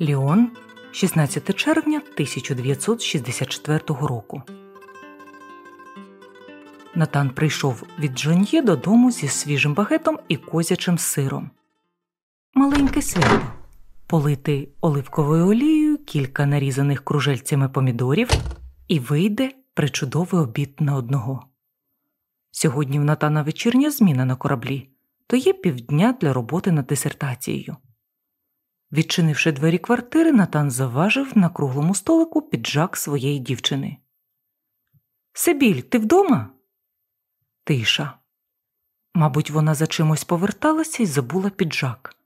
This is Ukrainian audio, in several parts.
Ліон, 16 червня 1964 року. Натан прийшов від Джон'є додому зі свіжим багетом і козячим сиром. Маленьке свято полити оливковою олією кілька нарізаних кружельцями помідорів, і вийде причудовий обід на одного. Сьогодні в Натана вечірня зміна на кораблі, то є півдня для роботи над дисертацією. Відчинивши двері квартири, Натан заважив на круглому столику піджак своєї дівчини. Сибіль, ти вдома? Тиша. Мабуть, вона за чимось поверталася і забула піджак.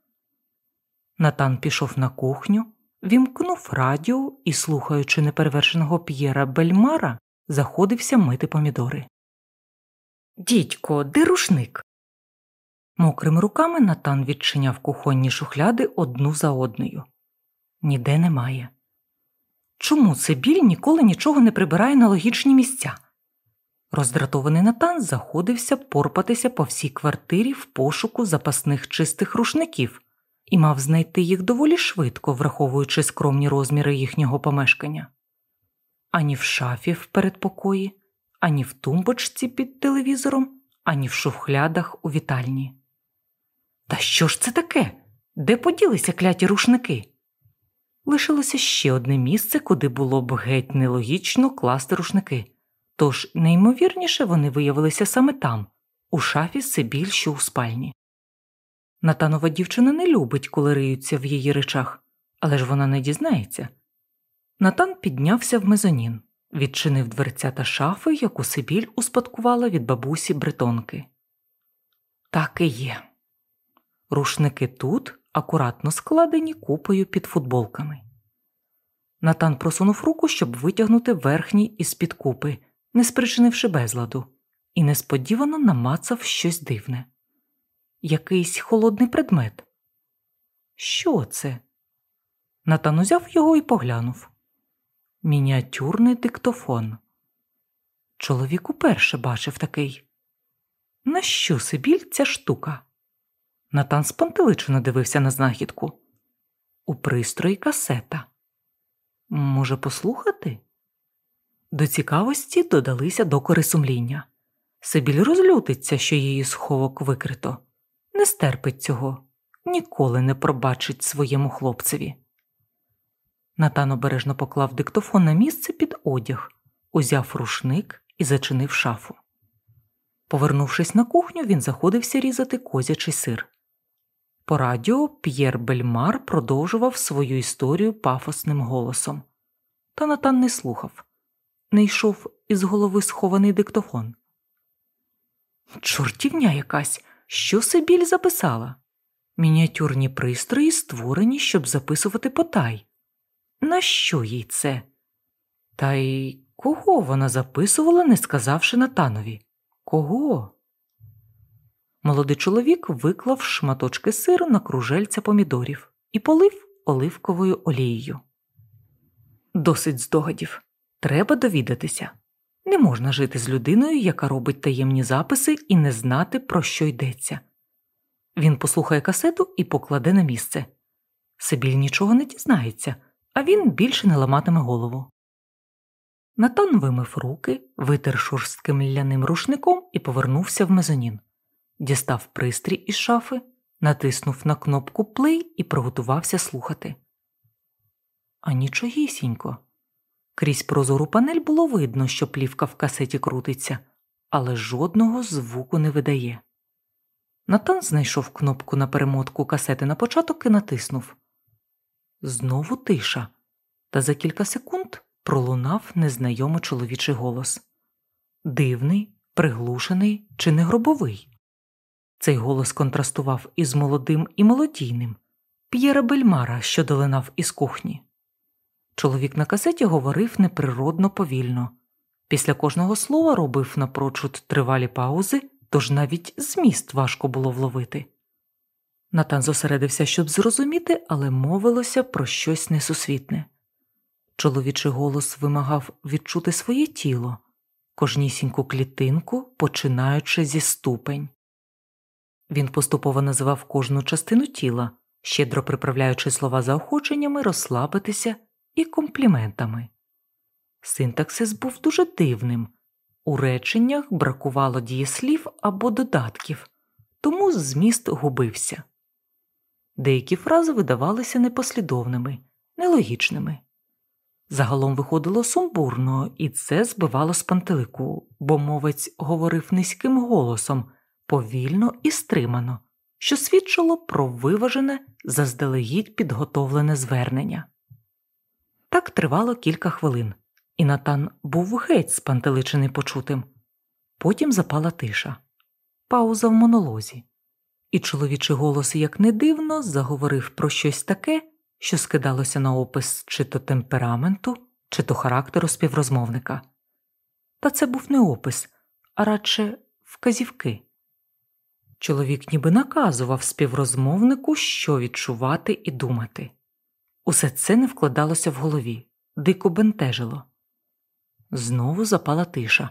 Натан пішов на кухню, вімкнув радіо і, слухаючи неперевершеного П'єра Бельмара, заходився мити помідори. Дідько, де рушник? Мокрими руками Натан відчиняв кухонні шухляди одну за одною. Ніде немає. Чому це біль ніколи нічого не прибирає на логічні місця? Роздратований Натан заходився порпатися по всій квартирі в пошуку запасних чистих рушників і мав знайти їх доволі швидко, враховуючи скромні розміри їхнього помешкання. Ані в шафі в передпокої, ані в тумбочці під телевізором, ані в шухлядах у вітальні. Та що ж це таке? Де поділися кляті рушники? Лишилося ще одне місце, куди було б геть нелогічно класти рушники, тож неймовірніше вони виявилися саме там, у шафі Сибіль, що у спальні. Натанова дівчина не любить, коли риються в її речах, але ж вона не дізнається. Натан піднявся в мезонін, відчинив дверця та шафи, яку Сибіль успадкувала від бабусі бретонки. Так і є. Рушники тут акуратно складені купою під футболками. Натан просунув руку, щоб витягнути верхній із під купи, не спричинивши безладу, і несподівано намацав щось дивне якийсь холодний предмет. Що це? Натан узяв його і поглянув. Мініатюрний диктофон. Чоловік уперше бачив такий. На що Сибіль ця штука? Натан спантеличено дивився на знахідку. У пристрої касета. Може, послухати? До цікавості додалися докори сумління. Сибіль розлютиться, що її сховок викрито не стерпить цього, ніколи не пробачить своєму хлопцеві. Натан обережно поклав диктофон на місце під одяг, узяв рушник і зачинив шафу. Повернувшись на кухню, він заходився різати козячий сир. По радіо П'єр Бельмар продовжував свою історію пафосним голосом. Та Натан не слухав, не йшов із голови схований диктофон. Чортівня якась. Що Сибіль записала? Мініатюрні пристрої створені, щоб записувати потай. На що їй це? Та й кого вона записувала, не сказавши Натанові? Кого? Молодий чоловік виклав шматочки сиру на кружельця помідорів і полив оливковою олією. Досить здогадів. Треба довідатися. Не можна жити з людиною, яка робить таємні записи, і не знати, про що йдеться. Він послухає касету і покладе на місце. Сибіль нічого не дізнається, а він більше не ламатиме голову. Натан вимив руки, витер шурстким ляним рушником і повернувся в мезонін. Дістав пристрій із шафи, натиснув на кнопку плей і приготувався слухати. А нічогісінько. Крізь прозору панель було видно, що плівка в касеті крутиться, але жодного звуку не видає. Натан знайшов кнопку на перемотку касети на початок і натиснув. Знову тиша, та за кілька секунд пролунав незнайомий чоловічий голос дивний, приглушений чи не гробовий. Цей голос контрастував із молодим і молодійним П'єра Бельмара, що долинав із кухні. Чоловік на касеті говорив неприродно повільно. Після кожного слова робив напрочуд тривалі паузи, тож навіть зміст важко було вловити. Натан зосередився, щоб зрозуміти, але мовилося про щось несусвітне. Чоловічий голос вимагав відчути своє тіло, кожнісіньку клітинку, починаючи зі ступень. Він поступово називав кожну частину тіла, щедро приправляючи слова заохоченнями, розслабитися і компліментами. Синтаксис був дуже дивним. У реченнях бракувало дієслів або додатків, тому зміст губився. Деякі фрази видавалися непослідовними, нелогічними. Загалом виходило сумбурно, і це збивало з пантелику, бо мовець говорив низьким голосом, повільно і стримано, що свідчило про виважене, заздалегідь підготовлене звернення. Так тривало кілька хвилин, і Натан був геть спантеличений почутим. Потім запала тиша, пауза в монолозі, і чоловічий голос, як не дивно, заговорив про щось таке, що скидалося на опис чи то темпераменту, чи то характеру співрозмовника. Та це був не опис, а радше вказівки. Чоловік ніби наказував співрозмовнику, що відчувати і думати. Усе це не вкладалося в голові, дико бентежило. Знову запала тиша,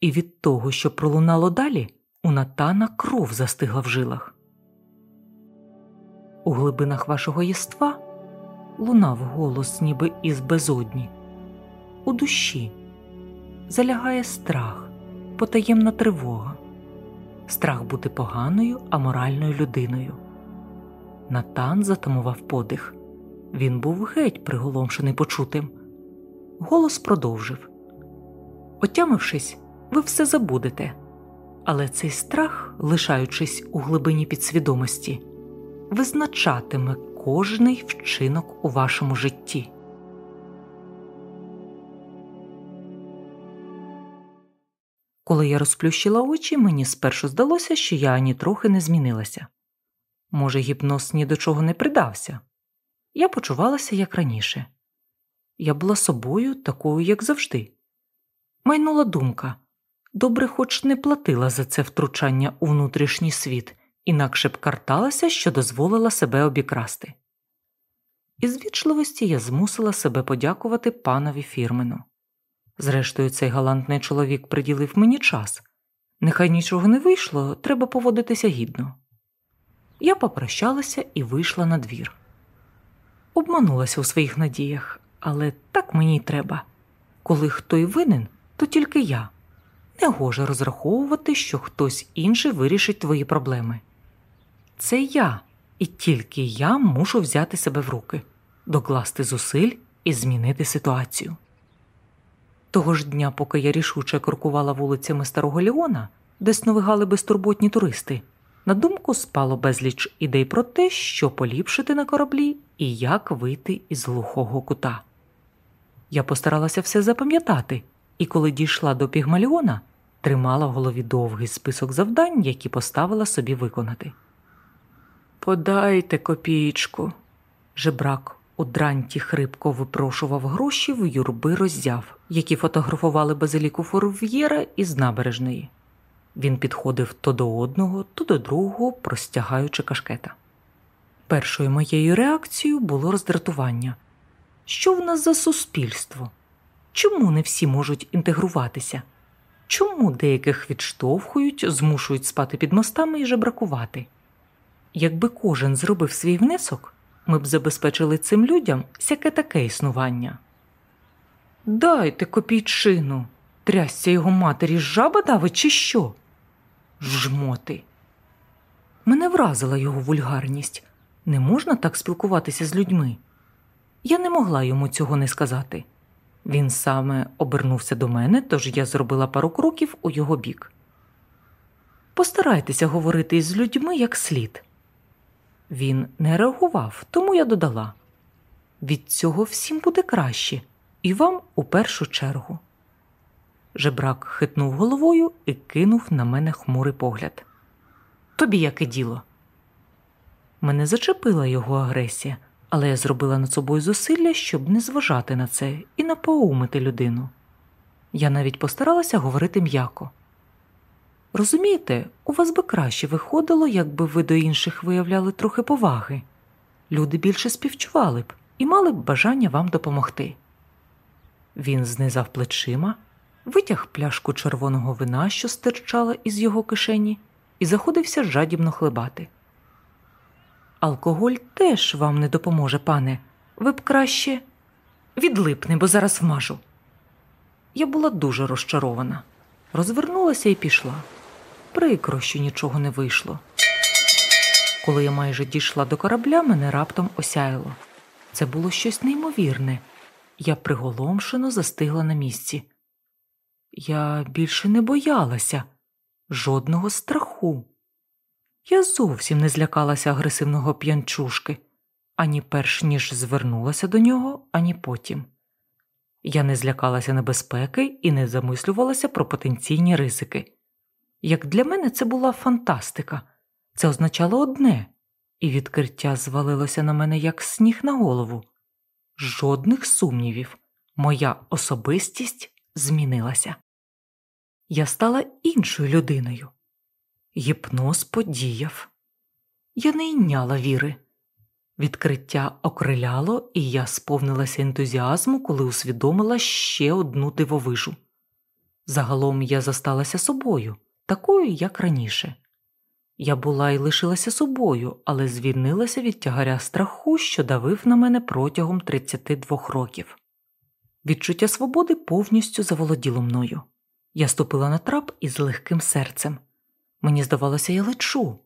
і від того, що пролунало далі, у Натана кров застигла в жилах. У глибинах вашого єства лунав голос, ніби із безодні. У душі залягає страх, потаємна тривога, страх бути поганою, аморальною людиною. Натан затамував подих. Він був геть приголомшений почутим. Голос продовжив Отямившись, ви все забудете, але цей страх, лишаючись у глибині підсвідомості, визначатиме кожний вчинок у вашому житті. Коли я розплющила очі, мені спершу здалося, що я ані трохи не змінилася. Може, гіпноз ні до чого не придався. Я почувалася як раніше. Я була собою такою, як завжди. Майнула думка добре, хоч не платила за це втручання у внутрішній світ, інакше б карталася, що дозволила себе обікрасти. Із вічливості я змусила себе подякувати панові фірмену. Зрештою, цей галантний чоловік приділив мені час. Нехай нічого не вийшло, треба поводитися гідно. Я попрощалася і вийшла на двір. Обманулася у своїх надіях, але так мені й треба. Коли хто й винен, то тільки я. Не гоже розраховувати, що хтось інший вирішить твої проблеми. Це я, і тільки я мушу взяти себе в руки, докласти зусиль і змінити ситуацію. Того ж дня, поки я рішуче крокувала вулицями Старого Ліона, де сновигали безтурботні туристи, на думку спало безліч ідей про те, що поліпшити на кораблі і як вийти із глухого кута. Я постаралася все запам'ятати, і коли дійшла до Пігмаліона, тримала в голові довгий список завдань, які поставила собі виконати. Подайте копієчку. Жебрак у дранті хрипко випрошував гроші в юрби роззяв, які фотографували базиліку Форв'єра із набережної. Він підходив то до одного, то до другого, простягаючи кашкета. Першою моєю реакцією було роздратування. Що в нас за суспільство? Чому не всі можуть інтегруватися? Чому деяких відштовхують, змушують спати під мостами і жебракувати? Якби кожен зробив свій внесок, ми б забезпечили цим людям всяке таке існування. Дайте копійчину, трясся його матері жаба давить, чи що? Жмоти. Мене вразила його вульгарність. Не можна так спілкуватися з людьми. Я не могла йому цього не сказати. Він саме обернувся до мене, тож я зробила пару кроків у його бік. Постарайтеся говорити із людьми як слід. Він не реагував, тому я додала від цього всім буде краще, і вам у першу чергу. Жебрак хитнув головою і кинув на мене хмурий погляд. Тобі яке діло? Мене зачепила його агресія, але я зробила над собою зусилля, щоб не зважати на це і напоумити людину. Я навіть постаралася говорити м'яко. Розумієте, у вас би краще виходило, якби ви до інших виявляли трохи поваги. Люди більше співчували б і мали б бажання вам допомогти. Він знизав плечима, витяг пляшку червоного вина, що стирчала із його кишені, і заходився жадібно хлебати. Алкоголь теж вам не допоможе, пане. Ви б краще відлипни, бо зараз вмажу. Я була дуже розчарована, розвернулася і пішла. Прикро, що нічого не вийшло. Коли я майже дійшла до корабля, мене раптом осяяло. Це було щось неймовірне. Я приголомшено застигла на місці. Я більше не боялася жодного страху. Я зовсім не злякалася агресивного п'янчушки, ані перш ніж звернулася до нього, ані потім. Я не злякалася небезпеки і не замислювалася про потенційні ризики. Як для мене це була фантастика, це означало одне, і відкриття звалилося на мене як сніг на голову. Жодних сумнівів, моя особистість змінилася. Я стала іншою людиною. Гіпноз подіяв. Я не йняла віри. Відкриття окриляло, і я сповнилася ентузіазму, коли усвідомила ще одну дивовижу. Загалом я засталася собою, такою, як раніше. Я була і лишилася собою, але звільнилася від тягаря страху, що давив на мене протягом 32 років. Відчуття свободи повністю заволоділо мною. Я ступила на трап із легким серцем. Мені здавалося, я лечу,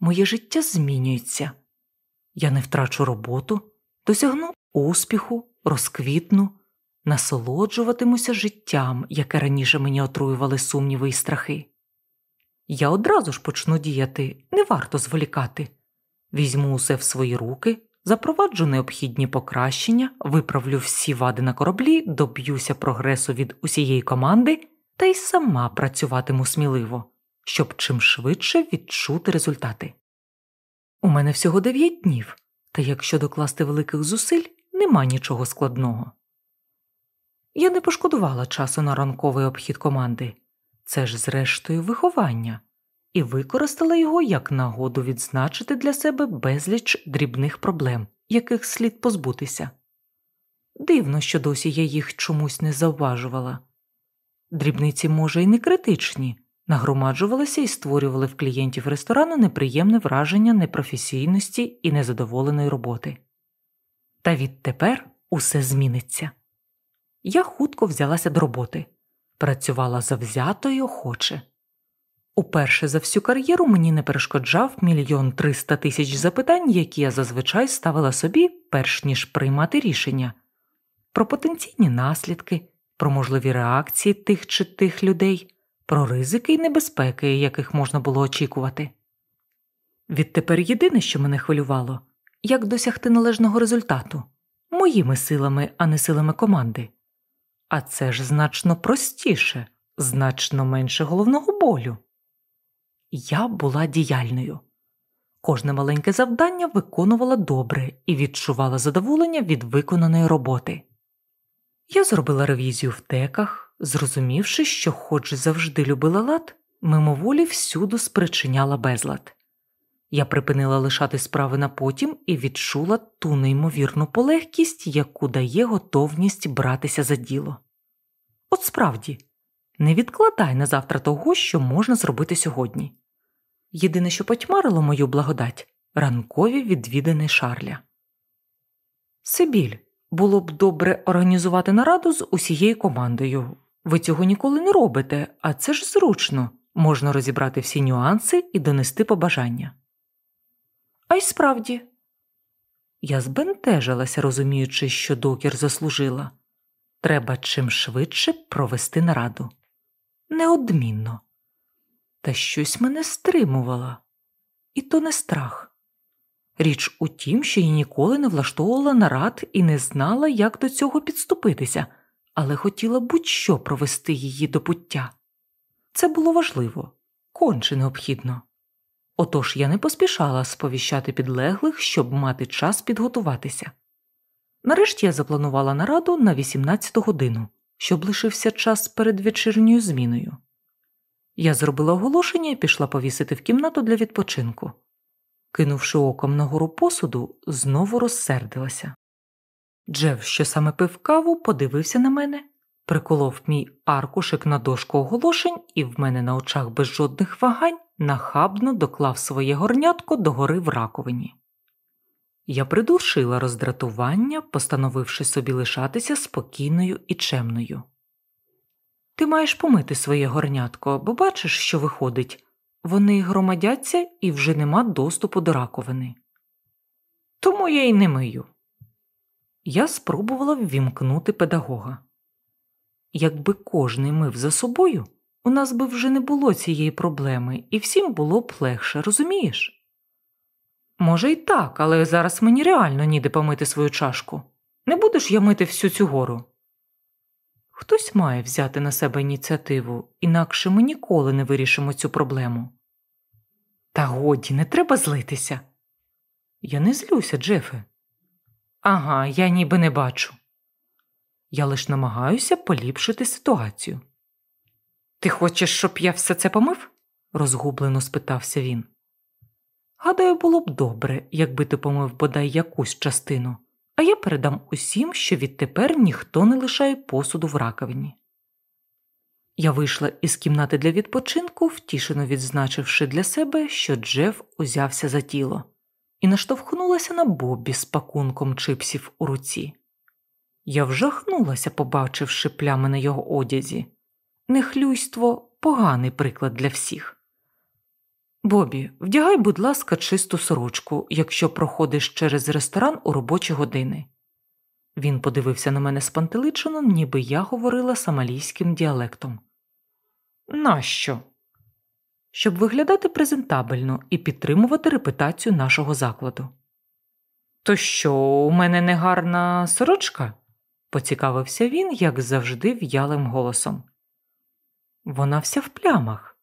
моє життя змінюється. Я не втрачу роботу, досягну успіху, розквітну, насолоджуватимуся життям, яке раніше мені отруювали сумніви і страхи. Я одразу ж почну діяти, не варто зволікати. Візьму усе в свої руки, запроваджу необхідні покращення, виправлю всі вади на кораблі, доб'юся прогресу від усієї команди та й сама працюватиму сміливо, щоб чим швидше відчути результати. У мене всього дев'ять днів, та якщо докласти великих зусиль, нема нічого складного. Я не пошкодувала часу на ранковий обхід команди це ж, зрештою, виховання, і використала його як нагоду відзначити для себе безліч дрібних проблем, яких слід позбутися. Дивно, що досі я їх чомусь не зауважувала. Дрібниці, може, і не критичні, нагромаджувалися і створювали в клієнтів ресторану неприємне враження непрофесійності і незадоволеної роботи. Та відтепер усе зміниться. Я хутко взялася до роботи, працювала завзято й охоче. Уперше за всю кар'єру мені не перешкоджав мільйон триста тисяч запитань, які я зазвичай ставила собі, перш ніж приймати рішення про потенційні наслідки, про можливі реакції тих чи тих людей, про ризики і небезпеки, яких можна було очікувати. Відтепер єдине, що мене хвилювало, як досягти належного результату моїми силами, а не силами команди. А це ж значно простіше, значно менше головного болю. Я була діяльною. Кожне маленьке завдання виконувала добре і відчувала задоволення від виконаної роботи. Я зробила ревізію в теках, зрозумівши, що, хоч завжди любила лад, мимоволі всюду спричиняла безлад. Я припинила лишати справи на потім і відчула ту неймовірну полегкість, яку дає готовність братися за діло. От справді, не відкладай на завтра того, що можна зробити сьогодні. Єдине, що потьмарило мою благодать ранкові відвідини Шарля. Сибіль, було б добре організувати нараду з усією командою. Ви цього ніколи не робите, а це ж зручно можна розібрати всі нюанси і донести побажання. А й справді, я збентежилася, розуміючи, що докір заслужила. Треба чим швидше провести нараду. Неодмінно. Та щось мене стримувало, і то не страх. Річ у тім, що я ніколи не влаштовувала нарад і не знала, як до цього підступитися, але хотіла будь-що провести її до пуття. Це було важливо, конче необхідно. Отож я не поспішала сповіщати підлеглих, щоб мати час підготуватися. Нарешті я запланувала нараду на 18 годину, щоб лишився час перед вечірньою зміною. Я зробила оголошення і пішла повісити в кімнату для відпочинку. Кинувши оком на гору посуду, знову розсердилася. Джев, що саме пив каву, подивився на мене, приколов мій аркушик на дошку оголошень і в мене на очах без жодних вагань нахабно доклав своє горнятко до гори в раковині. Я придушила роздратування, постановивши собі лишатися спокійною і чемною. Ти маєш помити своє горнятко, бо бачиш, що виходить вони громадяться і вже нема доступу до раковини. Тому я й не мию. Я спробувала ввімкнути педагога. Якби кожний мив за собою, у нас би вже не було цієї проблеми, і всім було б легше, розумієш? Може, і так, але зараз мені реально ніде помити свою чашку. Не будеш я мити всю цю гору. Хтось має взяти на себе ініціативу, інакше ми ніколи не вирішимо цю проблему. Та годі, не треба злитися. Я не злюся, Джефе. Ага, я ніби не бачу. Я лише намагаюся поліпшити ситуацію. Ти хочеш, щоб я все це помив? розгублено спитався він. Гадаю, було б добре, якби ти помив бодай якусь частину, а я передам усім, що відтепер ніхто не лишає посуду в раковині. Я вийшла із кімнати для відпочинку, втішено відзначивши для себе, що Джеф узявся за тіло, і наштовхнулася на Бобі з пакунком чипсів у руці. Я вжахнулася, побачивши плями на його одязі. Нехлюйство поганий приклад для всіх. Бобі, вдягай, будь ласка, чисту сорочку, якщо проходиш через ресторан у робочі години. Він подивився на мене спантеличено, ніби я говорила самалійським діалектом. Нащо? Щоб виглядати презентабельно і підтримувати репутацію нашого закладу. То що, у мене негарна сорочка? поцікавився він, як завжди, в'ялим голосом. Вона вся в плямах.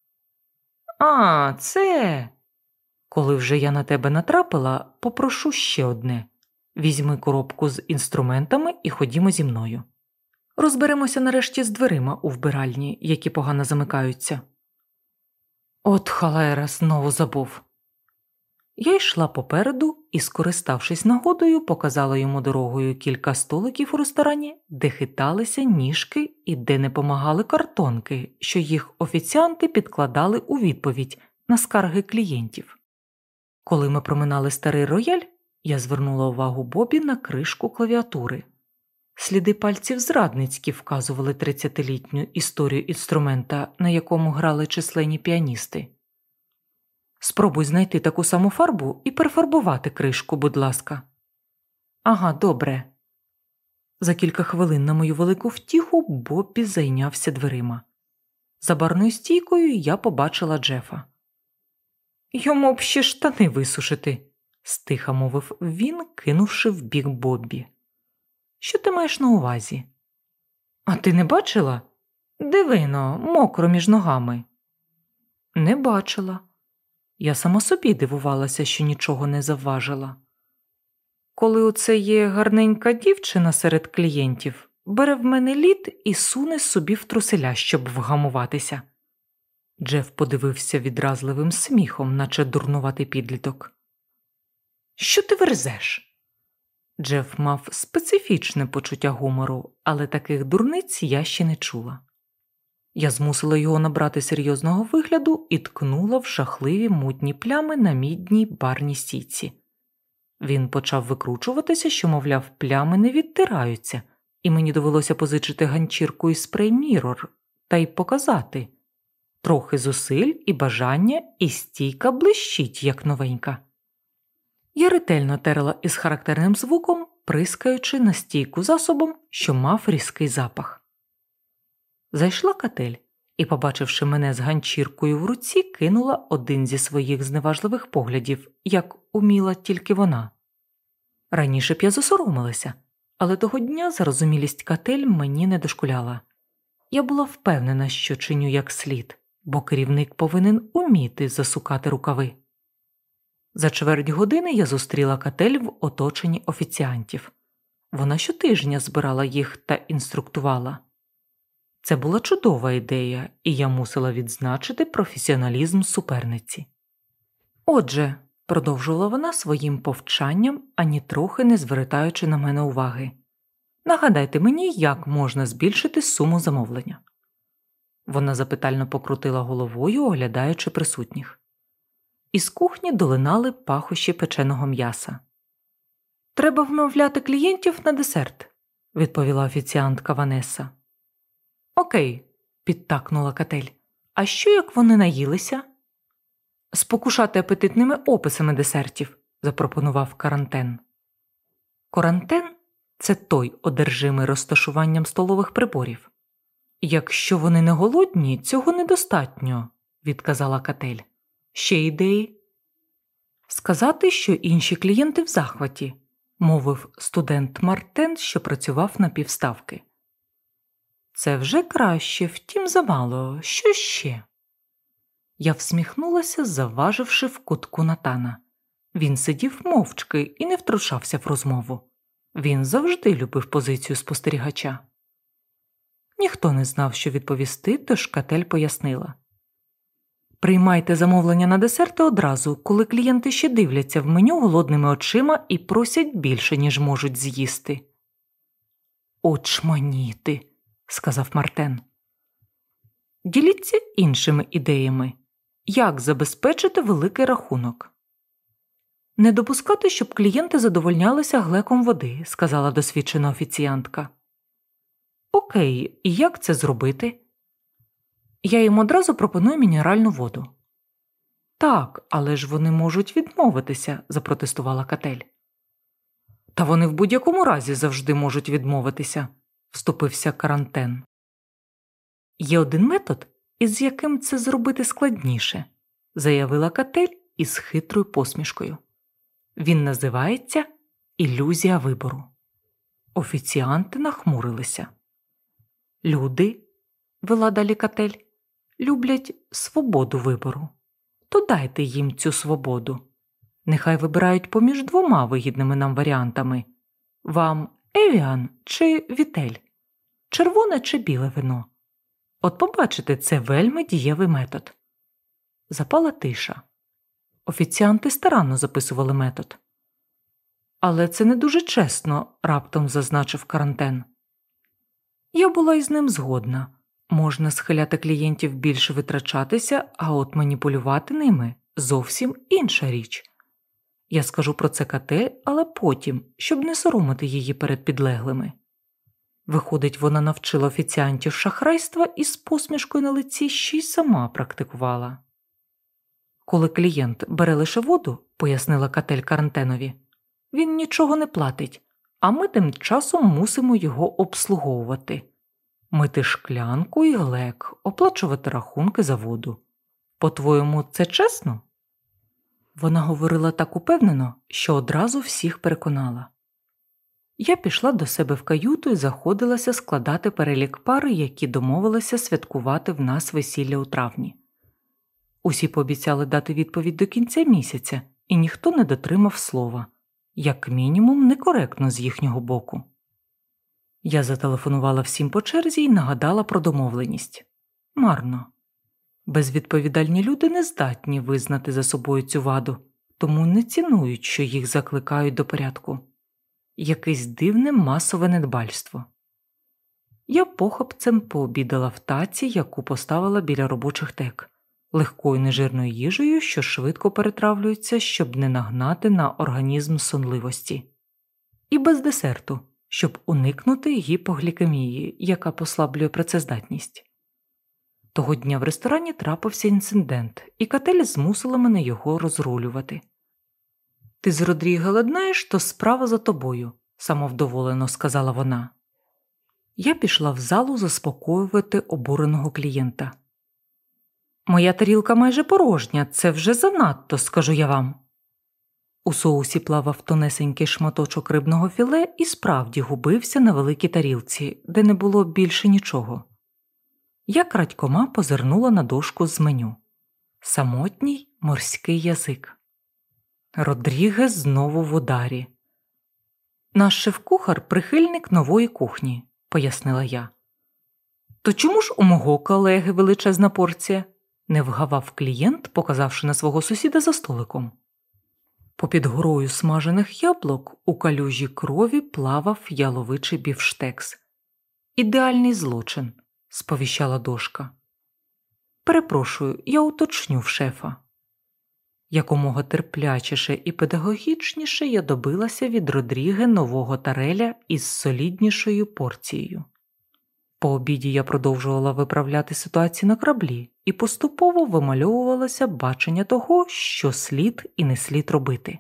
А, це. Коли вже я на тебе натрапила, попрошу ще одне візьми коробку з інструментами і ходімо зі мною. Розберемося нарешті з дверима у вбиральні, які погано замикаються. От халера знову забув. Я йшла попереду і, скориставшись нагодою, показала йому дорогою кілька столиків у ресторані, де хиталися ніжки і де не помагали картонки, що їх офіціанти підкладали у відповідь на скарги клієнтів. Коли ми проминали старий рояль, я звернула увагу Бобі на кришку клавіатури. Сліди пальців зрадницькі вказували 30-літню історію інструмента, на якому грали численні піаністи. Спробуй знайти таку саму фарбу і перефарбувати кришку, будь ласка. Ага, добре. За кілька хвилин на мою велику втіху Боббі зайнявся дверима. За барною стійкою я побачила Джефа. Йому б ще штани висушити, стиха мовив він, кинувши в бік Боббі. Що ти маєш на увазі? А ти не бачила? Дивино, мокро між ногами. Не бачила. Я сама собі дивувалася, що нічого не завважила. Коли оце є гарненька дівчина серед клієнтів, бере в мене лід і суне собі в труселя, щоб вгамуватися. Джеф подивився відразливим сміхом, наче дурнуватий підліток. Що ти верзеш? Джеф мав специфічне почуття гумору, але таких дурниць я ще не чула. Я змусила його набрати серйозного вигляду і ткнула в жахливі мутні плями на мідній барній стійці. Він почав викручуватися, що, мовляв, плями не відтираються, і мені довелося позичити ганчірку із спрей Мірор та й показати трохи зусиль і бажання, і стійка блищить, як новенька. Я ретельно терла із характерним звуком, прискаючи на стійку засобом, що мав різкий запах. Зайшла катель і, побачивши мене з ганчіркою в руці, кинула один зі своїх зневажливих поглядів, як уміла тільки вона. Раніше б я засоромилася, але того дня зарозумілість катель мені не дошкуляла. Я була впевнена, що чиню як слід, бо керівник повинен уміти засукати рукави. За чверть години я зустріла катель в оточенні офіціантів. Вона щотижня збирала їх та інструктувала. Це була чудова ідея, і я мусила відзначити професіоналізм суперниці. Отже, продовжувала вона своїм повчанням, ані трохи не звертаючи на мене уваги. Нагадайте мені, як можна збільшити суму замовлення. Вона запитально покрутила головою, оглядаючи присутніх. Із кухні долинали пахощі печеного м'яса. Треба вмовляти клієнтів на десерт, відповіла офіціантка Ванеса. Окей, підтакнула Катель. А що як вони наїлися? Спокушати апетитними описами десертів, запропонував карантен. Карантен це той одержимий розташуванням столових приборів. Якщо вони не голодні, цього недостатньо, відказала Катель. Ще ідеї? Сказати, що інші клієнти в захваті, мовив студент Мартен, що працював на півставки. Це вже краще, втім замало. Що ще? Я всміхнулася, заваживши в кутку Натана. Він сидів мовчки і не втручався в розмову. Він завжди любив позицію спостерігача. Ніхто не знав, що відповісти, тож Катель пояснила Приймайте замовлення на десерти одразу, коли клієнти ще дивляться в меню голодними очима і просять більше, ніж можуть з'їсти. Очманіти, сказав Мартен. Діліться іншими ідеями як забезпечити великий рахунок. Не допускати, щоб клієнти задовольнялися глеком води, сказала досвідчена офіціантка. Окей, і як це зробити? Я їм одразу пропоную мінеральну воду. Так, але ж вони можуть відмовитися, запротестувала Катель. Та вони в будь-якому разі завжди можуть відмовитися, вступився карантен. Є один метод, із яким це зробити складніше, заявила Катель із хитрою посмішкою. Він називається Ілюзія вибору. Офіціанти нахмурилися. Люди, вела далі Катель, люблять свободу вибору. То дайте їм цю свободу. Нехай вибирають поміж двома вигідними нам варіантами вам Евіан чи Вітель, червоне чи біле вино. От побачите, це вельми дієвий метод. Запала тиша. Офіціанти старанно записували метод. Але це не дуже чесно, раптом зазначив карантен. Я була із ним згодна можна схиляти клієнтів більше витрачатися, а от маніпулювати ними зовсім інша річ. Я скажу про це КТ, але потім, щоб не соромити її перед підлеглими. Виходить, вона навчила офіціантів шахрайства і з посмішкою на лиці ще й сама практикувала. Коли клієнт бере лише воду, пояснила Катель Карантенові, він нічого не платить, а ми тим часом мусимо його обслуговувати, мити шклянку і глек, оплачувати рахунки за воду. По твоєму, це чесно? Вона говорила так упевнено, що одразу всіх переконала. Я пішла до себе в каюту і заходилася складати перелік пари, які домовилися святкувати в нас весілля у травні. Усі пообіцяли дати відповідь до кінця місяця, і ніхто не дотримав слова, як мінімум, некоректно з їхнього боку. Я зателефонувала всім по черзі і нагадала про домовленість марно. Безвідповідальні люди не здатні визнати за собою цю ваду, тому не цінують, що їх закликають до порядку якесь дивне масове недбальство. Я похопцем пообідала в таці, яку поставила біля робочих тек, легкою нежирною їжею, що швидко перетравлюється, щоб не нагнати на організм сонливості, і без десерту, щоб уникнути гіпоглікемії, яка послаблює працездатність. Того дня в ресторані трапився інцидент, і катель змусила мене його розрулювати. Ти з Родріга ладнаєш, то справа за тобою, самовдоволено сказала вона. Я пішла в залу заспокоювати обуреного клієнта. Моя тарілка майже порожня, це вже занадто, скажу я вам. У соусі плавав тонесенький шматочок рибного філе і справді губився на великій тарілці, де не було більше нічого. Я крадькома позирнула на дошку з меню самотній морський язик. Родрігес знову в ударі. Наш шеф-кухар прихильник нової кухні, пояснила я. То чому ж у мого колеги величезна порція? не вгавав клієнт, показавши на свого сусіда за столиком. Попід горою смажених яблук у калюжі крові плавав яловичий бівштекс. Ідеальний злочин, сповіщала дошка. Перепрошую, я уточню в шефа. Якомога терплячіше і педагогічніше я добилася від Родріги нового тареля із соліднішою порцією. По обіді я продовжувала виправляти ситуацію на кораблі і поступово вимальовувалося бачення того, що слід і не слід робити.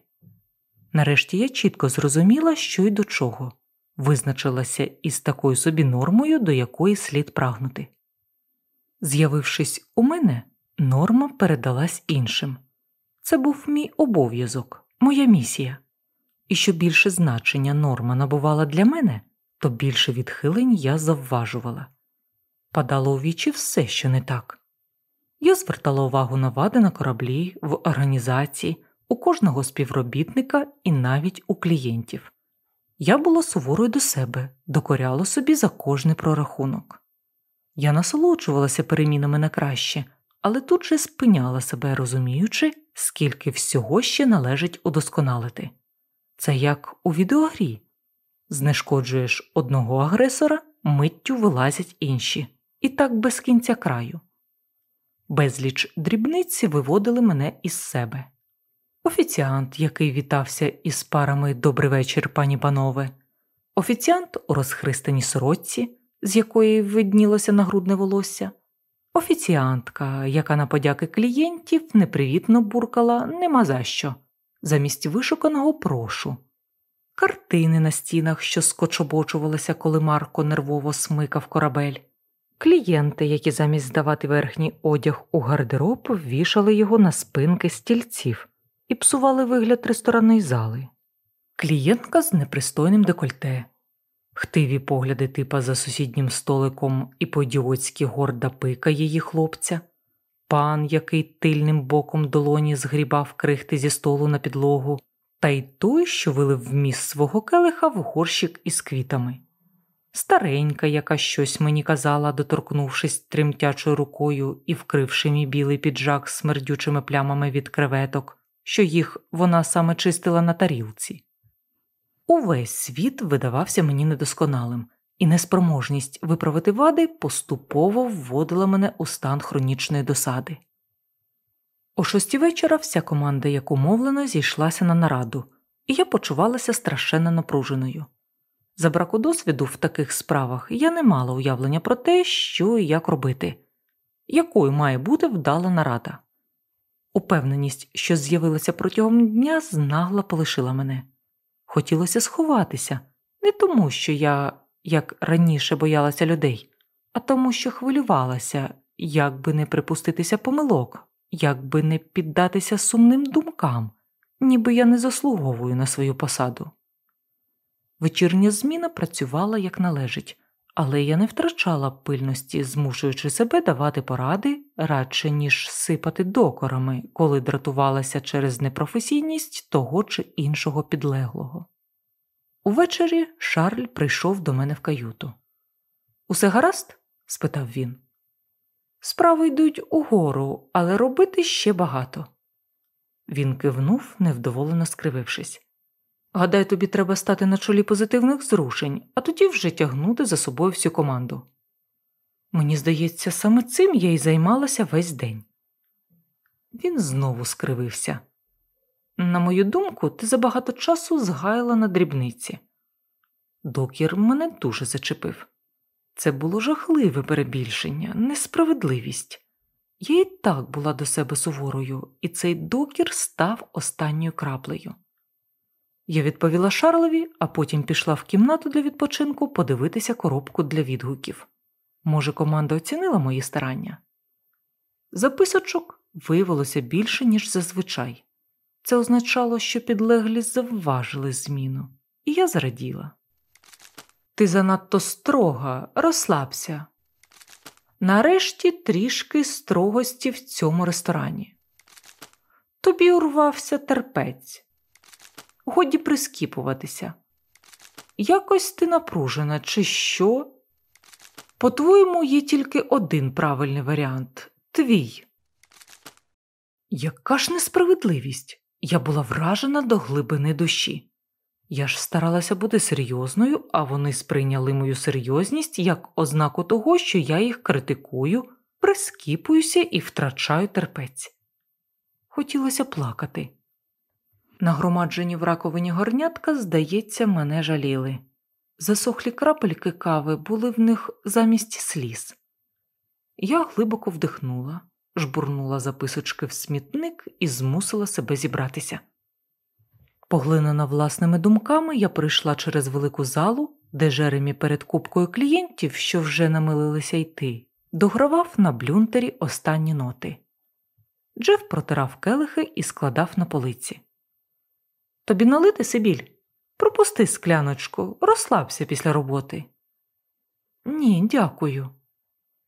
Нарешті я чітко зрозуміла, що й до чого, визначилася із такою собі нормою, до якої слід прагнути. З'явившись у мене, норма передалась іншим. Це був мій обов'язок, моя місія, і що більше значення норма набувала для мене, то більше відхилень я завважувала. Падало у вічі все, що не так. Я звертала увагу на вади на кораблі, в організації, у кожного співробітника і навіть у клієнтів. Я була суворою до себе, докоряла собі за кожний прорахунок. Я насолоджувалася перемінами на краще, але тут же спиняла себе, розуміючи, скільки всього ще належить удосконалити. Це як у відеогрі знешкоджуєш одного агресора, миттю вилазять інші, і так без кінця краю. Безліч дрібниці виводили мене із себе. Офіціант, який вітався із парами «Добрий вечір, пані панове, офіціант у розхристаній сорочці, з якої виднілося нагрудне волосся, офіціантка, яка на подяки клієнтів непривітно буркала нема за що, замість вишуканого прошу, картини на стінах, що скочобочувалися, коли Марко нервово смикав корабель, клієнти, які замість здавати верхній одяг у гардероб, вішали його на спинки стільців і псували вигляд ресторанної зали, клієнтка з непристойним декольте, хтиві погляди типа за сусіднім столиком і по-ідіотськи горда пика її хлопця, пан, який тильним боком долоні згрібав крихти зі столу на підлогу, та й той, що вилив вміст свого келиха в горщик із квітами. Старенька, яка щось мені казала, доторкнувшись тремтячою рукою і вкривши мій білий піджак смердючими плямами від креветок, що їх вона саме чистила на тарілці. Увесь світ видавався мені недосконалим, і неспроможність виправити вади поступово вводила мене у стан хронічної досади. О шості вечора вся команда, як умовлено, зійшлася на нараду, і я почувалася страшенно напруженою. За браку досвіду в таких справах я не мала уявлення про те, що і як робити, якою має бути вдала нарада. Упевненість, що з'явилася протягом дня, знагла полишила мене. Хотілося сховатися, не тому, що я, як раніше, боялася людей, а тому, що хвилювалася, як би не припуститися помилок, як би не піддатися сумним думкам, ніби я не заслуговую на свою посаду. Вечірня зміна працювала як належить, але я не втрачала пильності, змушуючи себе давати поради радше, ніж сипати докорами, коли дратувалася через непрофесійність того чи іншого підлеглого. Увечері Шарль прийшов до мене в каюту. Усе гаразд? спитав він. Справи йдуть угору, але робити ще багато. Він кивнув, невдоволено скривившись. Гадаю, тобі треба стати на чолі позитивних зрушень, а тоді вже тягнути за собою всю команду. Мені здається, саме цим я й займалася весь день. Він знову скривився. На мою думку, ти забагато часу згаяла на дрібниці. Докір мене дуже зачепив. Це було жахливе перебільшення, несправедливість. Я і так була до себе суворою, і цей докір став останньою краплею. Я відповіла Шарлові, а потім пішла в кімнату для відпочинку подивитися коробку для відгуків. Може, команда оцінила мої старання? Записочок виявилося більше, ніж зазвичай. Це означало, що підлеглі завважили зміну, і я зраділа. Ти занадто строга, розслабся. Нарешті трішки строгості в цьому ресторані. Тобі урвався терпець годі прискіпуватися. Якось ти напружена, чи що? По-твоєму, є тільки один правильний варіант твій. Яка ж несправедливість? Я була вражена до глибини душі. Я ж старалася бути серйозною, а вони сприйняли мою серйозність як ознаку того, що я їх критикую, прискіпуюся і втрачаю терпець. Хотілося плакати. Нагромаджені в раковині горнятка, здається, мене жаліли. Засохлі крапельки кави були в них замість сліз. Я глибоко вдихнула, жбурнула записочки в смітник і змусила себе зібратися. Поглинена власними думками, я прийшла через велику залу, де Жеремі перед кубкою клієнтів, що вже намилилися йти, догравав на блюнтері останні ноти. Джеф протирав келихи і складав на полиці. Тобі налити Сибіль? Пропусти скляночку, розслабся після роботи. Ні, дякую.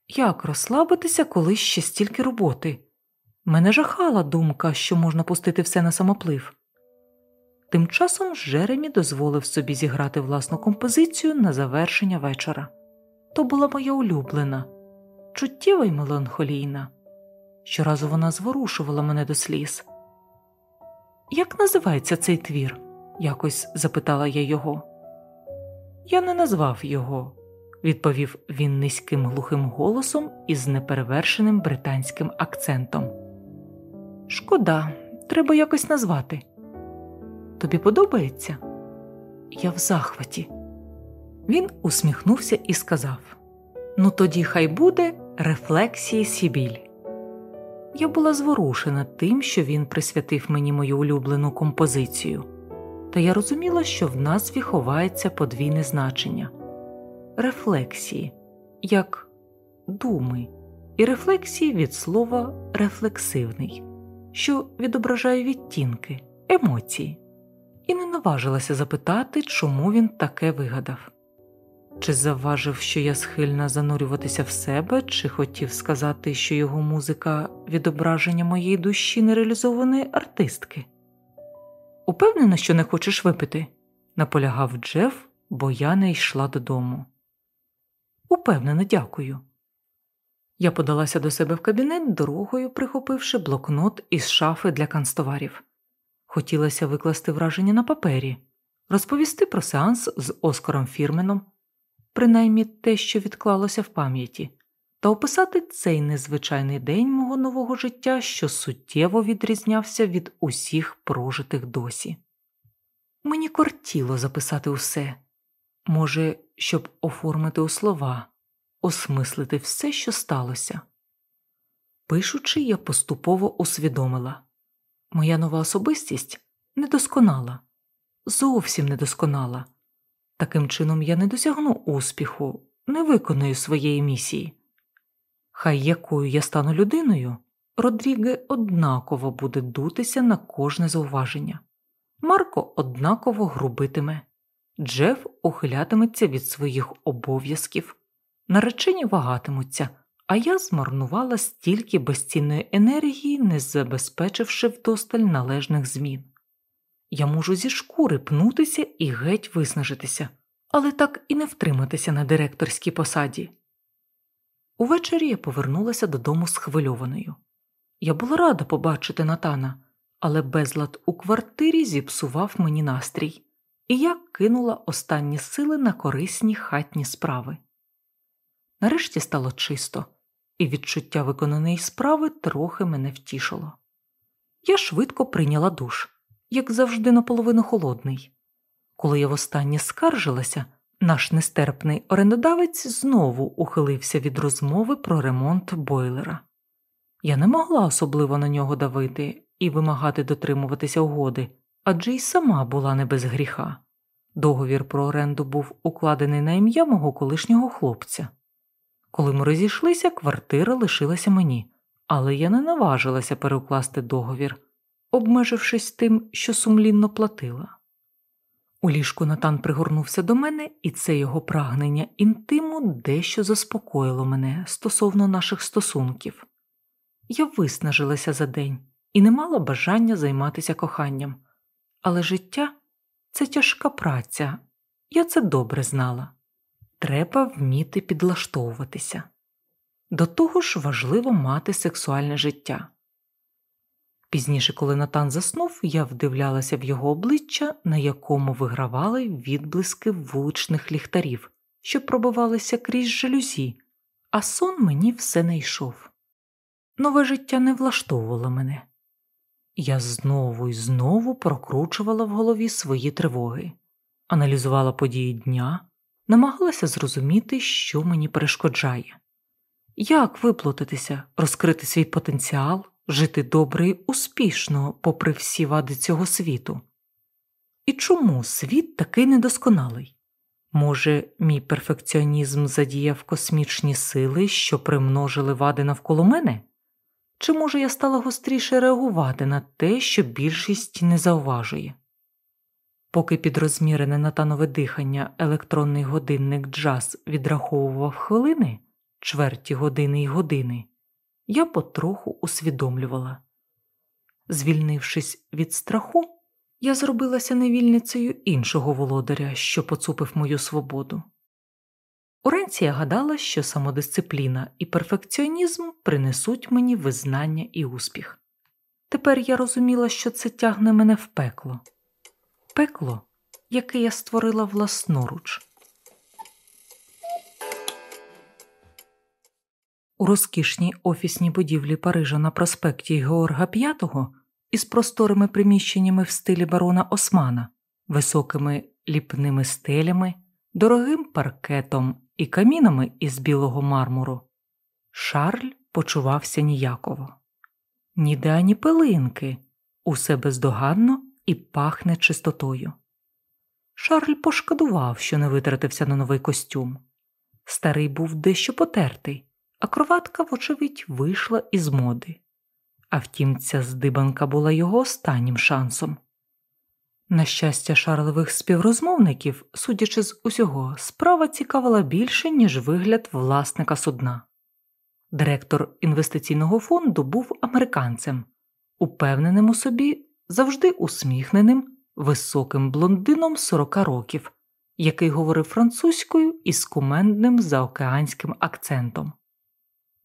Як розслабитися, коли ще стільки роботи? Мене жахала думка, що можна пустити все на самоплив. Тим часом Жеремі дозволив собі зіграти власну композицію на завершення вечора. То була моя улюблена, чуттєва й меланхолійна. Щоразу вона зворушувала мене до сліз. Як називається цей твір? якось запитала я його. Я не назвав його, відповів він низьким глухим голосом із неперевершеним британським акцентом. Шкода, треба якось назвати. Тобі подобається? Я в захваті. Він усміхнувся і сказав: Ну, тоді хай буде рефлексії Сібіль. Я була зворушена тим, що він присвятив мені мою улюблену композицію, та я розуміла, що в назві ховається подвійне значення рефлексії, як думи, і рефлексії від слова рефлексивний, що відображає відтінки, емоції, і не наважилася запитати, чому він таке вигадав. Чи завважив, що я схильна занурюватися в себе, чи хотів сказати, що його музика відображення моєї душі нереалізованої артистки? Упевнена, що не хочеш випити, наполягав Джеф, бо я не йшла додому. Упевнена, дякую. Я подалася до себе в кабінет дорогою, прихопивши блокнот із шафи для канцтоварів. Хотілося викласти враження на папері, розповісти про сеанс з Оскаром Фірменом принаймні те, що відклалося в пам'яті, та описати цей незвичайний день мого нового життя, що суттєво відрізнявся від усіх прожитих досі. Мені кортіло записати усе, може, щоб оформити у слова, осмислити все, що сталося. Пишучи, я поступово усвідомила моя нова особистість недосконала, зовсім недосконала. Таким чином я не досягну успіху, не виконую своєї місії. Хай якою я стану людиною, Родріге однаково буде дутися на кожне зауваження. Марко однаково грубитиме, Джеф ухилятиметься від своїх обов'язків, наречені вагатимуться, а я змарнувала стільки безцінної енергії, не забезпечивши вдосталь належних змін. Я можу зі шкури пнутися і геть виснажитися, але так і не втриматися на директорській посаді. Увечері я повернулася додому схвильованою. Я була рада побачити Натана, але безлад у квартирі зіпсував мені настрій, і я кинула останні сили на корисні хатні справи. Нарешті стало чисто, і відчуття виконаної справи трохи мене втішило. Я швидко прийняла душ як завжди, наполовину холодний. Коли я востаннє скаржилася, наш нестерпний орендодавець знову ухилився від розмови про ремонт бойлера. Я не могла особливо на нього давити і вимагати дотримуватися угоди, адже й сама була не без гріха. Договір про оренду був укладений на ім'я мого колишнього хлопця. Коли ми розійшлися, квартира лишилася мені, але я не наважилася переукласти договір, обмежившись тим, що сумлінно платила. У ліжку Натан пригорнувся до мене, і це його прагнення інтиму дещо заспокоїло мене стосовно наших стосунків. Я виснажилася за день і не мала бажання займатися коханням, але життя це тяжка праця, я це добре знала. Треба вміти підлаштовуватися. До того ж важливо мати сексуальне життя. Пізніше, коли Натан заснув, я вдивлялася в його обличчя, на якому вигравали відблиски вуличних ліхтарів, що пробивалися крізь жалюзі, а сон мені все не йшов. Нове життя не влаштовувало мене. Я знову і знову прокручувала в голові свої тривоги, аналізувала події дня, намагалася зрозуміти, що мені перешкоджає, як виплутатися, розкрити свій потенціал, жити добре і успішно, попри всі вади цього світу. І чому світ такий недосконалий? Може, мій перфекціонізм задіяв космічні сили, що примножили вади навколо мене? Чи може я стала гостріше реагувати на те, що більшість не зауважує? Поки під розмірене натанове дихання електронний годинник джаз відраховував хвилини, чверті години й години, я потроху усвідомлювала. Звільнившись від страху, я зробилася невільницею іншого володаря, що поцупив мою свободу. Уранці я гадала, що самодисципліна і перфекціонізм принесуть мені визнання і успіх. Тепер я розуміла, що це тягне мене в пекло, пекло, яке я створила власноруч. У розкішній офісній будівлі Парижа на проспекті Георга V із просторими приміщеннями в стилі барона Османа, високими ліпними стелями, дорогим паркетом і камінами із білого мармуру, Шарль почувався ніяково. Ніде ані пилинки, усе бездоганно і пахне чистотою. Шарль пошкодував, що не витратився на новий костюм. Старий був дещо потертий, а кроватка, вочевидь, вийшла із моди. А втім, ця здибанка була його останнім шансом. На щастя, шарливих співрозмовників, судячи з усього, справа цікавила більше, ніж вигляд власника судна. Директор інвестиційного фонду був американцем, упевненим у собі, завжди усміхненим, високим блондином 40 років, який говорив французькою із кумендним заокеанським акцентом.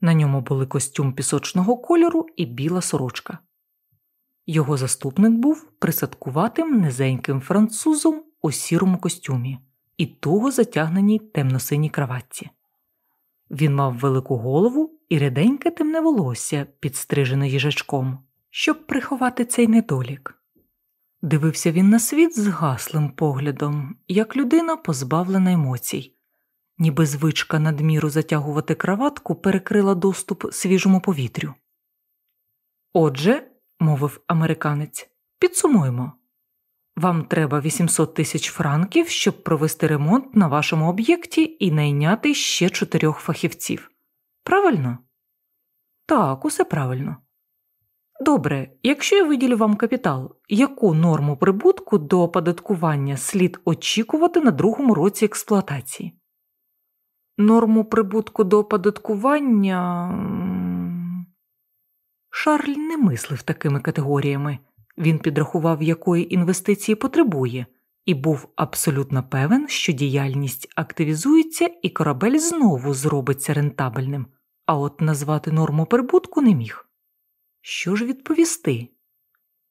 На ньому були костюм пісочного кольору і біла сорочка. Його заступник був присадкуватим низеньким французом у сірому костюмі і туго затягненій темно-синій краватці. Він мав велику голову і ріденьке темне волосся, підстрижене їжачком, щоб приховати цей недолік. Дивився він на світ з гаслим поглядом, як людина позбавлена емоцій, ніби звичка надміру затягувати краватку перекрила доступ свіжому повітрю. Отже, мовив американець, підсумуємо. Вам треба 800 тисяч франків, щоб провести ремонт на вашому об'єкті і найняти ще чотирьох фахівців. Правильно? Так, усе правильно. Добре, якщо я виділю вам капітал, яку норму прибутку до оподаткування слід очікувати на другому році експлуатації? Норму прибутку до оподаткування. Шарль не мислив такими категоріями, він підрахував, якої інвестиції потребує, і був абсолютно певен, що діяльність активізується і корабель знову зробиться рентабельним, а от назвати норму прибутку не міг. Що ж відповісти?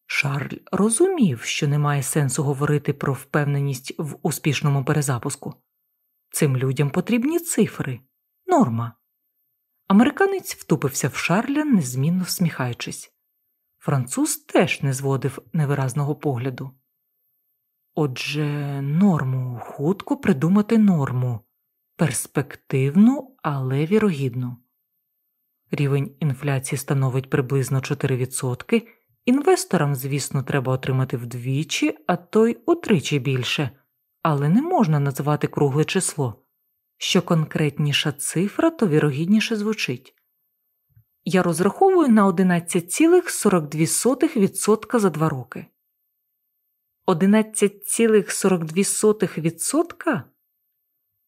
Шарль розумів, що немає сенсу говорити про впевненість в успішному перезапуску. Цим людям потрібні цифри, норма. Американець втупився в Шарля, незмінно всміхаючись. Француз теж не зводив невиразного погляду. Отже, норму, хутко придумати норму, перспективну, але вірогідну. Рівень інфляції становить приблизно 4%. Інвесторам, звісно, треба отримати вдвічі, а то й утричі більше, але не можна називати кругле число. Що конкретніша цифра, то вірогідніше звучить. Я розраховую на 11,42% за два роки. 11,42%?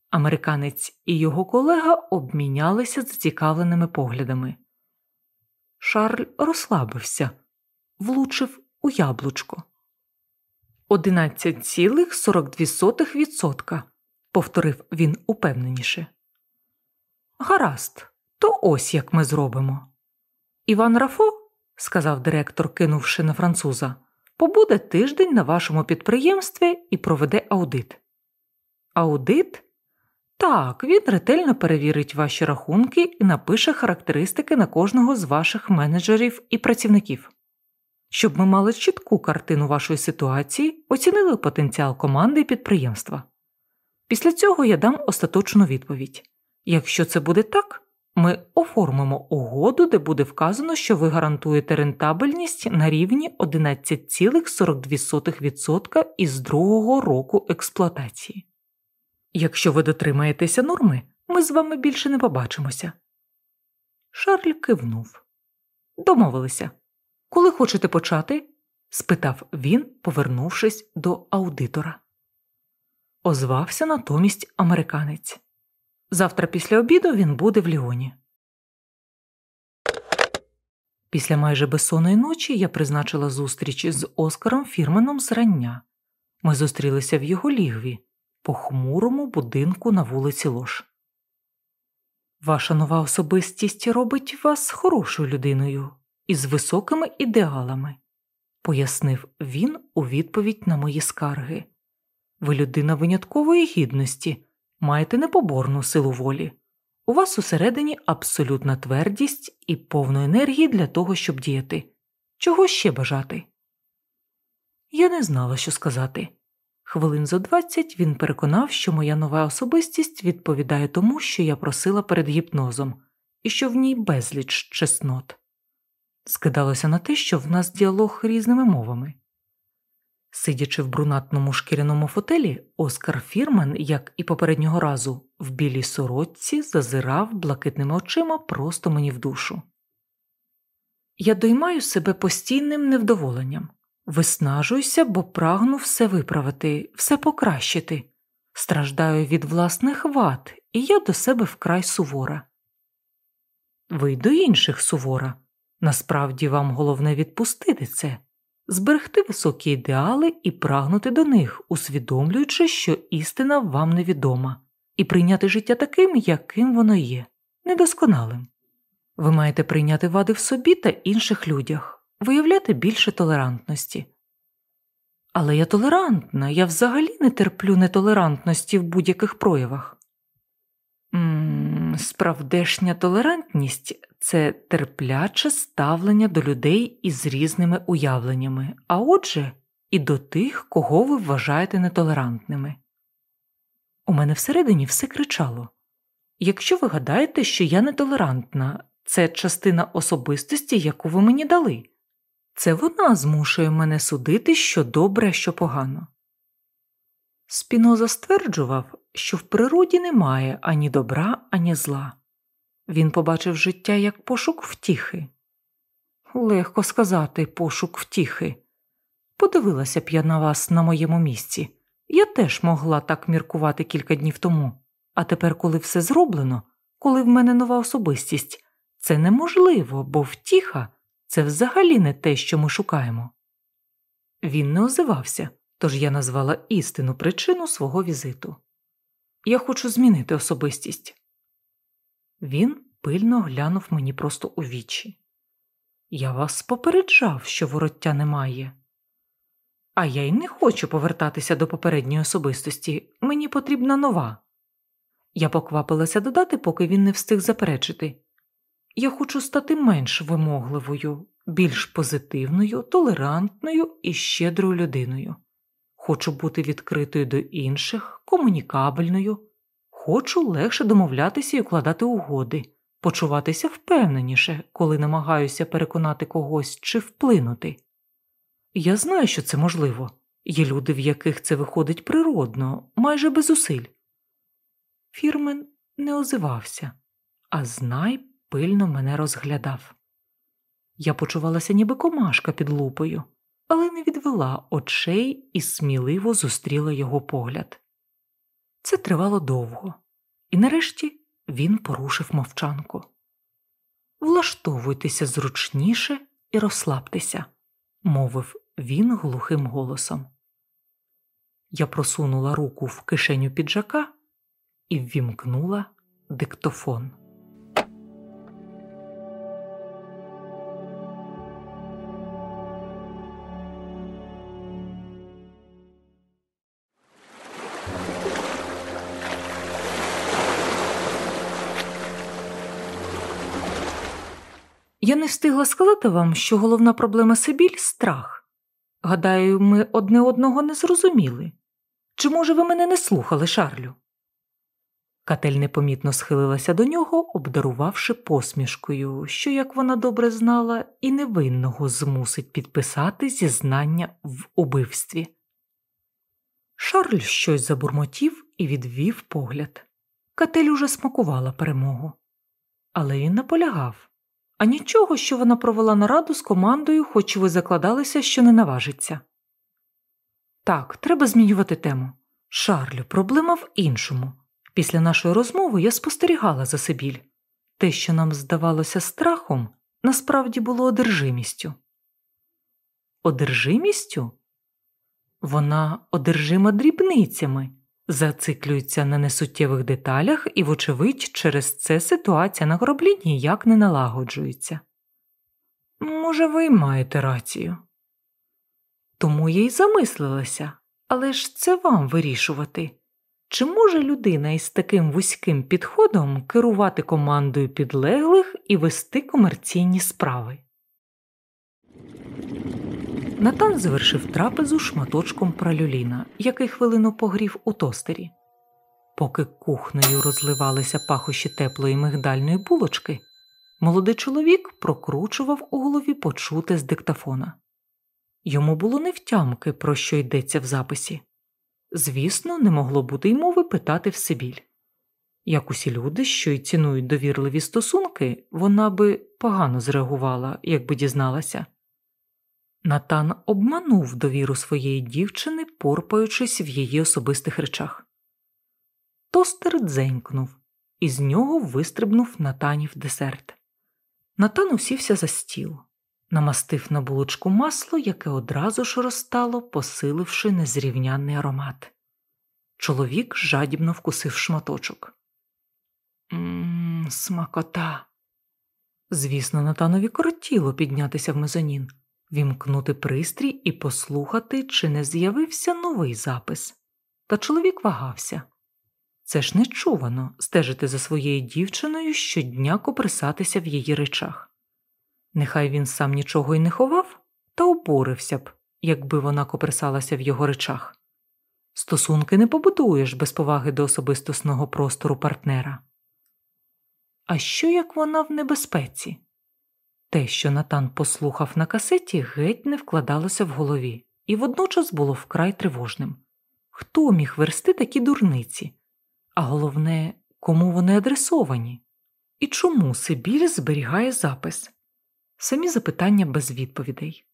Американець і його колега обмінялися зацікавленими поглядами. Шарль розслабився, влучив у яблучко. 11,42%, повторив він упевненіше. Гаразд, то ось як ми зробимо. Іван Рафо, сказав директор, кинувши на француза, побуде тиждень на вашому підприємстві і проведе аудит. Аудит? Так, він ретельно перевірить ваші рахунки і напише характеристики на кожного з ваших менеджерів і працівників. Щоб ми мали чітку картину вашої ситуації, оцінили потенціал команди і підприємства. Після цього я дам остаточну відповідь. Якщо це буде так, ми оформимо угоду, де буде вказано, що ви гарантуєте рентабельність на рівні 11,42% із другого року експлуатації. Якщо ви дотримаєтеся норми, ми з вами більше не побачимося. Шарль кивнув. Домовилися. Коли хочете почати? спитав він, повернувшись до аудитора. Озвався натомість американець. Завтра після обіду він буде в Ліоні. Після майже безсонної ночі я призначила зустріч з Оскаром Фірменом зрання. Ми зустрілися в його лігві, похмурому будинку на вулиці Лош. Ваша нова особистість робить вас хорошою людиною із високими ідеалами, пояснив він у відповідь на мої скарги. Ви людина виняткової гідності, маєте непоборну силу волі. У вас усередині абсолютна твердість і повно енергії для того, щоб діяти. Чого ще бажати? Я не знала, що сказати. Хвилин зо двадцять він переконав, що моя нова особистість відповідає тому, що я просила перед гіпнозом, і що в ній безліч чеснот. Скидалося на те, що в нас діалог різними мовами. Сидячи в брунатному шкіряному фотелі, Оскар Фірман, як і попереднього разу, в білій сорочці зазирав блакитними очима просто мені в душу. Я доймаю себе постійним невдоволенням, виснажуюся, бо прагну все виправити, все покращити, страждаю від власних вад, і я до себе вкрай сувора. Ви до інших сувора. Насправді вам головне відпустити це зберегти високі ідеали і прагнути до них, усвідомлюючи, що істина вам невідома, і прийняти життя таким, яким воно є, недосконалим. Ви маєте прийняти вади в собі та інших людях, виявляти більше толерантності. Але я толерантна, я взагалі не терплю нетолерантності в будь-яких проявах. М справдешня толерантність це терпляче ставлення до людей із різними уявленнями, а отже, і до тих, кого ви вважаєте нетолерантними. У мене всередині все кричало якщо ви гадаєте, що я нетолерантна, це частина особистості, яку ви мені дали, це вона змушує мене судити, що добре, що погано. Спіноза стверджував, що в природі немає ані добра, ані зла. Він побачив життя як пошук втіхи. Легко сказати пошук втіхи. Подивилася б я на вас на моєму місці. Я теж могла так міркувати кілька днів тому. А тепер, коли все зроблено, коли в мене нова особистість, це неможливо, бо втіха це взагалі не те, що ми шукаємо. Він не озивався, тож я назвала істинну причину свого візиту. Я хочу змінити особистість. Він пильно глянув мені просто у вічі. Я вас попереджав, що вороття немає. А я й не хочу повертатися до попередньої особистості, мені потрібна нова. Я поквапилася додати, поки він не встиг заперечити. Я хочу стати менш вимогливою, більш позитивною, толерантною і щедрою людиною. Хочу бути відкритою до інших, комунікабельною, хочу легше домовлятися і укладати угоди, почуватися впевненіше, коли намагаюся переконати когось чи вплинути. Я знаю, що це можливо, є люди, в яких це виходить природно, майже без зусиль. Фірмен не озивався, а знай пильно мене розглядав. Я почувалася ніби комашка під лупою, але не відвела очей і сміливо зустріла його погляд. Це тривало довго, і нарешті він порушив мовчанку. Влаштовуйтеся зручніше і розслабтеся, мовив він глухим голосом. Я просунула руку в кишеню піджака і ввімкнула диктофон. Встигла сказати вам, що головна проблема Сибіль страх. Гадаю, ми одне одного не зрозуміли. Чи, може, ви мене не слухали, Шарлю? Катель непомітно схилилася до нього, обдарувавши посмішкою, що, як вона добре знала, і невинного змусить підписати зізнання в убивстві. Шарль щось забурмотів і відвів погляд. Катель уже смакувала перемогу. Але він наполягав а нічого, що вона провела нараду з командою, хоч ви закладалися, що не наважиться. Так, треба змінювати тему. Шарлю, проблема в іншому. Після нашої розмови я спостерігала за Сибіль. Те, що нам здавалося страхом, насправді було одержимістю. Одержимістю? Вона одержима дрібницями, зациклюється на несуттєвих деталях, і, вочевидь, через це ситуація на кораблі ніяк не налагоджується. Може, ви маєте рацію. Тому я й замислилася, але ж це вам вирішувати. Чи може людина із таким вузьким підходом керувати командою підлеглих і вести комерційні справи? Натан завершив трапезу шматочком пралюліна, який хвилину погрів у тостері. Поки кухнею розливалися пахощі теплої мигдальної булочки, молодий чоловік прокручував у голові почути з диктофона. Йому було невтямки, про що йдеться в записі. Звісно, не могло бути й мови питати в Сибіль. Як усі люди, що й цінують довірливі стосунки, вона би погано зреагувала, якби дізналася. Натан обманув довіру своєї дівчини, порпаючись в її особистих речах. Тостер дзенькнув, і з нього вистрибнув Натанів десерт. Натан усівся за стіл, намастив на булочку масло, яке одразу ж розтало, посиливши незрівнянний аромат. Чоловік жадібно вкусив шматочок. Ммм, смакота. Звісно, Натанові коротіло піднятися в мезонін вімкнути пристрій і послухати, чи не з'явився новий запис. Та чоловік вагався. Це ж нечувано стежити за своєю дівчиною щодня коприсатися в її речах. Нехай він сам нічого й не ховав, та обурився б, якби вона коприсалася в його речах. Стосунки не побудуєш без поваги до особистосного простору партнера. А що як вона в небезпеці? Те, що Натан послухав на касеті, геть не вкладалося в голові, і водночас було вкрай тривожним. Хто міг версти такі дурниці? А головне, кому вони адресовані? І чому Сибіль зберігає запис? Самі запитання без відповідей.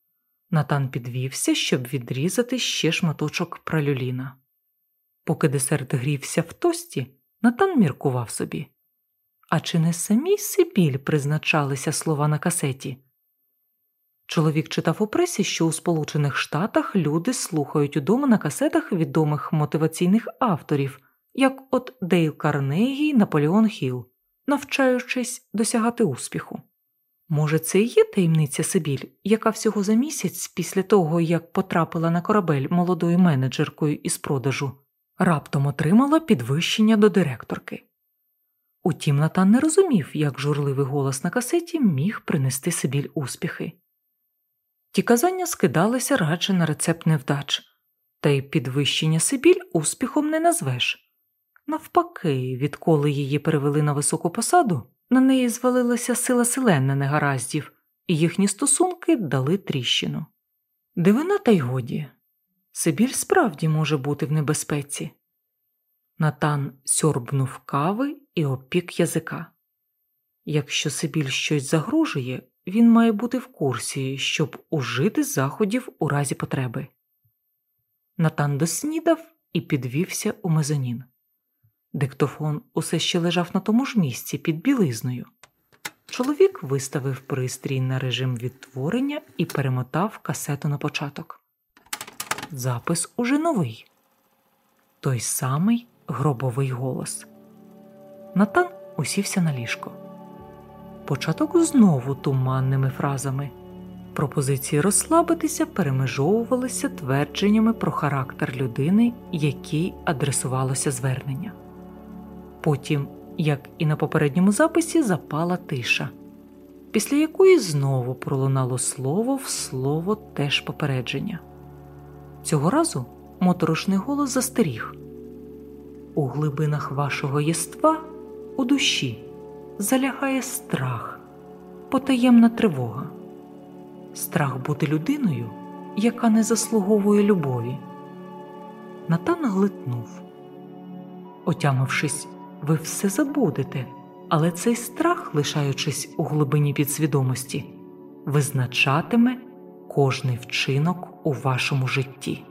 Натан підвівся, щоб відрізати ще шматочок пралюліна. Поки десерт грівся в тостері, Натан міркував собі. А чи не самій Сибіль призначалися слова на касеті? Чоловік читав у пресі, що у Сполучених Штатах люди слухають удома на касетах відомих мотиваційних авторів, як от Дейл Карнегі й Наполеон Хіл, навчаючись досягати успіху. Може, це і є таємниця Сибіль, яка всього за місяць після того, як потрапила на корабель молодою менеджеркою із продажу, раптом отримала підвищення до директорки. Утім, Натан не розумів, як журливий голос на касеті міг принести Сибіль успіхи. Ті казання скидалися радше на рецепт невдач, та й підвищення Сибіль успіхом не назвеш. Навпаки, відколи її перевели на високу посаду, на неї звалилася сила селена негараздів, і їхні стосунки дали тріщину. Дивина, та й годі Сибіль справді може бути в небезпеці. Натан сьорбнув кави і опік язика. Якщо Сибіль щось загрожує, він має бути в курсі, щоб ужити заходів у разі потреби. Натан доснідав і підвівся у мезонін. Диктофон усе ще лежав на тому ж місці під білизною. Чоловік виставив пристрій на режим відтворення і перемотав касету на початок. Запис уже новий. Той самий гробовий голос. Натан усівся на ліжко. Початок знову туманними фразами. Пропозиції розслабитися перемежовувалися твердженнями про характер людини, якій адресувалося звернення. Потім, як і на попередньому записі, запала тиша. після якої знову пролунало слово в слово теж попередження. Цього разу моторошний голос застеріг у глибинах вашого єства у душі залягає страх, потаємна тривога, страх бути людиною, яка не заслуговує любові. Натан глитнув. Отямившись, ви все забудете, але цей страх, лишаючись у глибині підсвідомості, визначатиме кожний вчинок у вашому житті.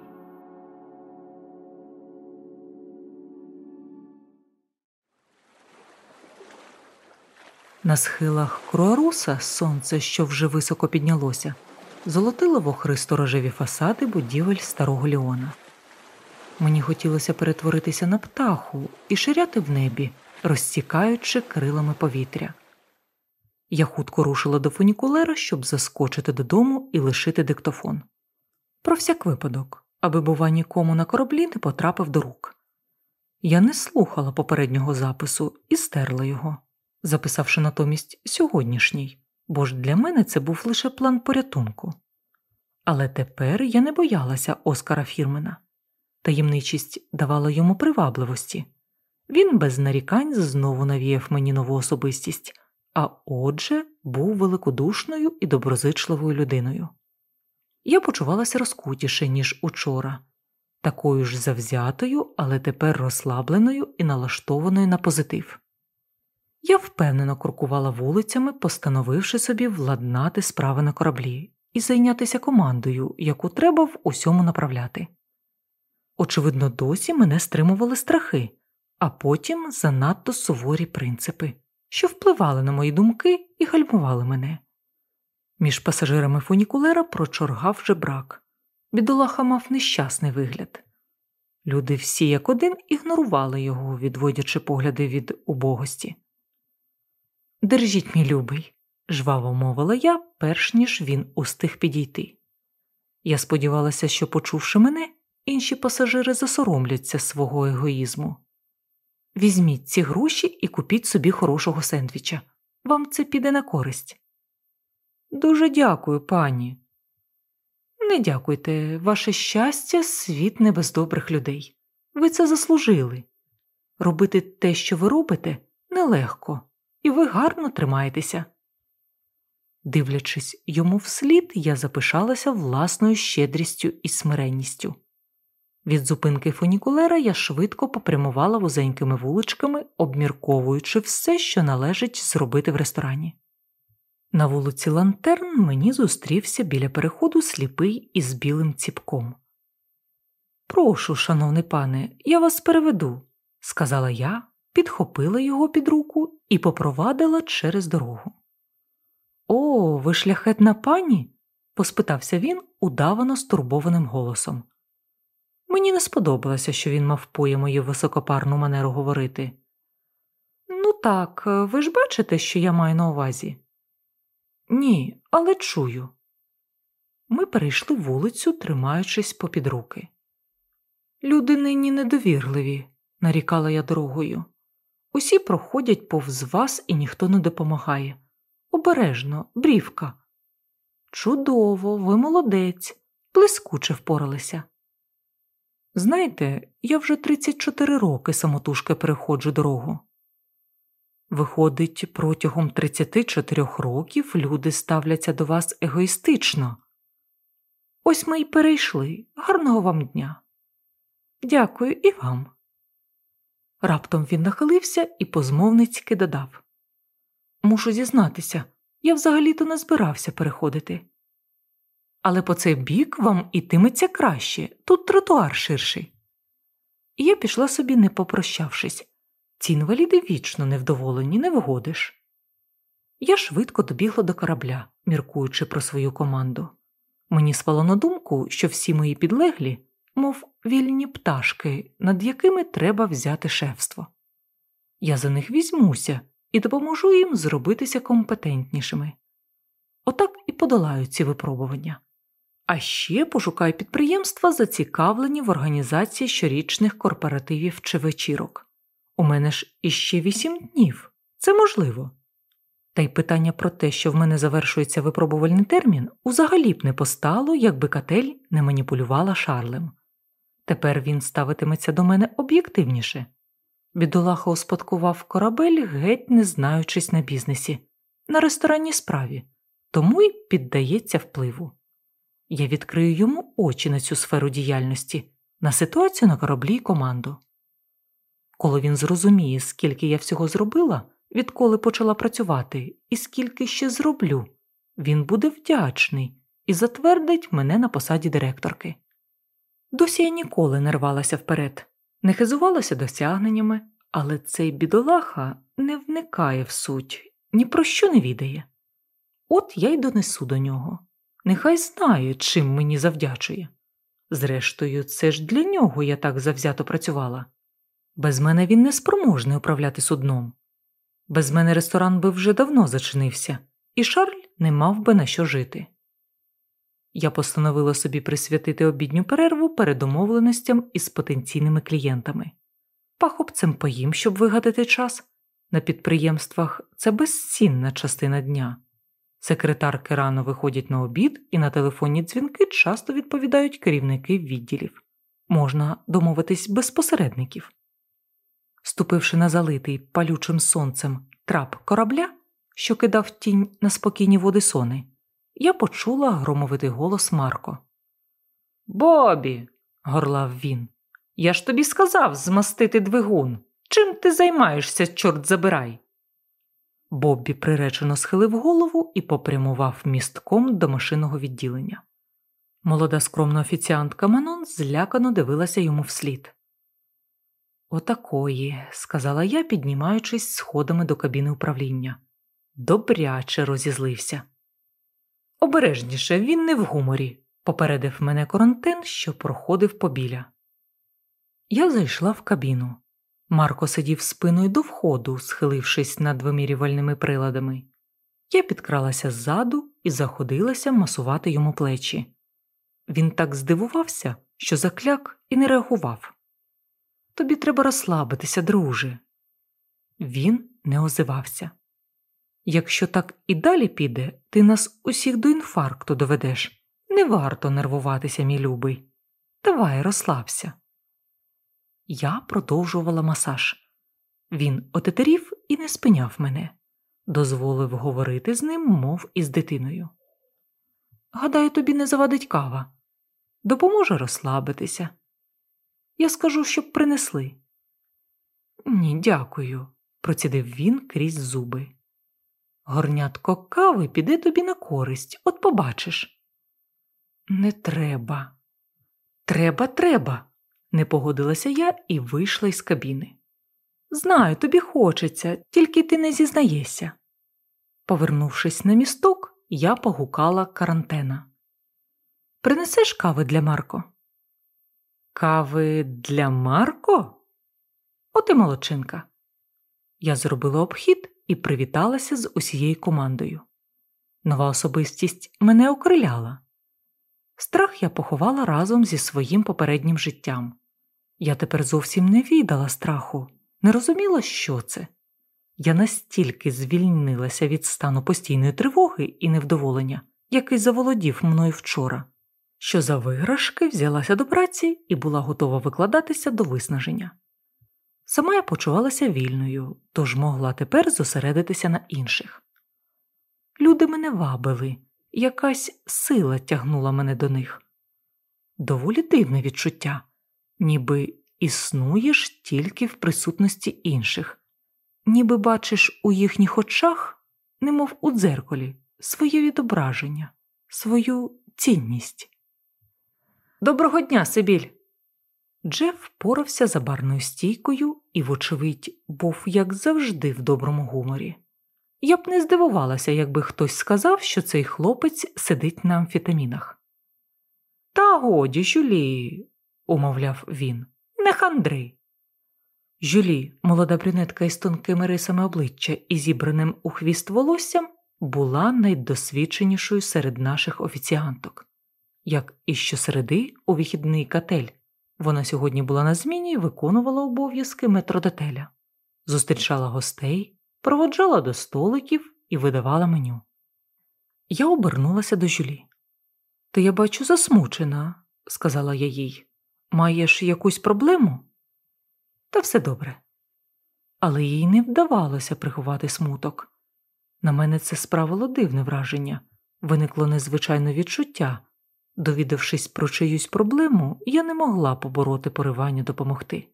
На схилах Круаруса сонце, що вже високо піднялося, золотило вохри сторожеві фасади будівель старого Ліона. Мені хотілося перетворитися на птаху і ширяти в небі, розсікаючи крилами повітря. Я хутко рушила до фунікулера, щоб заскочити додому і лишити диктофон. Про всяк випадок, аби, бува, нікому на кораблі не потрапив до рук. Я не слухала попереднього запису і стерла його, записавши натомість сьогоднішній, бо ж для мене це був лише план порятунку. Але тепер я не боялася Оскара Фірмена. Таємничість давала йому привабливості. Він без нарікань знову навіяв мені нову особистість, а отже, був великодушною і доброзичливою людиною. Я почувалася розкутіше, ніж учора, такою ж завзятою, але тепер розслабленою і налаштованою на позитив. Я впевнено крокувала вулицями, постановивши собі владнати справи на кораблі і зайнятися командою, яку треба в усьому направляти. Очевидно, досі мене стримували страхи, а потім занадто суворі принципи, що впливали на мої думки і гальмували мене. Між пасажирами фунікулера прочоргав жебрак. Бідолаха мав нещасний вигляд. Люди всі як один ігнорували його, відводячи погляди від убогості. Держіть, мій любий, жваво мовила я, перш ніж він устиг підійти. Я сподівалася, що, почувши мене, інші пасажири засоромляться свого егоїзму. Візьміть ці гроші і купіть собі хорошого сендвіча. Вам це піде на користь. Дуже дякую, пані. Не дякуйте, ваше щастя, світ не без добрих людей. Ви це заслужили. Робити те, що ви робите, нелегко, і ви гарно тримаєтеся. Дивлячись йому вслід, я запишалася власною щедрістю і смиренністю. Від зупинки фунікулера я швидко попрямувала вузенькими вуличками, обмірковуючи все, що належить зробити в ресторані. На вулиці Лантерн мені зустрівся біля переходу сліпий із білим ціпком. Прошу, шановний пане, я вас переведу, сказала я, підхопила його під руку і попровадила через дорогу. О, ви шляхетна пані? поспитався він удавано стурбованим голосом. Мені не сподобалося, що він мав поє мою високопарну манеру говорити. Ну так, ви ж бачите, що я маю на увазі? Ні, але чую. Ми перейшли вулицю, тримаючись попід руки. Люди нині недовірливі, нарікала я дорогою. Усі проходять повз вас і ніхто не допомагає. Обережно, брівка. Чудово, ви молодець, блискуче впоралися. Знаєте, я вже 34 роки самотужки переходжу дорогу. Виходить, протягом 34 років люди ставляться до вас егоїстично. Ось ми й перейшли. Гарного вам дня. Дякую і вам. Раптом він нахилився і позмовницьки додав Мушу зізнатися, я взагалі-то не збирався переходити. Але по цей бік вам ітиметься краще, тут тротуар ширший. І я пішла собі, не попрощавшись. Ці інваліди вічно невдоволені, не вгодиш. Я швидко добігла до корабля, міркуючи про свою команду. Мені спало на думку, що всі мої підлеглі, мов вільні пташки, над якими треба взяти шефство. Я за них візьмуся і допоможу їм зробитися компетентнішими. Отак і подолаю ці випробування. А ще пошукаю підприємства, зацікавлені в організації щорічних корпоративів чи вечірок. У мене ж іще вісім днів. Це можливо. Та й питання про те, що в мене завершується випробувальний термін, узагалі б не постало, якби катель не маніпулювала Шарлем. Тепер він ставитиметься до мене об'єктивніше. Бідолаха успадкував корабель, геть не знаючись на бізнесі, на ресторанній справі, тому й піддається впливу. Я відкрию йому очі на цю сферу діяльності, на ситуацію на кораблі й команду. Коли він зрозуміє, скільки я всього зробила, відколи почала працювати, і скільки ще зроблю, він буде вдячний і затвердить мене на посаді директорки. Досі я ніколи не рвалася вперед, не хизувалася досягненнями, але цей бідолаха не вникає в суть, ні про що не відає. От я й донесу до нього. Нехай знає, чим мені завдячує. Зрештою, це ж для нього я так завзято працювала. Без мене він не спроможний управляти судном. Без мене ресторан би вже давно зачинився, і Шарль не мав би на що жити. Я постановила собі присвятити обідню перерву передомовленостям із потенційними клієнтами. Пахопцем поїм, щоб вигадати час. На підприємствах це безцінна частина дня. Секретарки рано виходять на обід і на телефонні дзвінки часто відповідають керівники відділів. Можна домовитись без посередників. Ступивши на залитий палючим сонцем трап корабля, що кидав тінь на спокійні води сони, я почула громовитий голос Марко. Бобі, горлав він, я ж тобі сказав змастити двигун. Чим ти займаєшся, чорт забирай? Боббі приречено схилив голову і попрямував містком до машинного відділення. Молода скромна офіціантка Манон злякано дивилася йому вслід. Отакої, сказала я, піднімаючись сходами до кабіни управління. Добряче розізлився. Обережніше він не в гуморі, попередив мене карантин, що проходив побіля. Я зайшла в кабіну. Марко сидів спиною до входу, схилившись над вимірювальними приладами. Я підкралася ззаду і заходилася масувати йому плечі. Він так здивувався, що закляк і не реагував. Тобі треба розслабитися, друже. Він не озивався. Якщо так і далі піде, ти нас усіх до інфаркту доведеш. Не варто нервуватися, мій любий. Давай, розслабся. Я продовжувала масаж. Він отетерів і не спиняв мене, дозволив говорити з ним, мов із дитиною. Гадаю, тобі не завадить кава. Допоможе розслабитися. Я скажу, щоб принесли. Ні, дякую, процідив він крізь зуби. Горнятко кави піде тобі на користь, от побачиш. Не треба. Треба, треба, не погодилася я і вийшла із кабіни. Знаю, тобі хочеться, тільки ти не зізнаєшся. Повернувшись на місток, я погукала карантена. Принесеш кави для Марко? Кави для Марко? От і молодчинка. Я зробила обхід і привіталася з усією командою. Нова особистість мене окриляла. Страх я поховала разом зі своїм попереднім життям. Я тепер зовсім не віддала страху, не розуміла, що це. Я настільки звільнилася від стану постійної тривоги і невдоволення, який заволодів мною вчора, що за виграшки взялася до праці і була готова викладатися до виснаження. Сама я почувалася вільною, тож могла тепер зосередитися на інших. Люди мене вабили, якась сила тягнула мене до них. Доволі дивне відчуття, ніби існуєш тільки в присутності інших, ніби бачиш у їхніх очах, немов у дзеркалі, своє відображення, свою цінність. Доброго дня, Сибіль! Джеф порався за барною стійкою і, вочевидь, був, як завжди, в доброму гуморі. Я б не здивувалася, якби хтось сказав, що цей хлопець сидить на амфетамінах. Та годі, Жюлі, умовляв він, не хандри. Жюлі, молода брюнетка із тонкими рисами обличчя і зібраним у хвіст волоссям, була найдосвідченішою серед наших офіціанток. Як і щосереди у вихідний катель, вона сьогодні була на зміні і виконувала обов'язки метродотеля, зустрічала гостей, проводжала до столиків і видавала меню. Я обернулася до Жюлі. Ти, я бачу, засмучена, сказала я їй. Маєш якусь проблему? Та все добре. Але їй не вдавалося приховати смуток. На мене це справило дивне враження, виникло незвичайне відчуття. Довідавшись про чиюсь проблему, я не могла побороти поривання допомогти.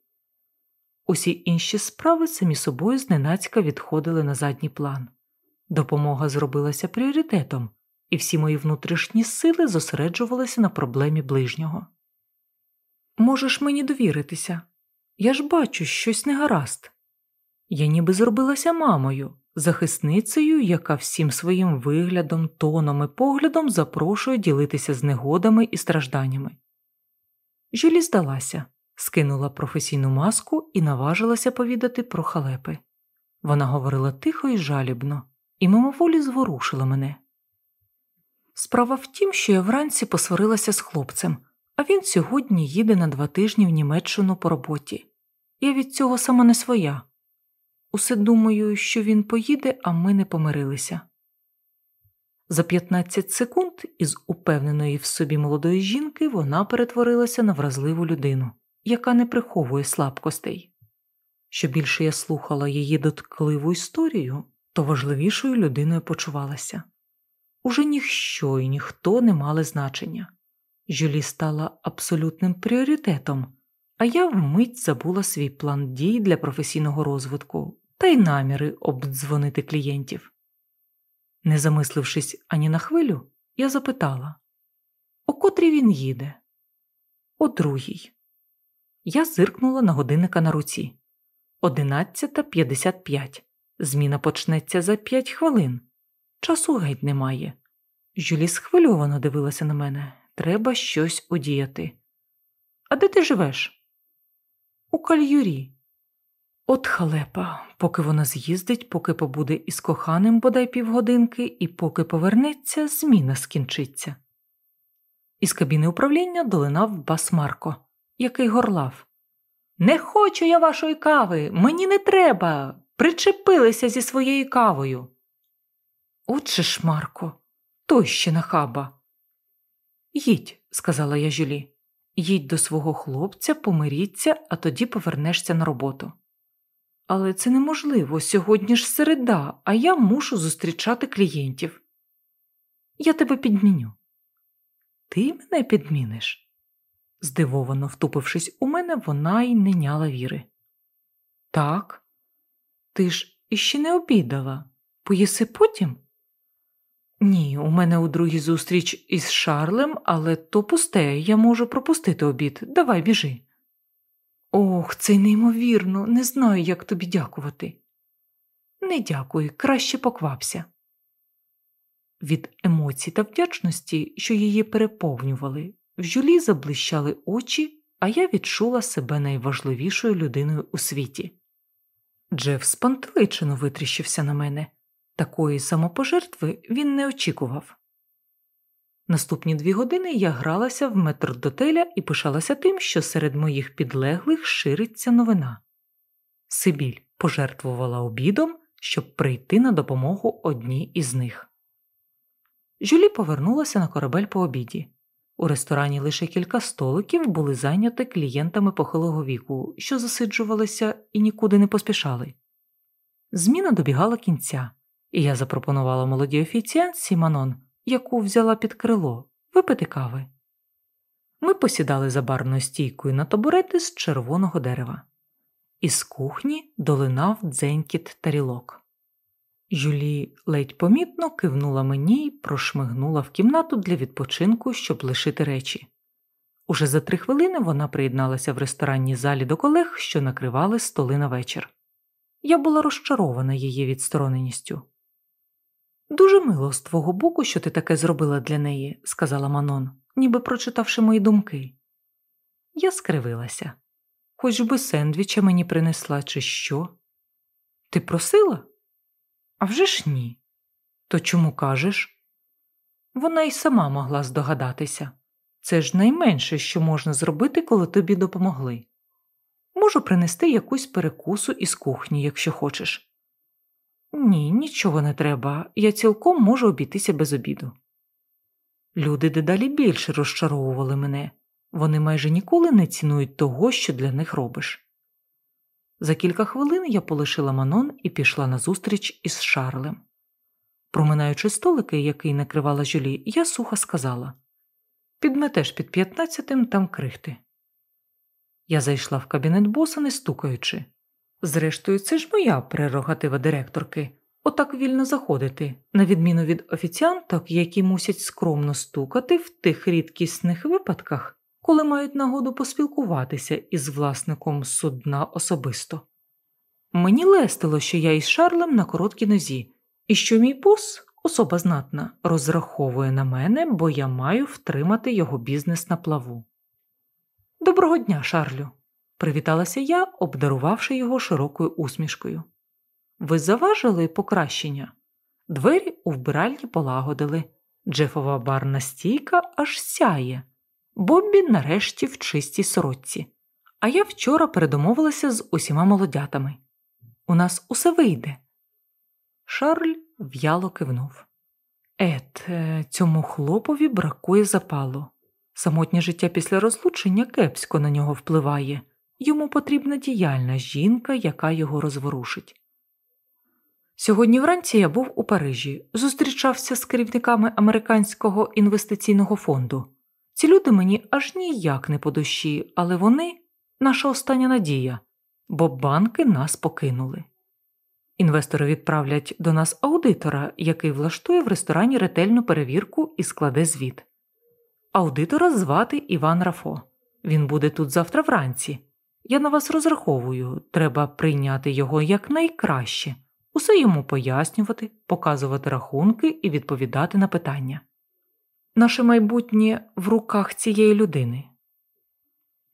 Усі інші справи самі собою зненацька відходили на задній план. Допомога зробилася пріоритетом, і всі мої внутрішні сили зосереджувалися на проблемі ближнього. Можеш мені довіритися, я ж бачу щось негаразд. Я ніби зробилася мамою, захисницею, яка всім своїм виглядом, тоном і поглядом запрошує ділитися з негодами і стражданнями. Жюлі здалася, скинула професійну маску і наважилася повідати про халепи. Вона говорила тихо і жалібно, і мимоволі зворушила мене. Справа в тім, що я вранці посварилася з хлопцем, а він сьогодні їде на два тижні в Німеччину по роботі. Я від цього сама не своя. Усе думаю, що він поїде, а ми не помирилися. За 15 секунд із упевненої в собі молодої жінки вона перетворилася на вразливу людину, яка не приховує слабкостей. Що більше я слухала її доткливу історію, то важливішою людиною почувалася. Уже ніщо і ніхто не мали значення. Жюлі стала абсолютним пріоритетом, а я вмить забула свій план дій для професійного розвитку та й наміри обдзвонити клієнтів. Не замислившись ані на хвилю, я запитала о котрій він їде? О другій. Я зиркнула на годинника на руці. Одинадцята п'ятдесят п'ять. Зміна почнеться за п'ять хвилин. Часу геть немає. Жюлі схвильовано дивилася на мене. Треба щось удіяти. А де ти живеш? У кальюрі. От халепа, поки вона з'їздить, поки побуде із коханим бодай півгодинки, і поки повернеться, зміна скінчиться. Із кабіни управління долинав бас Марко, який горлав. Не хочу я вашої кави, мені не треба. Причепилися зі своєю кавою. Отже ж, Марко, той ще нахаба. Їдь, сказала я Жюлі, їдь до свого хлопця, помиріться, а тоді повернешся на роботу. Але це неможливо сьогодні ж середа, а я мушу зустрічати клієнтів. Я тебе підміню. Ти мене підміниш? Здивовано втупившись у мене, вона й не няла віри. Так, ти ж іще не обідала. Поїси потім? Ні, у мене у другій зустріч із Шарлем, але то пусте, я можу пропустити обід. Давай біжи. Ох, це неймовірно, не знаю, як тобі дякувати. Не дякуй, краще поквапся. Від емоцій та вдячності, що її переповнювали, в жюлі заблищали очі, а я відчула себе найважливішою людиною у світі. Джеф спантеличено витріщився на мене. Такої самопожертви він не очікував. Наступні дві години я гралася в метрдотеля і пишалася тим, що серед моїх підлеглих шириться новина. Сибіль пожертвувала обідом, щоб прийти на допомогу одній із них. Жюлі повернулася на корабель по обіді. У ресторані лише кілька столиків були зайняті клієнтами похилого віку, що засиджувалися і нікуди не поспішали. Зміна добігала кінця, і я запропонувала молодій офіціанці Манон яку взяла під крило, випити кави. Ми посідали за барною стійкою на табурети з червоного дерева. Із кухні долинав дзенькіт тарілок. Жюлі ледь помітно кивнула мені і прошмигнула в кімнату для відпочинку, щоб лишити речі. Уже за три хвилини вона приєдналася в ресторанній залі до колег, що накривали столи на вечір. Я була розчарована її відстороненістю. Дуже мило з твого боку, що ти таке зробила для неї, сказала Манон, ніби прочитавши мої думки. Я скривилася. Хоч би сендвіча мені принесла, чи що. Ти просила? «А вже ж ні. То чому кажеш? Вона й сама могла здогадатися. Це ж найменше, що можна зробити, коли тобі допомогли. Можу принести якусь перекусу із кухні, якщо хочеш. Ні, нічого не треба, я цілком можу обійтися без обіду. Люди дедалі більше розчаровували мене, вони майже ніколи не цінують того, що для них робиш. За кілька хвилин я полишила Манон і пішла на зустріч із Шарлем. Проминаючи столики, який накривала жюлі, я сухо сказала Підметеш під п'ятнадцятим там крихти. Я зайшла в кабінет боса, не стукаючи. Зрештою, це ж моя прерогатива директорки отак вільно заходити, на відміну від офіціанток, які мусять скромно стукати в тих рідкісних випадках, коли мають нагоду поспілкуватися із власником судна особисто. Мені лестило, що я із Шарлем на короткій нозі, і що мій бос, особа знатна, розраховує на мене, бо я маю втримати його бізнес на плаву. Доброго дня, Шарлю, привіталася я, обдарувавши його широкою усмішкою. Ви заважили покращення? Двері у вбиральні полагодили. Джефова барна стійка аж сяє. Боббі нарешті в чистій сорочці. А я вчора передомовилася з усіма молодятами. У нас усе вийде. Шарль в'яло кивнув. Ет, е, цьому хлопові бракує запалу. Самотнє життя після розлучення кепсько на нього впливає. Йому потрібна діяльна жінка, яка його розворушить. Сьогодні вранці я був у Парижі, зустрічався з керівниками американського інвестиційного фонду. Ці люди мені аж ніяк не по душі, але вони наша остання надія, бо банки нас покинули. Інвестори відправлять до нас аудитора, який влаштує в ресторані ретельну перевірку і складе звіт. Аудитора звати Іван Рафо. Він буде тут завтра вранці. Я на вас розраховую, треба прийняти його якнайкраще усе йому пояснювати, показувати рахунки і відповідати на питання. Наше майбутнє в руках цієї людини.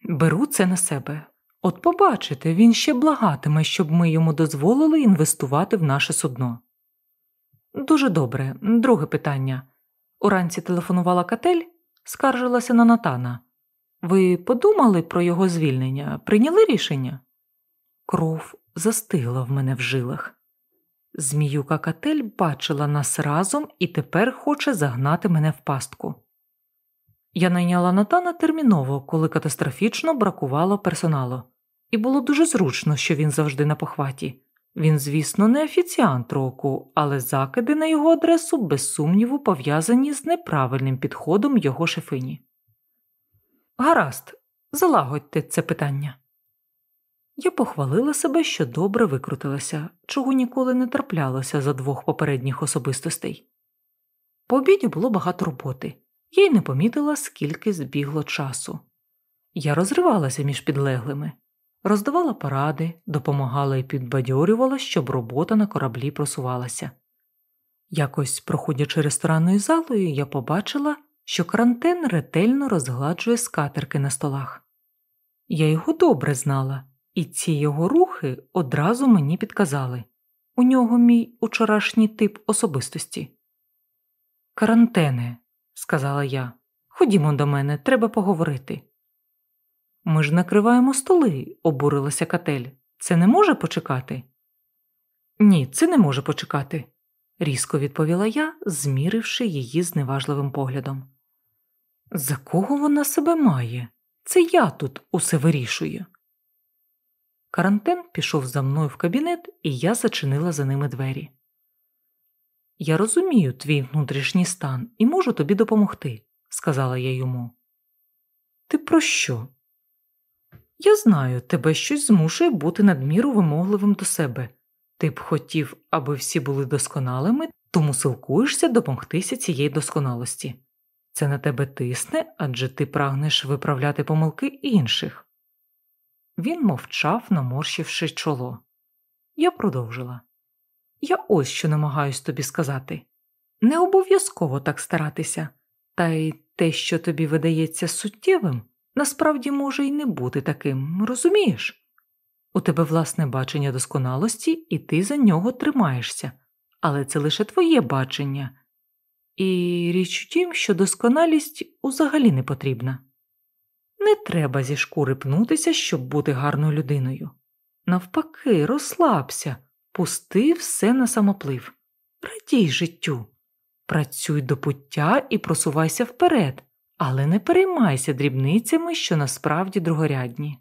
Беру це на себе. От побачите, він ще благатиме, щоб ми йому дозволили інвестувати в наше судно. Дуже добре. Друге питання. Уранці телефонувала Катель, скаржилася на Натана. Ви подумали про його звільнення, прийняли рішення? Кров застигла в мене в жилах. Зміюка Катель бачила нас разом і тепер хоче загнати мене в пастку. Я найняла Натана терміново, коли катастрофічно бракувало персоналу, і було дуже зручно, що він завжди на похваті. Він, звісно, не офіціант року, але закиди на його адресу без сумніву пов'язані з неправильним підходом його шефині. Гаразд, залагодьте це питання. Я похвалила себе, що добре викрутилася, чого ніколи не траплялося за двох попередніх особистостей. По обіді було багато роботи, я й не помітила, скільки збігло часу. Я розривалася між підлеглими, роздавала поради, допомагала і підбадьорювала, щоб робота на кораблі просувалася. Якось, проходячи ресторанною залою, я побачила, що карантин ретельно розгладжує скатерки на столах. Я його добре знала. І ці його рухи одразу мені підказали у нього мій учорашній тип особистості. Карантене, сказала я, ходімо до мене, треба поговорити. Ми ж накриваємо столи, обурилася Катель. Це не може почекати? Ні, це не може почекати, різко відповіла я, зміривши її зневажливим поглядом. За кого вона себе має? Це я тут усе вирішую. Карантен пішов за мною в кабінет, і я зачинила за ними двері. Я розумію твій внутрішній стан і можу тобі допомогти, сказала я йому. Ти про що? Я знаю, тебе щось змушує бути надміру вимогливим до себе. Ти б хотів, аби всі були досконалими, тому силкуєшся допомогтися цієї досконалості. Це на тебе тисне, адже ти прагнеш виправляти помилки інших. Він мовчав, наморщивши чоло. Я продовжила. Я ось що намагаюсь тобі сказати. Не обов'язково так старатися, та й те, що тобі видається суттєвим, насправді може й не бути таким, розумієш? У тебе власне бачення досконалості, і ти за нього тримаєшся, але це лише твоє бачення. І річ у тім, що досконалість взагалі не потрібна. Не треба зі шкури пнутися, щоб бути гарною людиною. Навпаки, розслабся, пусти все на самоплив. Радій життю. Працюй до пуття і просувайся вперед, але не переймайся дрібницями, що насправді другорядні.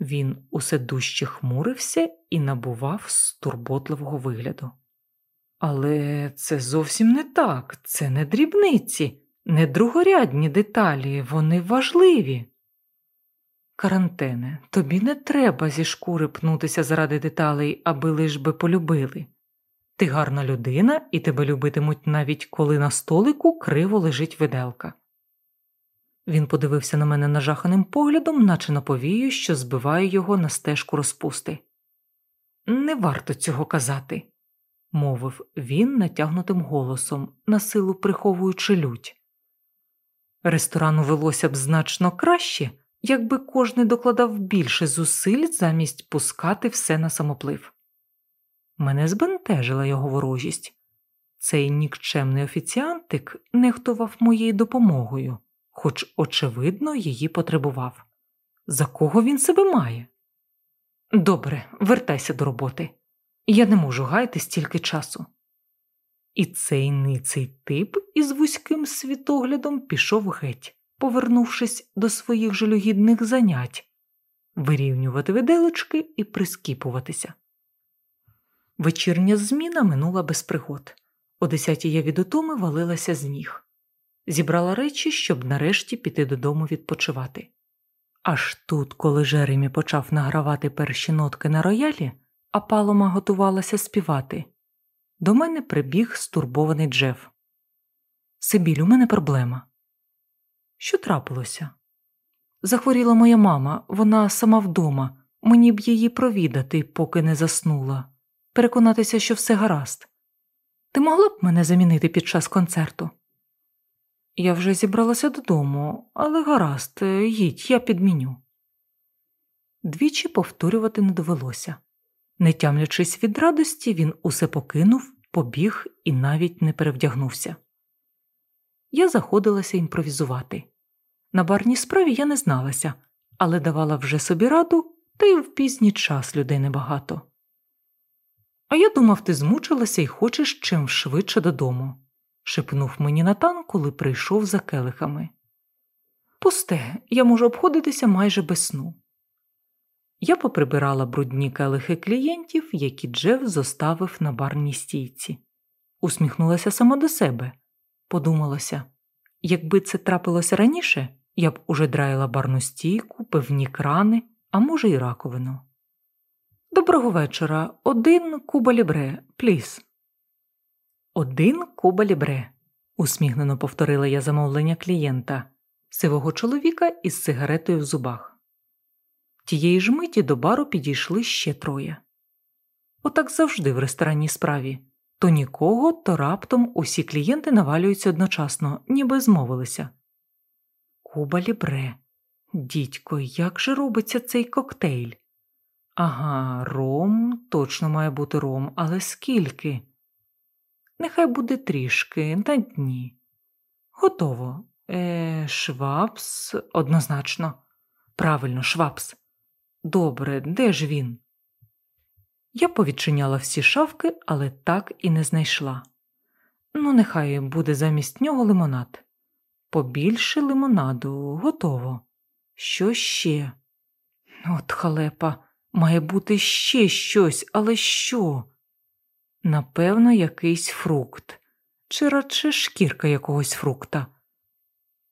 Він усе дужче хмурився і набував стурботливого вигляду. Але це зовсім не так, це не дрібниці, не другорядні деталі, вони важливі. Карантене, тобі не треба зі шкури пнутися заради деталей, аби лиш би полюбили. Ти гарна людина, і тебе любитимуть навіть коли на столику криво лежить виделка. Він подивився на мене нажаханим поглядом, наче наповію, що збиваю його на стежку розпусти. Не варто цього казати, мовив він натягнутим голосом, на силу приховуючи лють. Ресторану велося б значно краще, якби кожний докладав більше зусиль замість пускати все на самоплив. Мене збентежила його ворожість. Цей нікчемний офіціантик нехтував моєю допомогою, хоч, очевидно, її потребував. За кого він себе має? Добре, вертайся до роботи. Я не можу гаяти стільки часу. І цей ниций тип із вузьким світоглядом пішов геть, повернувшись до своїх жалюгідних занять вирівнювати виделочки і прискіпуватися. Вечірня зміна минула без пригод. О десятій я від утоми валилася з ніг, зібрала речі, щоб нарешті піти додому відпочивати. Аж тут, коли Жеремі почав награвати перші нотки на роялі, а палома готувалася співати, до мене прибіг стурбований Джеф. Сибіль, у мене проблема. Що трапилося? Захворіла моя мама, вона сама вдома, мені б її провідати, поки не заснула переконатися, що все гаразд. Ти могла б мене замінити під час концерту? Я вже зібралася додому, але гаразд, їдь, я підміню. Двічі повторювати не довелося. Не тямлячись від радості, він усе покинув, побіг і навіть не перевдягнувся. Я заходилася імпровізувати. На барній справі я не зналася, але давала вже собі раду, та й в пізній час людей небагато. А я думав, ти змучилася і хочеш чим швидше додому, шепнув мені Натан, коли прийшов за келихами. Пусте, я можу обходитися майже без сну. Я поприбирала брудні келихи клієнтів, які Джеф зоставив на барній стійці, усміхнулася сама до себе, подумалася якби це трапилося раніше, я б уже драїла барну стійку, певні крани, а може, й раковину. Доброго вечора. Один куба лібре, пліс. Один куба лібре, усміхнено повторила я замовлення клієнта, сивого чоловіка із сигаретою в зубах. Тієї ж миті до бару підійшли ще троє. Отак завжди в ресторанній справі то нікого, то раптом усі клієнти навалюються одночасно, ніби змовилися. Куба лібре, дідько, як же робиться цей коктейль? Ага, ром, точно має бути ром, але скільки? Нехай буде трішки на дні. Готово. Е, Швепс, однозначно. Правильно, швепс. Добре, де ж він? Я повідчиняла всі шафки, але так і не знайшла. Ну, нехай буде замість нього лимонад. Побільше лимонаду, готово. Що ще? От халепа. Має бути ще щось, але що? Напевно, якийсь фрукт, чи радше шкірка якогось фрукта.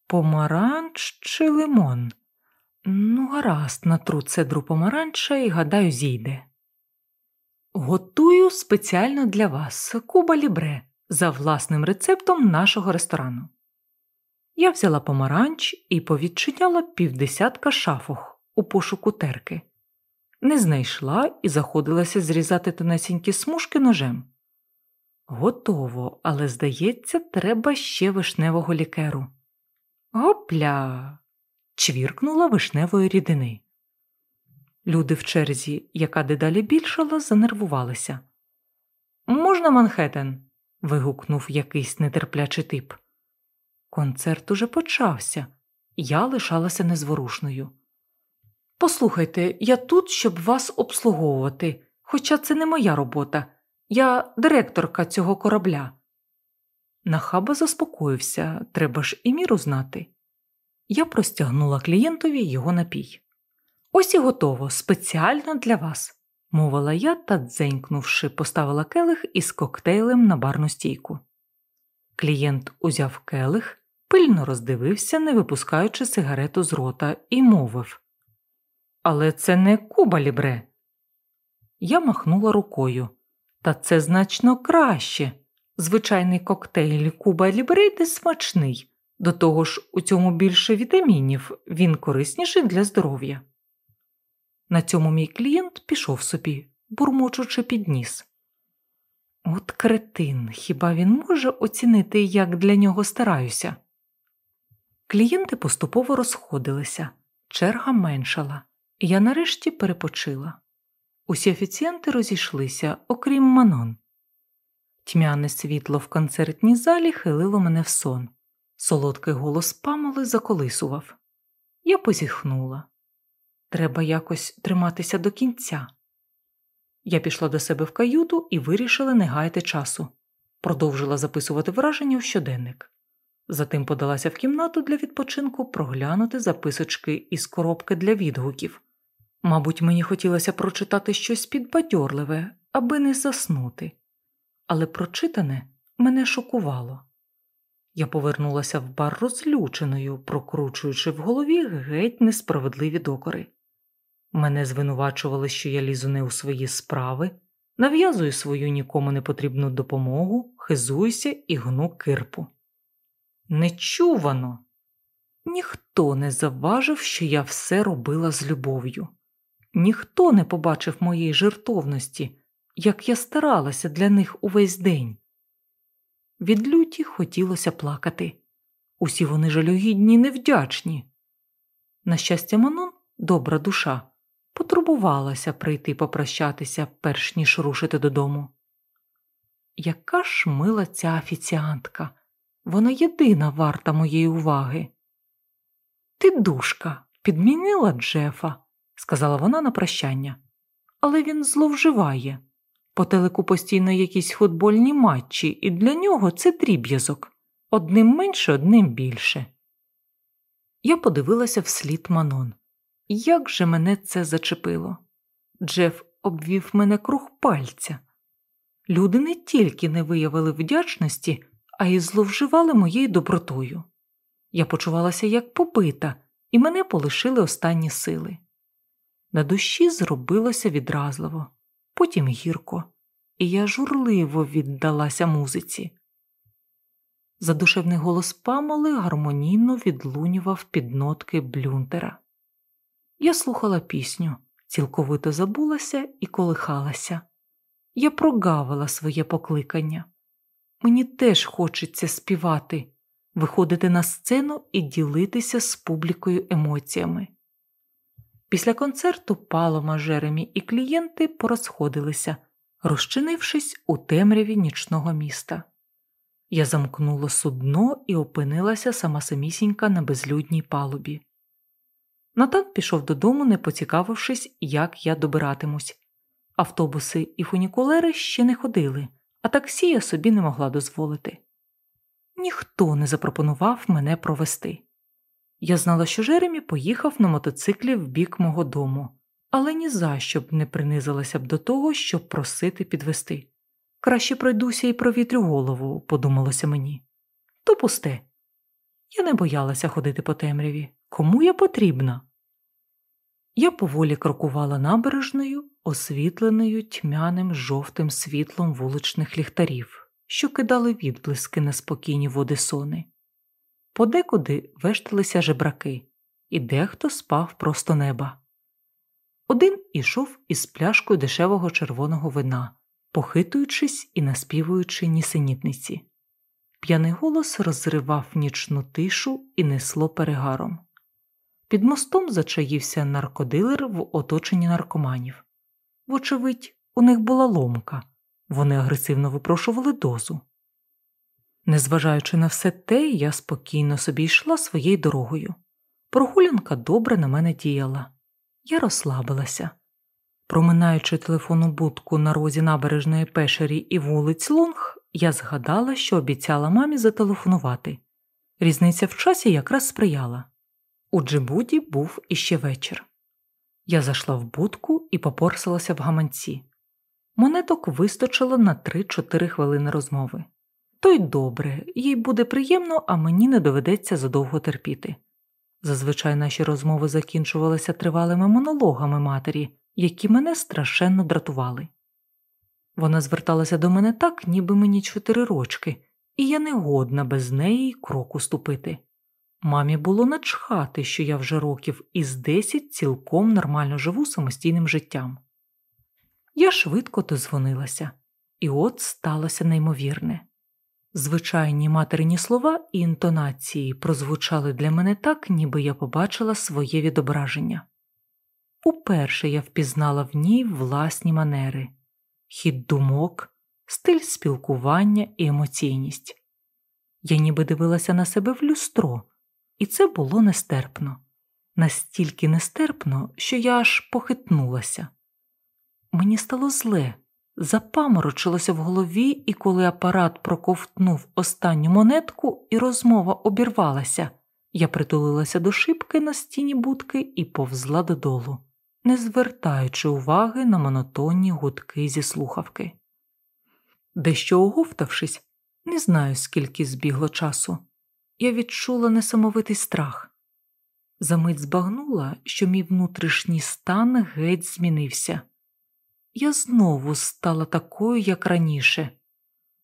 Помаранч чи лимон? Ну, гаразд, натру цедру помаранча і гадаю, зійде. Готую спеціально для вас куба лібре за власним рецептом нашого ресторану. Я взяла помаранч і повідчиняла півдесятка шафох у пошуку терки не знайшла і заходилася зрізати тонесенькі смужки ножем. Готово, але, здається, треба ще вишневого лікеру. Гопля. Чвіркнула вишневої рідини. Люди в черзі, яка дедалі більшала, занервувалися. Можна Манхеттен?» – вигукнув якийсь нетерплячий тип. Концерт уже почався, я лишалася незворушною. Послухайте, я тут, щоб вас обслуговувати. Хоча це не моя робота, я директорка цього корабля. Нахаба заспокоївся, треба ж і міру знати. Я простягнула клієнтові його напій. Ось і готово, спеціально для вас, мовила я та, дзенькнувши, поставила келих із коктейлем на барну стійку. Клієнт узяв келих, пильно роздивився, не випускаючи сигарету з рота, і мовив Але це не куба лібре. Я махнула рукою. Та це значно краще. Звичайний коктейль Куба Лібрейди смачний, до того ж, у цьому більше вітамінів, він корисніший для здоров'я. На цьому мій клієнт пішов собі, бурмочучи під ніс. От кретин, хіба він може оцінити, як для нього стараюся? Клієнти поступово розходилися, черга меншала, і я нарешті перепочила. Усі офіціанти розійшлися, окрім Манон. Тьмяне світло в концертній залі хилило мене в сон. Солодкий голос памоли заколисував. Я позіхнула. Треба якось триматися до кінця. Я пішла до себе в каюту і вирішила не гаяти часу. Продовжила записувати враження у щоденник. Затим подалася в кімнату для відпочинку проглянути записочки із коробки для відгуків. Мабуть, мені хотілося прочитати щось підбадьорливе, аби не заснути, але прочитане мене шокувало. Я повернулася в бар розлюченою, прокручуючи в голові геть несправедливі докори. Мене звинувачували, що я лізу не у свої справи, нав'язую свою нікому не потрібну допомогу, хизуюся і гну кирпу. Нечувано! Ніхто не завважив, що я все робила з любов'ю. Ніхто не побачив моєї жертовності, як я старалася для них увесь день. Від люті хотілося плакати. Усі вони жалюгідні невдячні. На щастя, Манон, добра душа, потурбувалася прийти попрощатися, перш ніж рушити додому. Яка ж мила ця офіціантка, вона єдина варта моєї уваги. Ти душка, підмінила Джефа сказала вона на прощання. Але він зловживає. По телеку постійно якісь футбольні матчі, і для нього це дріб'язок одним менше, одним більше. Я подивилася вслід Манон. Як же мене це зачепило? Джеф обвів мене круг пальця. Люди не тільки не виявили вдячності, а й зловживали моєю добротою. Я почувалася як побита, і мене полишили останні сили. На душі зробилося відразливо, потім гірко, і я журливо віддалася музиці. Задушевний голос памоли гармонійно відлунював під нотки блюнтера. Я слухала пісню, цілковито забулася і колихалася. Я прогавила своє покликання. Мені теж хочеться співати, виходити на сцену і ділитися з публікою емоціями. Після концерту Палома, Жеремі і клієнти порозходилися, розчинившись у темряві нічного міста. Я замкнула судно і опинилася сама самісінька на безлюдній палубі. Натан пішов додому, не поцікавившись, як я добиратимусь. Автобуси і фунікулери ще не ходили, а таксі я собі не могла дозволити. Ніхто не запропонував мене провести. Я знала, що Жеремі поїхав на мотоциклі в бік мого дому, але ні за що б не принизилася б до того, щоб просити підвести. Краще пройдуся і провітрю голову, подумалося мені. То пусте. Я не боялася ходити по темряві. Кому я потрібна? Я поволі крокувала набережною, освітленою тьмяним жовтим світлом вуличних ліхтарів, що кидали відблиски на спокійні води сони. Подекуди вешталися жебраки, і дехто спав просто неба. Один ішов із пляшкою дешевого червоного вина, похитуючись і наспівуючи нісенітниці. П'яний голос розривав нічну тишу і несло перегаром. Під мостом зачаївся наркодилер в оточенні наркоманів. Вочевидь, у них була ломка, вони агресивно випрошували дозу. Незважаючи на все те, я спокійно собі йшла своєю дорогою. Прогулянка добре на мене діяла. Я розслабилася. Проминаючи телефонну будку на розі набережної пешері і вулиць Лонг, я згадала, що обіцяла мамі зателефонувати. Різниця в часі якраз сприяла. У Джибуді був іще вечір. Я зайшла в будку і попорсилася в гаманці. Монеток вистачило на 3-4 хвилини розмови. То й добре, їй буде приємно, а мені не доведеться задовго терпіти. Зазвичай наші розмови закінчувалися тривалими монологами матері, які мене страшенно дратували. Вона зверталася до мене так, ніби мені чотири рочки, і я не годна без неї кроку ступити. Мамі було начхати, що я вже років із десять цілком нормально живу самостійним життям. Я швидко дозвонилася, і от сталося неймовірне. Звичайні материні слова і інтонації прозвучали для мене так, ніби я побачила своє відображення. Уперше я впізнала в ній власні манери, хід думок, стиль спілкування і емоційність. Я ніби дивилася на себе в люстро, і це було нестерпно, настільки нестерпно, що я аж похитнулася. Мені стало зле, запаморочилося в голові, і коли апарат проковтнув останню монетку, і розмова обірвалася, я притулилася до шибки на стіні будки і повзла додолу, не звертаючи уваги на монотонні гудки зі слухавки. Дещо оговтавшись, не знаю, скільки збігло часу, я відчула несамовитий страх. Замить збагнула, що мій внутрішній стан геть змінився я знову стала такою, як раніше.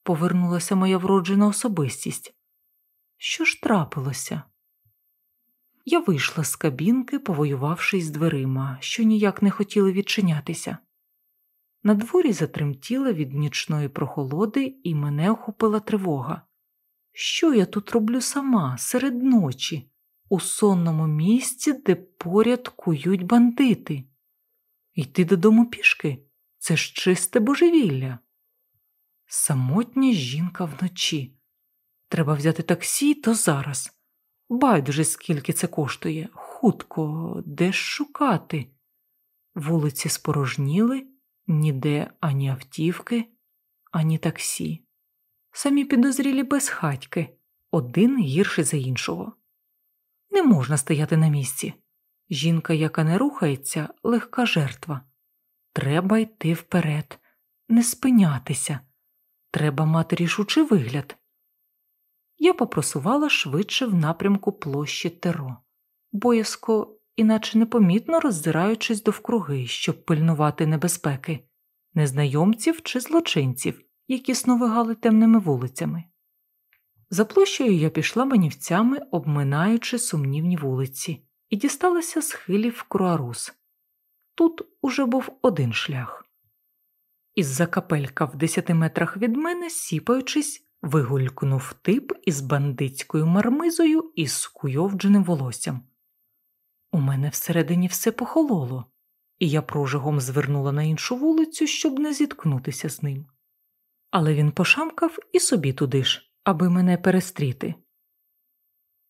Повернулася моя вроджена особистість. Що ж трапилося? Я вийшла з кабінки, повоювавшись з дверима, що ніяк не хотіли відчинятися. На дворі затремтіла від нічної прохолоди, і мене охопила тривога. Що я тут роблю сама серед ночі, у сонному місці, де поряд кують бандити? Йти додому пішки? Це ж чисте божевілля. Самотня жінка вночі. Треба взяти таксі, то зараз. Байдуже, скільки це коштує. Хутко, де ж шукати? Вулиці спорожніли, ніде ані автівки, ані таксі. Самі підозрілі безхатьки, один гірший за іншого. Не можна стояти на місці. Жінка, яка не рухається, легка жертва. Треба йти вперед, не спинятися. Треба мати рішучий вигляд. Я попросувала швидше в напрямку площі Теро, боязко, іначе непомітно роззираючись довкруги, щоб пильнувати небезпеки, незнайомців чи злочинців, які сновигали темними вулицями. За площею я пішла манівцями, обминаючи сумнівні вулиці, і дісталася схилів Круарус. Тут уже був один шлях. Із-за капелька в десяти метрах від мене, сіпаючись, вигулькнув тип із бандитською мармизою і скуйовдженим волоссям. У мене всередині все похололо, і я прожигом звернула на іншу вулицю, щоб не зіткнутися з ним. Але він пошамкав і собі туди ж, аби мене перестріти.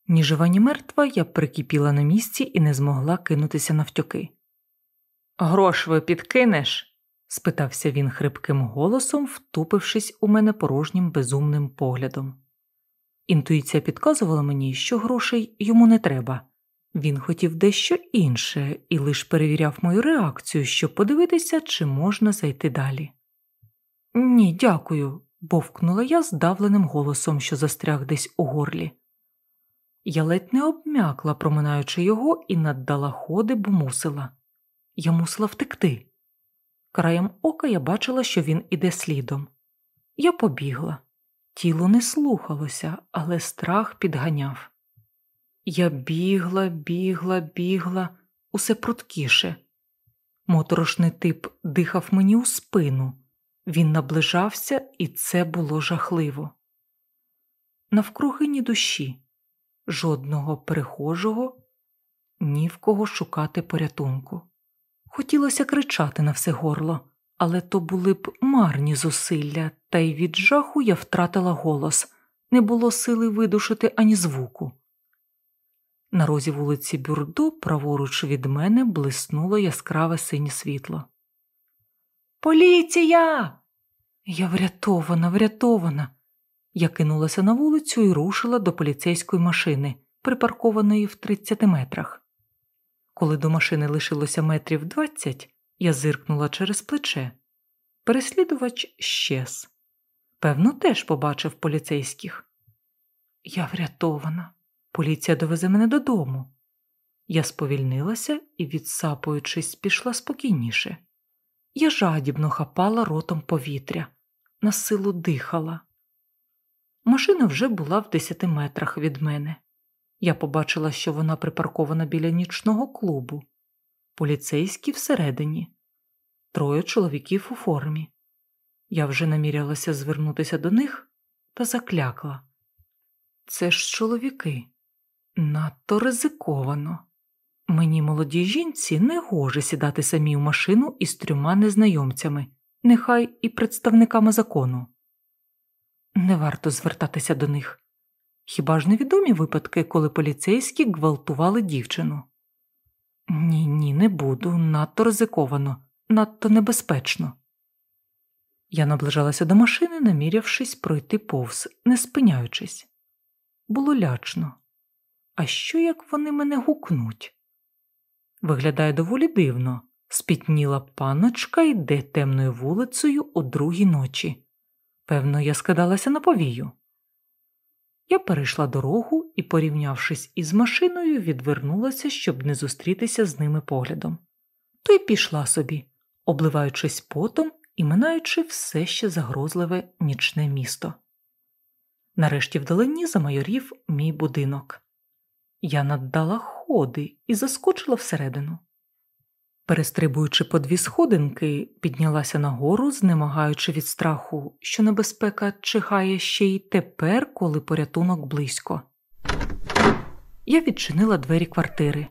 Ні жива, ні мертва я прикипіла на місці і не змогла кинутися навтьоки. Грош ви підкинеш? спитався він хрипким голосом, втупившись у мене порожнім безумним поглядом. Інтуїція підказувала мені, що грошей йому не треба. Він хотів дещо інше і лише перевіряв мою реакцію, щоб подивитися, чи можна зайти далі. Ні, дякую, бовкнула я здавленим голосом, що застряг десь у горлі. Я ледь не обмякла, проминаючи його, і наддала ходи, бо мусила. Я мусила втекти. Краєм ока я бачила, що він іде слідом. Я побігла. Тіло не слухалося, але страх підганяв. Я бігла, бігла, бігла, усе пруткіше. Моторошний тип дихав мені у спину. Він наближався, і це було жахливо. Навкруги ні душі, жодного перехожого, ні в кого шукати порятунку. Хотілося кричати на все горло, але то були б марні зусилля, та й від жаху я втратила голос, не було сили видушити ані звуку. На розі вулиці Бюрдо, праворуч від мене, блиснуло яскраве синє світло. Поліція! Я врятована, врятована. Я кинулася на вулицю і рушила до поліцейської машини, припаркованої в 30 метрах. Коли до машини лишилося метрів 20, я зиркнула через плече. Переслідувач щез. Певно, теж побачив поліцейських. Я врятована. Поліція довезе мене додому. Я сповільнилася і, відсапуючись, пішла спокійніше. Я жадібно хапала ротом повітря, на силу дихала. Машина вже була в десяти метрах від мене. Я побачила, що вона припаркована біля нічного клубу, поліцейські всередині, троє чоловіків у формі. Я вже намірялася звернутися до них та заклякла. Це ж чоловіки, надто ризиковано. Мені молодій жінці не гоже сідати самі в машину із трьома незнайомцями, нехай і представниками закону. Не варто звертатися до них. Хіба ж невідомі випадки, коли поліцейські гвалтували дівчину? Ні, ні, не буду, надто ризиковано, надто небезпечно. Я наближалася до машини, намірявшись пройти повз, не спиняючись. Було лячно. А що як вони мене гукнуть? Виглядає доволі дивно. Спітніла паночка йде темною вулицею о другій ночі. Певно, я скидалася на повію. Я перейшла дорогу і, порівнявшись із машиною, відвернулася, щоб не зустрітися з ними поглядом. То й пішла собі, обливаючись потом і минаючи все ще загрозливе нічне місто. Нарешті вдалині замайорів мій будинок. Я наддала ходи і заскочила всередину. Перестрибуючи по дві сходинки, піднялася нагору, знемагаючи від страху, що небезпека чихає ще й тепер, коли порятунок близько. Я відчинила двері квартири,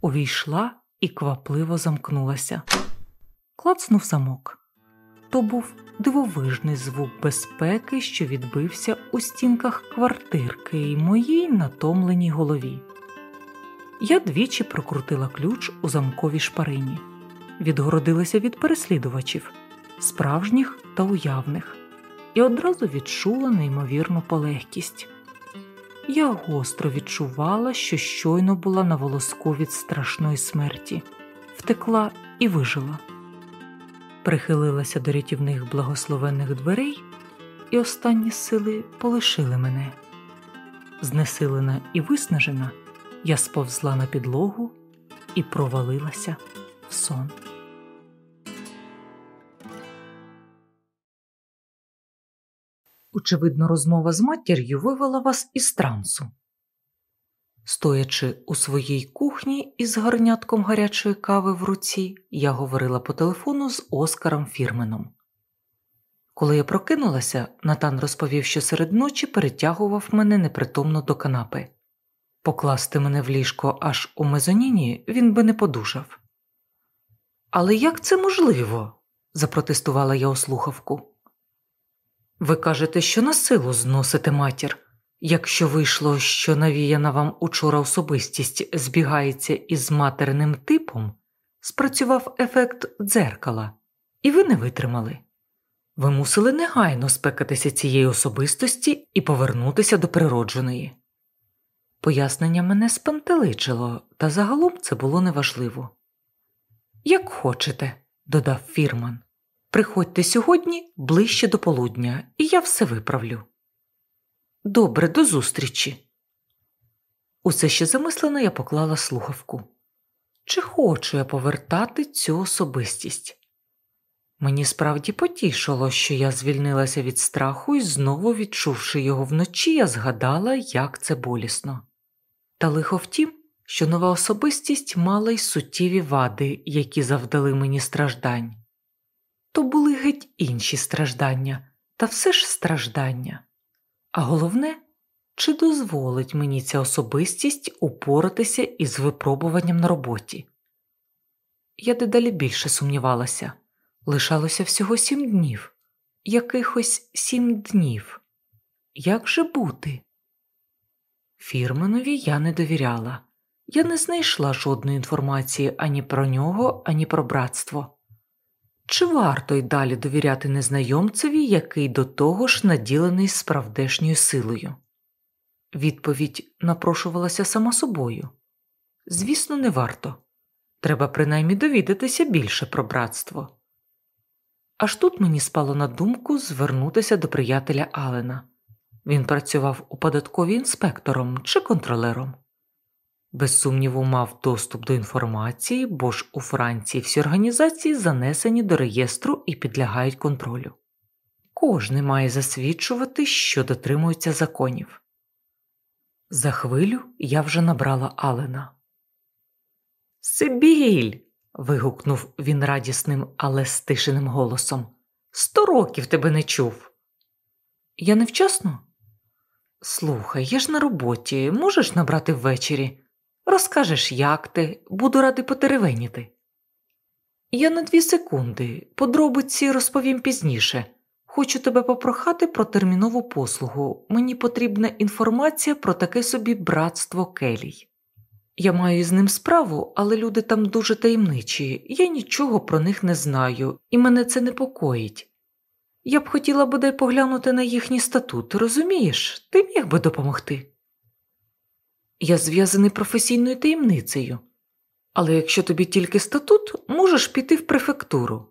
увійшла і квапливо замкнулася. Клацнув замок. То був дивовижний звук безпеки, що відбився у стінках квартирки і моїй натомленій голові. Я двічі прокрутила ключ у замковій шпарині, відгородилася від переслідувачів, справжніх та уявних, і одразу відчула неймовірну полегкість. Я гостро відчувала, що щойно була на волоску від страшної смерті, втекла і вижила. Прихилилася до рятівних благословенних дверей, і останні сили полишили мене. Знесилена і виснажена. Я сповзла на підлогу і провалилася в сон. Очевидно, розмова з матір'ю вивела вас із трансу. Стоячи у своїй кухні із гарнятком гарячої кави в руці, я говорила по телефону з Оскаром Фірменом. Коли я прокинулася, Натан розповів, що серед ночі перетягував мене непритомно до канапи. Покласти мене в ліжко аж у мезоніні він би не подужав. Але як це можливо? запротестувала я у слухавку. Ви кажете, що на силу зносите матір, якщо вийшло, що навіяна вам учора особистість збігається із материним типом, спрацював ефект дзеркала, і ви не витримали. Ви мусили негайно спекатися цієї особистості і повернутися до природженої. Пояснення мене спантеличило, та загалом це було неважливо. Як хочете, додав фірман. Приходьте сьогодні ближче до полудня, і я все виправлю. Добре, до зустрічі. Усе ще замислено я поклала слухавку. Чи хочу я повертати цю особистість? Мені справді потішило, що я звільнилася від страху і знову, відчувши його вночі, я згадала, як це болісно. Та лихо в тім, що нова особистість мала й суттєві вади, які завдали мені страждань. То були геть інші страждання, та все ж страждання. А головне, чи дозволить мені ця особистість упоратися із випробуванням на роботі? Я дедалі більше сумнівалася лишалося всього сім днів, якихось сім днів. Як же бути? Фірманові я не довіряла, я не знайшла жодної інформації ані про нього, ані про братство. Чи варто й далі довіряти незнайомцеві, який до того ж наділений справдешньою силою? Відповідь напрошувалася сама собою. Звісно, не варто. Треба принаймні довідатися більше про братство. Аж тут мені спало на думку звернутися до приятеля Алена. Він працював у податковій інспектором чи контролером. Без сумніву, мав доступ до інформації, бо ж у Франції всі організації занесені до реєстру і підлягають контролю. Кожний має засвідчувати, що дотримується законів. За хвилю я вже набрала Алена. Сибіль. вигукнув він радісним, але стишеним голосом. Сто років тебе не чув. Я невчасно? Слухай, я ж на роботі, можеш набрати ввечері? Розкажеш, як ти, буду радий потеревеніти. Я на дві секунди, подробиці розповім пізніше. Хочу тебе попрохати про термінову послугу. Мені потрібна інформація про таке собі братство келій. Я маю з ним справу, але люди там дуже таємничі, я нічого про них не знаю, і мене це непокоїть. Я б хотіла бодай поглянути на їхній статут, розумієш, ти міг би допомогти. Я зв'язаний професійною таємницею, але якщо тобі тільки статут, можеш піти в префектуру.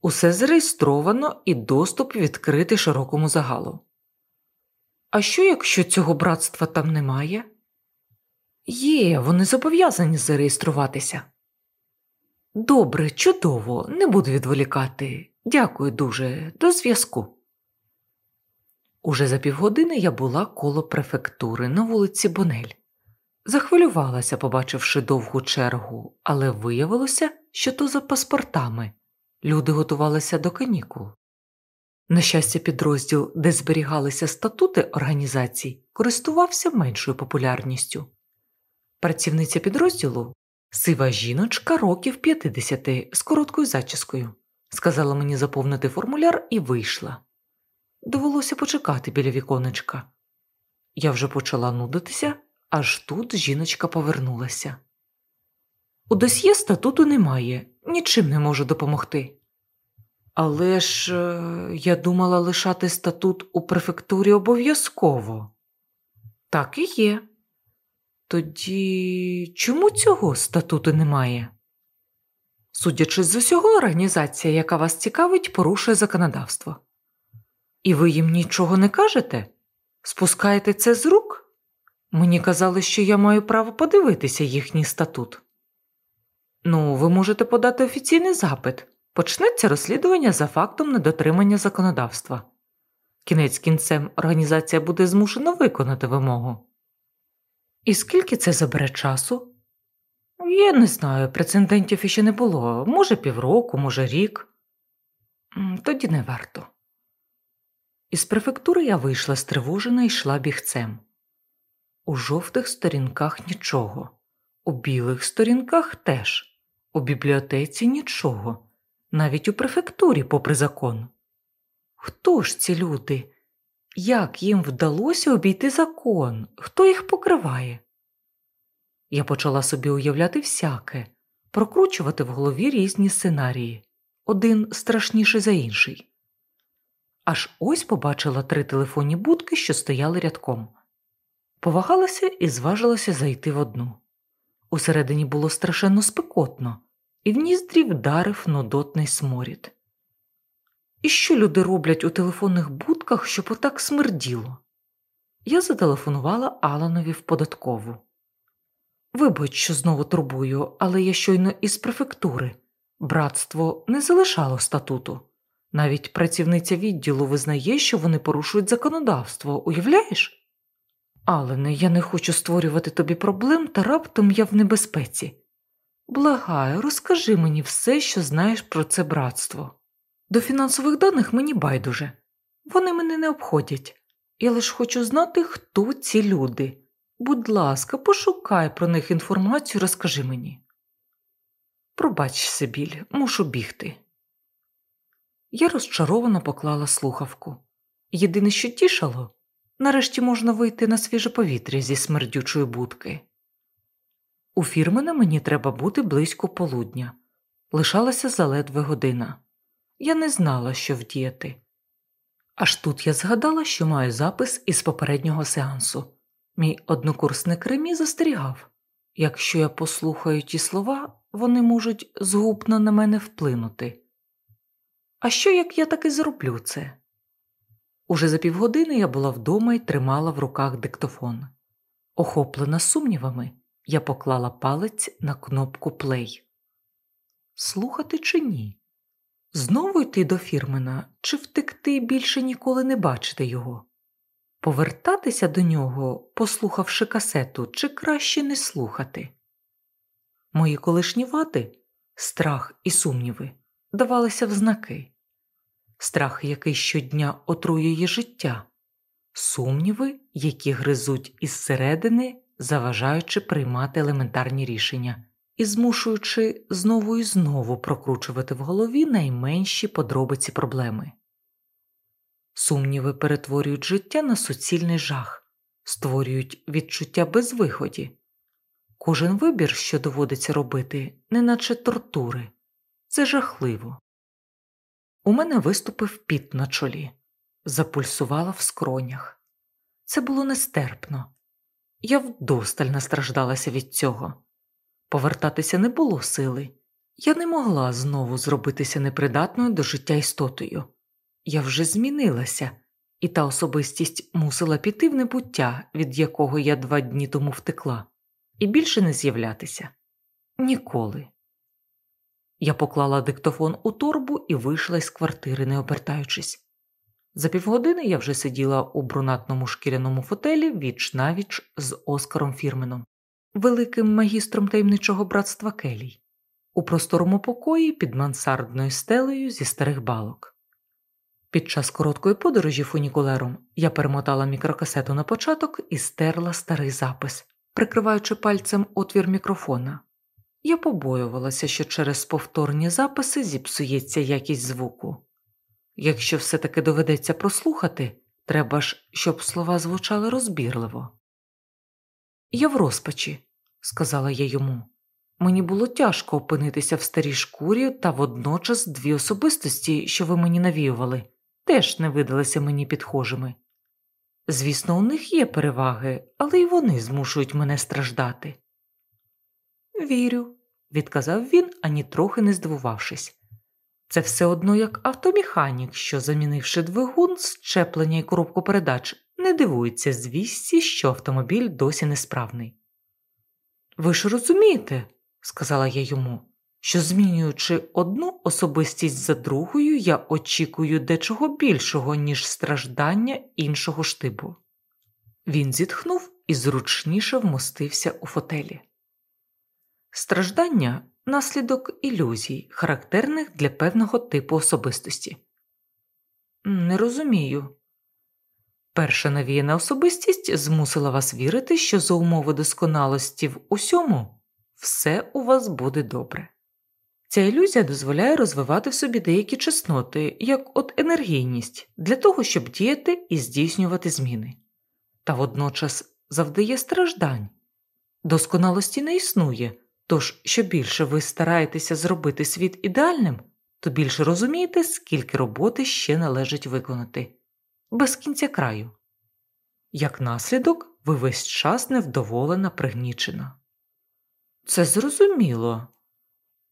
Усе зареєстровано і доступ відкритий широкому загалу. А що, якщо цього братства там немає? Є, вони зобов'язані зареєструватися. Добре, чудово, не буду відволікати. Дякую дуже, до зв'язку. Уже за півгодини я була коло префектури на вулиці Бонель. Захвилювалася, побачивши довгу чергу, але виявилося, що то за паспортами. Люди готувалися до канікул. На щастя, підрозділ, де зберігалися статути організацій, користувався меншою популярністю. Працівниця підрозділу сива жіночка років 50 з короткою зачіскою, сказала мені заповнити формуляр і вийшла. Довелося почекати біля віконечка. Я вже почала нудитися, аж тут жіночка повернулася. У досьє статуту немає, нічим не можу допомогти. Але ж е, я думала лишати статут у префектурі обов'язково. Так і є. Тоді чому цього статуту немає? Судячи з усього, організація, яка вас цікавить, порушує законодавство. І ви їм нічого не кажете? Спускаєте це з рук? Мені казали, що я маю право подивитися їхній статут. Ну, ви можете подати офіційний запит. Почнеться розслідування за фактом недотримання законодавства. Кінець кінцем організація буде змушена виконати вимогу. І скільки це забере часу? Я не знаю, прецедентів іще не було. Може, півроку, може, рік. Тоді не варто. Із префектури я вийшла стривожена і йшла бігцем. У жовтих сторінках нічого, у білих сторінках теж, у бібліотеці нічого, навіть у префектурі, попри закон. Хто ж ці люди? Як їм вдалося обійти закон? Хто їх покриває? Я почала собі уявляти всяке, прокручувати в голові різні сценарії, один страшніший за інший. Аж ось побачила три телефонні будки, що стояли рядком. Повагалася і зважилася зайти в одну. Усередині було страшенно спекотно, і в ніздрі вдарив нудотний сморід. І що люди роблять у телефонних будках, щоб отак смерділо? Я зателефонувала Аланові в податкову. Вибач, що знову турбую, але я щойно із префектури. Братство не залишало статуту. Навіть працівниця відділу визнає, що вони порушують законодавство, уявляєш? Алене, я не хочу створювати тобі проблем, та раптом я в небезпеці. Благаю, розкажи мені все, що знаєш про це братство. До фінансових даних мені байдуже, вони мене не обходять. Я лише хочу знати, хто ці люди. Будь ласка, пошукай про них інформацію, розкажи мені. Пробач, Сибіль, мушу бігти. Я розчаровано поклала слухавку. Єдине, що тішало, нарешті можна вийти на свіже повітря зі смердючої будки. У фірмена мені треба бути близько полудня. Лишалася заледве година. Я не знала, що вдіяти. Аж тут я згадала, що маю запис із попереднього сеансу. Мій однокурсник Ремі застерігав якщо я послухаю ті слова, вони можуть згубно на мене вплинути. А що як я таки зроблю це? Уже за півгодини я була вдома і тримала в руках диктофон. Охоплена сумнівами, я поклала палець на кнопку плей. Слухати чи ні? Знову йти до фірмена чи втекти більше ніколи не бачити його? Повертатися до нього, послухавши касету, чи краще не слухати? Мої колишні вади, страх і сумніви, давалися в знаки страх, який щодня отруює життя, сумніви, які гризуть із середини, заважаючи приймати елементарні рішення і змушуючи знову і знову прокручувати в голові найменші подробиці проблеми. Сумніви перетворюють життя на суцільний жах, створюють відчуття безвиході. Кожен вибір, що доводиться робити, неначе тортури, це жахливо. У мене виступив піт на чолі, запульсувала в скронях. Це було нестерпно. Я вдосталь настраждалася від цього. Повертатися не було сили. Я не могла знову зробитися непридатною до життя істотою. Я вже змінилася, і та особистість мусила піти в небуття, від якого я два дні тому втекла, і більше не з'являтися. Ніколи. Я поклала диктофон у торбу і вийшла із квартири, не обертаючись. За півгодини я вже сиділа у брунатному шкіряному фотелі віч навіч з Оскаром Фірменом, великим магістром таємничого братства Келій, у просторому покої під мансардною стелею зі старих балок. Під час короткої подорожі фунікулером я перемотала мікрокасету на початок і стерла старий запис, прикриваючи пальцем отвір мікрофона. Я побоювалася, що через повторні записи зіпсується якість звуку. Якщо все таки доведеться прослухати, треба ж, щоб слова звучали розбірливо. Я в розпачі, сказала я йому. Мені було тяжко опинитися в старій шкурі та водночас дві особистості, що ви мені навіювали, теж не видалися мені підхожими. Звісно, у них є переваги, але й вони змушують мене страждати. Вірю, відказав він, ані трохи не здивувавшись. Це все одно як автомеханік, що, замінивши двигун, щеплення і коробку передач, не дивується звісті, що автомобіль досі несправний. Ви ж розумієте, сказала я йому, що, змінюючи одну особистість за другою, я очікую дечого більшого, ніж страждання іншого штибу. Він зітхнув і зручніше вмостився у фотелі. Страждання наслідок ілюзій, характерних для певного типу особистості. Не розумію. Перша навіяна особистість змусила вас вірити, що за умови досконалості в усьому все у вас буде добре. Ця ілюзія дозволяє розвивати в собі деякі чесноти, як от енергійність, для того, щоб діяти і здійснювати зміни, та водночас завдає страждань. Досконалості не існує, Тож, що більше ви стараєтеся зробити світ ідеальним, то більше розумієте, скільки роботи ще належить виконати, без кінця краю. Як наслідок, ви весь час невдоволена пригнічена. Це зрозуміло.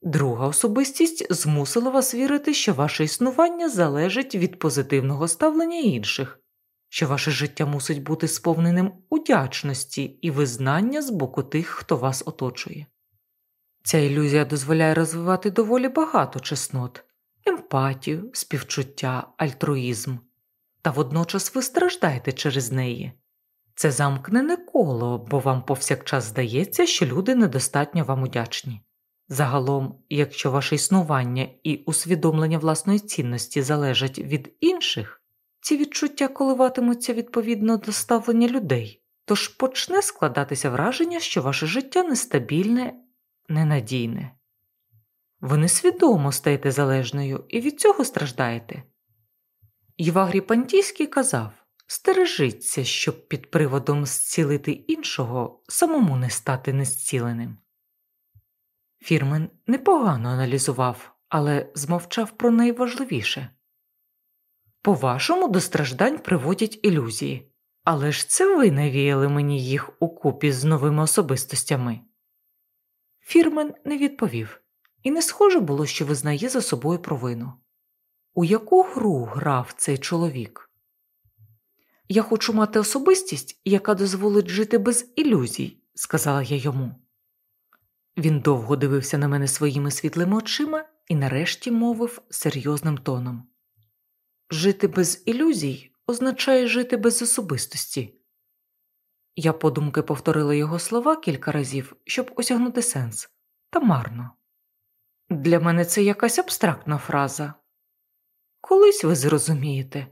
Друга особистість змусила вас вірити, що ваше існування залежить від позитивного ставлення інших, що ваше життя мусить бути сповненим удячності і визнання з боку тих, хто вас оточує. Ця ілюзія дозволяє розвивати доволі багато чеснот емпатію, співчуття, альтруїзм, та водночас ви страждаєте через неї. Це замкнене коло, бо вам повсякчас здається, що люди недостатньо вам удячні. Загалом, якщо ваше існування і усвідомлення власної цінності залежать від інших, ці відчуття коливатимуться відповідно до ставлення людей, тож почне складатися враження, що ваше життя нестабільне ненадійне. Ви несвідомо стаєте залежною і від цього страждаєте. Євагрій Пантійський казав стережіться, щоб під приводом зцілити іншого самому не стати незціленим. Фірмен непогано аналізував, але змовчав про найважливіше. По вашому до страждань приводять ілюзії, але ж це ви навіяли мені їх укупі з новими особистостями. Фірмен не відповів, і не схоже було, що визнає за собою провину. У яку гру грав цей чоловік? Я хочу мати особистість, яка дозволить жити без ілюзій, сказала я йому. Він довго дивився на мене своїми світлими очима і нарешті мовив серйозним тоном Жити без ілюзій означає жити без особистості. Я подумки повторила його слова кілька разів, щоб осягнути сенс, та марно. Для мене це якась абстрактна фраза. Колись ви зрозумієте.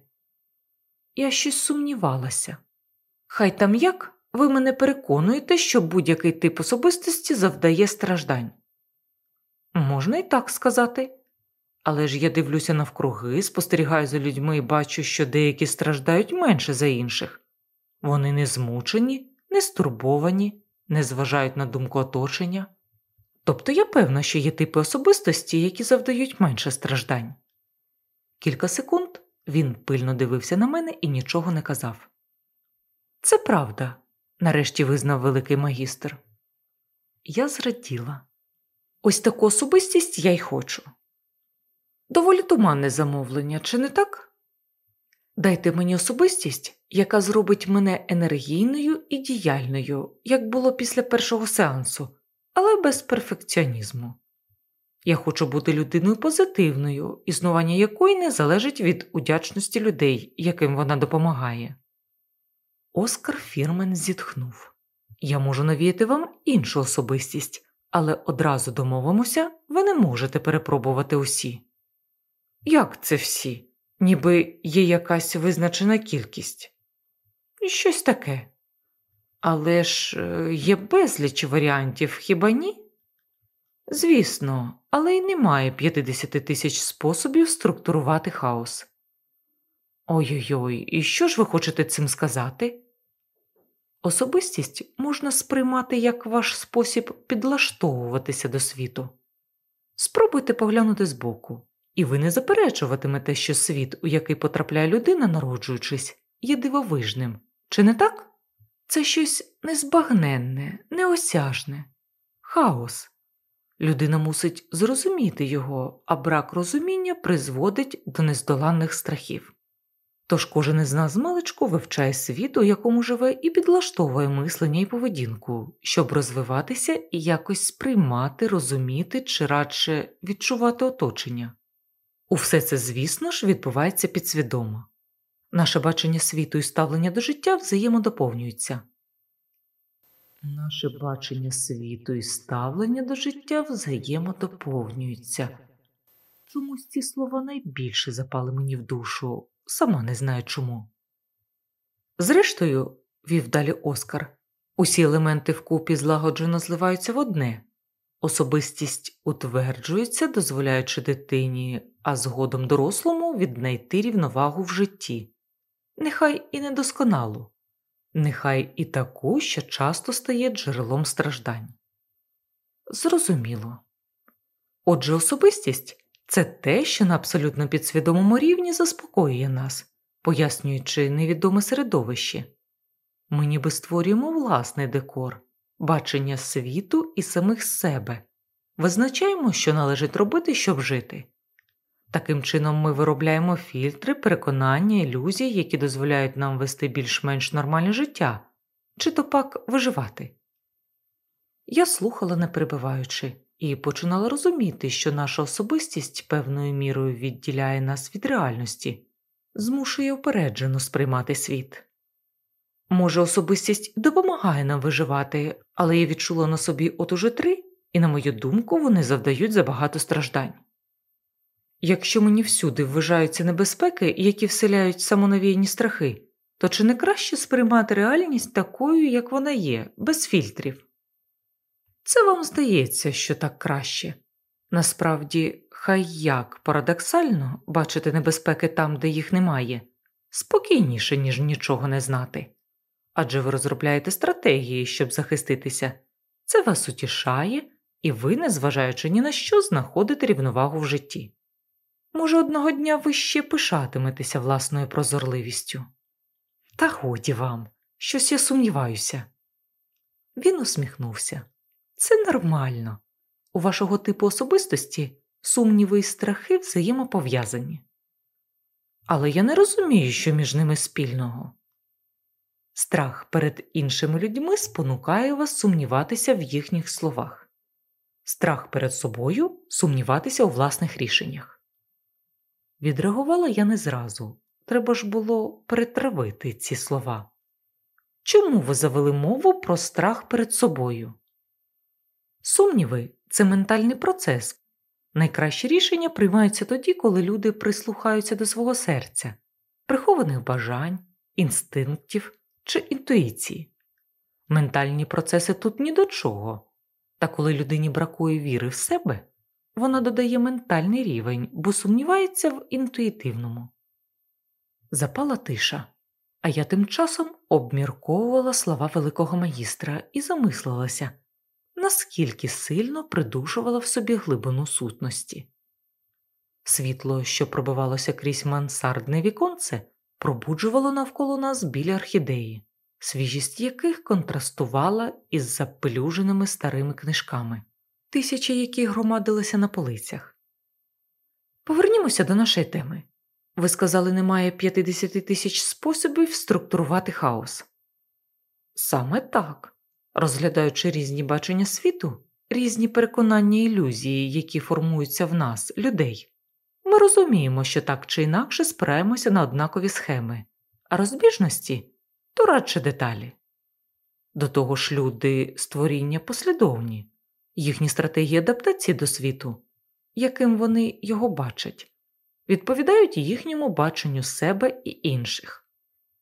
Я щось сумнівалася. Хай там як ви мене переконуєте, що будь-який тип особистості завдає страждань. Можна і так сказати. Але ж я дивлюся навкруги, спостерігаю за людьми і бачу, що деякі страждають менше за інших. Вони не змучені, не стурбовані, не зважають на думку оточення. Тобто я певна, що є типи особистості, які завдають менше страждань. Кілька секунд він пильно дивився на мене і нічого не казав. Це правда, нарешті визнав великий магістр. Я зраділа. Ось таку особистість я й хочу. Доволі туманне замовлення, чи не так? Дайте мені особистість, яка зробить мене енергійною і діяльною, як було після першого сеансу, але без перфекціонізму. Я хочу бути людиною позитивною, існування якої не залежить від удячності людей, яким вона допомагає. Оскар Фірмен зітхнув Я можу навіяти вам іншу особистість, але одразу домовимося, ви не можете перепробувати усі. Як це всі? Ніби є якась визначена кількість? Щось таке. Але ж е, є безліч варіантів, хіба ні? Звісно, але й немає 50 тисяч способів структурувати хаос. Ой-ой, ой і що ж ви хочете цим сказати? Особистість можна сприймати як ваш спосіб підлаштовуватися до світу. Спробуйте поглянути збоку, і ви не заперечуватимете, що світ, у який потрапляє людина, народжуючись, є дивовижним, чи не так? Це щось незбагненне, неосяжне, хаос. Людина мусить зрозуміти його, а брак розуміння призводить до нездоланних страхів. Тож кожен із нас маличку вивчає світ, у якому живе, і підлаштовує мислення і поведінку, щоб розвиватися і якось сприймати, розуміти чи радше відчувати оточення. Усе це, звісно ж, відбувається підсвідомо. Наше бачення світу і ставлення до життя взаємодоповнюються. Наше бачення світу і ставлення до життя взаємодоповнюються. Чомусь ці слова найбільше запали мені в душу, сама не знаю чому. Зрештою, вів далі Оскар, усі елементи вкупі злагоджено зливаються в одне особистість утверджується, дозволяючи дитині, а згодом дорослому віднайти рівновагу в житті, нехай і недосконалу нехай і таку, що часто стає джерелом страждань. Зрозуміло. Отже, особистість це те, що на абсолютно підсвідомому рівні заспокоює нас, пояснюючи невідоме середовище. Ми ніби створюємо власний декор, бачення світу і самих себе, визначаємо, що належить робити, щоб жити. Таким чином, ми виробляємо фільтри, переконання, ілюзії, які дозволяють нам вести більш-менш нормальне життя, чи то пак виживати. Я слухала, не перебиваючи, і починала розуміти, що наша особистість певною мірою відділяє нас від реальності, змушує упереджено сприймати світ. Може, особистість допомагає нам виживати, але я відчула на собі от уже три, і, на мою думку, вони завдають забагато страждань. Якщо мені всюди вважаються небезпеки, які вселяють самонавійні страхи, то чи не краще сприймати реальність такою, як вона є, без фільтрів? Це вам здається, що так краще. Насправді, хай як парадоксально бачити небезпеки там, де їх немає, спокійніше, ніж нічого не знати. Адже ви розробляєте стратегії, щоб захиститися, це вас утішає, і ви, незважаючи ні на що, знаходите рівновагу в житті. Може, одного дня ви ще пишатиметеся власною прозорливістю. Та годі вам, щось я сумніваюся. Він усміхнувся. Це нормально. У вашого типу особистості сумніви і страхи взаємопов'язані. Але я не розумію, що між ними спільного. Страх перед іншими людьми спонукає вас сумніватися в їхніх словах, страх перед собою сумніватися у власних рішеннях. Відреагувала я не зразу. Треба ж було перетравити ці слова. Чому ви завели мову про страх перед собою? Сумніви це ментальний процес. Найкращі рішення приймаються тоді, коли люди прислухаються до свого серця, прихованих бажань, інстинктів чи інтуїції. Ментальні процеси тут ні до чого, та коли людині бракує віри в себе, вона додає ментальний рівень, бо сумнівається в інтуїтивному. Запала тиша, а я тим часом обмірковувала слова великого магістра і замислилася, наскільки сильно придушувала в собі глибину сутності. Світло, що пробивалося крізь мансардне віконце, пробуджувало навколо нас білі орхідеї, свіжість яких контрастувала із запелюженими старими книжками, тисячі яких громадилися на полицях. Повернімося до нашої теми. Ви сказали, немає 50 тисяч способів структурувати хаос. Саме так, розглядаючи різні бачення світу, різні переконання ілюзії, які формуються в нас, людей, ми розуміємо, що так чи інакше спираємося на однакові схеми, а розбіжності то радше деталі. До того ж, люди створіння послідовні, їхні стратегії адаптації до світу, яким вони його бачать відповідають їхньому баченню себе і інших.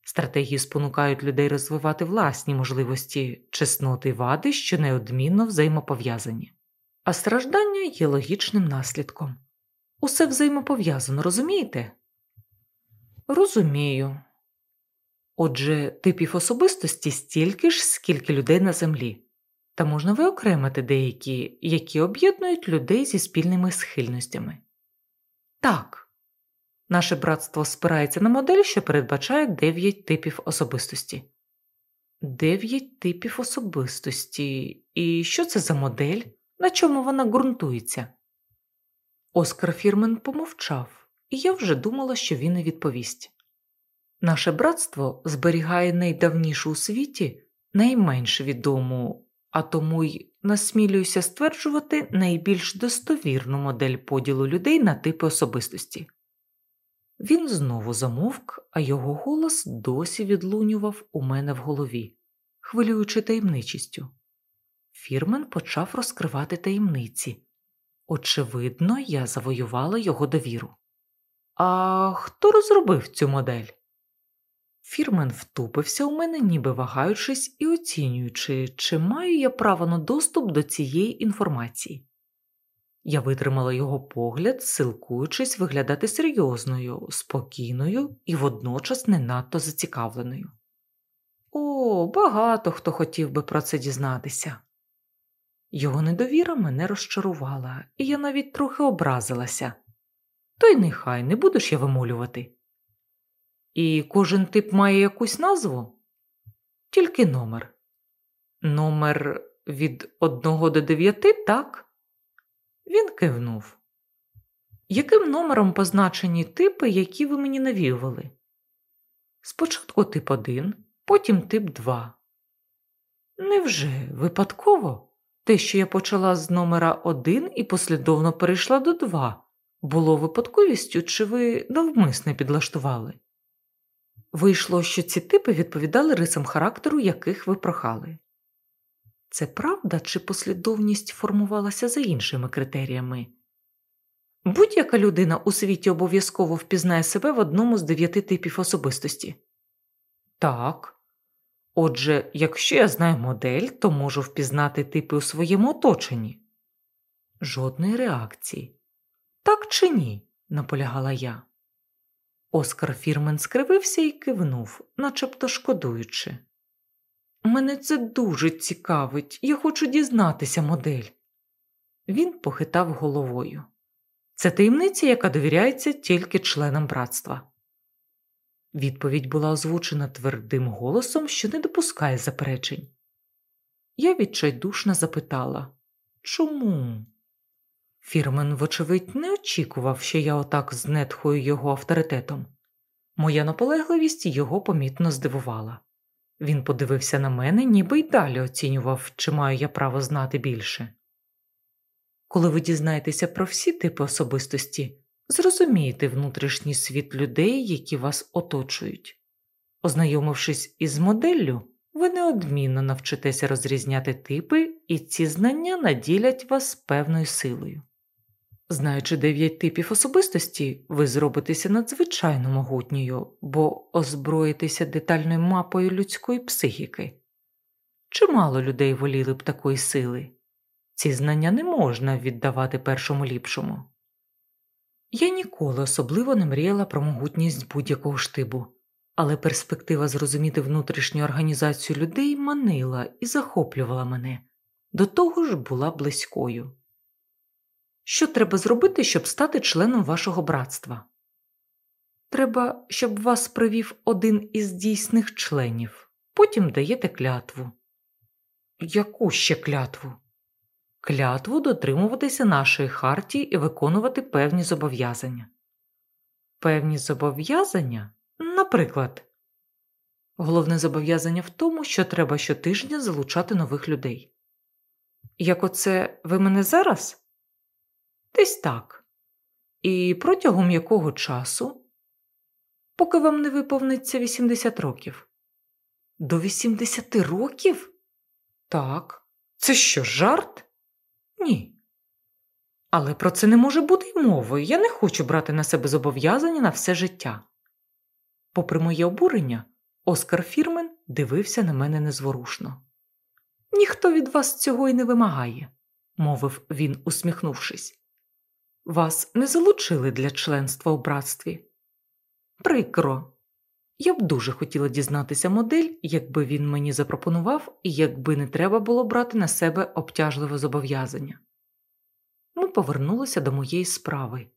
Стратегії спонукають людей розвивати власні можливості чесноти вади, що неодмінно взаємопов'язані, а страждання є логічним наслідком. Усе взаємопов'язано, розумієте? Розумію. Отже, типів особистості стільки ж, скільки людей на землі, та можна виокремити деякі, які об'єднують людей зі спільними схильностями. Так. Наше братство спирається на модель, що передбачає 9 типів особистості. Дев'ять типів особистості. І що це за модель? На чому вона ґрунтується? Оскар Фірмен помовчав, і я вже думала, що він не відповість. Наше братство зберігає найдавнішу у світі, найменш відому, а тому й насмілююся стверджувати найбільш достовірну модель поділу людей на типи особистості. Він знову замовк, а його голос досі відлунював у мене в голові, хвилюючи таємничістю. Фірмен почав розкривати таємниці. Очевидно, я завоювала його довіру. А хто розробив цю модель? Фірмен втупився у мене, ніби вагаючись і оцінюючи, чи маю я право на доступ до цієї інформації. Я витримала його погляд, силкуючись виглядати серйозною, спокійною і водночас не надто зацікавленою. О, багато хто хотів би про це дізнатися. Його недовіра мене розчарувала, і я навіть трохи образилася. То й нехай не будеш я вимолювати. І кожен тип має якусь назву? Тільки номер. Номер від одного до дев'яти, так? Він кивнув. Яким номером позначені типи, які ви мені навіювали? Спочатку тип 1, потім тип 2. Невже випадково те, що я почала з номера 1 і послідовно перейшла до 2, було випадковістю, чи ви навмисне підлаштували? Вийшло, що ці типи відповідали рисам характеру, яких ви прохали. Це правда чи послідовність формувалася за іншими критеріями? Будь-яка людина у світі обов'язково впізнає себе в одному з дев'яти типів особистості. Так. Отже, якщо я знаю модель, то можу впізнати типи у своєму оточенні. Жодної реакції. Так чи ні? наполягала я. Оскар Фірмен скривився і кивнув, начебто шкодуючи. Мене це дуже цікавить, я хочу дізнатися модель. Він похитав головою. Це таємниця, яка довіряється тільки членам братства. Відповідь була озвучена твердим голосом, що не допускає заперечень. Я відчайдушно запитала чому? Фірмен, вочевидь, не очікував, що я отак знетхую його авторитетом. Моя наполегливість його помітно здивувала. Він подивився на мене, ніби й далі оцінював, чи маю я право знати більше. Коли ви дізнаєтеся про всі типи особистості, зрозумієте внутрішній світ людей, які вас оточують. Ознайомившись із моделлю, ви неодмінно навчитеся розрізняти типи, і ці знання наділять вас певною силою. Знаючи дев'ять типів особистості, ви зробитеся надзвичайно могутньою, бо озброїтеся детальною мапою людської психіки. Чимало людей воліли б такої сили. Ці знання не можна віддавати першому ліпшому. Я ніколи особливо не мріяла про могутність будь-якого штибу, але перспектива зрозуміти внутрішню організацію людей манила і захоплювала мене, до того ж була близькою. Що треба зробити, щоб стати членом вашого братства? Треба, щоб вас привів один із дійсних членів, потім даєте клятву. Яку ще клятву? Клятву дотримуватися нашої хартії і виконувати певні зобов'язання. Певні зобов'язання, наприклад, головне зобов'язання в тому, що треба щотижня залучати нових людей. Як оце ви мене зараз? Десь так. І протягом якого часу, поки вам не виповниться 80 років? До 80 років? Так. Це що, жарт? Ні. Але про це не може бути й мови. Я не хочу брати на себе зобов'язання на все життя. Попри моє обурення, Оскар Фірмен дивився на мене незворушно. Ніхто від вас цього й не вимагає, мовив він, усміхнувшись. Вас не залучили для членства у братстві? Прикро. Я б дуже хотіла дізнатися модель, якби він мені запропонував і якби не треба було брати на себе обтяжливе зобов'язання. Ми повернулися до моєї справи,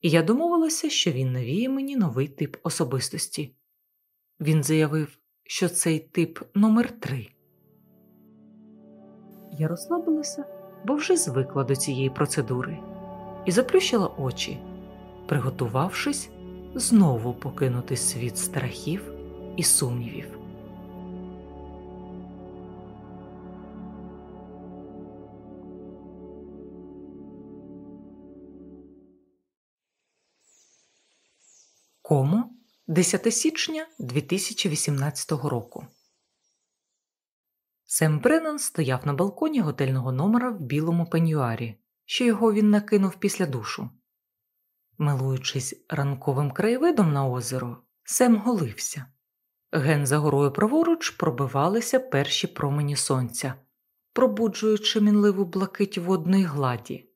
і я домовилася, що він навіє мені новий тип особистості. Він заявив, що цей тип номер три. Я розслабилася, бо вже звикла до цієї процедури і заплющила очі, приготувавшись знову покинути світ страхів і сумнівів. Кому 10 січня 2018 року. Сем Бреннан стояв на балконі готельного номера в білому пенюарі що його він накинув після душу. Милуючись ранковим краєвидом на озеро, Сем голився. Ген за горою праворуч пробивалися перші промені сонця, пробуджуючи мінливу блакить водної гладі.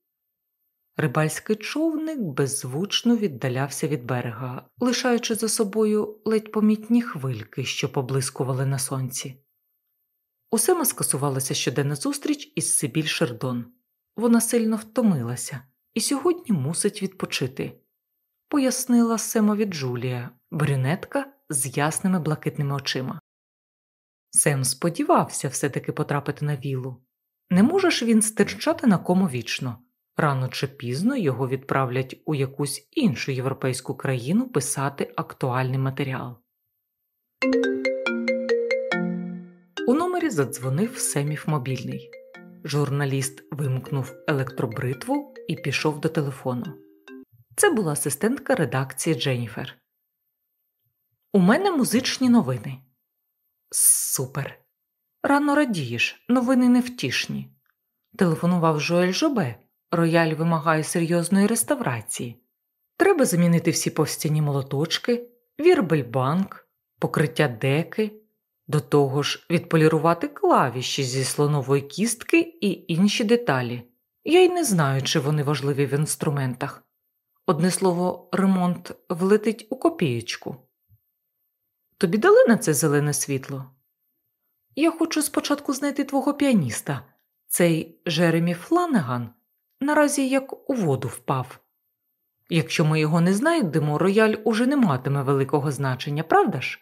Рибальський човник беззвучно віддалявся від берега, лишаючи за собою ледь помітні хвильки, що поблискували на сонці. Усема скасувалася щоденна зустріч із Сибіль Шердон. Вона сильно втомилася і сьогодні мусить відпочити, пояснила Семові Джулія, брюнетка з ясними блакитними очима. Сем сподівався все таки потрапити на вілу. Не може ж він стирчати на кому вічно. Рано чи пізно його відправлять у якусь іншу європейську країну писати актуальний матеріал. У номері задзвонив Семів мобільний. Журналіст вимкнув електробритву і пішов до телефону. Це була асистентка редакції Дженніфер. У мене музичні новини. Супер. Рано радієш, новини невтішні. Телефонував Жоель Жобе. Рояль вимагає серйозної реставрації. Треба замінити всі повстяні молоточки, вірбельбанк, покриття деки. До того ж, відполірувати клавіші зі слонової кістки і інші деталі. Я й не знаю, чи вони важливі в інструментах. Одне слово, ремонт влетить у копієчку. Тобі дали на це зелене світло? Я хочу спочатку знайти твого піаніста. Цей Жеремі Фланеган наразі як у воду впав. Якщо ми його не знайдемо, рояль уже не матиме великого значення, правда ж?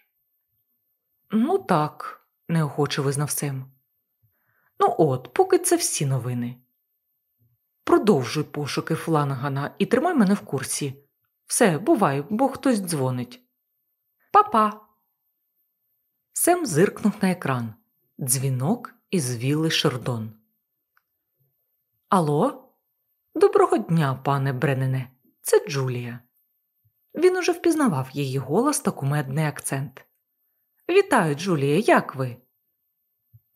Ну так, неохоче визнав Сем. Ну от, поки це всі новини. Продовжуй пошуки Флангана і тримай мене в курсі. Все, бувай, бо хтось дзвонить. Па-па!» Сем зиркнув на екран. Дзвінок із Вілли Шердон. Алло? Доброго дня, пане Бренене. Це Джулія. Він уже впізнавав її голос та кумедний акцент. Вітаю, Джулія, як ви?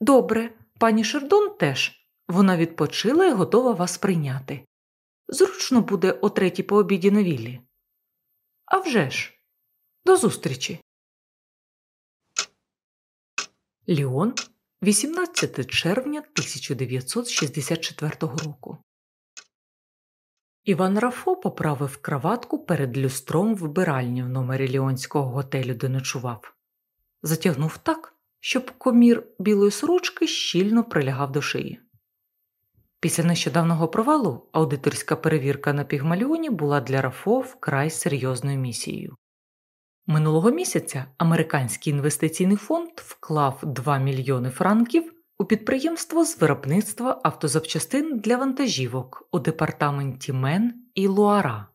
Добре, пані Шердон теж. Вона відпочила і готова вас прийняти. Зручно буде о третій по обіді на віллі. А вже ж, до зустрічі. Ліон, 18 червня 1964 року. Іван Рафо поправив краватку перед люстром вбиральні в номері Ліонського готелю, де ночував. Затягнув так, щоб комір білої сорочки щільно прилягав до шиї. Після нещодавнього провалу аудиторська перевірка на пігмаліоні була для Рафо вкрай серйозною місією. Минулого місяця американський інвестиційний фонд вклав 2 мільйони франків у підприємство з виробництва автозапчастин для вантажівок у департаменті Мен і Луара.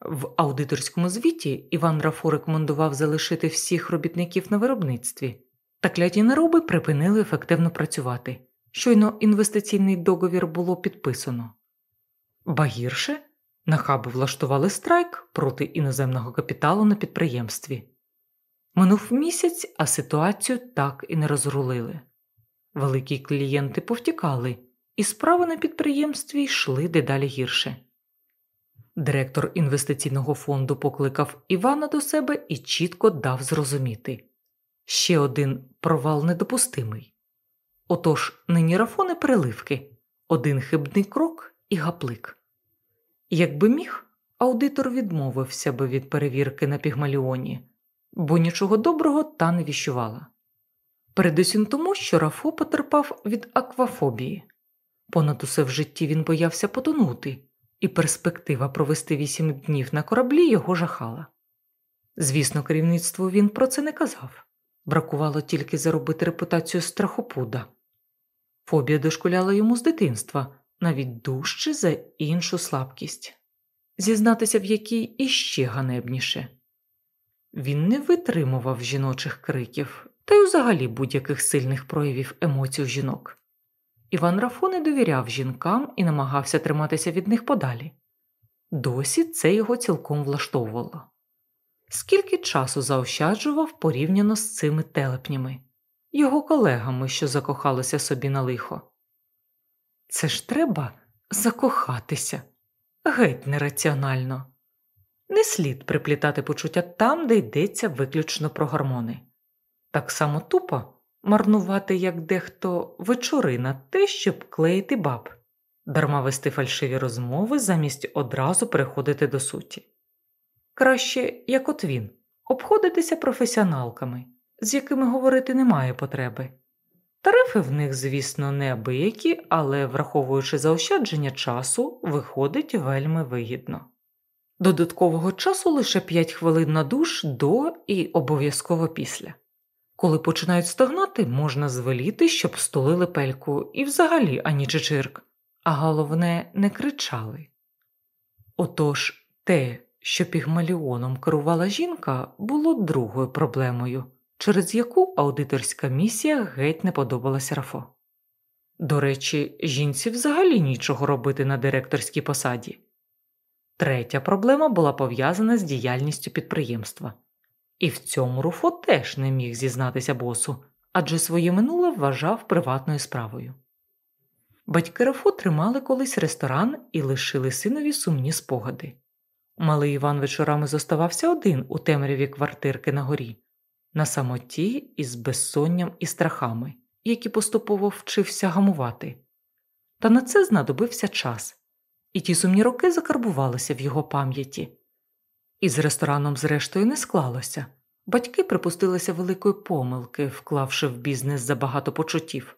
В аудиторському звіті Іван Рафо рекомендував залишити всіх робітників на виробництві, та кляті нероби припинили ефективно працювати. Щойно інвестиційний договір було підписано. Ба гірше нахаби влаштували страйк проти іноземного капіталу на підприємстві. Минув місяць, а ситуацію так і не розрулили. Великі клієнти повтікали, і справи на підприємстві йшли дедалі гірше. Директор інвестиційного фонду покликав Івана до себе і чітко дав зрозуміти ще один провал недопустимий. Отож, нині рафони переливки, один хибний крок і гаплик. Якби міг, аудитор відмовився би від перевірки на пігмаліоні, бо нічого доброго та не віщувала. Передусім тому, що Рафо потерпав від аквафобії. Понад усе в житті він боявся потонути, і перспектива провести вісім днів на кораблі його жахала. Звісно, керівництву він про це не казав бракувало тільки заробити репутацію страхопуда. Фобія дошкуляла йому з дитинства, навіть дужче за іншу слабкість, зізнатися в якій іще ганебніше. Він не витримував жіночих криків та й взагалі будь-яких сильних проявів емоцій жінок. Іван Рафо не довіряв жінкам і намагався триматися від них подалі. Досі це його цілком влаштовувало. Скільки часу заощаджував порівняно з цими телепнями, його колегами, що закохалися собі на лихо. Це ж треба закохатися геть нераціонально. Не слід приплітати почуття там, де йдеться виключно про гормони. Так само тупо марнувати, як дехто вечори на те, щоб клеїти баб, дарма вести фальшиві розмови замість одразу переходити до суті. Краще, як от він, обходитися професіоналками, з якими говорити немає потреби. Тарифи в них, звісно, неабиякі, але, враховуючи заощадження часу, виходить вельми вигідно. Додаткового часу лише 5 хвилин на душ до і обов'язково після. Коли починають стогнати, можна звеліти, щоб столили пельку і взагалі ані чечирк, а головне, не кричали. Отож, те, що пігмаліоном керувала жінка, було другою проблемою через яку аудиторська місія геть не подобалася Рафо. До речі, жінці взагалі нічого робити на директорській посаді. Третя проблема була пов'язана з діяльністю підприємства, і в цьому Руфо теж не міг зізнатися босу, адже своє минуле вважав приватною справою. Батьки Рафо тримали колись ресторан і лишили синові сумні спогади. Малий Іван вечорами зоставався один у темряві квартирки на горі, на самоті із безсонням і страхами, які поступово вчився гамувати. Та на це знадобився час, і ті сумні роки закарбувалися в його пам'яті. І з рестораном, зрештою, не склалося. Батьки припустилися великої помилки, вклавши в бізнес забагато почуттів.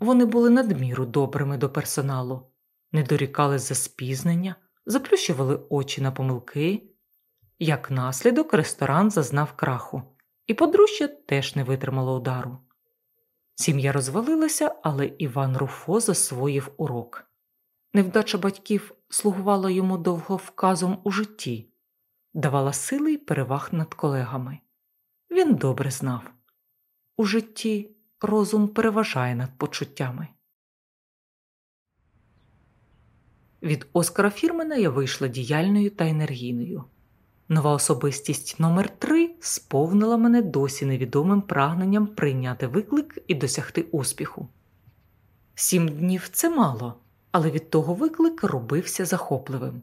Вони були надміру добрими до персоналу, не дорікали за спізнення, заплющували очі на помилки. Як наслідок, ресторан зазнав краху, і подружжя теж не витримало удару. Сім'я розвалилася, але Іван Руфо засвоїв урок. Невдача батьків слугувала йому довговказом у житті, давала сили й переваг над колегами. Він добре знав у житті розум переважає над почуттями. Від Оскара Фірмена я вийшла діяльною та енергійною. Нова особистість номер 3 сповнила мене досі невідомим прагненням прийняти виклик і досягти успіху. Сім днів це мало, але від того виклик робився захопливим.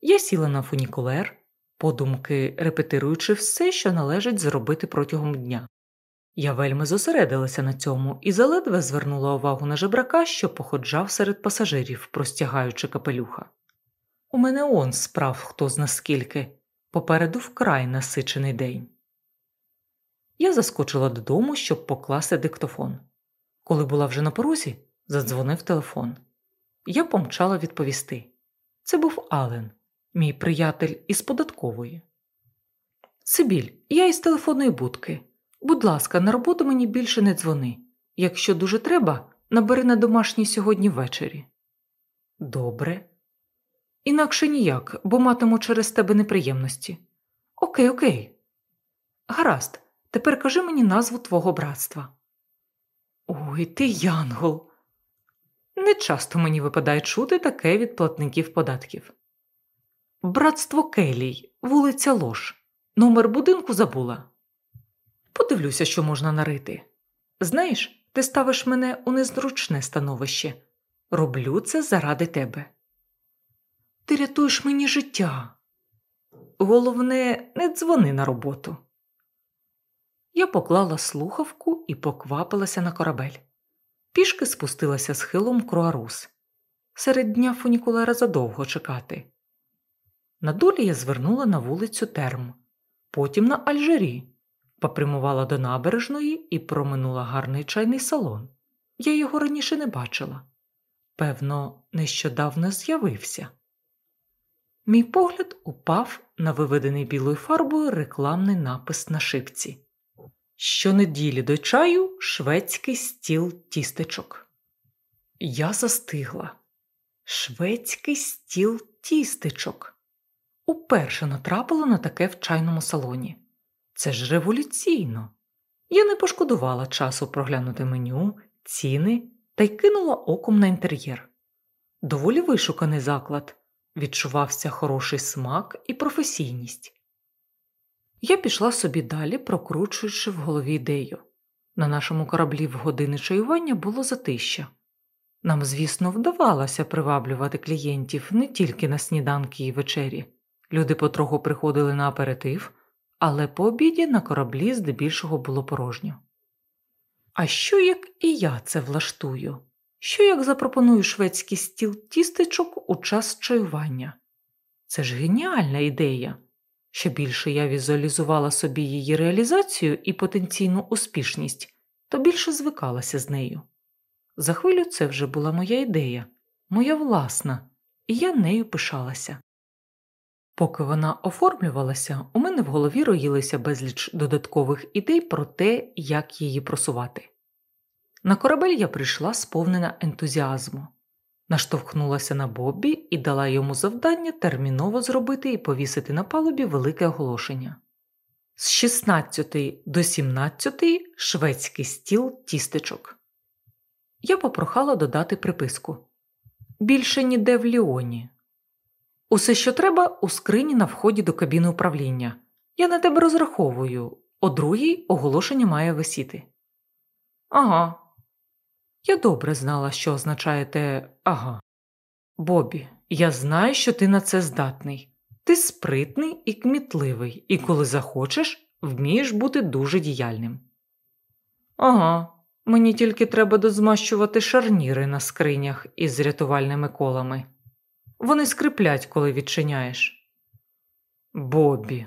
Я сіла на фунікулер, подумки репетируючи все, що належить зробити протягом дня. Я вельми зосередилася на цьому і заледве звернула увагу на жебрака, що походжав серед пасажирів, простягаючи капелюха. У мене он справ хто зна скільки, попереду вкрай насичений день. Я заскочила додому, щоб покласти диктофон. Коли була вже на порозі, задзвонив телефон. Я помчала відповісти. Це був Ален, мій приятель із податкової. Сибіль, я із телефонної будки. Будь ласка, на роботу мені більше не дзвони. Якщо дуже треба, набери на домашній сьогодні ввечері. Добре. Інакше ніяк, бо матиму через тебе неприємності. Окей, окей. Гаразд, тепер кажи мені назву твого братства. Ой, ти Янгол. Не часто мені випадає чути таке від платників податків. Братство Келій, вулиця Лош. Номер будинку забула. Подивлюся, що можна нарити. Знаєш, ти ставиш мене у незручне становище. Роблю це заради тебе. Ти рятуєш мені життя. Головне, не дзвони на роботу. Я поклала слухавку і поквапилася на корабель. Пішки спустилася схилом Круарус. Серед дня фунікулера задовго чекати. На долі я звернула на вулицю Терм, потім на Альжері, попрямувала до набережної і проминула гарний чайний салон. Я його раніше не бачила. Певно, нещодавно з'явився. Мій погляд упав на виведений білою фарбою рекламний напис на шипці. Щонеділі до чаю шведський стіл тістечок. Я застигла. Шведський стіл тістечок. Уперше натрапила на таке в чайному салоні. Це ж революційно. Я не пошкодувала часу проглянути меню, ціни та й кинула оком на інтер'єр. Доволі вишуканий заклад, відчувався хороший смак і професійність. Я пішла собі далі, прокручуючи в голові ідею. На нашому кораблі в години чаювання було затища. Нам, звісно, вдавалося приваблювати клієнтів не тільки на сніданки і вечері. Люди потроху приходили на аперитив, але по обіді на кораблі здебільшого було порожньо. А що як і я це влаштую? Що як запропоную шведський стіл тістечок у час чаювання? Це ж геніальна ідея. Що більше я візуалізувала собі її реалізацію і потенційну успішність, то більше звикалася з нею. За хвилю це вже була моя ідея, моя власна, і я нею пишалася. Поки вона оформлювалася, у мене в голові роїлися безліч додаткових ідей про те, як її просувати. На корабель я прийшла сповнена ентузіазму, наштовхнулася на Боббі і дала йому завдання терміново зробити і повісити на палубі велике оголошення. З 16 до 17 шведський стіл тістечок. Я попрохала додати приписку більше ніде в Ліоні. Усе, що треба, у скрині на вході до кабіни управління. Я на тебе розраховую. О другій оголошення має висіти. Ага. Я добре знала, що означає те ага. Бобі, я знаю, що ти на це здатний. Ти спритний і кмітливий, і коли захочеш, вмієш бути дуже діяльним. Ага, мені тільки треба дозмащувати шарніри на скринях із рятувальними колами. Вони скриплять, коли відчиняєш. Бобі.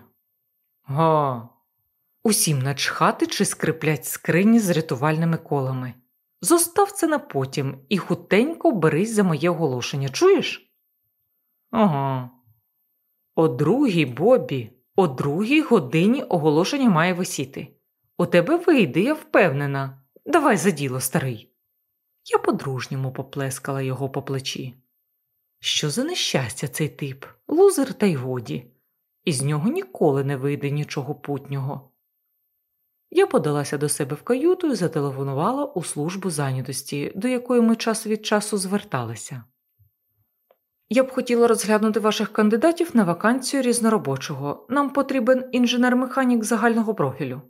Га. Усім начхати чи скриплять скрині з рятувальними колами. Зостав це на потім і хутенько берись за моє оголошення, чуєш? Ага. О другій, Бобі, о другій годині оголошення має висіти. У тебе вийде, я впевнена. Давай за діло, старий. Я по-дружньому поплескала його по плечі. Що за нещастя цей тип, лузер та й годі, із нього ніколи не вийде нічого путнього. Я подалася до себе в каюту і зателефонувала у службу зайнятості, до якої ми час від часу зверталися. Я б хотіла розглянути ваших кандидатів на вакансію різноробочого. Нам потрібен інженер-механік загального профілю.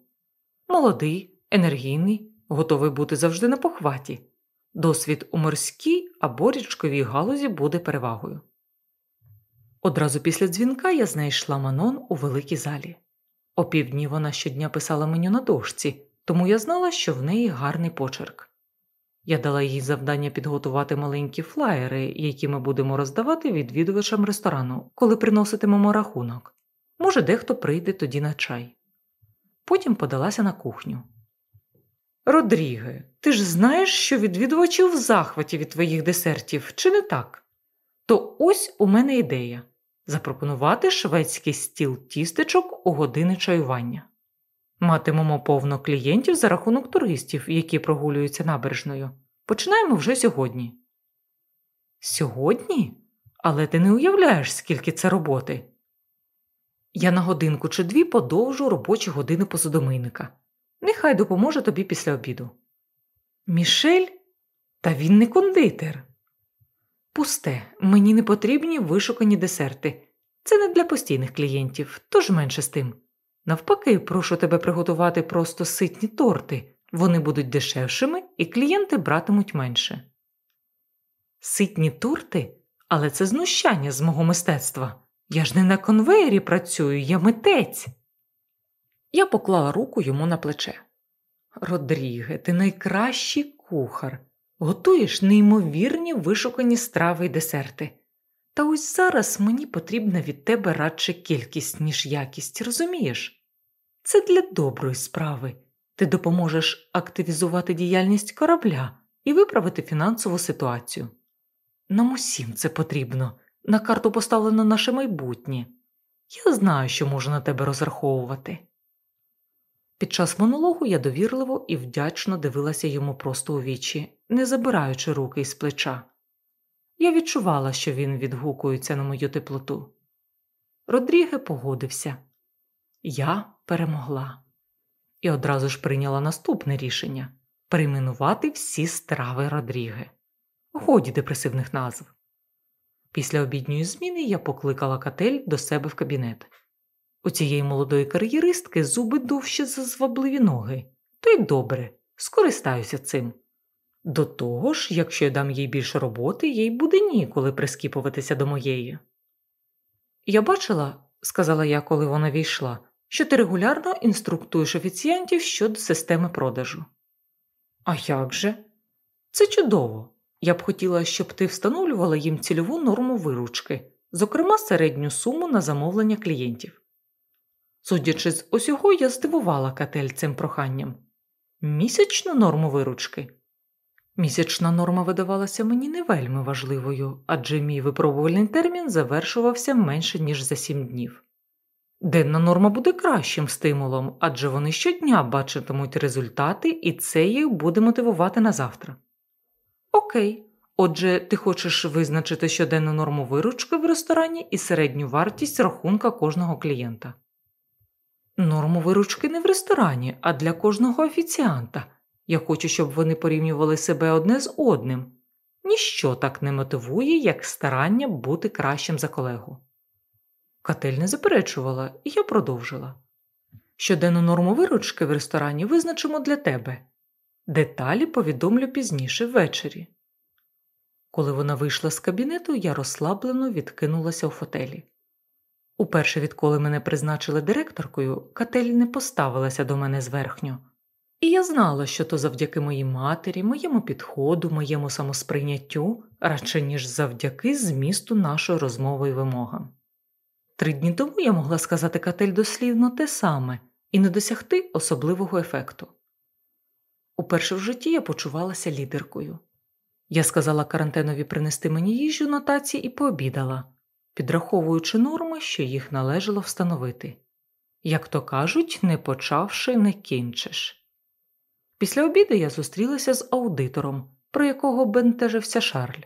Молодий, енергійний, готовий бути завжди на похваті. Досвід у морській або річковій галузі буде перевагою. Одразу після дзвінка я знайшла Манон у великій залі. О півдні вона щодня писала меню на дошці, тому я знала, що в неї гарний почерк. Я дала їй завдання підготувати маленькі флаєри, які ми будемо роздавати відвідувачам ресторану, коли приноситимемо рахунок. Може, дехто прийде тоді на чай. Потім подалася на кухню. Родріге, ти ж знаєш, що відвідувачі в захваті від твоїх десертів, чи не так? То ось у мене ідея запропонувати шведський стіл тістечок у години чаювання. Матимемо повно клієнтів за рахунок туристів, які прогулюються набережною. Починаємо вже сьогодні. Сьогодні? Але ти не уявляєш, скільки це роботи. Я на годинку чи дві подовжу робочі години посудомийника. Нехай допоможе тобі після обіду. Мішель? Та він не кондитер. Пусте, мені не потрібні вишукані десерти. Це не для постійних клієнтів, тож менше з тим. Навпаки, прошу тебе приготувати просто ситні торти, вони будуть дешевшими і клієнти братимуть менше. Ситні торти? Але це знущання з мого мистецтва. Я ж не на конвеєрі працюю, я митець. Я поклала руку йому на плече. Родріге, ти найкращий кухар, готуєш неймовірні вишукані страви й десерти. Та ось зараз мені потрібна від тебе радше кількість, ніж якість, розумієш? Це для доброї справи. Ти допоможеш активізувати діяльність корабля і виправити фінансову ситуацію. Нам усім це потрібно. На карту поставлено наше майбутнє. Я знаю, що можу на тебе розраховувати. Під час монологу я довірливо і вдячно дивилася йому просто у вічі, не забираючи руки із плеча. Я відчувала, що він відгукується на мою теплоту. Родріге погодився я перемогла і одразу ж прийняла наступне рішення перейменувати всі страви Родріге. Годі депресивних назв. Після обідньої зміни я покликала катель до себе в кабінет. У цієї молодої кар'єристки зуби довші за звабливі ноги, то й добре, скористаюся цим. До того ж, якщо я дам їй більше роботи, їй буде ніколи прискіпуватися до моєї. Я бачила, сказала я, коли вона війшла, що ти регулярно інструктуєш офіціантів щодо системи продажу. А як же? Це чудово. Я б хотіла, щоб ти встановлювала їм цільову норму виручки, зокрема середню суму на замовлення клієнтів. Судячи з усього, я здивувала катель цим проханням. Місячну норму виручки. Місячна норма видавалася мені не вельми важливою, адже мій випробувальний термін завершувався менше, ніж за сім днів. Денна норма буде кращим стимулом, адже вони щодня бачитимуть результати, і це їх буде мотивувати на завтра. Окей, отже, ти хочеш визначити щоденну норму виручки в ресторані і середню вартість рахунка кожного клієнта. Норму виручки не в ресторані, а для кожного офіціанта. Я хочу, щоб вони порівнювали себе одне з одним. Ніщо так не мотивує, як старання бути кращим за колегу. Катель не заперечувала, і я продовжила. Щоденну норму виручки в ресторані визначимо для тебе. Деталі повідомлю пізніше ввечері. Коли вона вийшла з кабінету, я розслаблено відкинулася у фотелі. Уперше, відколи мене призначили директоркою, Катель не поставилася до мене зверхньо. І я знала, що то завдяки моїй матері, моєму підходу, моєму самосприйняттю, радше ніж завдяки змісту нашої розмови і вимогам. Три дні тому я могла сказати Катель дослівно те саме і не досягти особливого ефекту. Уперше в житті я почувалася лідеркою. Я сказала карантенові принести мені їжу на таці і пообідала, підраховуючи норми, що їх належало встановити. Як то кажуть, не почавши, не кінчиш. Після обіду я зустрілася з аудитором, про якого бентежився Шарль.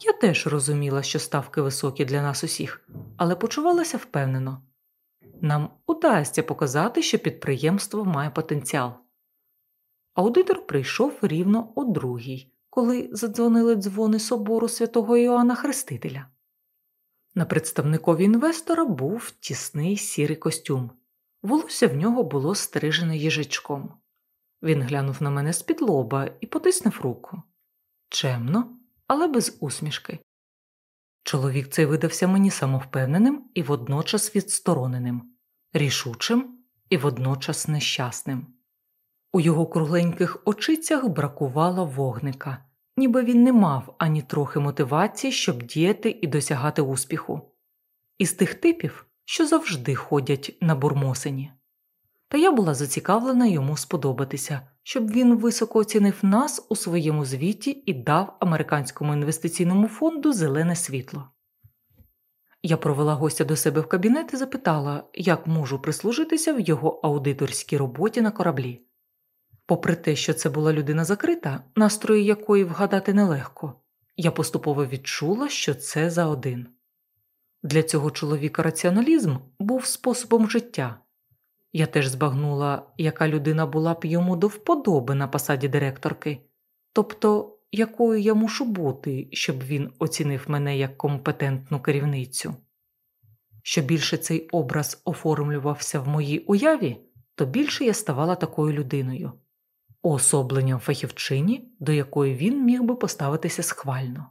Я теж розуміла, що ставки високі для нас усіх, але почувалася впевнено нам удасться показати, що підприємство має потенціал. Аудитор прийшов рівно о другій, коли задзвонили дзвони собору святого Іоанна Хрестителя. На представникові інвестора був тісний сірий костюм, волосся в нього було стрижене їжачком. Він глянув на мене з-під лоба і потиснув руку. Чемно, але без усмішки. Чоловік цей видався мені самовпевненим і водночас відстороненим, рішучим і водночас нещасним. У його кругленьких очицях бракувало вогника, ніби він не мав ані трохи мотивації, щоб діяти і досягати успіху, із тих типів, що завжди ходять на бурмосині. Та я була зацікавлена йому сподобатися, щоб він високо оцінив нас у своєму звіті і дав американському інвестиційному фонду зелене світло. Я провела гостя до себе в кабінет і запитала, як можу прислужитися в його аудиторській роботі на кораблі. Попри те, що це була людина закрита, настрої якої вгадати нелегко, я поступово відчула, що це за один. Для цього чоловіка раціоналізм був способом життя. Я теж збагнула, яка людина була б йому до вподоби на посаді директорки, тобто якою я мушу бути, щоб він оцінив мене як компетентну керівницю. Що більше цей образ оформлювався в моїй уяві, то більше я ставала такою людиною, уособленням фахівчині, до якої він міг би поставитися схвально.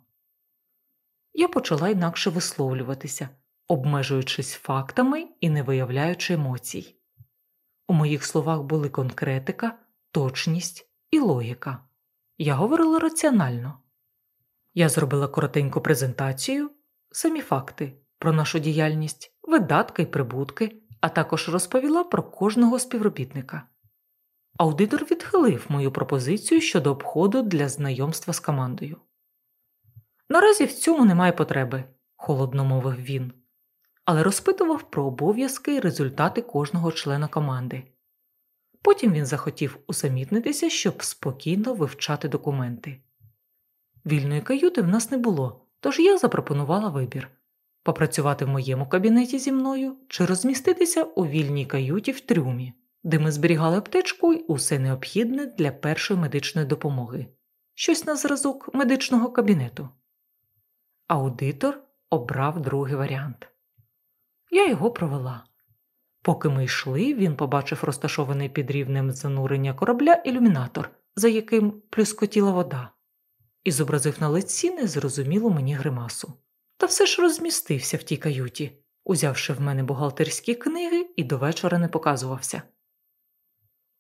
Я почала інакше висловлюватися, обмежуючись фактами і не виявляючи емоцій. У моїх словах були конкретика, точність і логіка. Я говорила раціонально. Я зробила коротеньку презентацію, самі факти про нашу діяльність, видатки й прибутки, а також розповіла про кожного співробітника. Аудитор відхилив мою пропозицію щодо обходу для знайомства з командою. Наразі в цьому немає потреби, холодно мовив він але розпитував про обов'язки і результати кожного члена команди. Потім він захотів усамітнитися, щоб спокійно вивчати документи. Вільної каюти в нас не було, тож я запропонувала вибір попрацювати в моєму кабінеті зі мною чи розміститися у вільній каюті в трюмі, де ми зберігали аптечку й усе необхідне для першої медичної допомоги, щось на зразок медичного кабінету. Аудитор обрав другий варіант. Я його провела. Поки ми йшли, він побачив розташований під рівнем занурення корабля ілюмінатор, за яким плюскотіла вода, і зобразив на лиці незрозумілу мені гримасу. Та все ж розмістився в тій каюті, узявши в мене бухгалтерські книги і до вечора не показувався.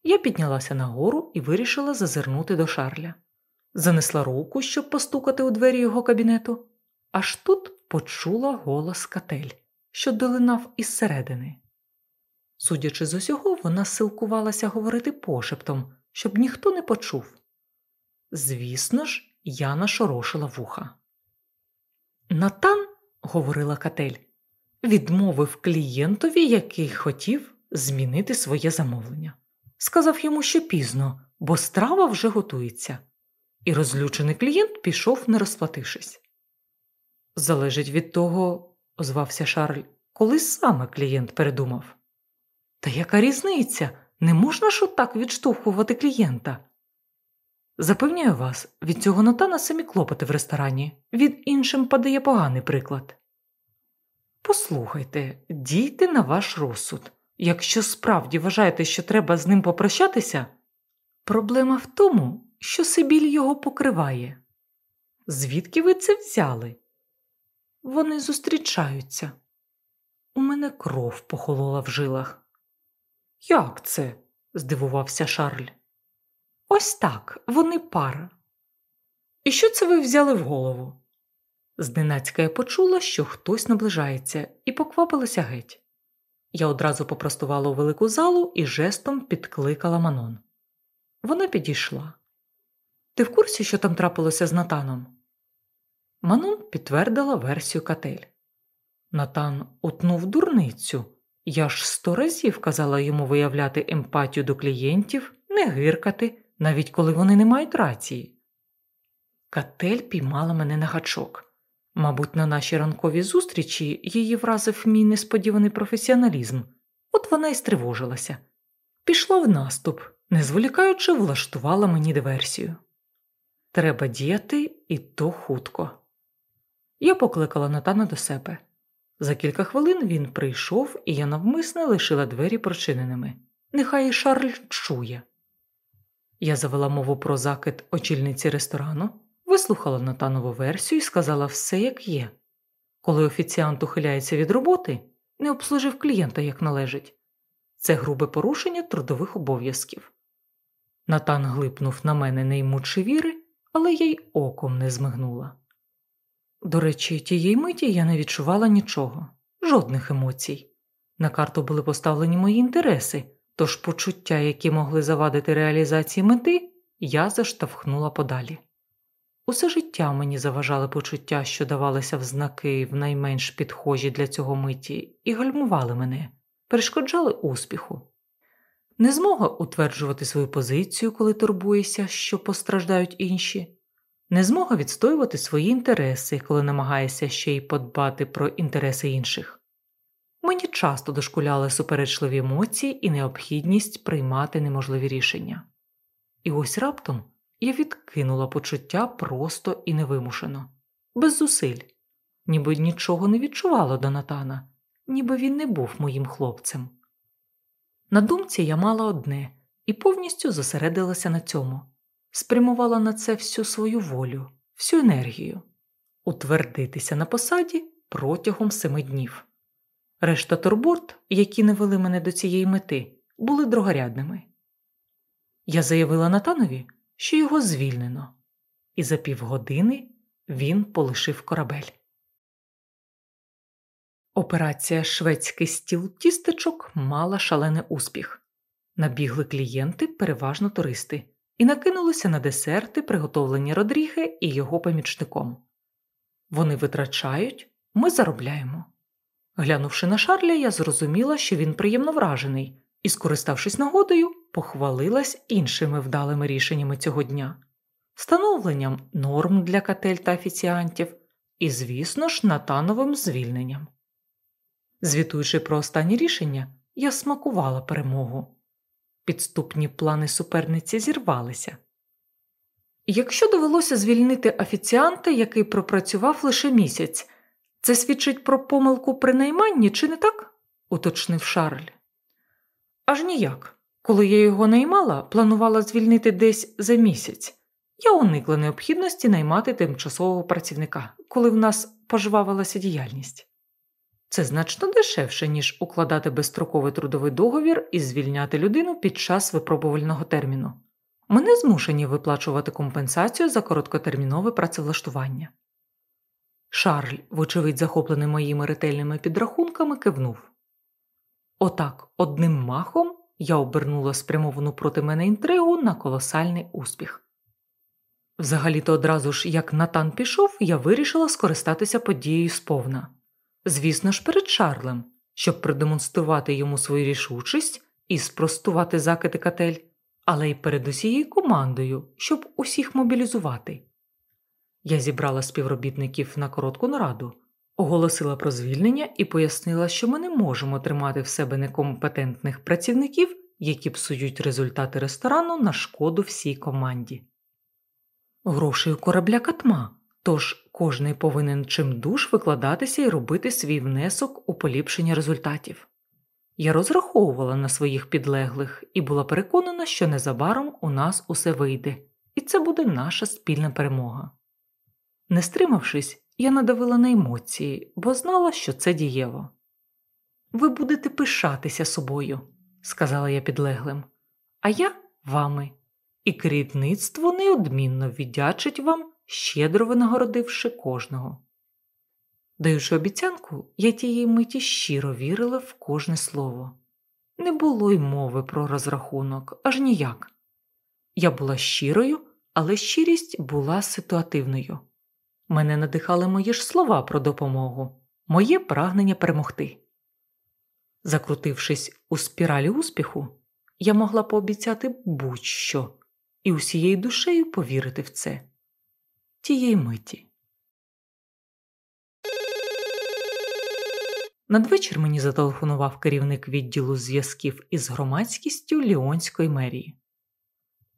Я піднялася нагору і вирішила зазирнути до шарля. Занесла руку, щоб постукати у двері його кабінету, аж тут почула голос катель що долинав із середини. Судячи з усього, вона силкувалася говорити пошептом, щоб ніхто не почув. Звісно ж, я нашорошила вуха. Натан, говорила Катель, відмовив клієнтові, який хотів змінити своє замовлення. Сказав йому, що пізно, бо страва вже готується, і розлючений клієнт пішов, не розплатившись. Залежить від того, озвався Шарль, коли саме клієнт передумав. Та яка різниця? Не можна ж отак відштовхувати клієнта? Запевняю вас, від цього Натана самі клопоти в ресторані, від іншим подає поганий приклад. Послухайте, дійте на ваш розсуд. Якщо справді вважаєте, що треба з ним попрощатися, проблема в тому, що Сибіль його покриває. Звідки ви це взяли? Вони зустрічаються. У мене кров похолола в жилах. Як це? здивувався Шарль. Ось так, вони пара. І що це ви взяли в голову? Зненацька я почула, що хтось наближається, і поквапилася геть. Я одразу попростувала у велику залу і жестом підкликала Манон. Вона підійшла. Ти в курсі, що там трапилося з Натаном? Манон підтвердила версію катель. Натан утнув дурницю. Я ж сто разів казала йому виявляти емпатію до клієнтів, не гиркати, навіть коли вони не мають рації. Катель піймала мене на гачок. Мабуть, на нашій ранковій зустрічі її вразив мій несподіваний професіоналізм, от вона й стривожилася. Пішла в наступ, не зволікаючи, влаштувала мені диверсію. Треба діяти і то хутко. Я покликала Натана до себе. За кілька хвилин він прийшов, і я навмисне лишила двері прочиненими. Нехай Шарль чує. Я завела мову про закид очільниці ресторану, вислухала Натанову версію і сказала все, як є. Коли офіціант ухиляється від роботи, не обслужив клієнта як належить. Це грубе порушення трудових обов'язків. Натан глипнув на мене неймучи віри, але я й оком не змигнула. До речі, тієї миті я не відчувала нічого, жодних емоцій. На карту були поставлені мої інтереси, тож почуття, які могли завадити реалізації мети, я заштовхнула подалі. Усе життя мені заважали почуття, що давалися в знаки в найменш підхожі для цього миті, і гальмували мене, перешкоджали успіху. Не змога утверджувати свою позицію, коли турбуєшся, що постраждають інші, не змога відстоювати свої інтереси, коли намагаєшся ще й подбати про інтереси інших. Мені часто дошкуляли суперечливі емоції і необхідність приймати неможливі рішення. І ось раптом я відкинула почуття просто і невимушено, без зусиль, ніби нічого не відчувала до Натана, ніби він не був моїм хлопцем. На думці я мала одне і повністю зосередилася на цьому, спрямувала на це всю свою волю, всю енергію, утвердитися на посаді протягом семи днів. Решта турбот, які не вели мене до цієї мети, були другорядними. Я заявила Натанові, що його звільнено, і за півгодини він полишив корабель. Операція Шведський стіл тістечок мала шалений успіх. Набігли клієнти, переважно туристи, і накинулися на десерти, приготовлені Родріге і його помічником. Вони витрачають, ми заробляємо. Глянувши на Шарля, я зрозуміла, що він приємно вражений, і, скориставшись нагодою, похвалилась іншими вдалими рішеннями цього дня, встановленням норм для катель та офіціантів і, звісно ж, натановим звільненням. Звітуючи про останні рішення, я смакувала перемогу. Підступні плани суперниці зірвалися. Якщо довелося звільнити офіціанта, який пропрацював лише місяць, це свідчить про помилку при найманні, чи не так? уточнив Шарль. Аж ніяк. Коли я його наймала, планувала звільнити десь за місяць. Я уникла необхідності наймати тимчасового працівника, коли в нас пожвавилася діяльність. Це значно дешевше, ніж укладати безстроковий трудовий договір і звільняти людину під час випробувального терміну. Ми не змушені виплачувати компенсацію за короткотермінове працевлаштування. Шарль, вочевидь, захоплений моїми ретельними підрахунками, кивнув. Отак, одним махом я обернула спрямовану проти мене інтригу на колосальний успіх. Взагалі-то одразу ж, як Натан пішов, я вирішила скористатися подією сповна. Звісно ж, перед Шарлем, щоб продемонструвати йому свою рішучість і спростувати закити катель, але й перед усією командою, щоб усіх мобілізувати. Я зібрала співробітників на коротку нараду, оголосила про звільнення і пояснила, що ми не можемо тримати в себе некомпетентних працівників, які псують результати ресторану на шкоду всій команді. Грошей у корабля катма, тож кожний повинен чимдуж викладатися і робити свій внесок у поліпшення результатів. Я розраховувала на своїх підлеглих і була переконана, що незабаром у нас усе вийде, і це буде наша спільна перемога. Не стримавшись, я надавила на емоції, бо знала, що це дієво. Ви будете пишатися собою, сказала я підлеглим, а я вами, і керівництво неодмінно віддячить вам, щедро винагородивши кожного. Даючи обіцянку, я тієї миті щиро вірила в кожне слово. Не було й мови про розрахунок, аж ніяк. Я була щирою, але щирість була ситуативною. Мене надихали мої ж слова про допомогу, моє прагнення перемогти. Закрутившись у спіралі успіху, я могла пообіцяти будь-що і усією душею повірити в це тієї миті. Надвечір мені зателефонував керівник відділу зв'язків із громадськістю Ліонської мерії.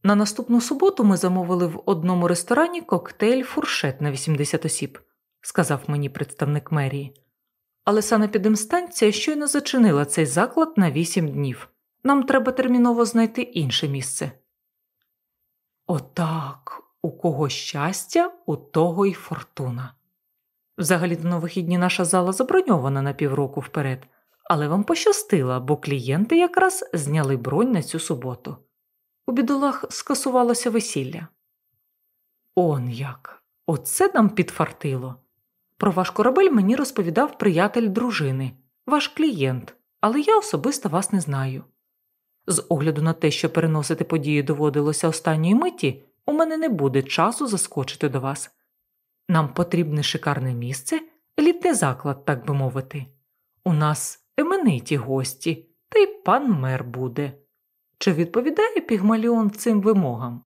На наступну суботу ми замовили в одному ресторані коктейль фуршет на 80 осіб, сказав мені представник мерії. Але санепідемстанція щойно зачинила цей заклад на 8 днів. Нам треба терміново знайти інше місце. Отак, у кого щастя, у того й фортуна. Взагалі на вихідні наша зала заброньована на півроку вперед, але вам пощастило, бо клієнти якраз зняли бронь на цю суботу. У бідолах скасувалося весілля. Он як! Оце нам підфартило. Про ваш корабель мені розповідав приятель дружини, ваш клієнт, але я особисто вас не знаю. З огляду на те, що переносити події доводилося останньої миті, у мене не буде часу заскочити до вас. Нам потрібне шикарне місце, елітний заклад, так би мовити. У нас емениті гості, та й пан мер буде. Чи відповідає Пігмаліон цим вимогам?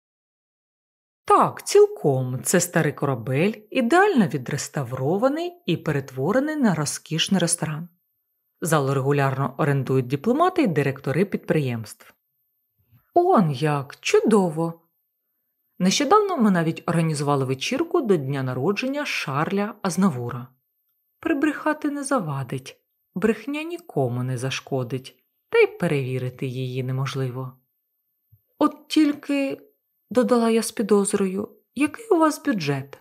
Так, цілком це старий корабель, ідеально відреставрований і перетворений на розкішний ресторан. Залу регулярно орендують дипломати і директори підприємств. Он як чудово! Нещодавно ми навіть організували вечірку до дня народження Шарля Азнавура. Прибрехати не завадить, брехня нікому не зашкодить, та й перевірити її неможливо. От тільки, додала я з підозрою, який у вас бюджет?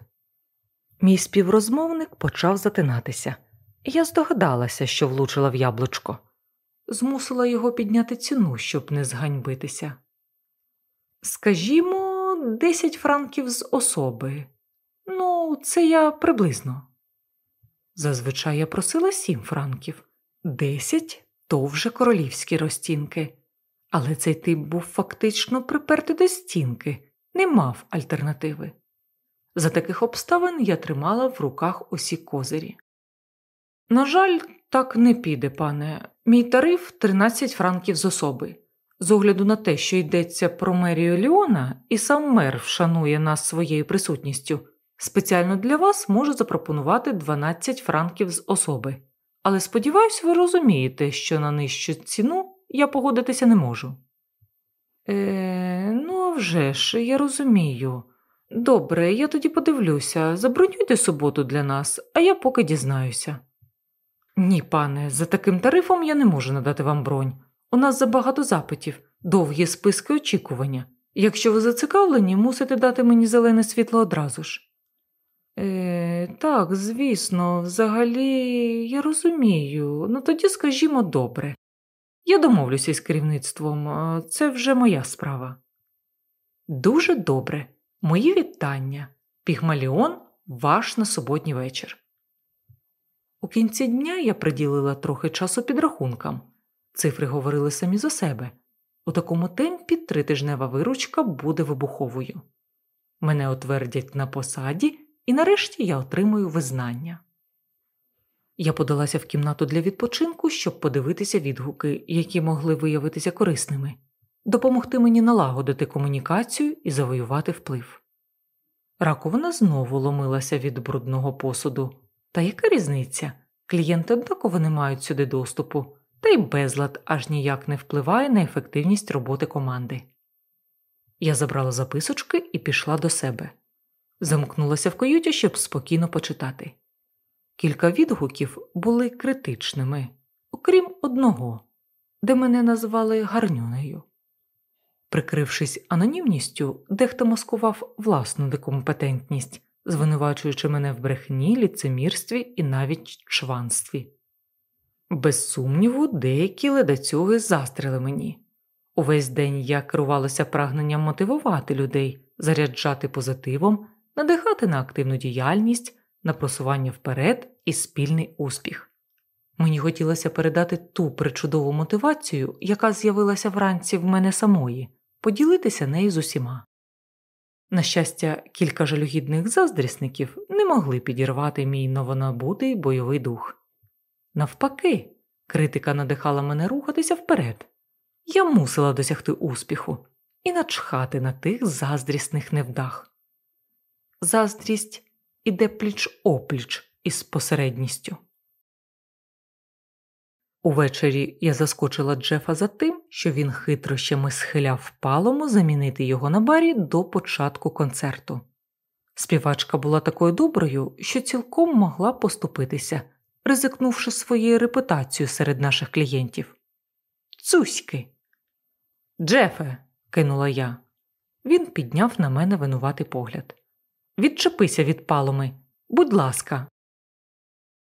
Мій співрозмовник почав затинатися. Я здогадалася, що влучила в яблучко, змусила його підняти ціну, щоб не зганьбитися. Скажімо, 10 франків з особи. Ну, це я приблизно. Зазвичай я просила 7 франків, 10 то вже королівські розтінки, але цей тип був фактично припертий до стінки, не мав альтернативи. За таких обставин я тримала в руках усі козирі. На жаль, так не піде, пане. Мій тариф 13 франків з особи. З огляду на те, що йдеться про мерію Ліона, і сам мер вшанує нас своєю присутністю, спеціально для вас можу запропонувати 12 франків з особи. Але сподіваюсь, ви розумієте, що на нижчу ціну я погодитися не можу. Е, Ну, а вже ж, я розумію. Добре, я тоді подивлюся, забронюйте суботу для нас, а я поки дізнаюся. Ні, пане, за таким тарифом я не можу надати вам бронь. У нас забагато запитів, довгі списки очікування. Якщо ви зацікавлені, мусите дати мені зелене світло одразу ж. Е, Так, звісно, взагалі я розумію, ну тоді скажімо добре. Я домовлюся із керівництвом, це вже моя справа. Дуже добре. Мої вітання. Пігмаліон ваш на суботній вечір. У кінці дня я приділила трохи часу підрахункам. Цифри говорили самі за себе. У такому темпі тритижнева виручка буде вибуховою. Мене утвердять на посаді, і нарешті я отримую визнання. Я подалася в кімнату для відпочинку, щоб подивитися відгуки, які могли виявитися корисними, допомогти мені налагодити комунікацію і завоювати вплив. Раковина знову ломилася від брудного посуду. Та яка різниця? Клієнти однаково не мають сюди доступу, та й безлад аж ніяк не впливає на ефективність роботи команди. Я забрала записочки і пішла до себе. Замкнулася в каюті, щоб спокійно почитати. Кілька відгуків були критичними, окрім одного, де мене назвали гарнюнею. Прикрившись анонімністю, дехто маскував власну декомпетентність, звинувачуючи мене в брехні, ліцемірстві і навіть чванстві. Без сумніву, деякі ледацюги застріли мені. Увесь день я керувалася прагненням мотивувати людей, заряджати позитивом, надихати на активну діяльність, на просування вперед і спільний успіх. Мені хотілося передати ту причудову мотивацію, яка з'явилася вранці в мене самої, поділитися нею з усіма. На щастя, кілька жалюгідних заздрісників не могли підірвати мій новонабутий бойовий дух. Навпаки, критика надихала мене рухатися вперед. Я мусила досягти успіху і начхати на тих заздрісних невдах. Заздрість іде пліч опліч із посередністю. Увечері я заскочила Джефа за тим, що він хитрощами схиляв палому замінити його на барі до початку концерту. Співачка була такою доброю, що цілком могла поступитися, ризикнувши своєю репутацією серед наших клієнтів. Цуськи. Джефе, кинула я. Він підняв на мене винуватий погляд. Відчепися від паломи, будь ласка.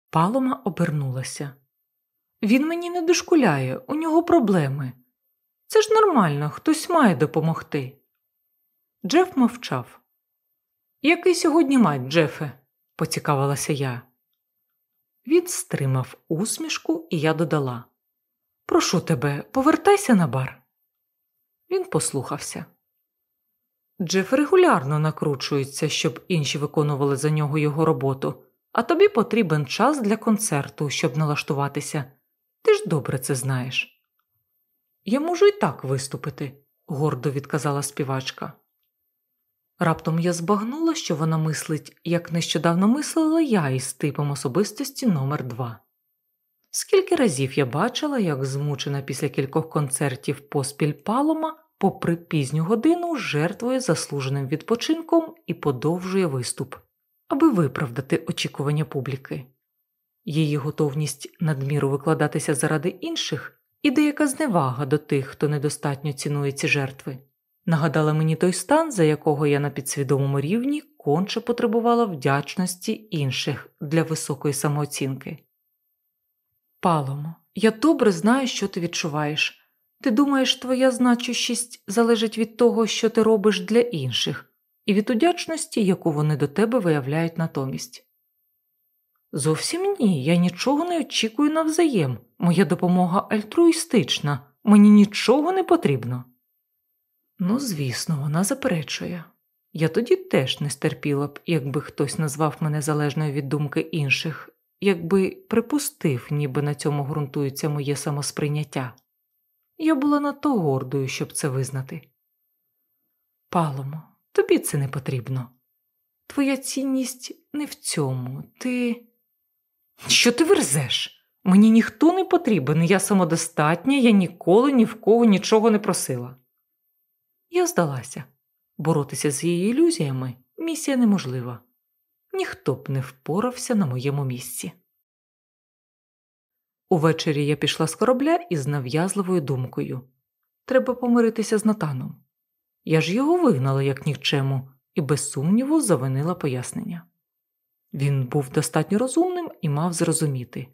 Палома обернулася. Він мені не дошкуляє, у нього проблеми. Це ж нормально, хтось має допомогти. Джеф мовчав. Який сьогодні мать, Джефе? поцікавилася я. Він стримав усмішку, і я додала Прошу тебе, повертайся на бар. Він послухався. Джеф регулярно накручується, щоб інші виконували за нього його роботу, а тобі потрібен час для концерту, щоб налаштуватися. Ти ж добре це знаєш. Я можу і так виступити, гордо відказала співачка. Раптом я збагнула, що вона мислить, як нещодавно мислила я із типом особистості номер 2 Скільки разів я бачила, як змучена після кількох концертів поспіль палома, попри пізню годину, жертвує заслуженим відпочинком і подовжує виступ, аби виправдати очікування публіки. Її готовність надміру викладатися заради інших і деяка зневага до тих, хто недостатньо цінує ці жертви, нагадала мені той стан, за якого я на підсвідомому рівні конче потребувала вдячності інших для високої самооцінки. Паломо, я добре знаю, що ти відчуваєш. Ти думаєш, твоя значущість залежить від того, що ти робиш для інших, і від удячності, яку вони до тебе виявляють натомість. Зовсім ні, я нічого не очікую навзаєм. Моя допомога альтруїстична, мені нічого не потрібно. Ну, звісно, вона заперечує. Я тоді теж не стерпіла б, якби хтось назвав мене залежною від думки інших, якби припустив, ніби на цьому ґрунтується моє самосприйняття. Я була надто гордою, щоб це визнати. Паломо, тобі це не потрібно. Твоя цінність не в цьому, ти. Що ти верзеш? Мені ніхто не потрібен, я самодостатня, я ніколи ні в кого нічого не просила. Я здалася боротися з її ілюзіями місія неможлива. Ніхто б не впорався на моєму місці. Увечері я пішла з корабля із нав'язливою думкою треба помиритися з Натаном. Я ж його вигнала, як нікчему, і без сумніву завинила пояснення. Він був достатньо розумним і мав зрозуміти.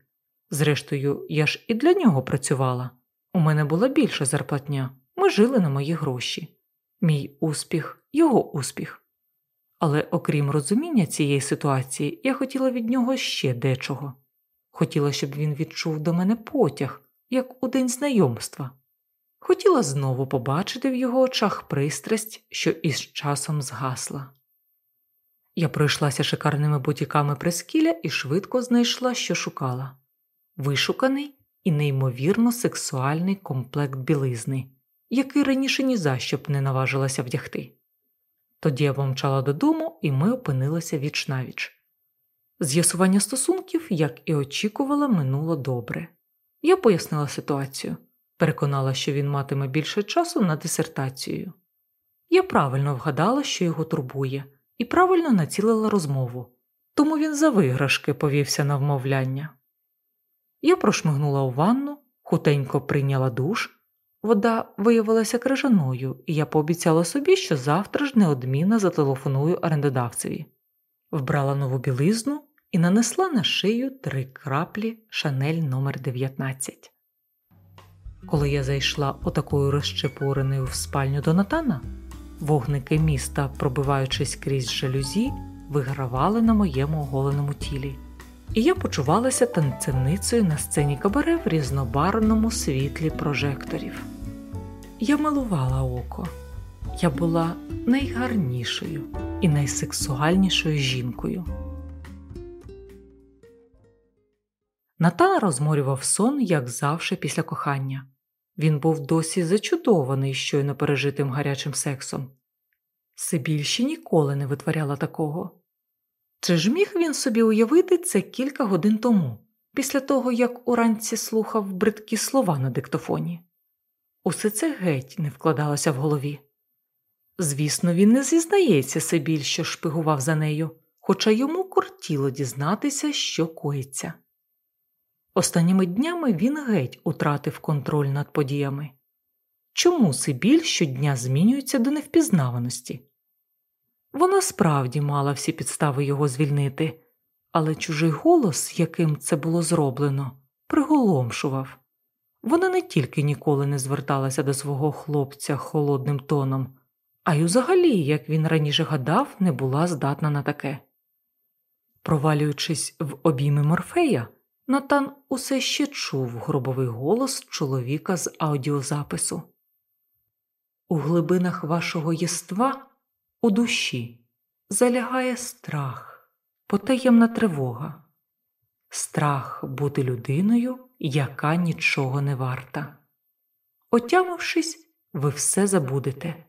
Зрештою, я ж і для нього працювала. У мене була більша зарплатня, ми жили на мої гроші. Мій успіх, його успіх. Але окрім розуміння цієї ситуації, я хотіла від нього ще дечого. Хотіла, щоб він відчув до мене потяг, як у день знайомства. Хотіла знову побачити в його очах пристрасть, що із часом згасла. Я пройшлася шикарними бутіками прескіля і швидко знайшла, що шукала вишуканий і неймовірно сексуальний комплект білизни, який раніше ні за що б не наважилася вдягти. Тоді я помчала додому, і ми опинилися віч навіч. З'ясування стосунків, як і очікувала, минуло добре. Я пояснила ситуацію, переконала, що він матиме більше часу на дисертацію. Я правильно вгадала, що його турбує і правильно націлила розмову, тому він за виграшки повівся на вмовляння. Я прошмигнула у ванну, хутенько прийняла душ, вода виявилася крижаною, і я пообіцяла собі, що завтра ж неодмінно зателефоную орендодавцеві, вбрала нову білизну і нанесла на шию три краплі шанель номер 19 Коли я зайшла отакою розчепуреною в спальню до Натана, Вогники міста, пробиваючись крізь жалюзі, вигравали на моєму оголеному тілі, і я почувалася танцівницею на сцені кабаре в різнобарвному світлі прожекторів. Я милувала око, Я була найгарнішою і найсексуальнішою жінкою. Натан розморював сон, як завжди, після кохання. Він був досі зачудований щойно пережитим гарячим сексом. Сибіль ще ніколи не витворяла такого. Чи ж міг він собі уявити це кілька годин тому, після того, як уранці слухав бридкі слова на диктофоні? Усе це геть не вкладалося в голові. Звісно, він не зізнається Сибіль, що шпигував за нею, хоча йому кортіло дізнатися, що коїться. Останніми днями він геть утратив контроль над подіями. Чому Сибіль щодня змінюється до невпізнаваності? Вона справді мала всі підстави його звільнити, але чужий голос, яким це було зроблено, приголомшував. Вона не тільки ніколи не зверталася до свого хлопця холодним тоном, а й взагалі, як він раніше гадав, не була здатна на таке. Провалюючись в обійми морфея, Натан усе ще чув гробовий голос чоловіка з аудіозапису. У глибинах вашого єства, у душі, залягає страх, потаємна тривога, страх бути людиною, яка нічого не варта. Отямившись, ви все забудете,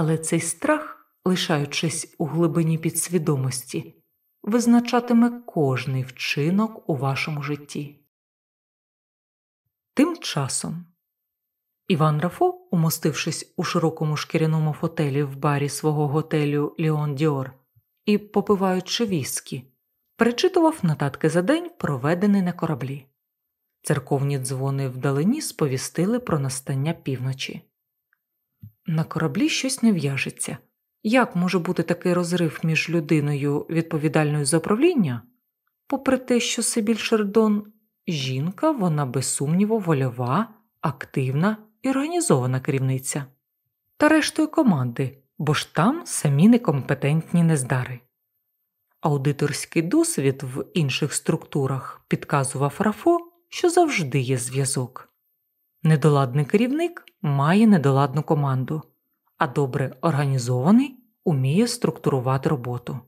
але цей страх, лишаючись у глибині підсвідомості, визначатиме кожний вчинок у вашому житті. Тим часом Іван Рафо, умостившись у широкому шкіряному фотелі в барі свого готелю Ліон д'Ор і попиваючи віскі, перечитував нотатки за день, проведений на кораблі. Церковні дзвони вдалині сповістили про настання півночі. На кораблі щось не в'яжеться. Як може бути такий розрив між людиною, відповідальною за управління? Попри те, що Сибіль Шердон жінка, вона без сумніву вольова, активна і організована керівниця, та рештою команди, бо ж там самі некомпетентні нездари. Аудиторський досвід в інших структурах підказував Рафо, що завжди є зв'язок. Недоладний керівник має недоладну команду а добре організований уміє структурувати роботу.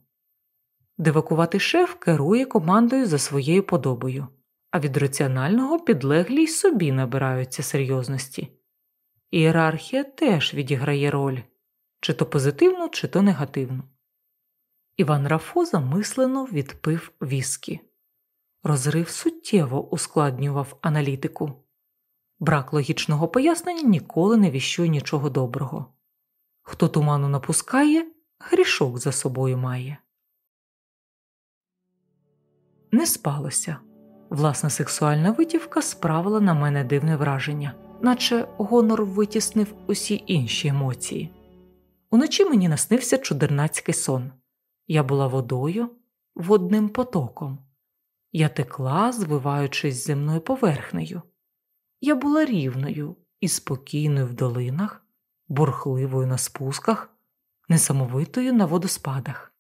Девакуватий шеф керує командою за своєю подобою, а від раціонального підлеглі й собі набираються серйозності. Ієрархія теж відіграє роль чи то позитивну, чи то негативну. Іван Рафо замислено відпив віскі. Розрив суттєво ускладнював аналітику. Брак логічного пояснення ніколи не віщує нічого доброго. Хто туману напускає, грішок за собою має. Не спалося. Власна сексуальна витівка справила на мене дивне враження, наче гонор витіснив усі інші емоції. Уночі мені наснився чудернацький сон. Я була водою, водним потоком. Я текла, звиваючись земною поверхнею. Я була рівною і спокійною в долинах, бурхливою на спусках, несамовитою на водоспадах.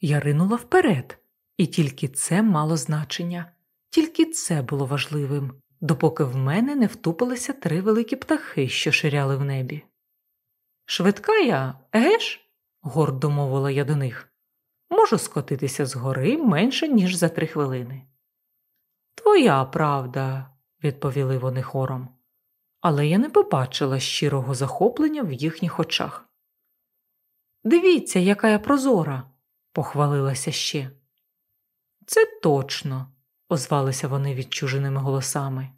Я ринула вперед, і тільки це мало значення, тільки це було важливим, допоки в мене не втупилися три великі птахи, що ширяли в небі. Швидка я, егеш? гордо мовила я до них. Можу скотитися з гори менше, ніж за три хвилини. Твоя правда, відповіли вони хором але я не побачила щирого захоплення в їхніх очах. Дивіться, яка я прозора, похвалилася ще. Це точно, озвалися вони відчуженими голосами.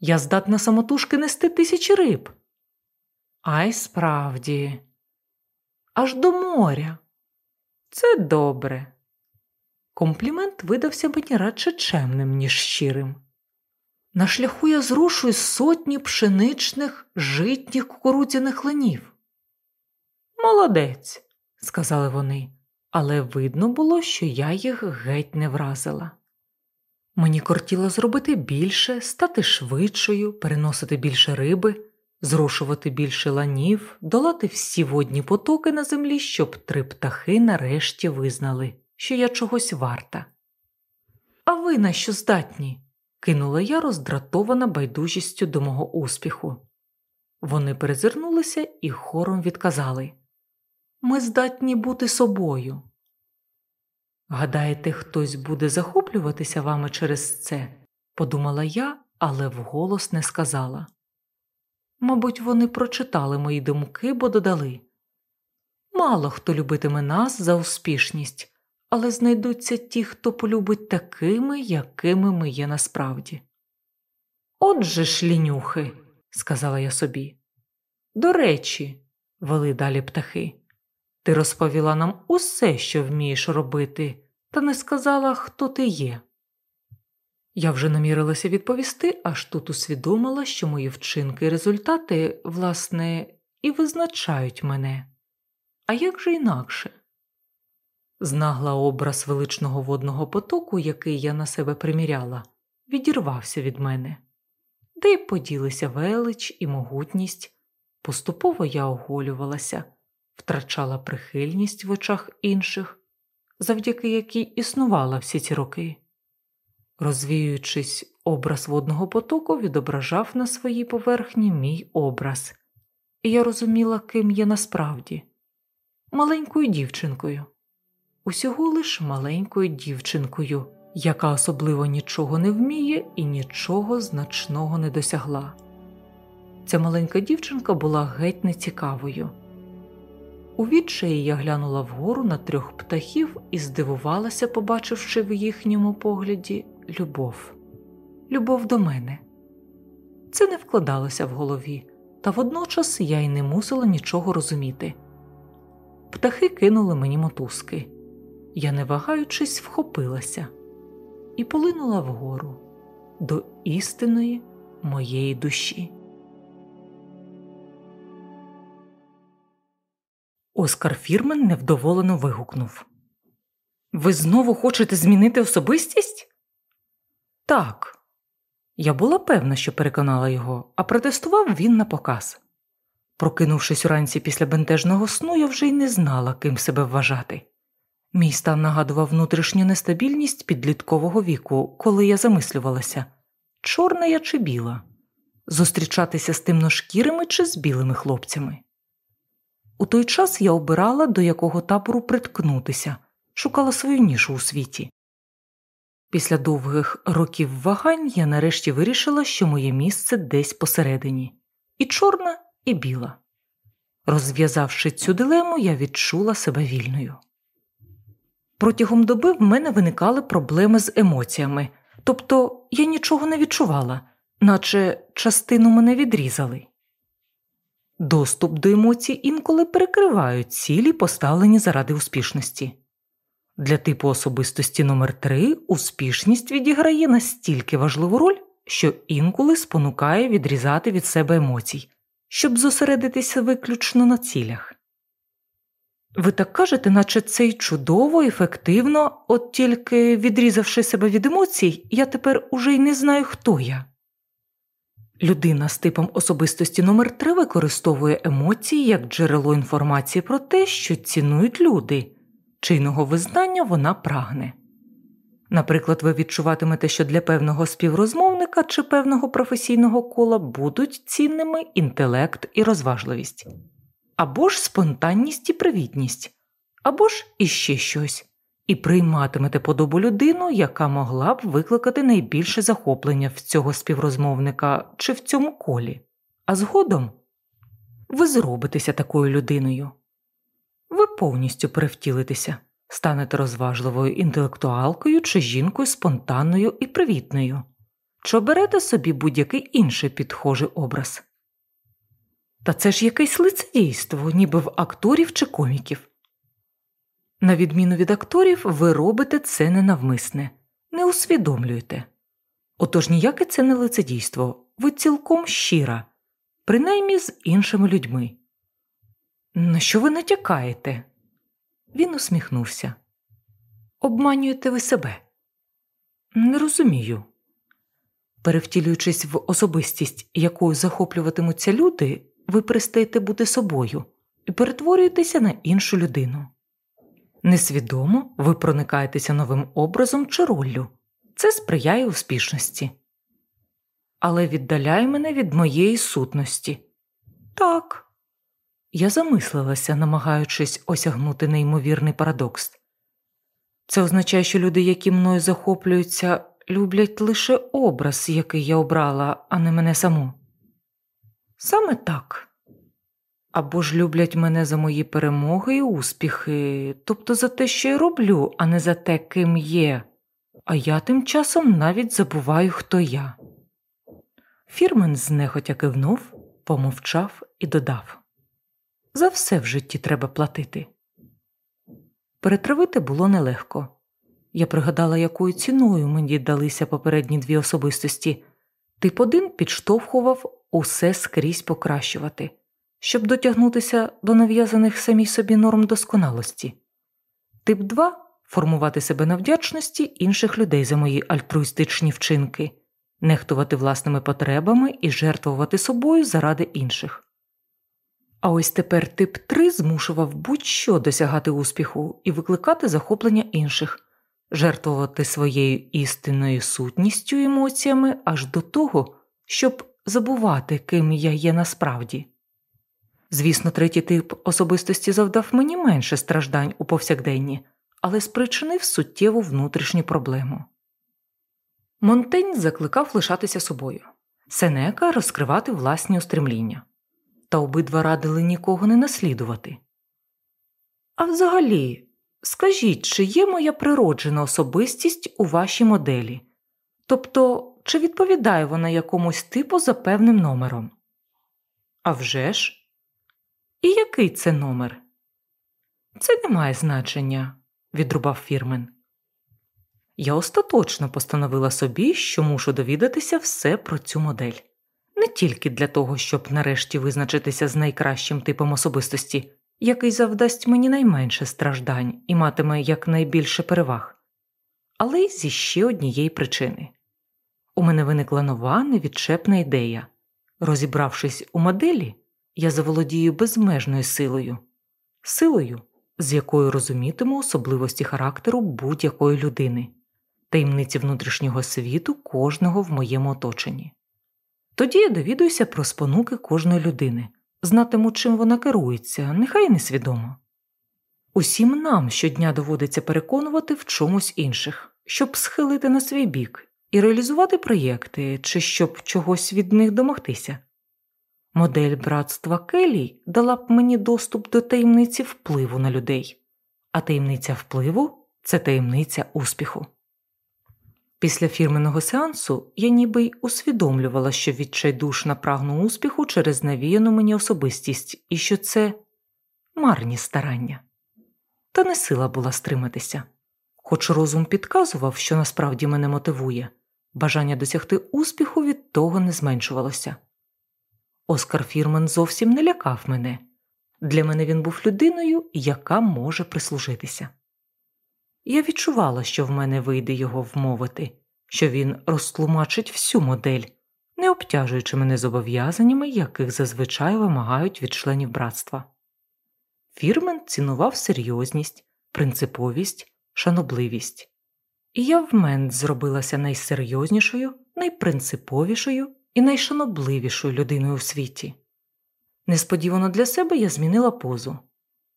Я здатна самотужки нести тисячі риб. Ай справді, аж до моря. Це добре. Комплімент видався мені радше чемним, ніж щирим. На шляху я зрушую сотні пшеничних житніх кукурудзяних ланів. Молодець, сказали вони, але видно було, що я їх геть не вразила. Мені кортіло зробити більше, стати швидшою, переносити більше риби, зрушувати більше ланів, долати всі водні потоки на землі, щоб три птахи нарешті визнали, що я чогось варта. А ви на що здатні? Кинула я роздратована байдужістю до мого успіху. Вони перезирнулися і хором відказали Ми здатні бути собою. Гадаєте, хтось буде захоплюватися вами через це? подумала я, але вголос не сказала. Мабуть, вони прочитали мої думки, бо додали Мало хто любитиме нас за успішність, але знайдуться ті, хто полюбить такими, якими ми є насправді. Отже ж, лінюхи, сказала я собі. До речі, вели далі птахи, ти розповіла нам усе, що вмієш робити, та не сказала, хто ти є. Я вже намірилася відповісти, аж тут усвідомила, що мої вчинки і результати, власне, і визначають мене. А як же інакше? Знагла образ величного водного потоку, який я на себе приміряла, відірвався від мене, де й поділися велич і могутність. Поступово я оголювалася, втрачала прихильність в очах інших, завдяки якій існувала всі ці роки. Розвіюючись, образ водного потоку відображав на своїй поверхні мій образ, і я розуміла, ким є насправді маленькою дівчинкою, усього лиш маленькою дівчинкою, яка особливо нічого не вміє і нічого значного не досягла. Ця маленька дівчинка була геть нецікавою. У відчаї я глянула вгору на трьох птахів і здивувалася, побачивши в їхньому погляді любов, любов до мене. Це не вкладалося в голові, та водночас я й не мусила нічого розуміти. Птахи кинули мені мотузки. Я, не вагаючись, вхопилася і полинула вгору до істинної моєї душі. Оскар Фірмен невдоволено вигукнув Ви знову хочете змінити особистість? Так. Я була певна, що переконала його, а протестував він на показ. Прокинувшись уранці після бентежного сну, я вже й не знала, ким себе вважати. Мій стан нагадував внутрішню нестабільність підліткового віку, коли я замислювалася чорна я чи біла, зустрічатися з темношкірими чи з білими хлопцями. У той час я обирала, до якого табору приткнутися, шукала свою нішу у світі. Після довгих років вагань я нарешті вирішила, що моє місце десь посередині і чорна, і біла. Розв'язавши цю дилему, я відчула себе вільною. Протягом доби в мене виникали проблеми з емоціями, тобто я нічого не відчувала, наче частину мене відрізали. Доступ до емоцій інколи перекривають цілі, поставлені заради успішності. Для типу особистості номер 3 успішність відіграє настільки важливу роль, що інколи спонукає відрізати від себе емоцій, щоб зосередитися виключно на цілях. Ви так кажете, наче це й чудово, ефективно, от тільки відрізавши себе від емоцій, я тепер уже й не знаю, хто я. Людина з типом особистості номер 3 використовує емоції як джерело інформації про те, що цінують люди, чийного визнання вона прагне. Наприклад, ви відчуватимете, що для певного співрозмовника чи певного професійного кола будуть цінними інтелект і розважливість, або ж спонтанність і привітність, або ж іще щось, і прийматимете подобу людину, яка могла б викликати найбільше захоплення в цього співрозмовника чи в цьому колі, а згодом ви зробитеся такою людиною, ви повністю перевтілитеся станете розважливою інтелектуалкою чи жінкою спонтанною і привітною, чи оберете собі будь-який інший підхожий образ. Та це ж якесь лицедійство, ніби в акторів чи коміків. На відміну від акторів, ви робите це ненавмисне, не усвідомлюєте. Отож ніяке це не лицедійство, ви цілком щира, принаймні з іншими людьми. На що ви натякаєте? Він усміхнувся. Обманюєте ви себе? Не розумію. Перевтілюючись в особистість, якою захоплюватимуться люди, ви перестаєте бути собою і перетворюєтеся на іншу людину. Несвідомо ви проникаєтеся новим образом чи роллю. Це сприяє успішності. Але віддаляє мене від моєї сутності. Так. Я замислилася, намагаючись осягнути неймовірний парадокс. Це означає, що люди, які мною захоплюються, люблять лише образ, який я обрала, а не мене саму. Саме так. Або ж люблять мене за мої перемоги і успіхи, тобто за те, що я роблю, а не за те, ким є, а я тим часом навіть забуваю, хто я. Фірмен знехотя кивнув, помовчав і додав За все в житті треба платити. Перетравити було нелегко. Я пригадала, якою ціною мені далися попередні дві особистості. Тип один підштовхував усе скрізь покращувати, щоб дотягнутися до нав'язаних самій собі норм досконалості. Тип 2 формувати себе на вдячності інших людей за мої альтруїстичні вчинки, нехтувати власними потребами і жертвувати собою заради інших. А ось тепер тип 3 змушував будь-що досягати успіху і викликати захоплення інших, жертвувати своєю істинною сутністю емоціями аж до того, щоб забувати, ким я є насправді. Звісно, третій тип особистості завдав мені менше страждань у повсякденні, але спричинив суттєву внутрішню проблему. Монтень закликав лишатися собою, Сенека розкривати власні устремління, та обидва радили нікого не наслідувати. А взагалі, скажіть, чи є моя природжена особистість у вашій моделі? Тобто, чи відповідає вона якомусь типу за певним номером? «А вже ж? І який це номер? Це не має значення, відрубав фірмен. Я остаточно постановила собі, що мушу довідатися все про цю модель, не тільки для того, щоб нарешті визначитися з найкращим типом особистості, який завдасть мені найменше страждань і матиме якнайбільше переваг, але й зі ще однієї причини. У мене виникла нова невідчепна ідея. Розібравшись у моделі, я заволодію безмежною силою, силою, з якою розумітиму особливості характеру будь-якої людини, таємниці внутрішнього світу кожного в моєму оточенні. Тоді я довідуюся про спонуки кожної людини, знатиму, чим вона керується, нехай несвідомо. Усім нам щодня доводиться переконувати в чомусь інших, щоб схилити на свій бік і реалізувати проєкти чи щоб чогось від них домогтися. Модель братства Келій дала б мені доступ до таємниці впливу на людей, а таємниця впливу це таємниця успіху. Після фірменного сеансу я ніби й усвідомлювала, що відчайдушна прагну успіху через навіяну мені особистість і що це марні старання. Та не сила була стриматися, хоч розум підказував, що насправді мене мотивує, бажання досягти успіху від того не зменшувалося. Оскар Фірман зовсім не лякав мене для мене він був людиною, яка може прислужитися. Я відчувала, що в мене вийде його вмовити, що він розтлумачить всю модель, не обтяжуючи мене зобов'язаннями, яких зазвичай вимагають від членів братства. Фірмен цінував серйозність, принциповість, шанобливість, і я в мент зробилася найсерйознішою, найпринциповішою і найшанобливішою людиною у світі. Несподівано для себе я змінила позу,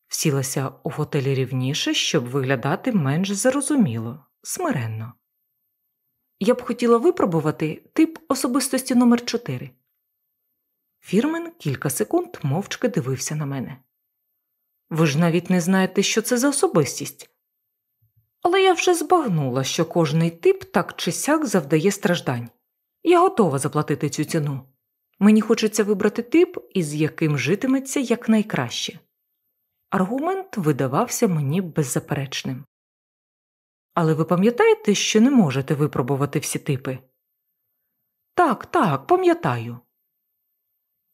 сілася у готелі рівніше, щоб виглядати менш зарозуміло, смиренно. Я б хотіла випробувати тип особистості номер 4 Фірмен кілька секунд мовчки дивився на мене. Ви ж навіть не знаєте, що це за особистість. Але я вже збагнула, що кожний тип так чи сяк завдає страждань. Я готова заплатити цю ціну. Мені хочеться вибрати тип, із яким житиметься якнайкраще. Аргумент видавався мені беззаперечним. Але ви пам'ятаєте, що не можете випробувати всі типи? Так, так, пам'ятаю.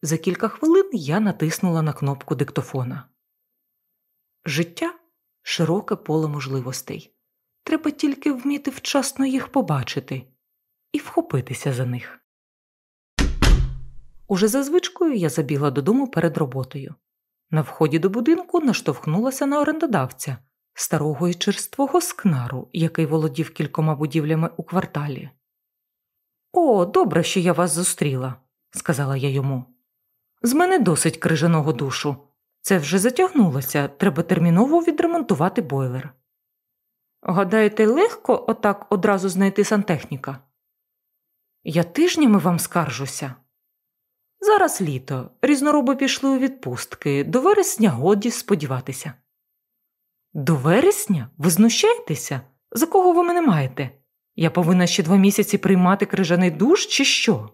За кілька хвилин я натиснула на кнопку диктофона. Життя широке поле можливостей. Треба тільки вміти вчасно їх побачити і вхопитися за них. Уже за звичкою я забігла додому перед роботою. На вході до будинку наштовхнулася на орендодавця, старого і черствого скнару, який володів кількома будівлями у кварталі. О, добре, що я вас зустріла, сказала я йому. З мене досить крижаного душу. Це вже затягнулося, треба терміново відремонтувати бойлер. Гадаєте, легко отак одразу знайти сантехніка? Я тижнями вам скаржуся. Зараз літо, різнороби пішли у відпустки, до вересня годі сподіватися. До вересня? Ви знущаєтеся? За кого ви мене маєте? Я повинна ще два місяці приймати крижаний душ, чи що?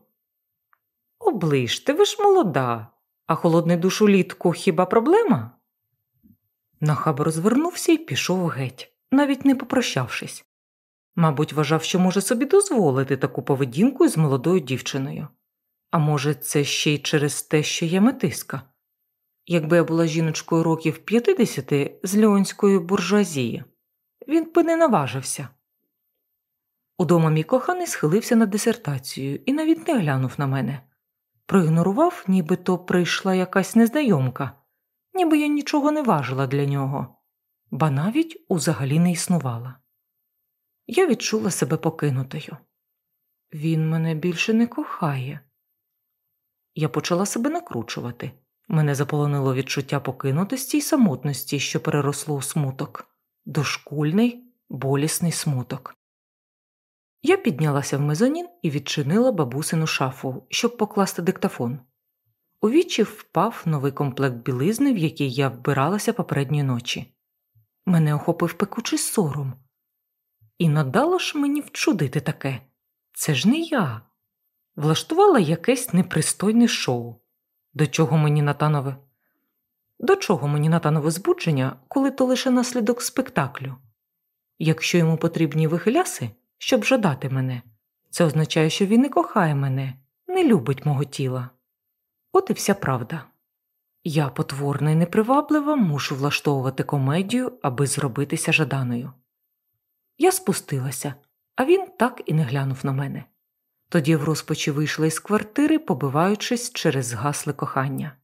Оближте, ви ж молода, а холодний душ улітку хіба проблема? Нахаб розвернувся і пішов геть, навіть не попрощавшись. Мабуть, вважав, що може собі дозволити таку поведінку з молодою дівчиною. А може, це ще й через те, що я метиска. Якби я була жіночкою років 50 з льонської буржуазії, він би не наважився. Удома мій коханий схилився над дисертацією і навіть не глянув на мене. Проігнорував, нібито прийшла якась незнайомка, ніби я нічого не важила для нього, ба навіть узагалі не існувала. Я відчула себе покинутою. Він мене більше не кохає. Я почала себе накручувати. Мене заполонило відчуття покинутості й самотності, що переросло у смуток, дошкульний, болісний смуток. Я піднялася в мезонін і відчинила бабусину шафу, щоб покласти диктофон. У вічі впав новий комплект білизни, в який я вбиралася попередньої ночі. Мене охопив пекучий сором. І надало ж мені вчудити таке це ж не я. Влаштувала якесь непристойне шоу. До чого мені натанове? До чого мені натанове збудження, коли то лише наслідок спектаклю? Якщо йому потрібні вихиляси, щоб жадати мене, це означає, що він не кохає мене, не любить мого тіла. От і вся правда. Я, потворна і неприваблива, мушу влаштовувати комедію, аби зробитися жаданою. Я спустилася, а він так і не глянув на мене. Тоді в розпачі вийшла із квартири, побиваючись через згасле кохання.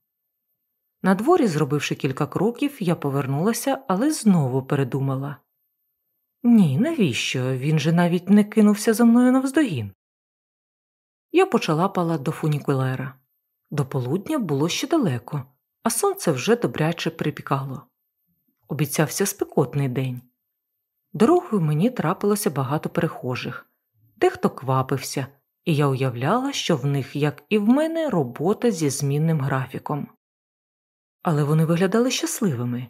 На дворі, зробивши кілька кроків, я повернулася, але знову передумала ні, навіщо? Він же навіть не кинувся за мною навздогін. Я почала пала до фунікулера. До полудня було ще далеко, а сонце вже добряче припікало. Обіцявся спекотний день. Дорогою мені трапилося багато перехожих, дехто квапився, і я уявляла, що в них, як і в мене, робота зі змінним графіком. Але вони виглядали щасливими,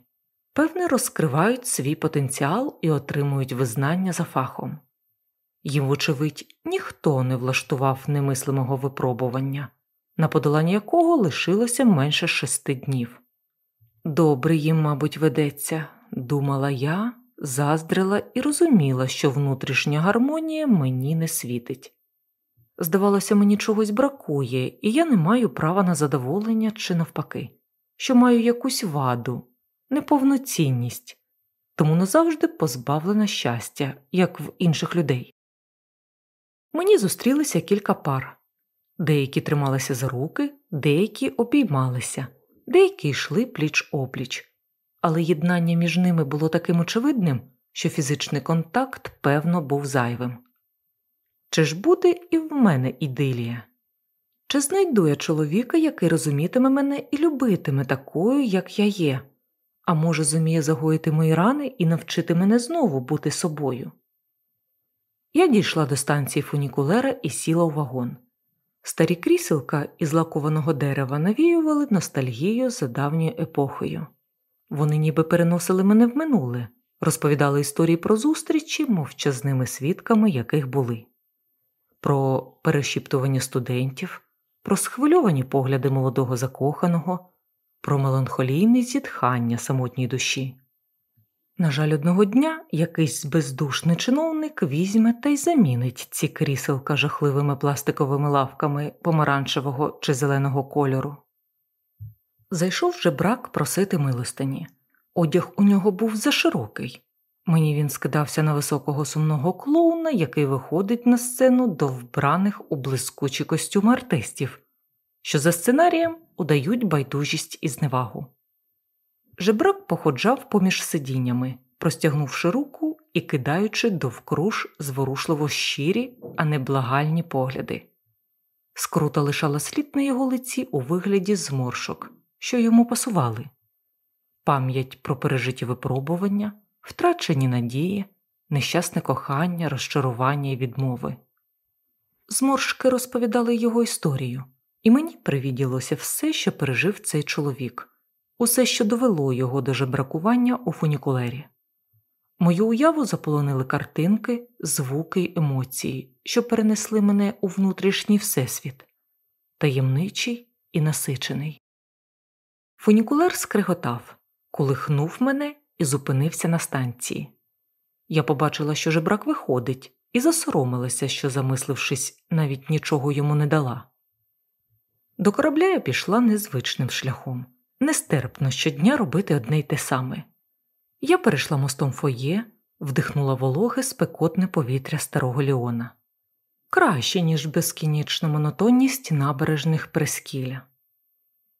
певне, розкривають свій потенціал і отримують визнання за фахом. Їм, вочевидь, ніхто не влаштував немислимого випробування, на подолання якого лишилося менше шести днів. Добре їм, мабуть, ведеться, думала я, заздрила і розуміла, що внутрішня гармонія мені не світить. Здавалося, мені чогось бракує, і я не маю права на задоволення чи навпаки, що маю якусь ваду, неповноцінність, тому назавжди позбавлена щастя, як в інших людей. Мені зустрілися кілька пар деякі трималися за руки, деякі обіймалися, деякі йшли пліч опліч, але єднання між ними було таким очевидним, що фізичний контакт, певно, був зайвим. Чи ж буде і в мене ідилія? Чи знайду я чоловіка, який розумітиме мене і любитиме такою, як я є, а може, зуміє загоїти мої рани і навчити мене знову бути собою? Я дійшла до станції фунікулера і сіла у вагон. Старі кріселка із лакованого дерева навіювали ностальгію за давньою епохою. Вони ніби переносили мене в минуле, розповідали історії про зустрічі, мовчазними свідками яких були, про перешіптування студентів, про схвильовані погляди молодого закоханого, про меланхолійне зітхання самотній душі. На жаль, одного дня якийсь бездушний чиновник візьме та й замінить ці кріселка жахливими пластиковими лавками помаранчевого чи зеленого кольору. Зайшов вже брак просити милостині. Одяг у нього був заширокий. Мені він скидався на високого сумного клоуна, який виходить на сцену до вбраних у блискучі костюми артистів, що за сценарієм удають байдужість і зневагу. Жебрак походжав поміж сидіннями, простягнувши руку і кидаючи довкруж зворушливо щирі, а не благальні погляди. Скрута лишала слід на його лиці у вигляді зморшок, що йому пасували пам'ять про пережиті випробування, втрачені надії, нещасне кохання, розчарування і відмови. Зморшки розповідали його історію, і мені привіділося все, що пережив цей чоловік, усе, що довело його до жебракування у фунікулері. Мою уяву заполонили картинки, звуки й емоції, що перенесли мене у внутрішній всесвіт, таємничий і насичений. Фунікулер скриготав, колихнув мене і зупинився на станції. Я побачила, що жебрак виходить, і засоромилася, що, замислившись, навіть нічого йому не дала. До корабля я пішла незвичним шляхом, нестерпно щодня робити одне й те саме. Я перейшла мостом фоє, вдихнула вологе спекотне повітря старого Ліона. Краще, ніж безкінічна монотонність набережних прескіля.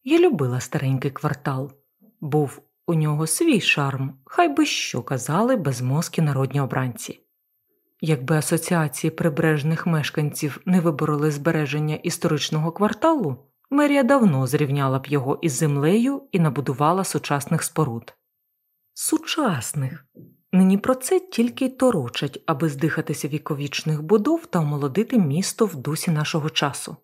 Я любила старенький квартал, був у нього свій шарм, хай би що казали безмозкі народні обранці. Якби асоціації прибережних мешканців не вибороли збереження історичного кварталу, мерія давно зрівняла б його із землею і набудувала сучасних споруд. Сучасних нині про це тільки й торочать, аби здихатися віковічних будов та омолодити місто в дусі нашого часу.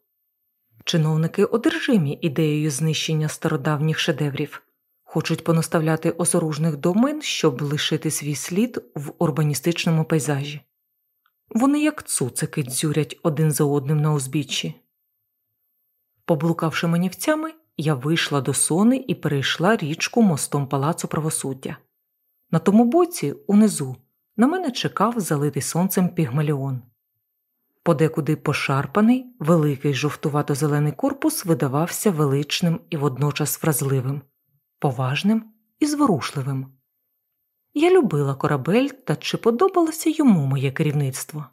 Чиновники одержимі ідеєю знищення стародавніх шедеврів, хочуть понаставляти осоружних домен, щоб лишити свій слід в урбаністичному пейзажі. Вони, як цуцики, дзюрять один за одним на узбіччі. Поблукавши манівцями, я вийшла до сони і перейшла річку мостом палацу правосуддя. На тому боці, унизу, на мене чекав залитий сонцем пігмаліон. Подекуди пошарпаний, великий жовтувато зелений корпус видавався величним і водночас вразливим поважним і зворушливим. Я любила корабель та чи подобалося йому моє керівництво.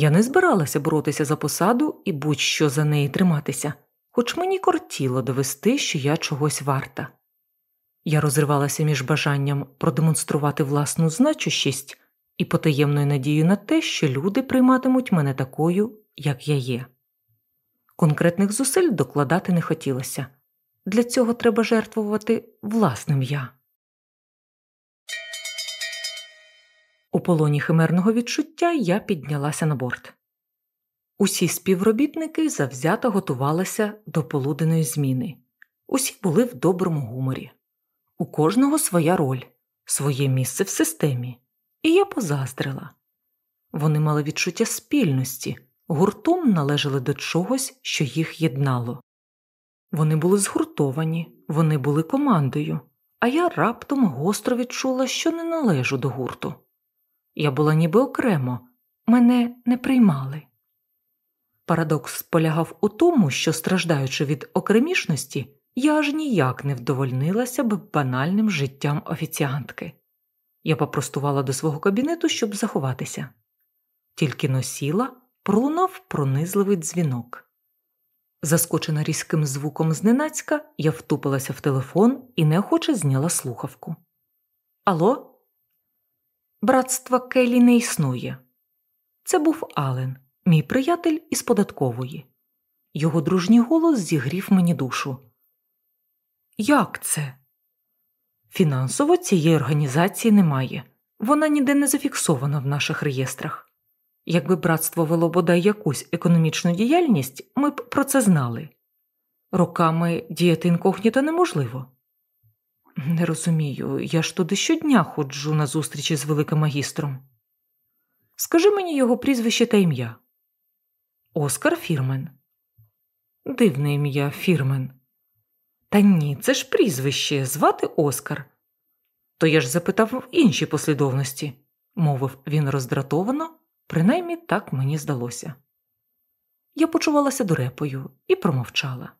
Я не збиралася боротися за посаду і будь-що за неї триматися, хоч мені кортіло довести, що я чогось варта. Я розривалася між бажанням продемонструвати власну значущість і потаємною надією на те, що люди прийматимуть мене такою, як я є. Конкретних зусиль докладати не хотілося, для цього треба жертвувати власним я. У полоні химерного відчуття я піднялася на борт. Усі співробітники завзято готувалися до полуденної зміни. Усі були в доброму гуморі. У кожного своя роль, своє місце в системі, і я позаздрила. Вони мали відчуття спільності, гуртом належали до чогось, що їх єднало. Вони були згуртовані, вони були командою, а я раптом гостро відчула, що не належу до гурту. Я була ніби окремо, мене не приймали. Парадокс полягав у тому, що, страждаючи від окремішності, я аж ніяк не вдовольнилася б банальним життям офіціантки. Я попростувала до свого кабінету, щоб заховатися. Тільки носіла, пролунав пронизливий дзвінок. Заскочена різким звуком зненацька, я втупилася в телефон і неохоче зняла слухавку. Алло? Братства Келі не існує. Це був Ален, мій приятель із податкової. Його дружній голос зігрів мені душу. Як це? Фінансово цієї організації немає. Вона ніде не зафіксована в наших реєстрах. Якби братство вело бодай якусь економічну діяльність, ми б про це знали. Роками діяти інкогніто неможливо. Не розумію, я ж туди щодня ходжу на зустрічі з великим магістром. Скажи мені його прізвище та ім'я. Оскар Фірмен. Дивне ім'я Фірмен. Та ні, це ж прізвище звати Оскар. То я ж запитав в іншій послідовності, мовив він роздратовано Принаймні так мені здалося. Я почувалася дурепою і промовчала.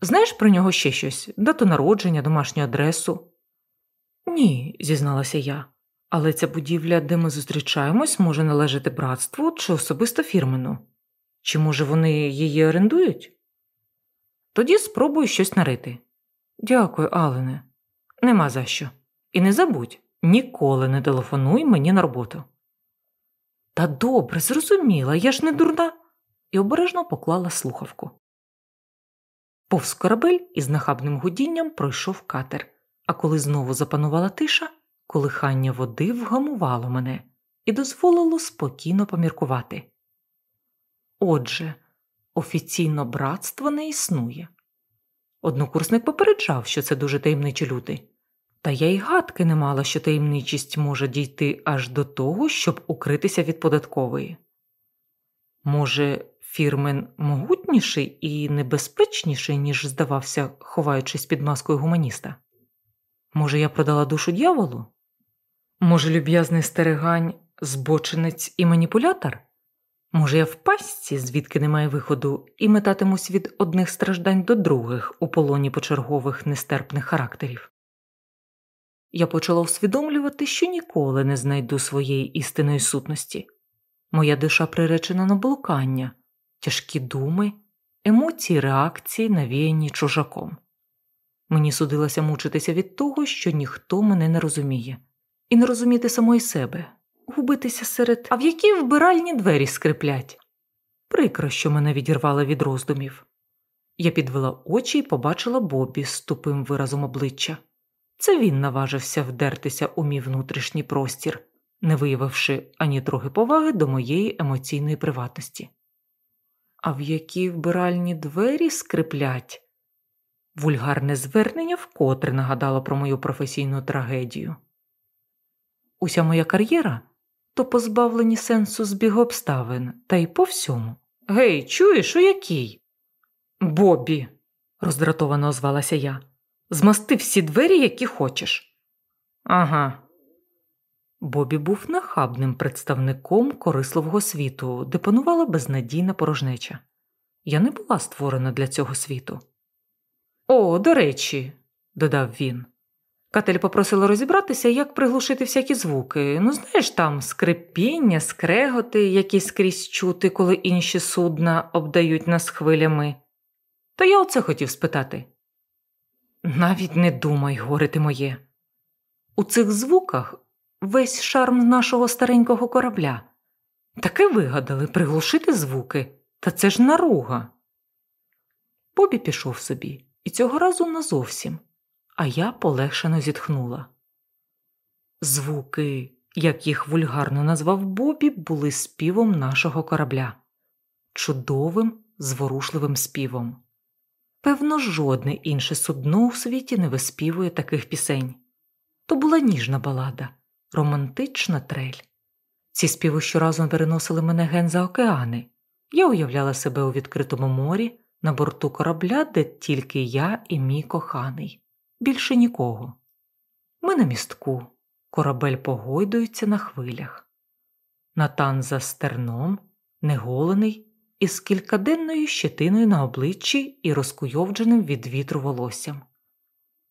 Знаєш про нього ще щось дату народження, домашню адресу? Ні, зізналася я, але ця будівля, де ми зустрічаємось, може належати братству чи особисто фірмену. Чи, може, вони її орендують? Тоді спробую щось нарити. Дякую, Алене. Нема за що. І не забудь ніколи не телефонуй мені на роботу. Та добре, зрозуміла, я ж не дурна. і обережно поклала слухавку. Повз корабель із нахабним гудінням пройшов катер, а коли знову запанувала тиша, колихання води вгамувало мене і дозволило спокійно поміркувати. Отже, офіційно братство не існує. Однокурсник попереджав, що це дуже таємничі люди, та я й гадки не мала, що таємничість може дійти аж до того, щоб укритися від податкової. Може, фірмен могутніший і небезпечніший, ніж здавався, ховаючись під маскою гуманіста? Може, я продала душу дьяволу? Може, люб'язний стерегань, збочинець і маніпулятор? Може, я в пастці, звідки немає виходу, і метатимусь від одних страждань до других у полоні почергових нестерпних характерів? Я почала усвідомлювати, що ніколи не знайду своєї істинної сутності. Моя душа приречена на блукання, тяжкі думи, емоції, реакції, навіяні чужаком. Мені судилося мучитися від того, що ніхто мене не розуміє, і не розуміти самої себе, губитися серед, а в які вбиральні двері скриплять. Прикро, що мене відірвало від роздумів. Я підвела очі і побачила Бобі з тупим виразом обличчя. Це він наважився вдертися у мій внутрішній простір, не виявивши ані трохи поваги до моєї емоційної приватності. А в які вбиральні двері скриплять? Вульгарне звернення вкотре нагадало про мою професійну трагедію. Уся моя кар'єра то позбавлені сенсу збігу обставин, та й по всьому. Гей, чуєш, у який? Бобі, роздратовано озвалася я. Змасти всі двері, які хочеш. Ага. Бобі був нахабним представником корисливого світу, де панувала безнадійна порожнеча. Я не була створена для цього світу. О, до речі, додав він. Катель попросила розібратися, як приглушити всякі звуки. Ну, знаєш, там скрипіння, скреготи, які скрізь чути, коли інші судна обдають нас хвилями. То я оце хотів спитати. Навіть не думай, горе ти моє. У цих звуках весь шарм нашого старенького корабля. Таке вигадали приглушити звуки, та це ж наруга. Бобі пішов собі, і цього разу назовсім, а я полегшено зітхнула. Звуки, як їх вульгарно назвав Бобі, були співом нашого корабля, чудовим, зворушливим співом. Певно, жодне інше судно у світі не виспівує таких пісень. То була ніжна балада, романтична трель. Ці співи щоразу переносили мене ген за океани. Я уявляла себе у відкритому морі на борту корабля, де тільки я і мій коханий, більше нікого. Ми на містку, корабель погойдується на хвилях. Натан за стерном, неголений із кількаденною щетиною на обличчі і розкуйовдженим від вітру волоссям.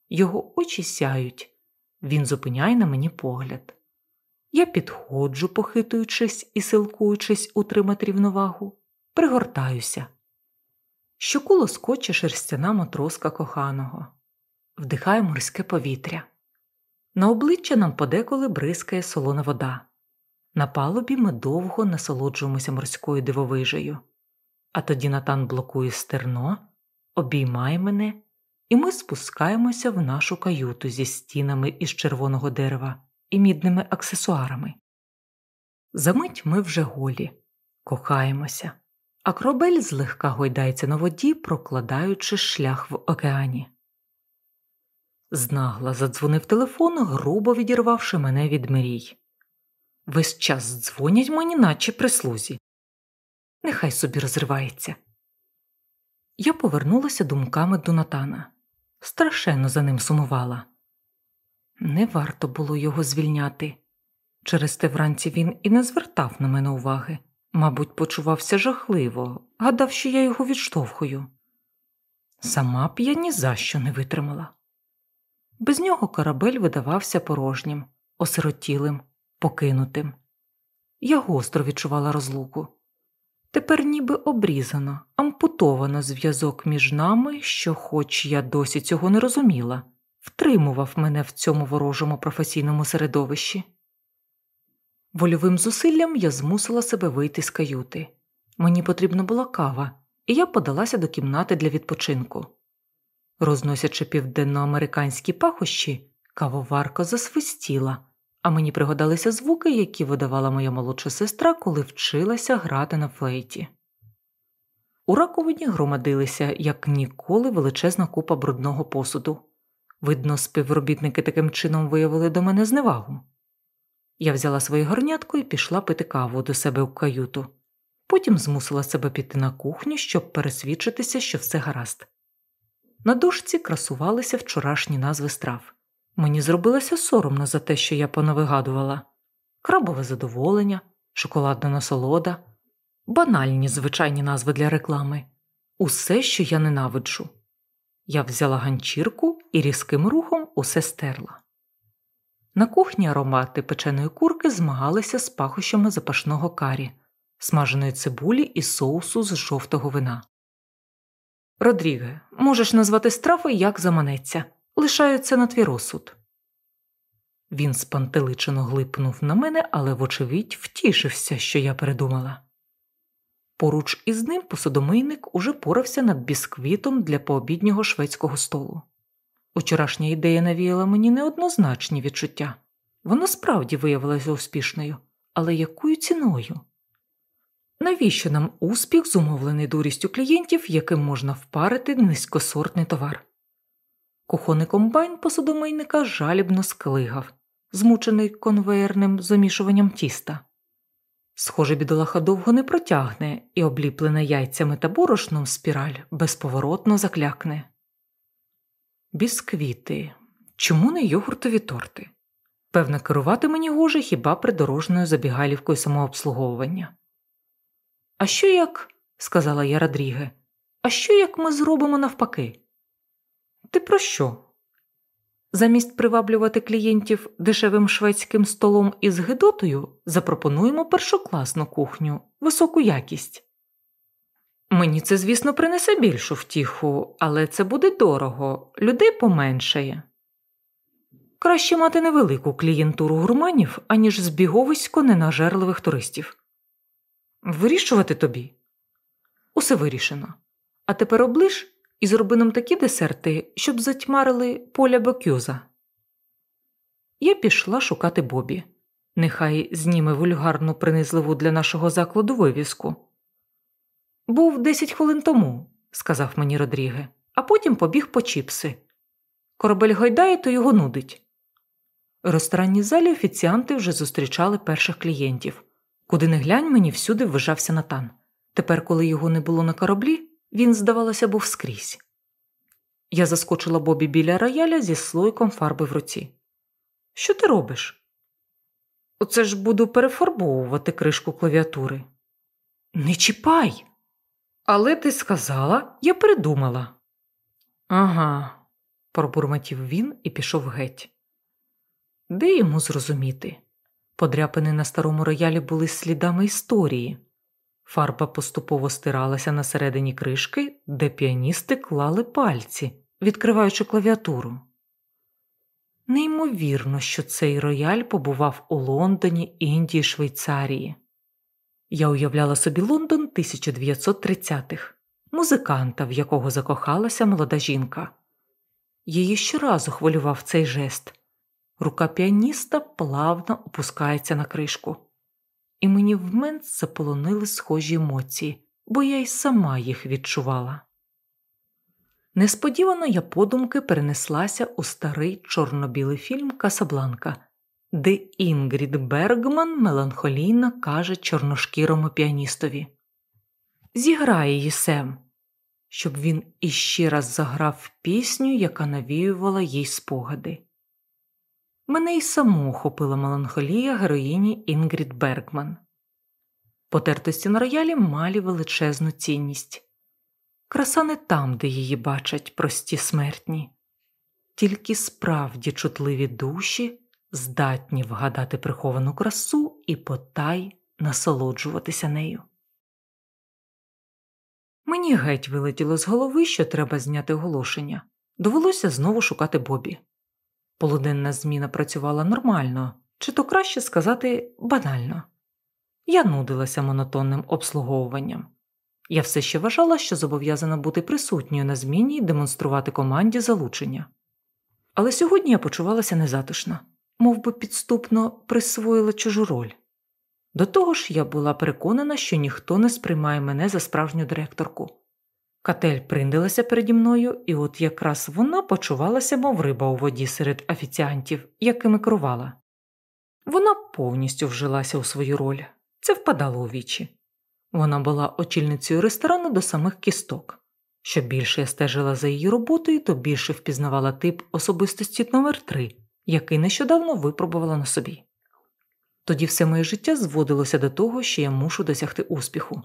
Його очі сяють, він зупиняє на мені погляд. Я підходжу, похитуючись і силкуючись утримати рівновагу, пригортаюся. Щоку лоскоче шерстяна матроска коханого, вдихає морське повітря. На обличчя нам подеколи бризкає солона вода. На палубі ми довго насолоджуємося морською дивовижею. А тоді Натан блокує стерно, обіймає мене, і ми спускаємося в нашу каюту зі стінами із червоного дерева і мідними аксесуарами. Замить ми вже голі, кохаємося, а корабель злегка гойдається на воді, прокладаючи шлях в океані. Знагла задзвонив телефон, грубо відірвавши мене від мрій. Весь час дзвонять мені, наче прислузі нехай собі розривається. Я повернулася думками до Натана. Страшенно за ним сумувала. Не варто було його звільняти. Через те вранці він і не звертав на мене уваги, мабуть, почувався жахливо, гадав, що я його відштовхую. Сама б я ні за що не витримала. Без нього корабель видавався порожнім, осиротілим, покинутим. Я гостро відчувала розлуку. Тепер ніби обрізано, ампутовано зв'язок між нами, що, хоч я досі цього не розуміла, втримував мене в цьому ворожому професійному середовищі. Вольовим зусиллям я змусила себе вийти з каюти. Мені потрібна була кава, і я подалася до кімнати для відпочинку. Розносячи південноамериканські пахощі, кавоварка засвистіла, а мені пригадалися звуки, які видавала моя молодша сестра, коли вчилася грати на флейті. У раковині громадилися, як ніколи, величезна купа брудного посуду. Видно, співробітники таким чином виявили до мене зневагу. Я взяла своє горнятко і пішла пити каву до себе в каюту. Потім змусила себе піти на кухню, щоб пересвідчитися, що все гаразд. На дошці красувалися вчорашні назви страв. Мені зробилося соромно за те, що я понавигадувала крабове задоволення, шоколадна насолода, банальні звичайні назви для реклами усе, що я ненавиджу. Я взяла ганчірку і різким рухом усе стерла. На кухні аромати печеної курки змагалися з пахощами запашного карі, смаженої цибулі і соусу з жовтого вина. Родріге, можеш назвати страфи, як заманеться. Лишаю це на твій розсуд. Він спантеличено глипнув на мене, але, вочевидь, втішився, що я передумала. Поруч із ним посудомийник уже порався над бісквітом для пообіднього шведського столу. Учорашня ідея навіяла мені неоднозначні відчуття. Вона справді виявилася успішною, але якою ціною? Навіщо нам успіх, зумовлений дурістю клієнтів, яким можна впарити низькосортний товар? Кухонний комбайн посудомийника жалібно склигав, змучений конвеєрним замішуванням тіста. Схоже, бідолаха довго не протягне і обліплена яйцями та борошном спіраль безповоротно заклякне. Бісквіти. Чому не йогуртові торти? Певне, керувати мені гоже хіба придорожною забігалівкою самообслуговування. А що як, сказала я Родріге, а що як ми зробимо навпаки? Ти про що? Замість приваблювати клієнтів дешевим шведським столом із гидотою запропонуємо першокласну кухню, високу якість. Мені це, звісно, принесе більшу втіху, але це буде дорого, людей поменшає. Краще мати невелику клієнтуру гурманів, аніж збіговисько ненажерливих туристів. Вирішувати тобі? Усе вирішено. А тепер оближ і зроби нам такі десерти, щоб затьмарили поля бокюза. Я пішла шукати Бобі. Нехай зніме вульгарну принизливу для нашого закладу вивіску. Був десять хвилин тому, сказав мені Родріге, а потім побіг по чіпси. Корабель гойдає, то його нудить. У ресторанній залі офіціанти вже зустрічали перших клієнтів. Куди не глянь, мені всюди ввижався Натан. Тепер, коли його не було на кораблі, він, здавалося, був скрізь. Я заскочила Бобі біля рояля зі слойком фарби в руці. Що ти робиш? Оце ж буду перефарбовувати кришку клавіатури. Не чіпай. Але ти сказала, я придумала. Ага, пробурмотів він і пішов геть. Де йому зрозуміти? Подряпини на старому роялі були слідами історії. Фарба поступово стиралася на середині кришки, де піаністи клали пальці, відкриваючи клавіатуру. Неймовірно, що цей рояль побував у Лондоні, Індії, Швейцарії. Я уявляла собі Лондон 1930-х, музиканта, в якого закохалася молода жінка. Її щоразу хвилював цей жест. Рука піаніста плавно опускається на кришку, і мені в мент заполонили схожі емоції, бо я й сама їх відчувала. Несподівано я подумки перенеслася у старий чорно-білий фільм Касабланка, де Інгрід Бергман меланхолійно каже чорношкірому піаністові Зіграй її Сем, щоб він іще раз заграв пісню, яка навіювала їй спогади. Мене й саму охопила меланхолія героїні Інгрід Бергман. Потертості на роялі малі величезну цінність. Краса не там, де її бачать прості смертні, тільки справді чутливі душі здатні вгадати приховану красу і потай насолоджуватися нею. Мені геть вилетіло з голови, що треба зняти оголошення. Довелося знову шукати Бобі. Полуденна зміна працювала нормально, чи то краще сказати банально. Я нудилася монотонним обслуговуванням. Я все ще вважала, що зобов'язана бути присутньою на зміні і демонструвати команді залучення. Але сьогодні я почувалася незатишно, мов би підступно присвоїла чужу роль. До того ж, я була переконана, що ніхто не сприймає мене за справжню директорку. Катель приндилася переді мною, і от якраз вона почувалася, мов риба у воді серед офіціантів, якими керувала. Вона повністю вжилася у свою роль, це впадало у вічі. Вона була очільницею ресторану до самих кісток. Що більше я стежила за її роботою, то більше впізнавала тип особистості номер 3 який нещодавно випробувала на собі. Тоді все моє життя зводилося до того, що я мушу досягти успіху,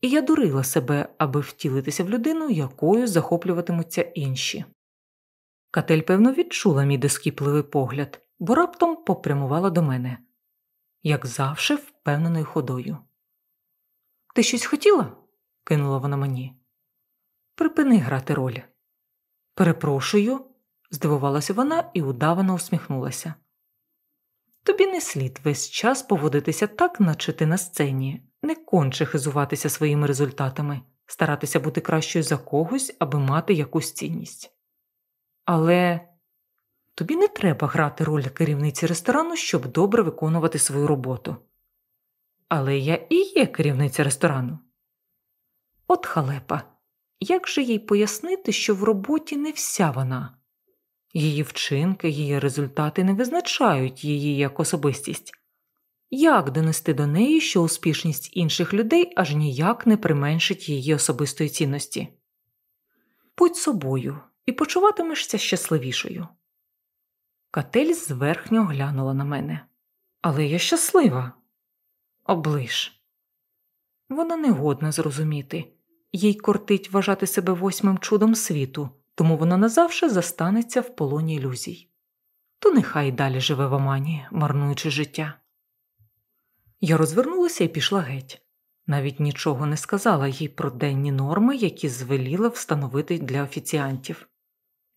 і я дурила себе, аби втілитися в людину, якою захоплюватимуться інші. Катель, певно, відчула мій доскіпливий погляд, бо раптом попрямувала до мене, як завжди, впевненою ходою. Ти щось хотіла? кинула вона мені. Припини грати роль. Перепрошую, здивувалася вона і удавано усміхнулася. Тобі не слід весь час поводитися так, наче ти на сцені, не конче хизуватися своїми результатами, старатися бути кращою за когось, аби мати якусь цінність. Але тобі не треба грати роль керівниці ресторану, щоб добре виконувати свою роботу. Але я і є керівниця ресторану. От халепа, як же їй пояснити, що в роботі не вся вона? Її вчинки, її результати не визначають її як особистість. Як донести до неї, що успішність інших людей аж ніяк не применшить її особистої цінності? Будь собою і почуватимешся щасливішою. Катель зверхньо глянула на мене. Але я щаслива. Оближ. Вона не годна зрозуміти, їй кортить вважати себе восьмим чудом світу, тому вона назавше застанеться в полоні ілюзій. То нехай далі живе в омані, марнуючи життя. Я розвернулася і пішла геть. Навіть нічого не сказала їй про денні норми, які звеліла встановити для офіціантів.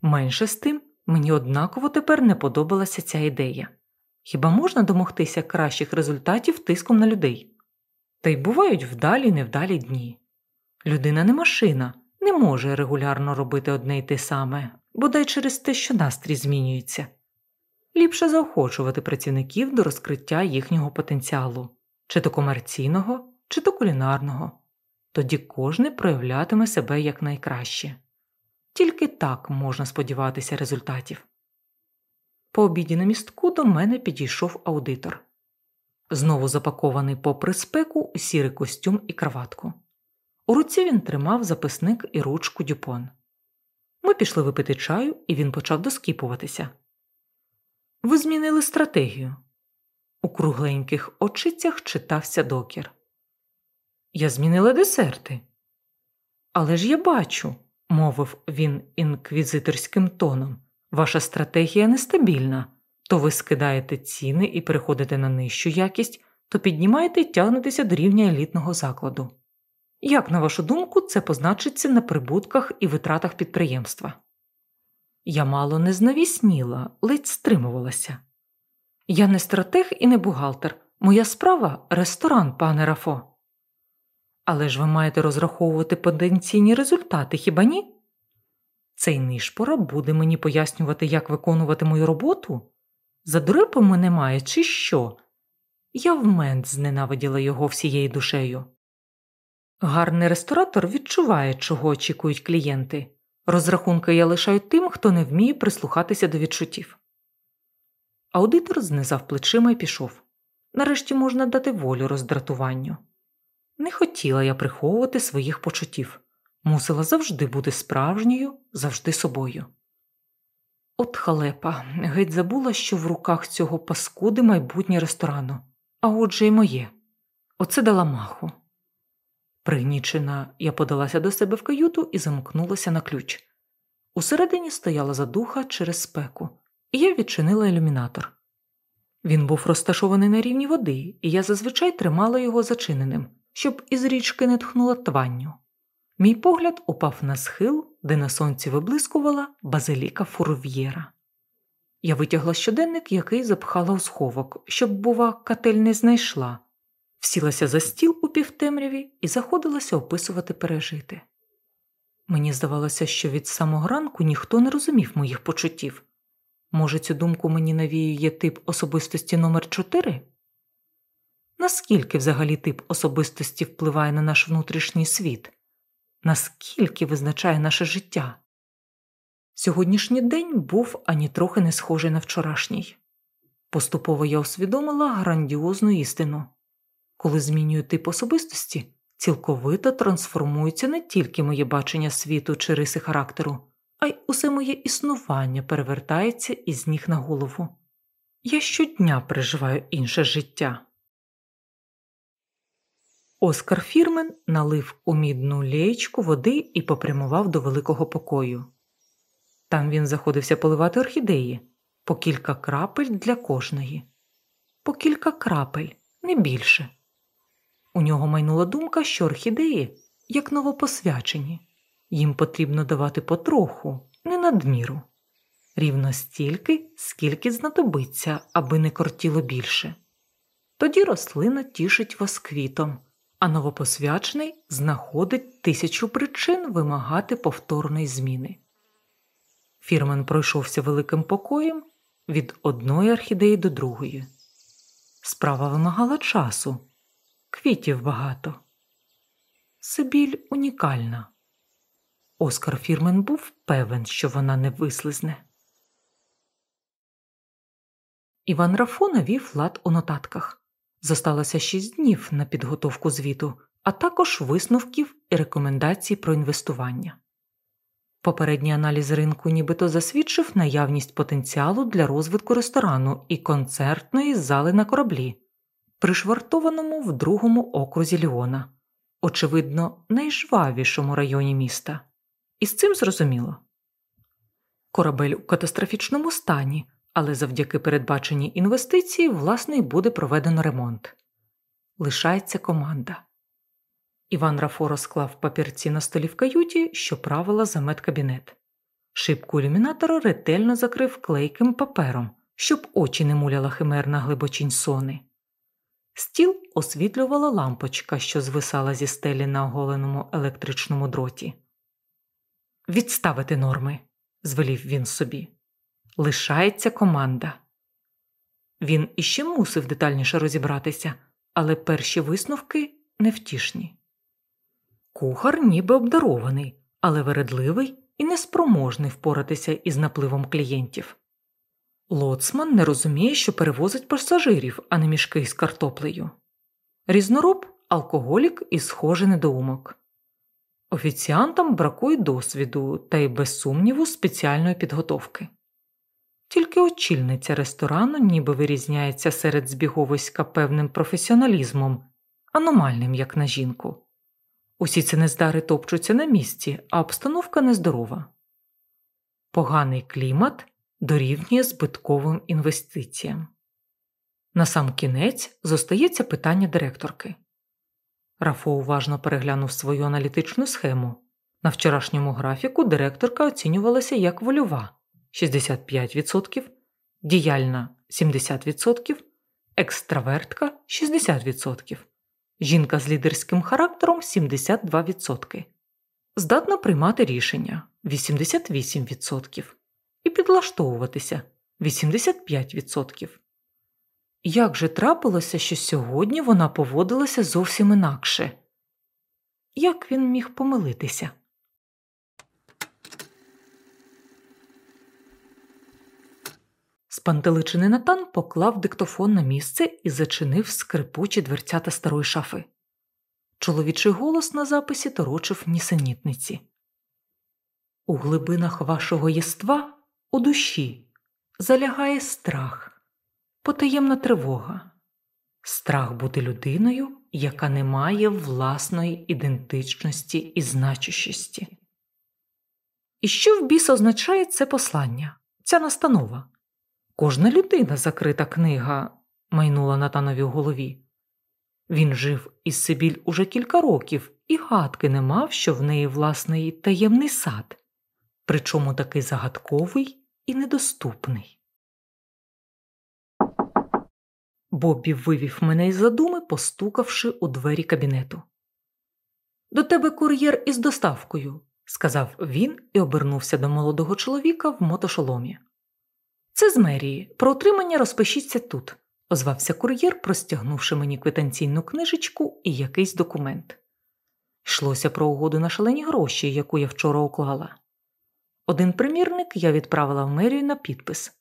Менше з тим, мені однаково тепер не подобалася ця ідея. Хіба можна домогтися кращих результатів тиском на людей? Та й бувають вдалі й невдалі дні. Людина не машина, не може регулярно робити одне й те саме, бодай через те, що настрій змінюється. Ліпше заохочувати працівників до розкриття їхнього потенціалу, чи то комерційного, чи то кулінарного, тоді кожний проявлятиме себе якнайкраще. Тільки так можна сподіватися результатів. По обіді на містку до мене підійшов аудитор, знову запакований попри спеку у сірий костюм і краватку. У руці він тримав записник і ручку дюпон. Ми пішли випити чаю, і він почав доскіпуватися. Ви змінили стратегію. У кругленьких очицях читався докір. Я змінила десерти. Але ж я бачу, мовив він інквізиторським тоном. Ваша стратегія нестабільна. То ви скидаєте ціни і переходите на нижчу якість, то піднімаєте і тягнетеся до рівня елітного закладу. Як, на вашу думку, це позначиться на прибутках і витратах підприємства? Я мало не знавісніла, ледь стримувалася. Я не стратег і не бухгалтер. Моя справа ресторан, пане Рафо. Але ж ви маєте розраховувати потенційні результати, хіба ні? Цей нишпора буде мені пояснювати, як виконувати мою роботу? Задурив мене має, чи що? Я вмент зненавиділа його всією душею. Гарний ресторатор відчуває, чого очікують клієнти. Розрахунки я лишаю тим, хто не вміє прислухатися до відчуттів. Аудитор знизав плечима і пішов. Нарешті можна дати волю роздратуванню. Не хотіла я приховувати своїх почуттів, мусила завжди бути справжньою, завжди собою. От халепа, геть забула, що в руках цього паскуди майбутнє ресторану, а отже й моє. Оце дала маху. Пригнічена, я подалася до себе в каюту і замкнулася на ключ. Усередині стояла задуха через спеку, і я відчинила ілюмінатор. Він був розташований на рівні води, і я зазвичай тримала його зачиненим, щоб із річки не тхнула тванню. Мій погляд упав на схил, де на сонці виблискувала базиліка фурв'єра. Я витягла щоденник, який запхала у сховок, щоб, бува, катель не знайшла, всілася за стіл у півтемряві і заходилася описувати пережити. Мені здавалося, що від самого ранку ніхто не розумів моїх почуттів. Може, цю думку мені навіює тип особистості номер 4 Наскільки взагалі тип особистості впливає на наш внутрішній світ? Наскільки визначає наше життя? Сьогоднішній день був ані трохи не схожий на вчорашній. Поступово я усвідомила грандіозну істину коли змінюю тип особистості, цілковито трансформується не тільки моє бачення світу чи риси характеру, а й усе моє існування перевертається із ніг на голову. Я щодня переживаю інше життя. Оскар Фірмен налив у мідну лєчку води і попрямував до великого покою. Там він заходився поливати орхідеї по кілька крапель для кожної, по кілька крапель, не більше. У нього майнула думка, що орхідеї, як новопосвячені, їм потрібно давати потроху, не надміру, рівно стільки, скільки знадобиться, аби не кортіло більше. Тоді рослина тішить вас квітом, а новопосвячений знаходить тисячу причин вимагати повторної зміни. Фірмен пройшовся великим покоєм від одної орхідеї до другої. Справа вимагала часу квітів багато. Сибіль унікальна. Оскар Фірмен був певен, що вона не вислизне. Іван Рафо навів лад у нотатках. Зосталося шість днів на підготовку звіту, а також висновків і рекомендацій про інвестування. Попередній аналіз ринку нібито засвідчив наявність потенціалу для розвитку ресторану і концертної зали на кораблі, пришвартованому в другому окрузі Ліона, очевидно, найжвавішому районі міста. І з цим зрозуміло. Корабель у катастрофічному стані, але завдяки передбаченій інвестиції, власне, й буде проведено ремонт. Лишається команда. Іван Рафо розклав папірці на столі в каюті, що правила за медкабінет. Шибку ілюмінатора ретельно закрив клейким папером, щоб очі не муляла химерна глибочінь сони. Стіл освітлювала лампочка, що звисала зі стелі на оголеному електричному дроті. Відставити норми, звелів він собі. Лишається команда. Він іще мусив детальніше розібратися, але перші висновки невтішні. Кухар ніби обдарований, але вередливий і неспроможний впоратися із напливом клієнтів. Лоцман не розуміє, що перевозить пасажирів, а не мішки з картоплею. Різнороб алкоголік і схожий недоумок. Офіціантам бракує досвіду та й, без сумніву, спеціальної підготовки. Тільки очільниця ресторану ніби вирізняється серед збіговиська певним професіоналізмом, аномальним, як на жінку. Усі ці нездари топчуться на місці, а обстановка нездорова. Поганий клімат дорівнює збитковим інвестиціям. Насамкінець зостається питання директорки. Рафо уважно переглянув свою аналітичну схему. На вчорашньому графіку директорка оцінювалася як вольова 65%, діяльна 70%, екстравертка 60%, жінка з лідерським характером 72%, здатна приймати рішення 88%, підлаштовуватися 85%. Як же трапилося, що сьогодні вона поводилася зовсім інакше? Як він міг помилитися? Спантеличений Натан поклав диктофон на місце і зачинив скрипучі дверцята старої шафи. Чоловічий голос на записі торочив нісенітниці. У глибинах вашого єства у душі залягає страх, потаємна тривога, страх бути людиною, яка не має власної ідентичності і значущості. І що в біс означає це послання, ця настанова? Кожна людина закрита книга, майнула Натанові в голові. Він жив із Сибіль уже кілька років і гадки не мав, що в неї власний таємний сад, причому такий загадковий і недоступний. Боббі вивів мене із задуми, постукавши у двері кабінету. До тебе кур'єр із доставкою, сказав він і обернувся до молодого чоловіка в мотошоломі. Це з мерії. Про отримання розпишіться тут, озвався кур'єр, простягнувши мені квитанційну книжечку і якийсь документ. Йшлося про угоду на шалені гроші, яку я вчора уклала. Один примірник я відправила в мерію на підпис.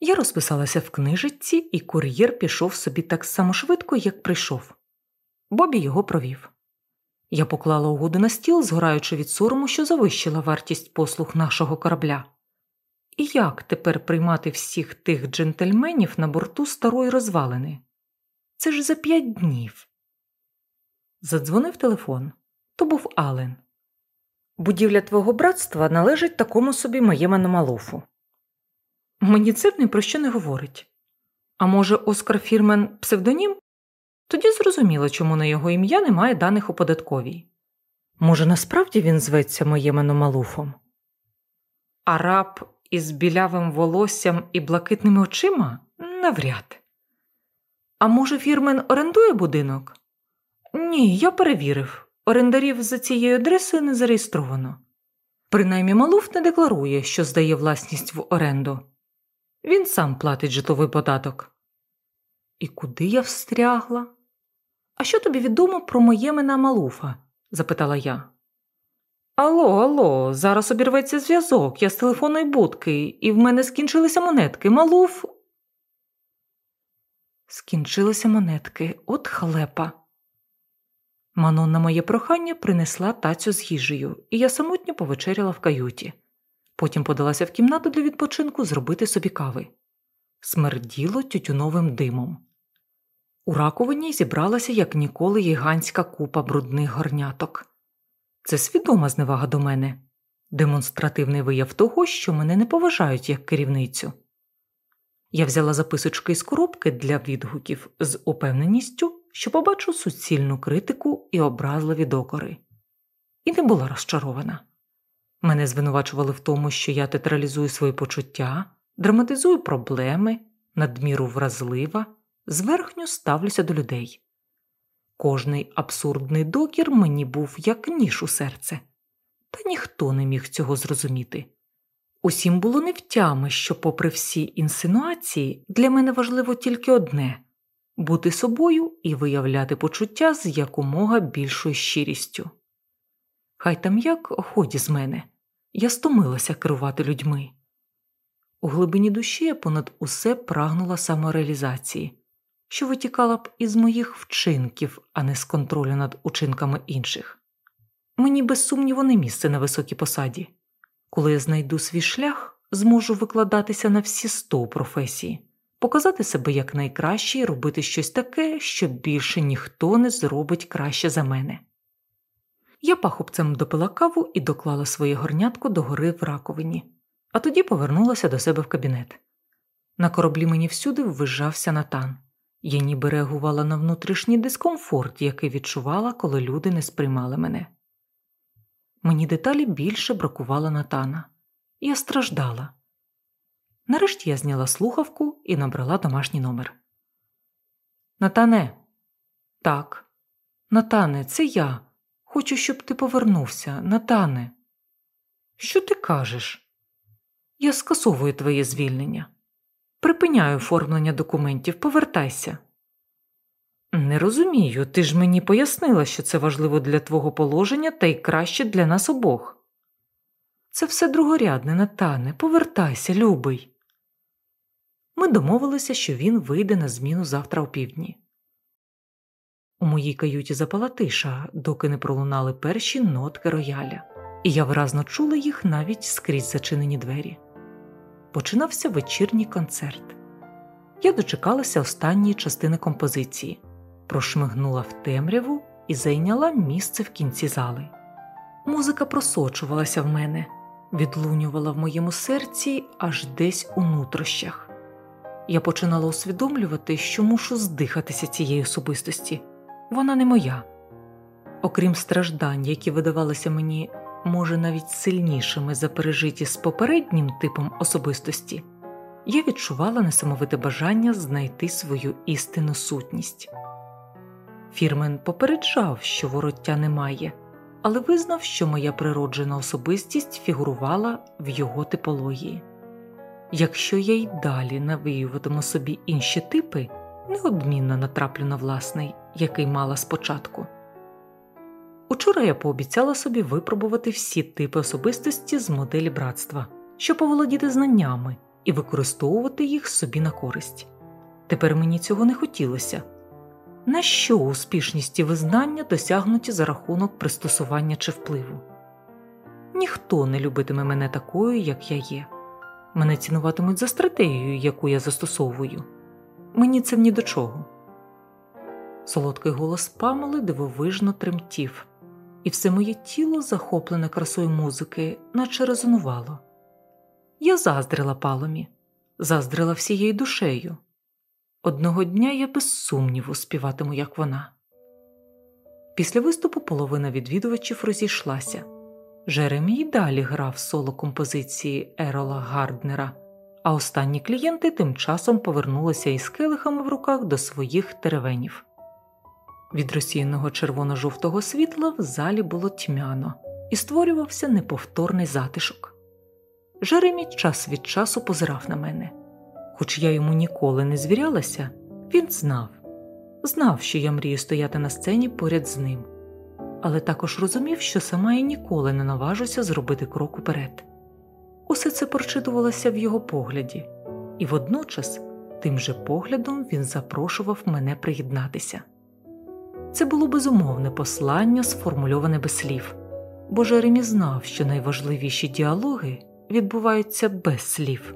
Я розписалася в книжечці, і кур'єр пішов собі так само швидко, як прийшов. Бобі його провів. Я поклала угоду на стіл, згораючи від сорому, що завищила вартість послуг нашого корабля. І як тепер приймати всіх тих джентльменів на борту старої розвалини? Це ж за п'ять днів. Задзвонив телефон. То був Ален. Будівля твого братства належить такому собі моєму малофу. Мені це ні про що не говорить. А може, Оскар Фірмен псевдонім? Тоді зрозуміло, чому на його ім'я немає даних у податковій. Може, насправді він зветься моєм аномалуфом? Араб із білявим волоссям і блакитними очима? Навряд. А може, фірмен орендує будинок? Ні, я перевірив. Орендарів за цією адресою не зареєстровано. Принаймні Малуф не декларує, що здає власність в оренду. Він сам платить житловий податок. І куди я встрягла? А що тобі відомо про моє мена Малуфа? запитала я. Алло, алло, зараз обірветься зв'язок, я з телефонної будки, і в мене скінчилися монетки. Малуф. Скінчилися монетки, от халепа. Манон на моє прохання принесла тацю з їжею, і я самотньо повечеряла в каюті. Потім подалася в кімнату для відпочинку зробити собі кави. Смерділо тютюновим димом. У раковині зібралася як ніколи гігантська купа брудних горняток. Це свідома зневага до мене, демонстративний вияв того, що мене не поважають як керівницю. Я взяла записочки з коробки для відгуків з упевненістю, що побачу суцільну критику і образливі докори, і не була розчарована. Мене звинувачували в тому, що я театралізую свої почуття, драматизую проблеми, надміру вразлива, зверхню ставлюся до людей. Кожний абсурдний докір мені був як ніж у серце, та ніхто не міг цього зрозуміти. Усім було невтями, що, попри всі інсинуації, для мене важливо тільки одне бути собою і виявляти почуття з якомога більшою щирістю. Хай там як ході з мене, я стомилася керувати людьми. У глибині душі я понад усе прагнула самореалізації, що витікала б із моїх вчинків, а не з контролю над учинками інших. Мені без сумніву не місце на високій посаді. Коли я знайду свій шлях, зможу викладатися на всі сто професії, показати себе як найкраще і робити щось таке, що більше ніхто не зробить краще за мене. Я пахубцем допила каву і доклала своє горнятко до гори в раковині, а тоді повернулася до себе в кабінет. На кораблі мені всюди ввижався натан. Я ніби реагувала на внутрішній дискомфорт, який відчувала, коли люди не сприймали мене. Мені деталі більше бракувало Натана. Я страждала. Нарешті я зняла слухавку і набрала домашній номер. Натане, так, Натане, це я. Хочу, щоб ти повернувся, Натане. Що ти кажеш? Я скасовую твоє звільнення. Припиняю оформлення документів, повертайся. Не розумію, ти ж мені пояснила, що це важливо для твого положення та й краще для нас обох. Це все другорядне, Натане, повертайся, любий. Ми домовилися, що він вийде на зміну завтра опівдні. У моїй каюті запала тиша, доки не пролунали перші нотки рояля, і я виразно чула їх навіть скрізь зачинені двері. Починався вечірній концерт. Я дочекалася останньої частини композиції прошмигнула в темряву і зайняла місце в кінці зали. Музика просочувалася в мене, відлунювала в моєму серці аж десь у нутрощах. Я починала усвідомлювати, що мушу здихатися цієї особистості. Вона не моя. Окрім страждань, які видавалися мені, може, навіть сильнішими за пережиті з попереднім типом особистості, я відчувала несамовите бажання знайти свою істинну сутність. Фірмен попереджав, що вороття немає, але визнав, що моя природжена особистість фігурувала в його типології. Якщо я й далі навіюватиму собі інші типи, неодмінно натраплю на власний, який мала спочатку. Учора я пообіцяла собі випробувати всі типи особистості з моделі братства, щоб поволодіти знаннями і використовувати їх собі на користь. Тепер мені цього не хотілося. На що успішність і визнання досягнуті за рахунок пристосування чи впливу? Ніхто не любитиме мене такою, як я є. Мене цінуватимуть за стратегію, яку я застосовую. Мені це ні до чого. Солодкий голос Памели дивовижно тремтів, і все моє тіло, захоплене красою музики, наче резонувало. Я заздрила паломі, заздрила всією душею. Одного дня я без сумніву співатиму, як вона. Після виступу половина відвідувачів розійшлася. Жеремі й далі грав соло композиції Ерола Гарднера, а останні клієнти тим часом повернулися із келихами в руках до своїх теревенів. Від розсіяного червоно-жовтого світла в залі було тьмяно і створювався неповторний затишок. Жеремі час від часу позирав на мене. Хоч я йому ніколи не звірялася, він знав, знав, що я мрію стояти на сцені поряд з ним, але також розумів, що сама я ніколи не наважуся зробити крок уперед. Усе це прочитувалося в його погляді, і водночас тим же поглядом він запрошував мене приєднатися. Це було безумовне послання, сформульоване без слів, бо Жеремі знав, що найважливіші діалоги відбуваються без слів.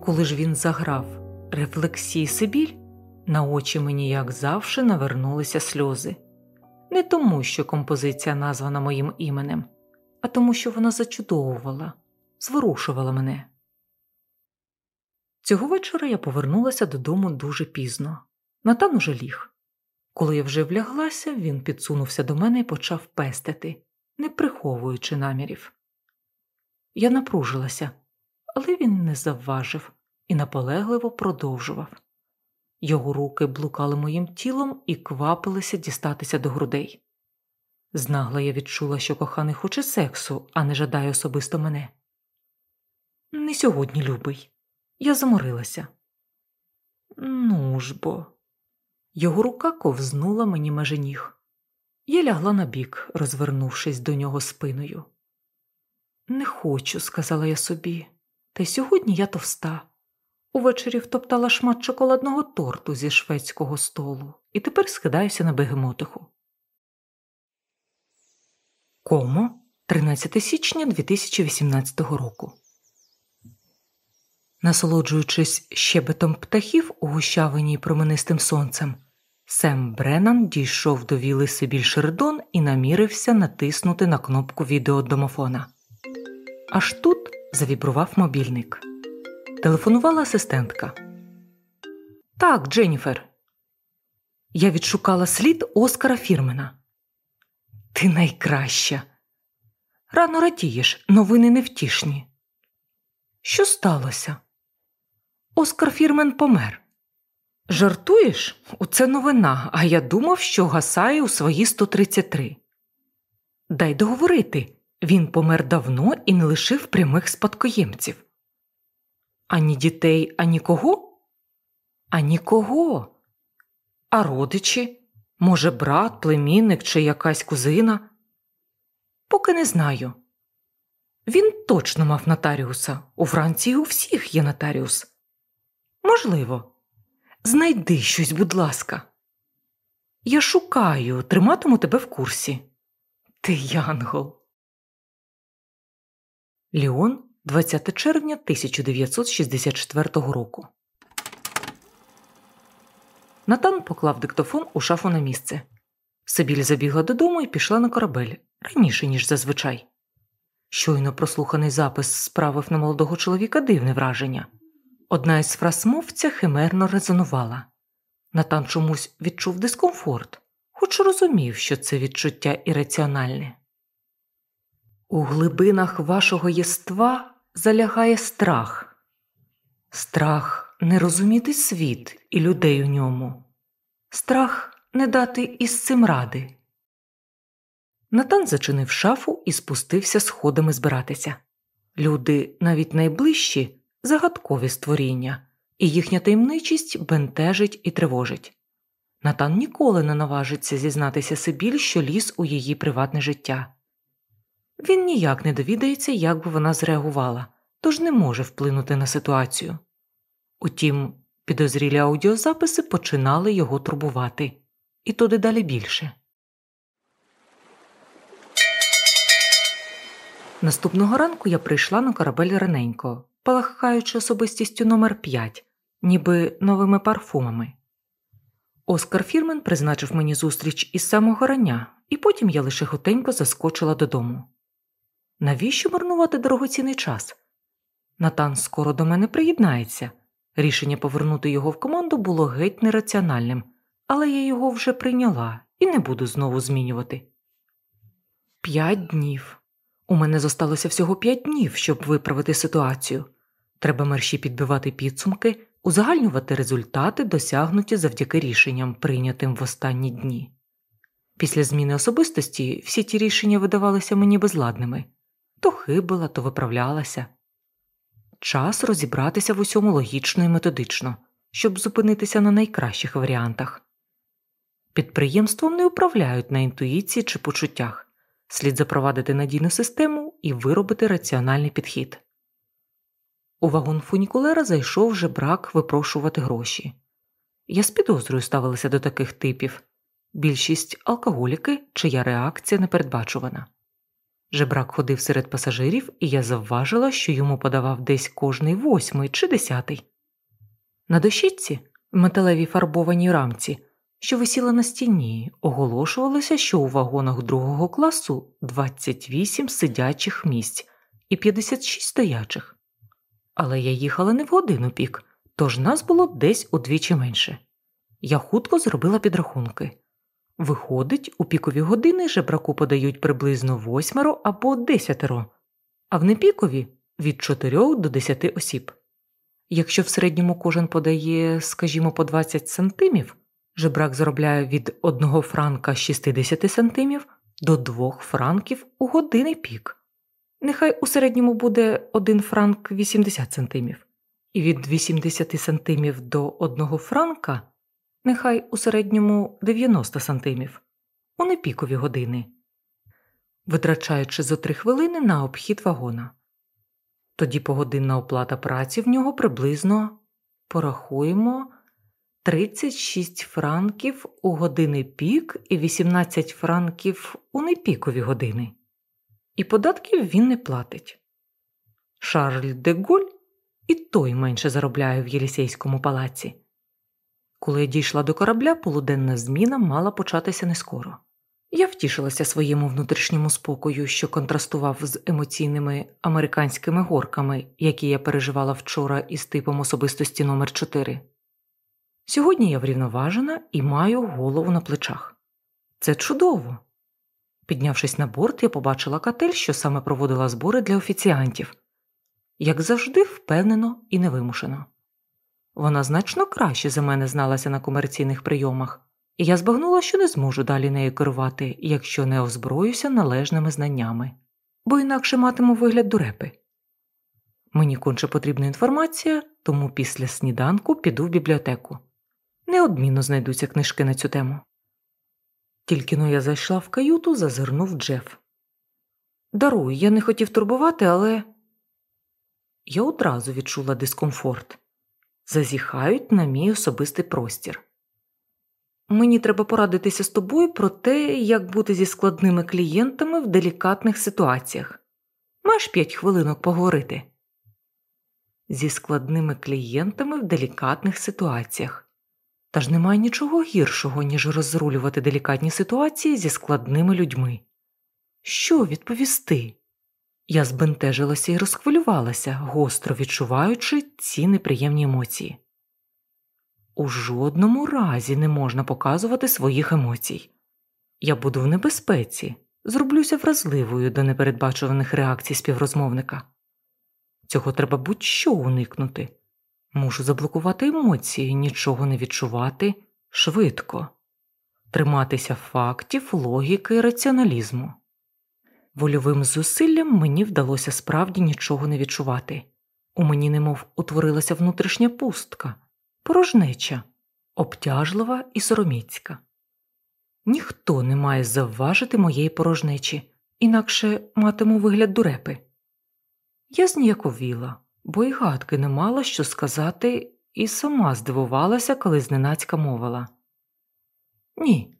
Коли ж він заграв рефлексії Сибіль, на очі мені, як завжди, навернулися сльози. Не тому, що композиція названа моїм іменем, а тому, що вона зачудовувала, зворушувала мене. Цього вечора я повернулася додому дуже пізно. Натан уже ліг. Коли я вже вляглася, він підсунувся до мене і почав пестити, не приховуючи намірів. Я напружилася, але він не завважив і наполегливо продовжував. Його руки блукали моїм тілом і квапилися дістатися до грудей. Знагла я відчула, що коханий хоче сексу, а не жадає особисто мене. Не сьогодні, любий, я заморилася. Ну ж бо. Його рука ковзнула мені межі ніг. Я лягла на бік, розвернувшись до нього спиною. Не хочу, сказала я собі, та й сьогодні я товста. Увечері втоптала шмат чоколадного торту зі шведського столу і тепер скидаюся на бегемотиху. Комо 13 січня 2018 року. Насолоджуючись щебетом птахів у гущавині променистим сонцем, Сем Бреннан дійшов до віли Сибіль Шердон і намірився натиснути на кнопку відеодомофона. Аж тут завібрував мобільник. Телефонувала асистентка. Так, Дженніфер. Я відшукала слід Оскара Фірмена. Ти найкраща. Рано радієш, новини невтішні. Що сталося? Оскар Фірмен помер. Жартуєш? Оце новина, а я думав, що гасає у свої 133. Дай договорити. Він помер давно і не лишив прямих спадкоємців. Ані дітей, ані кого? Ані кого? А родичі? Може, брат, племінник чи якась кузина? Поки не знаю. Він точно мав нотаріуса. У Франції у всіх є нотаріус. Можливо, знайди щось, будь ласка. Я шукаю, триматиму тебе в курсі. Ти янгол. Ліон, 20 червня 1964 року. Натан поклав диктофон у шафу на місце. Сибіль забігла додому і пішла на корабель раніше, ніж зазвичай. Щойно прослуханий запис справив на молодого чоловіка дивне враження. Одна із фраз мовця химерно резонувала. Натан чомусь відчув дискомфорт, хоч розумів, що це відчуття ірраціональне. У глибинах вашого єства залягає страх. страх не розуміти світ і людей у ньому, страх не дати із цим ради. Натан зачинив шафу і спустився сходами збиратися. Люди, навіть найближчі, загадкові створіння, і їхня таємничість бентежить і тривожить. Натан ніколи не наважиться зізнатися Сибіль, що ліз у її приватне життя. Він ніяк не довідається, як би вона зреагувала, тож не може вплинути на ситуацію. Утім, підозрілі аудіозаписи починали його турбувати, і то дедалі більше. Наступного ранку я прийшла на корабель раненько, палахаючи особистістю номер 5 ніби новими парфумами. Оскар Фірмен призначив мені зустріч із самого рання, і потім я лише готенько заскочила додому. Навіщо марнувати дорогоцінний час? Натан скоро до мене приєднається. Рішення повернути його в команду було геть нераціональним, але я його вже прийняла і не буду знову змінювати. П'ять днів. У мене зосталося всього п'ять днів, щоб виправити ситуацію. Треба мерші підбивати підсумки, узагальнювати результати, досягнуті завдяки рішенням, прийнятим в останні дні. Після зміни особистості всі ті рішення видавалися мені безладними то хибила, то виправлялася. Час розібратися в усьому логічно і методично, щоб зупинитися на найкращих варіантах. Підприємством не управляють на інтуїції чи почуттях, слід запровадити надійну систему і виробити раціональний підхід. У вагон фунікулера зайшов вже брак випрошувати гроші. Я з підозрою ставилася до таких типів більшість алкоголіки, чия реакція непередбачувана. Жебрак ходив серед пасажирів, і я завважила, що йому подавав десь кожний восьмий чи десятий. На дощітці, в металевій фарбованій рамці, що висіла на стіні, оголошувалося, що у вагонах другого класу 28 сидячих місць і 56 стоячих. Але я їхала не в годину пік, тож нас було десь удвічі менше. Я хутко зробила підрахунки. Виходить, у пікові години жебраку подають приблизно восьмеро або десятеро, а в непікові від чотирьох до десяти осіб. Якщо в середньому кожен подає, скажімо, по 20 сантимів, жебрак заробляє від 1 франка 60 сантимів до 2 франків у години пік. Нехай у середньому буде 1 франк 80 сантимів, і від 80 сантимів до 1 франка нехай у середньому 90 сантимів, у непікові години, витрачаючи зо три хвилини на обхід вагона. Тоді погодинна оплата праці в нього приблизно порахуємо 36 франків у години пік і 18 франків у непікові години. І податків він не платить. Шарль де Голь і той менше заробляє в Єлісейському палаці. Коли я дійшла до корабля, полуденна зміна мала початися не скоро. Я втішилася своєму внутрішньому спокою, що контрастував з емоційними американськими горками, які я переживала вчора із типом особистості номер 4 Сьогодні я врівноважена і маю голову на плечах. Це чудово. Піднявшись на борт, я побачила катель, що саме проводила збори для офіціантів, як завжди, впевнено і невимушено. Вона значно краще за мене зналася на комерційних прийомах, і я збагнула, що не зможу далі нею керувати, якщо не озброюся належними знаннями, бо інакше матиму вигляд дурепи. Мені конче потрібна інформація, тому після сніданку піду в бібліотеку. Неодмінно знайдуться книжки на цю тему. Тільки но я зайшла в каюту, зазирнув Джеф. Даруй, я не хотів турбувати, але я одразу відчула дискомфорт зазіхають на мій особистий простір. Мені треба порадитися з тобою про те, як бути зі складними клієнтами в делікатних ситуаціях. Маєш п'ять хвилинок поговорити. Зі складними клієнтами в делікатних ситуаціях. Та ж немає нічого гіршого, ніж розрулювати делікатні ситуації зі складними людьми. Що відповісти? Я збентежилася і розхвилювалася, гостро відчуваючи ці неприємні емоції. У жодному разі не можна показувати своїх емоцій. Я буду в небезпеці, зроблюся вразливою до непередбачуваних реакцій співрозмовника. Цього треба будь-що уникнути. Мушу заблокувати емоції, нічого не відчувати швидко, триматися фактів, логіки і раціоналізму. Вольовим зусиллям мені вдалося справді нічого не відчувати. У мені немов утворилася внутрішня пустка, порожнеча, обтяжлива і сороміцька. Ніхто не має завважити моєї порожнечі, інакше матиму вигляд дурепи. Я зніяковіла, бо й гадки не мала що сказати, і сама здивувалася, коли зненацька мовила. Ні,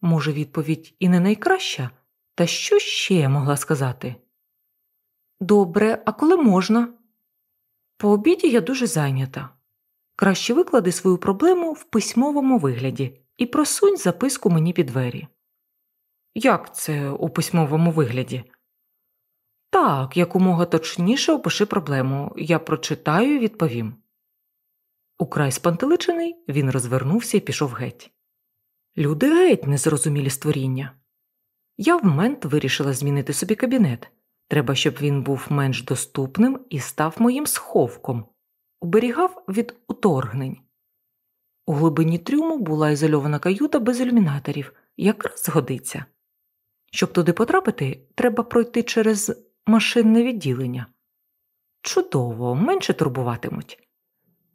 може, відповідь і не найкраща, та що ще я могла сказати? Добре, а коли можна? По обіді я дуже зайнята. Краще виклади свою проблему в письмовому вигляді і просунь записку мені під двері. Як це у письмовому вигляді? Так, якомога точніше опиши проблему. Я прочитаю і відповім. Украй спантеличений він розвернувся і пішов геть. Люди геть незрозумілі створіння. Я в мент вирішила змінити собі кабінет. Треба, щоб він був менш доступним і став моїм сховком, уберігав від уторгнень. У глибині трюму була ізольована каюта без ілюмінаторів, якраз згодиться. Щоб туди потрапити, треба пройти через машинне відділення. Чудово, менше турбуватимуть.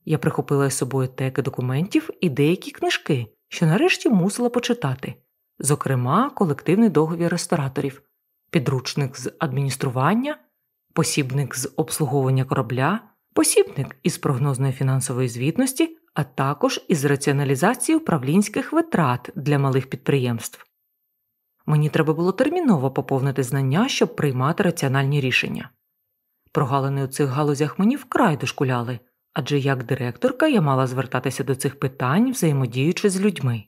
Я прихопила із собою теки документів і деякі книжки, що нарешті мусила почитати, зокрема, колективний договір рестораторів, підручник з адміністрування, посібник з обслуговування корабля, посібник із прогнозної фінансової звітності, а також із раціоналізації управлінських витрат для малих підприємств. Мені треба було терміново поповнити знання, щоб приймати раціональні рішення. Прогалини у цих галузях мені вкрай дошкуляли, адже як директорка я мала звертатися до цих питань, взаємодіючи з людьми.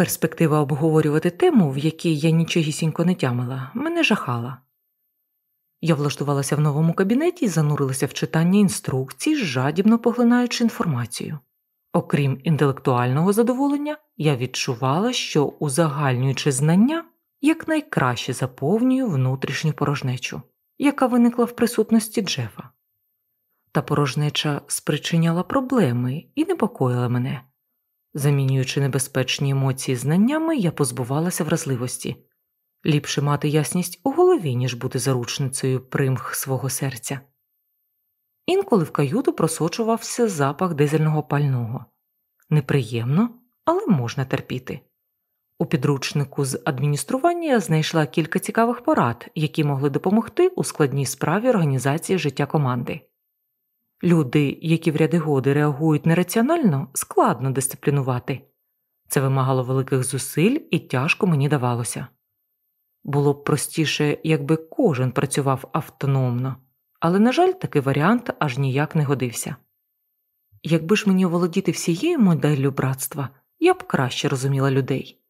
Перспектива обговорювати тему, в якій я нічогісінько не тямила, мене жахала. Я влаштувалася в новому кабінеті і занурилася в читання інструкцій, жадібно поглинаючи інформацію. Окрім інтелектуального задоволення, я відчувала, що, узагальнюючи знання, якнайкраще заповнюю внутрішню порожнечу, яка виникла в присутності Джефа. Та порожнеча спричиняла проблеми і непокоїла мене. Замінюючи небезпечні емоції знаннями, я позбувалася вразливості ліпше мати ясність у голові, ніж бути заручницею примх свого серця. Інколи в каюту просочувався запах дизельного пального. Неприємно, але можна терпіти. У підручнику з адміністрування я знайшла кілька цікавих порад, які могли допомогти у складній справі організації життя команди. Люди, які в ряди годи реагують нераціонально, складно дисциплінувати. Це вимагало великих зусиль і тяжко мені давалося. Було б простіше, якби кожен працював автономно, але, на жаль, такий варіант аж ніяк не годився. Якби ж мені оволодіти всією моделлю братства, я б краще розуміла людей.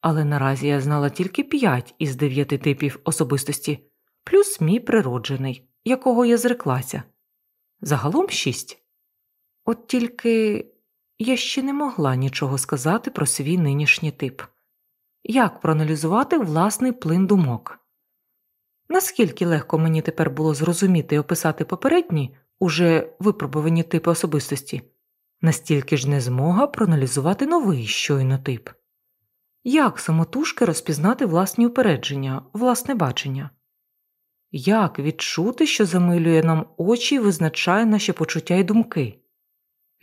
Але наразі я знала тільки п'ять із дев'яти типів особистості, плюс мій природжений, якого я зреклася загалом шість. От тільки я ще не могла нічого сказати про свій нинішній тип як проаналізувати власний плин думок. Наскільки легко мені тепер було зрозуміти і описати попередні, уже випробувані типи особистості, настільки ж не змога проаналізувати новий щойно тип, як самотужки розпізнати власні упередження, власне бачення, як відчути, що замилює нам очі і визначає наші почуття і думки?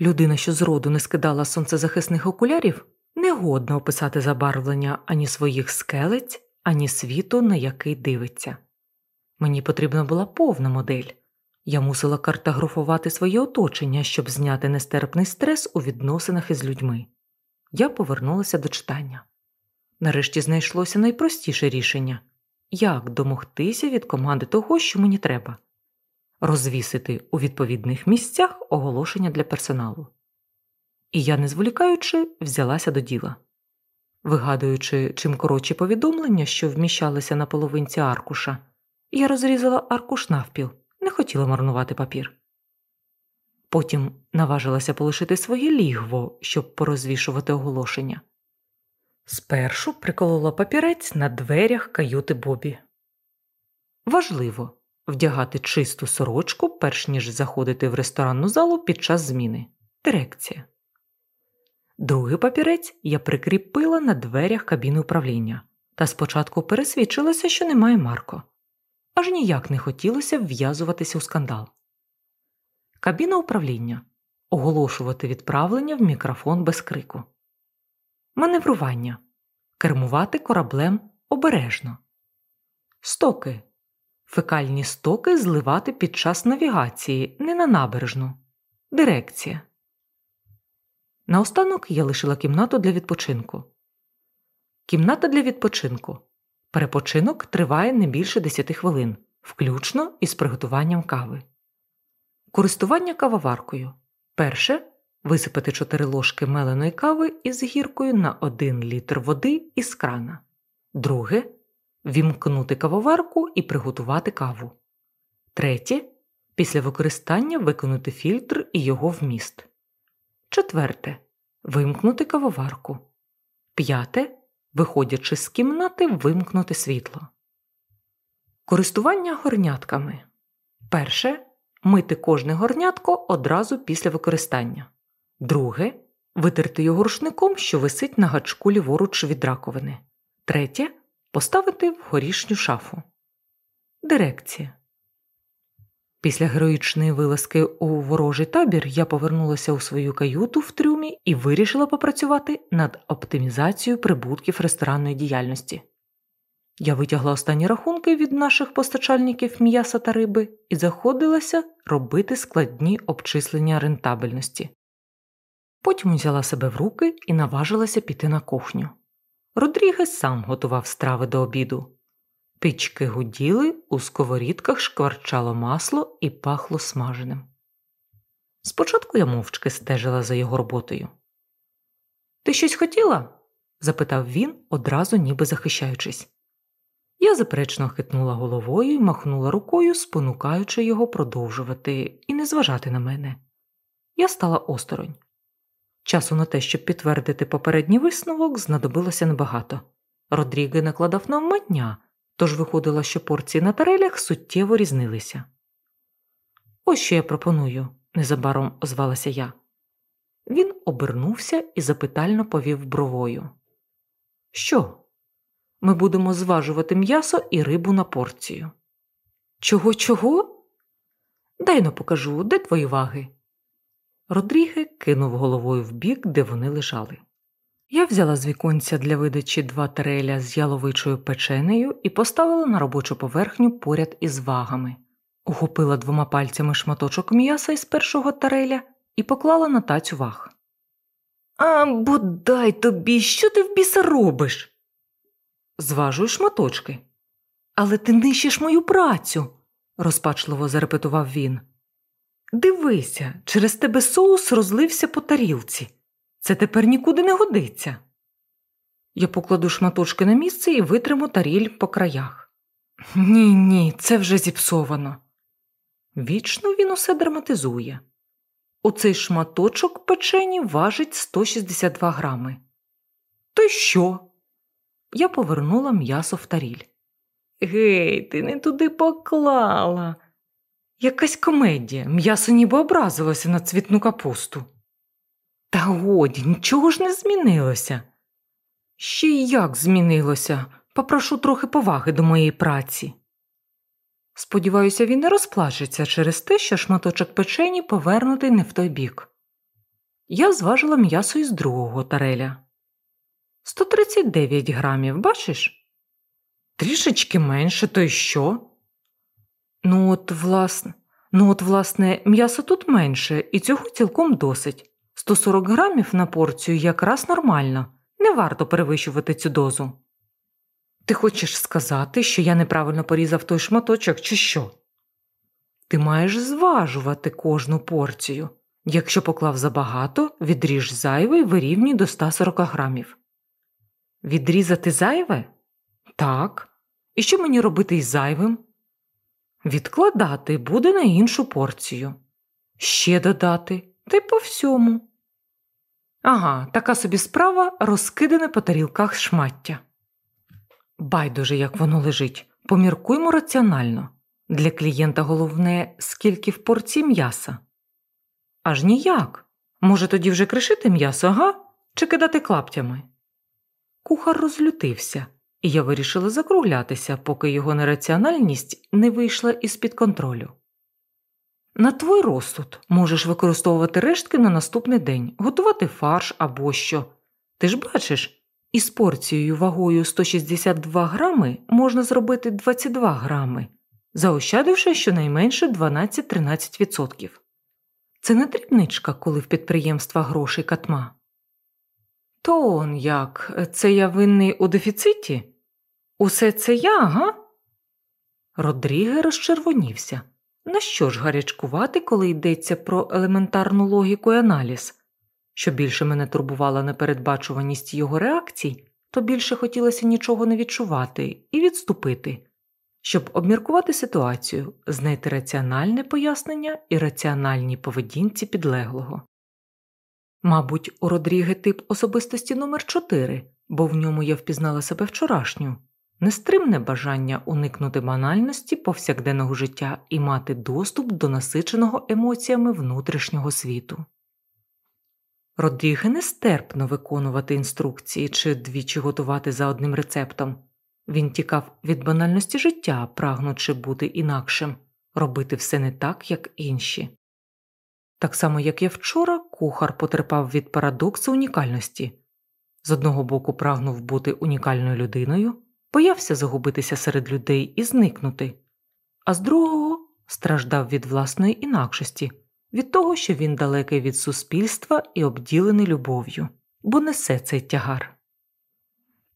Людина, що зроду не скидала сонцезахисних окулярів, не годно описати забарвлення ані своїх скелець, ані світу, на який дивиться. Мені потрібна була повна модель. Я мусила картографувати своє оточення, щоб зняти нестерпний стрес у відносинах із людьми. Я повернулася до читання. Нарешті знайшлося найпростіше рішення як домогтися від команди того, що мені треба, розвісити у відповідних місцях оголошення для персоналу. І я, не зволікаючи, взялася до діла. Вигадуючи чим коротші повідомлення, що вміщалися на половинці аркуша, я розрізала аркуш навпіл, не хотіла марнувати папір. Потім наважилася полишити своє лігво, щоб порозвішувати оголошення. Спершу приколола папірець на дверях каюти Бобі. Важливо, Вдягати чисту сорочку, перш ніж заходити в ресторанну залу під час зміни. Дирекція. Другий папірець я прикріпила на дверях кабіни управління та спочатку пересвідчилася, що немає Марко. Аж ніяк не хотілося вв'язуватися у скандал. Кабіна управління оголошувати відправлення в мікрофон без крику. Маневрування кермувати кораблем обережно. Стоки. Фекальні стоки зливати під час навігації, не на набережну. Дирекція. Наостанок я лишила кімнату для відпочинку. Кімната для відпочинку. Перепочинок триває не більше 10 хвилин, включно із приготуванням кави. Користування кавоваркою. Перше висипати 4 ложки меленої кави із гіркою на 1 літр води із крана. Друге вімкнути кавоварку і приготувати каву. Третє після використання виконати фільтр і його вміст. Четверте вимкнути кавоварку. П'яте виходячи з кімнати, вимкнути світло. Користування горнятками. Перше мити кожне горнятко одразу після використання. Друге витерти його рушником, що висить на гачку ліворуч від раковини. Третє поставити в горішню шафу. Дирекція. Після героїчної вилазки у ворожий табір я повернулася у свою каюту в трюмі і вирішила попрацювати над оптимізацією прибутків ресторанної діяльності. Я витягла останні рахунки від наших постачальників м'яса та риби і заходилася робити складні обчислення рентабельності. Потім взяла себе в руки і наважилася піти на кухню. Родрігес сам готував страви до обіду. Пічки гуділи, у сковорідках шкварчало масло і пахло смаженим. Спочатку я мовчки стежила за його роботою. Ти щось хотіла? запитав він, одразу ніби захищаючись. Я заперечно хитнула головою і махнула рукою, спонукаючи його продовжувати і не зважати на мене. Я стала осторонь. Часу на те, щоб підтвердити попередній висновок, знадобилося небагато. Родріги накладав навмання, тож виходило, що порції на тарелях суттєво різнилися. Ось що я пропоную, незабаром озвалася я. Він обернувся і запитально повів бровою. Що? Ми будемо зважувати м'ясо і рибу на порцію. Чого, чого? Дай но покажу, де твої ваги. Родріге кинув головою в бік, де вони лежали. Я взяла з віконця для видачі два тареля з яловичою печенею і поставила на робочу поверхню поряд із вагами, ухопила двома пальцями шматочок м'яса із першого тареля і поклала на тацю ваг. А бодай тобі, що ти в біса робиш? Зважую шматочки. Але ти нищиш мою працю, розпачливо зарепетував він. Дивися, через тебе соус розлився по тарілці. Це тепер нікуди не годиться. Я покладу шматочки на місце і витриму таріль по краях. Ні, ні, це вже зіпсовано. Вічно він усе драматизує. Оцей шматочок печені важить 162 грами. То й що? Я повернула м'ясо в таріль. Гей, ти не туди поклала. Якась комедія, м'ясо ніби образилося на цвітну капусту. Та годі, нічого ж не змінилося. Ще й як змінилося, попрошу трохи поваги до моєї праці. Сподіваюся, він не розплачеться через те, що шматочок печені повернутий не в той бік. Я зважила м'ясо із другого тареля. 139 грамів, бачиш? Трішечки менше, то й що? Ну, от, власне, ну, от, власне, м'ясо тут менше, і цього цілком досить. 140 грамів на порцію якраз нормально, не варто перевищувати цю дозу. Ти хочеш сказати, що я неправильно порізав той шматочок, чи що? Ти маєш зважувати кожну порцію. Якщо поклав забагато, відріж зайвий вирівнюй до 140 грамів. Відрізати зайве? Так. І що мені робити із зайвим? Відкладати буде на іншу порцію. Ще додати, та й по всьому. Ага, така собі справа розкидане по тарілках шмаття. Байдуже, як воно лежить, поміркуймо раціонально. Для клієнта головне, скільки в порції м'яса. Аж ніяк. Може, тоді вже кришити м'ясо, ага? Чи кидати клаптями? Кухар розлютився, я вирішила закруглятися, поки його нераціональність не вийшла із під контролю. На твій розсуд можеш використовувати рештки на наступний день, готувати фарш або що. Ти ж бачиш, із порцією вагою 162 грами можна зробити 22 грами, заощадивши щонайменше 12-13%. Це не дрібничка, коли в підприємства грошей катма. То он як, це я винний у дефіциті? Усе це я, га? Родріге розчервонівся. На що ж гарячкувати, коли йдеться про елементарну логіку і аналіз? Що більше мене турбувала непередбачуваність його реакцій, то більше хотілося нічого не відчувати і відступити, щоб обміркувати ситуацію, знайти раціональне пояснення і раціональній поведінці підлеглого. Мабуть, у Родріге тип особистості номер 4 бо в ньому я впізнала себе вчорашню, нестримне бажання уникнути банальності повсякденного життя і мати доступ до насиченого емоціями внутрішнього світу. Родріге нестерпно виконувати інструкції чи двічі готувати за одним рецептом. Він тікав від банальності життя, прагнучи бути інакшим, робити все не так, як інші. Так само, як я вчора, кухар потерпав від парадоксу унікальності з одного боку прагнув бути унікальною людиною, боявся загубитися серед людей і зникнути, а з другого страждав від власної інакшості, від того, що він далекий від суспільства і обділений любов'ю, бо несе цей тягар.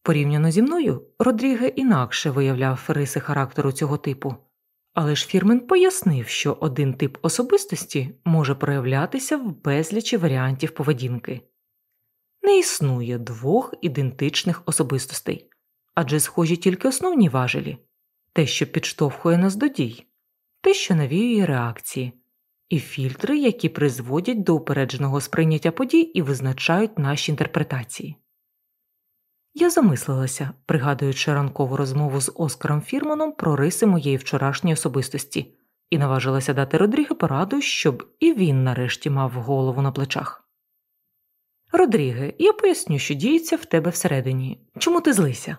Порівняно зі мною, Родріге інакше виявляв риси характеру цього типу, але ж Фірмен пояснив, що один тип особистості може проявлятися в безлічі варіантів поведінки. Не існує двох ідентичних особистостей, адже схожі тільки основні важелі те, що підштовхує нас до дій, те, що навіює реакції, і фільтри, які призводять до упередженого сприйняття подій і визначають наші інтерпретації. Я замислилася, пригадуючи ранкову розмову з Оскаром Фірманом про риси моєї вчорашньої особистості, і наважилася дати Родріге пораду, щоб і він нарешті мав голову на плечах. Родріге, я поясню, що діється в тебе всередині. Чому ти злися?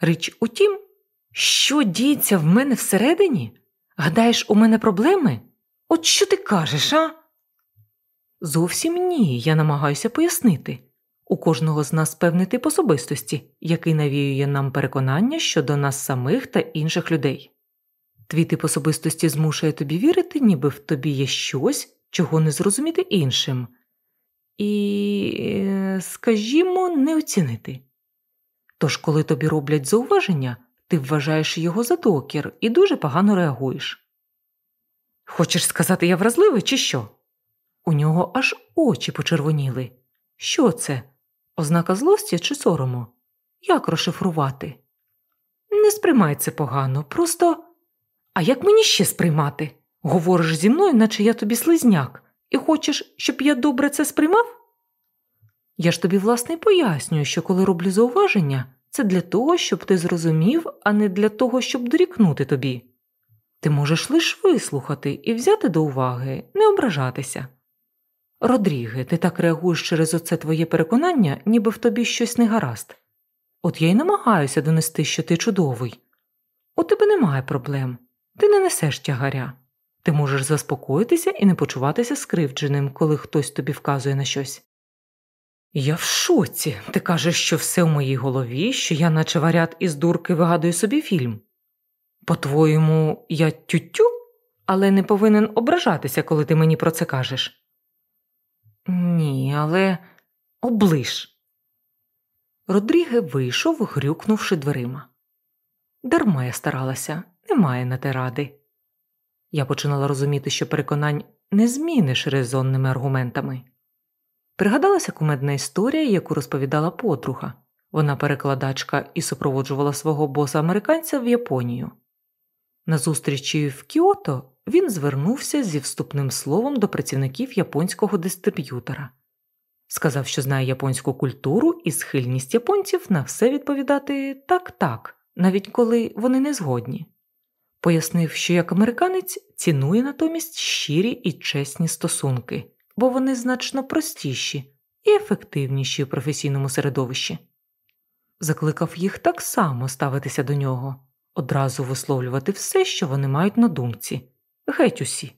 Річ у тім, що діється в мене всередині? Гадаєш, у мене проблеми? От що ти кажеш, а? Зовсім ні, я намагаюся пояснити. У кожного з нас певний тип особистості, який навіює нам переконання щодо нас самих та інших людей. Твій тип особистості змушує тобі вірити, ніби в тобі є щось, чого не зрозуміти іншим, і, скажімо, не оцінити. Тож, коли тобі роблять зауваження, ти вважаєш його за докір і дуже погано реагуєш. Хочеш сказати, я вразливий, чи що? У нього аж очі почервоніли. Що це? Ознака злості чи сорому? Як розшифрувати? Не сприймай це погано, просто. А як мені ще сприймати? Говориш зі мною, наче я тобі слизняк, і хочеш, щоб я добре це сприймав? Я ж тобі, власне, пояснюю, що коли роблю зауваження, це для того, щоб ти зрозумів, а не для того, щоб дорікнути тобі. Ти можеш лише вислухати і взяти до уваги, не ображатися. Родріге, ти так реагуєш через оце твоє переконання, ніби в тобі щось не гаразд. От я й намагаюся донести, що ти чудовий. У тебе немає проблем, ти не несеш тягаря. Ти можеш заспокоїтися і не почуватися скривдженим, коли хтось тобі вказує на щось. Я в шоці. Ти кажеш, що все в моїй голові, що я, наче варят із дурки, вигадую собі фільм. По-твоєму, я тютю, але не повинен ображатися, коли ти мені про це кажеш. Ні, але облиш. Родріге вийшов, грюкнувши дверима. Дарма я старалася, немає на те ради. Я починала розуміти, що переконань не зміниш резонними аргументами. Пригадалася кумедна історія, яку розповідала подруга. Вона перекладачка і супроводжувала свого боса американця в Японію. На зустрічі в Кіото він звернувся зі вступним словом до працівників японського дистриб'ютора. Сказав, що знає японську культуру і схильність японців на все відповідати так так, навіть коли вони не згодні. Пояснив, що як американець цінує натомість щирі і чесні стосунки, бо вони значно простіші і ефективніші у професійному середовищі. Закликав їх так само ставитися до нього, одразу висловлювати все, що вони мають на думці, геть усі.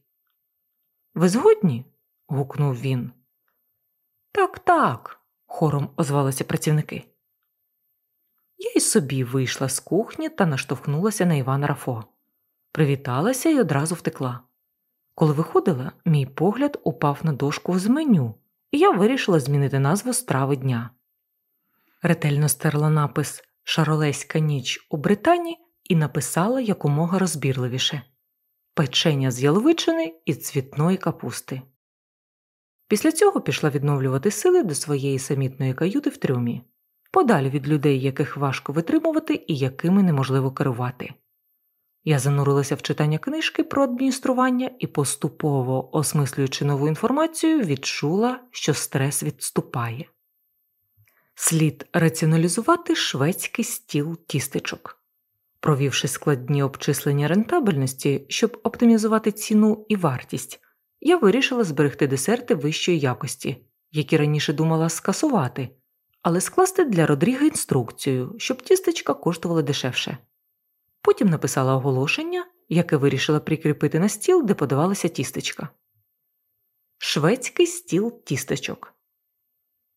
Ви згодні? гукнув він. Так, так, хором озвалися працівники. Я й собі вийшла з кухні та наштовхнулася на Івана Рафо, привіталася і одразу втекла. Коли виходила, мій погляд упав на дошку з меню, і я вирішила змінити назву страви дня. Ретельно стерла напис Шаролеська ніч у Британії і написала якомога розбірливіше печення з яловичини і цвітної капусти. Після цього пішла відновлювати сили до своєї самітної каюти в трюмі, подалі від людей, яких важко витримувати і якими неможливо керувати. Я занурилася в читання книжки про адміністрування і, поступово осмислюючи нову інформацію, відчула, що стрес відступає. Слід раціоналізувати шведський стіл тістечок. Провівши складні обчислення рентабельності, щоб оптимізувати ціну і вартість, я вирішила зберегти десерти вищої якості, які раніше думала скасувати, але скласти для Родріга інструкцію, щоб тістечка коштували дешевше. Потім написала оголошення, яке вирішила прикріпити на стіл, де подавалася тістечка. Шведський стіл тістечок.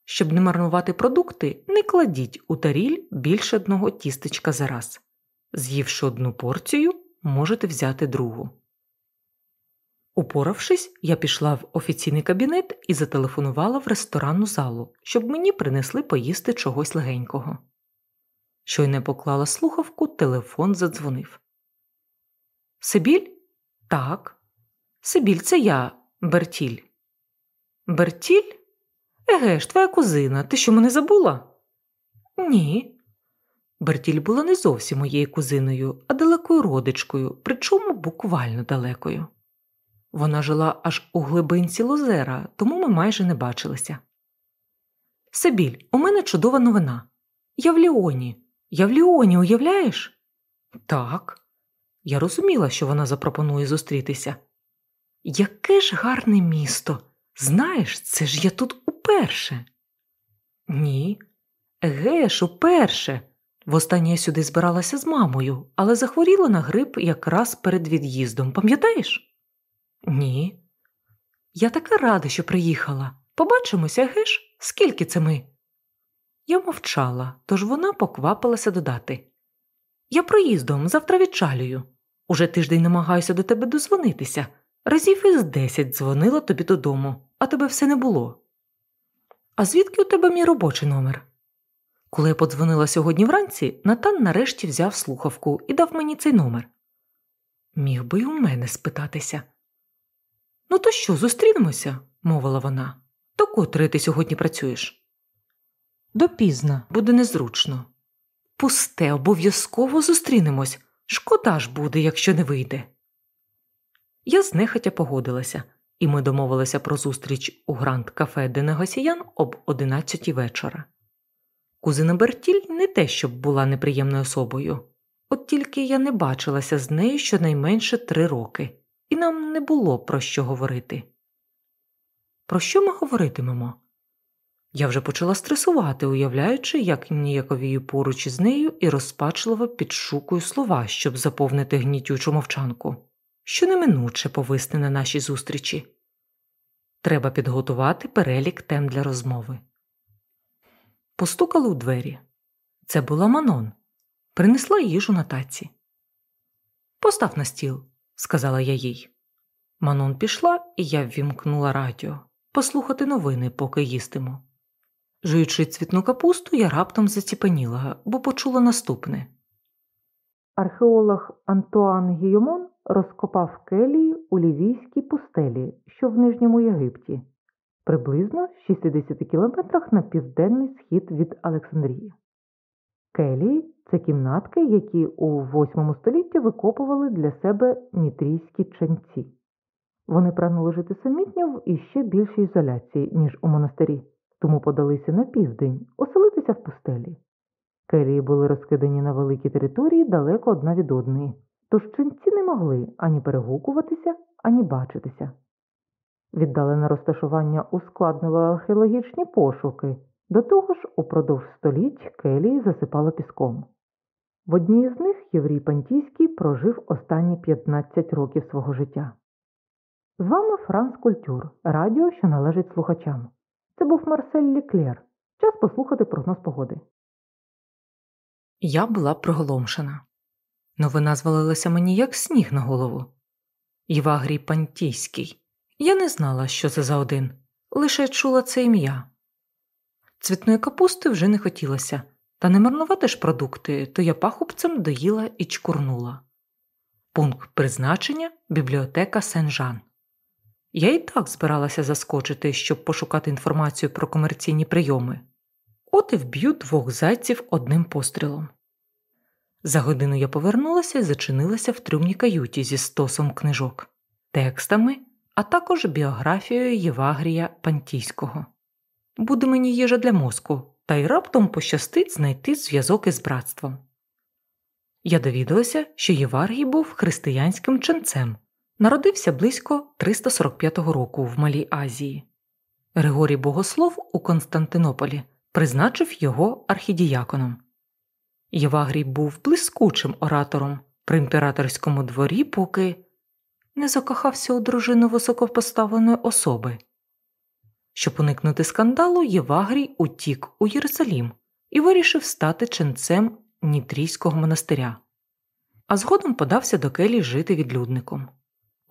Щоб не марнувати продукти, не кладіть у таріль більше одного тістечка за раз. З'ївши одну порцію, можете взяти другу. Упоравшись, я пішла в офіційний кабінет і зателефонувала в ресторанну залу, щоб мені принесли поїсти чогось легенького. Щойно поклала слухавку, телефон задзвонив. Сибіль? Так. Сибіль, це я, Бертіль. Бертіль? Еге ж, твоя кузина, ти що мене забула? Ні. Бертіль була не зовсім моєю кузиною, а далекою родичкою, причому буквально далекою. Вона жила аж у глибинці лозера, тому ми майже не бачилися. Сибіль, у мене чудова новина. Я в Ліоні. Я в Ліоні, уявляєш? Так. Я розуміла, що вона запропонує зустрітися. Яке ж гарне місто! Знаєш, це ж я тут уперше. Ні. Еге ж, уперше. Востаннє я сюди збиралася з мамою, але захворіла на грип якраз перед від'їздом, пам'ятаєш? Ні. Я така рада, що приїхала. Побачимося, геш? Скільки це ми? Я мовчала, тож вона поквапилася додати. Я проїздом завтра відчалюю. Уже тиждень намагаюся до тебе дозвонитися. Разів із десять дзвонила тобі додому, а тебе все не було. А звідки у тебе мій робочий номер? Коли я подзвонила сьогодні вранці, Натан нарешті взяв слухавку і дав мені цей номер. Міг би й у мене спитатися. Ну, то що, зустрінемося? мовила вона. До котрої ти сьогодні працюєш? Допізно, буде незручно. Пусте, обов'язково зустрінемось. Шкода ж буде, якщо не вийде. Я знехотя погодилася, і ми домовилися про зустріч у гранд кафе де Негосіян об одинадцятій вечора. Кузина Бертіль не те, щоб була неприємною особою, от тільки я не бачилася з нею щонайменше три роки і нам не було про що говорити. Про що ми говоритимемо? Я вже почала стресувати, уявляючи, як ніяковію поруч із нею і розпачливо підшукую слова, щоб заповнити гнітючу мовчанку, що неминуче повисне на нашій зустрічі. Треба підготувати перелік тем для розмови. Постукали у двері. Це була Манон. Принесла їжу на таці. Постав на стіл, сказала я їй. Манон пішла, і я ввімкнула радіо послухати новини, поки їстимо. Жуючи цвітну капусту, я раптом заціпеніла, бо почула наступне. Археолог Антуан Гійомон розкопав келії у лівійській пустелі, що в Нижньому Єгипті, приблизно 60 кілометрах на південний схід від Олександрії. Келії це кімнатки, які у VIII столітті викопували для себе нітрійські ченці. Вони прагнули жити самітньо в іще більшій ізоляції, ніж у монастирі, тому подалися на південь, оселитися в пустелі. Келії були розкидані на великій території далеко одна від одної, тож ченці не могли ані перегукуватися, ані бачитися. Віддалене розташування ускладнило археологічні пошуки, до того ж упродовж століть келії засипало піском. В одній з них Єврій Пантійський прожив останні 15 років свого життя. З вами Франц Культюр, радіо, що належить слухачам. Це був Марсель Ліклер. Час послухати прогноз погоди. Я була приголомшена. Новина звалилася мені як сніг на голову. Євагрій Пантійський. Я не знала, що це за один, лише чула це ім'я. Цвітної капусти вже не хотілося, та не марнувати ж продукти, то я пахубцем доїла і чкурнула. Пункт призначення бібліотека Сен-Жан. Я і так збиралася заскочити, щоб пошукати інформацію про комерційні прийоми. От і вб'ю двох зайців одним пострілом. За годину я повернулася і зачинилася в трюмній каюті зі стосом книжок, текстами, а також біографією Євагрія Пантійського. Буде мені їжа для мозку, та й раптом пощастить знайти зв'язок із братством. Я довідалася, що Єваргій був християнським ченцем, народився близько 345 року в Малій Азії. Григорій Богослов у Константинополі призначив його архідіяконом. Євагрій був блискучим оратором при імператорському дворі, поки не закохався у дружину високопоставленої особи. Щоб уникнути скандалу, Євагрій утік у Єрусалім і вирішив стати ченцем Нітрійського монастиря, а згодом подався до Келії жити відлюдником.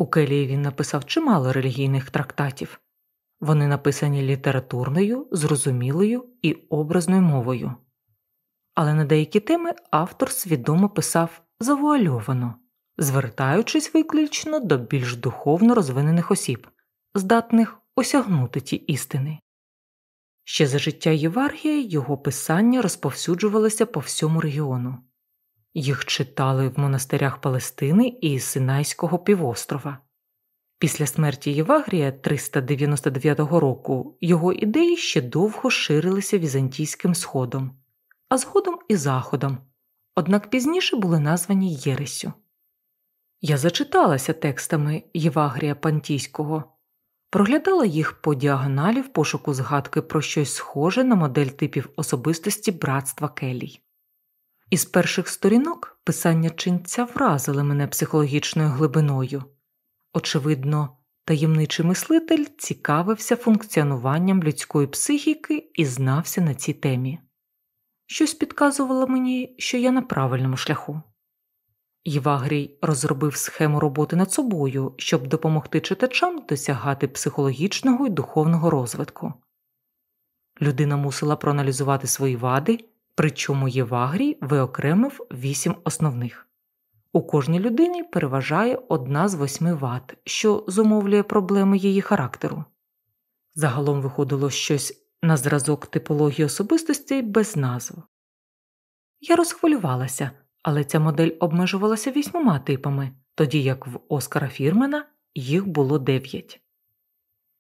У Келії він написав чимало релігійних трактатів. Вони написані літературною, зрозумілою і образною мовою. Але на деякі теми автор свідомо писав завуальовано, звертаючись виключно до більш духовно розвинених осіб, здатних осягнути ті істини. Ще за життя Єваргія його писання розповсюджувалося по всьому регіону. Їх читали в монастирях Палестини і Синайського півострова. Після смерті Євагрія 399 року його ідеї ще довго ширилися Візантійським сходом, а згодом і заходом, однак пізніше були названі Єресю. Я зачиталася текстами Євагрія Пантійського, проглядала їх по діагоналі в пошуку згадки про щось схоже на модель типів особистості братства Келій. Із перших сторінок писання ченця вразили мене психологічною глибиною. Очевидно, таємничий мислитель цікавився функціонуванням людської психіки і знався на цій темі. Щось підказувало мені, що я на правильному шляху. Євагрій розробив схему роботи над собою, щоб допомогти читачам досягати психологічного і духовного розвитку. Людина мусила проаналізувати свої вади, причому Євагрій виокремив вісім основних. У кожній людині переважає одна з восьми вад, що зумовлює проблеми її характеру. Загалом виходило щось на зразок типології особистостей без назв. Я розхвилювалася, але ця модель обмежувалася вісьмома типами, тоді як в Оскара Фірмена їх було дев'ять.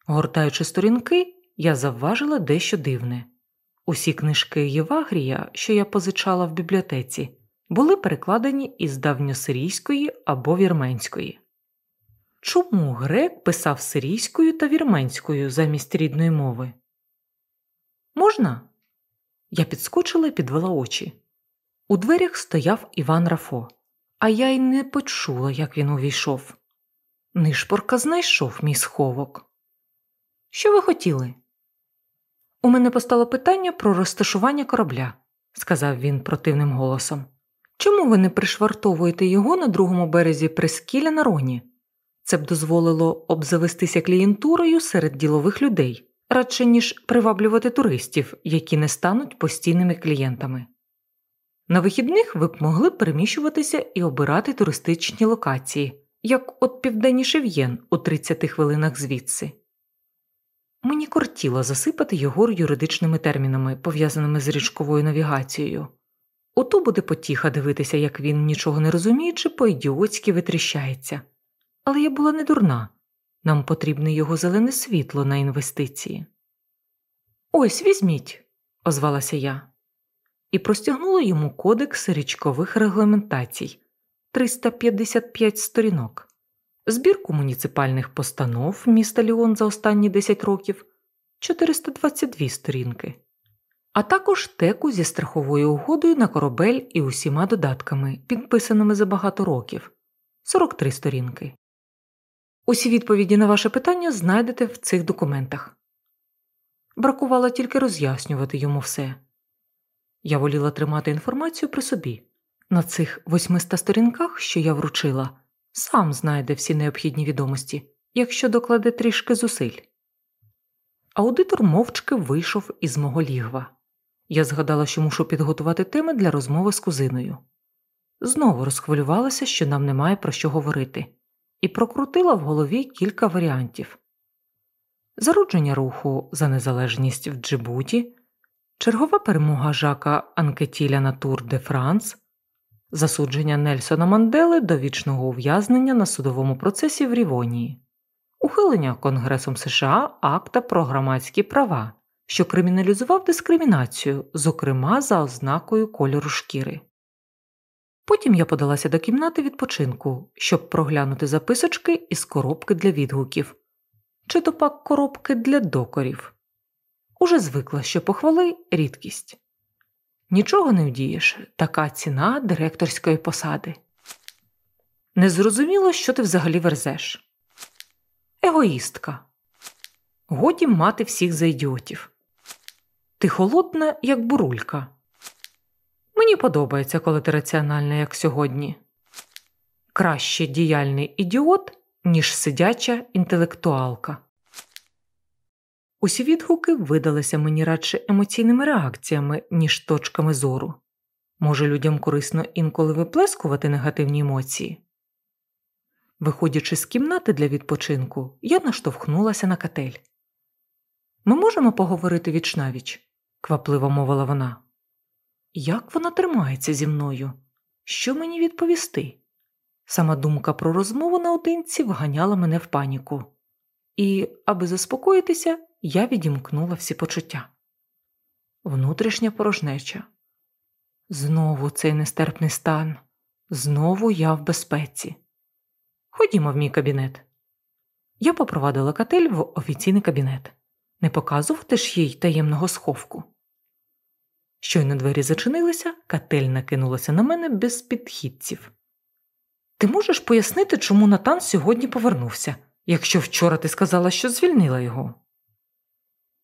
Гортаючи сторінки, я завважила дещо дивне. Усі книжки Євагрія, що я позичала в бібліотеці, були перекладені із давньосирійської або вірменської. Чому грек писав сирійською та вірменською замість рідної мови? Можна? Я підскочила і підвела очі. У дверях стояв Іван Рафо, а я й не почула, як він увійшов. Нишпорка знайшов мій сховок. Що ви хотіли? У мене постало питання про розташування корабля, сказав він противним голосом. Чому ви не пришвартовуєте його на другому березі Прескіля на роні? Це б дозволило обзавестися клієнтурою серед ділових людей, радше ніж приваблювати туристів, які не стануть постійними клієнтами. На вихідних ви б могли переміщуватися і обирати туристичні локації, як от південні Шев'єн у 30 хвилинах звідси. Мені кортіло засипати його юридичними термінами, пов'язаними з річковою навігацією. Ото буде потіха дивитися, як він, нічого не розуміючи, по ідіотськи витріщається. Але я була не дурна нам потрібне його зелене світло на інвестиції. Ось візьміть, озвалася я, і простягнула йому кодекс річкових регламентацій, 355 сторінок, збірку муніципальних постанов міста Ліон за останні 10 років 422 сторінки, а також теку зі страховою угодою на корабель і усіма додатками, підписаними за багато років 43 сторінки. Усі відповіді на ваше питання знайдете в цих документах. Бракувало тільки роз'яснювати йому все. Я воліла тримати інформацію при собі. На цих 800 сторінках, що я вручила, сам знайде всі необхідні відомості, якщо докладе трішки зусиль. Аудитор мовчки вийшов із мого лігва. Я згадала, що мушу підготувати теми для розмови з кузиною. Знову розхвилювалася, що нам немає про що говорити, і прокрутила в голові кілька варіантів зародження руху за незалежність в Джибуті, чергова перемога Жака Анкетіля на Тур де Франс, засудження Нельсона Мандели до вічного ув'язнення на судовому процесі в Рівонії, ухилення Конгресом США акта про громадські права, що криміналізував дискримінацію, зокрема за ознакою кольору шкіри. Потім я подалася до кімнати відпочинку, щоб проглянути записочки із коробки для відгуків, чи то пак коробки для докорів. Уже звикла, що похвали рідкість. Нічого не вдієш, така ціна директорської посади. Незрозуміло, що ти взагалі верзеш. Егоїстка. Годі мати всіх за ідіотів. Ти холодна, як бурулька. Мені подобається, коли ти раціональна, як сьогодні. Краще діяльний ідіот, ніж сидяча інтелектуалка. Усі відгуки видалися мені радше емоційними реакціями, ніж точками зору. Може, людям корисно інколи виплескувати негативні емоції. Виходячи з кімнати для відпочинку, я наштовхнулася на катель. Ми можемо поговорити вічнавіч? квапливо мовила вона. Як вона тримається зі мною? Що мені відповісти? Сама думка про розмову наодинці вганяла мене в паніку, і, аби заспокоїтися, я відімкнула всі почуття. Внутрішня порожнеча. Знову цей нестерпний стан, знову я в безпеці. Ходімо в мій кабінет. Я попровадила катель в офіційний кабінет. Не показувати ж їй таємного сховку. Щойно двері зачинилися, катель накинулася на мене без підхідців. Ти можеш пояснити, чому Натан сьогодні повернувся, якщо вчора ти сказала, що звільнила його?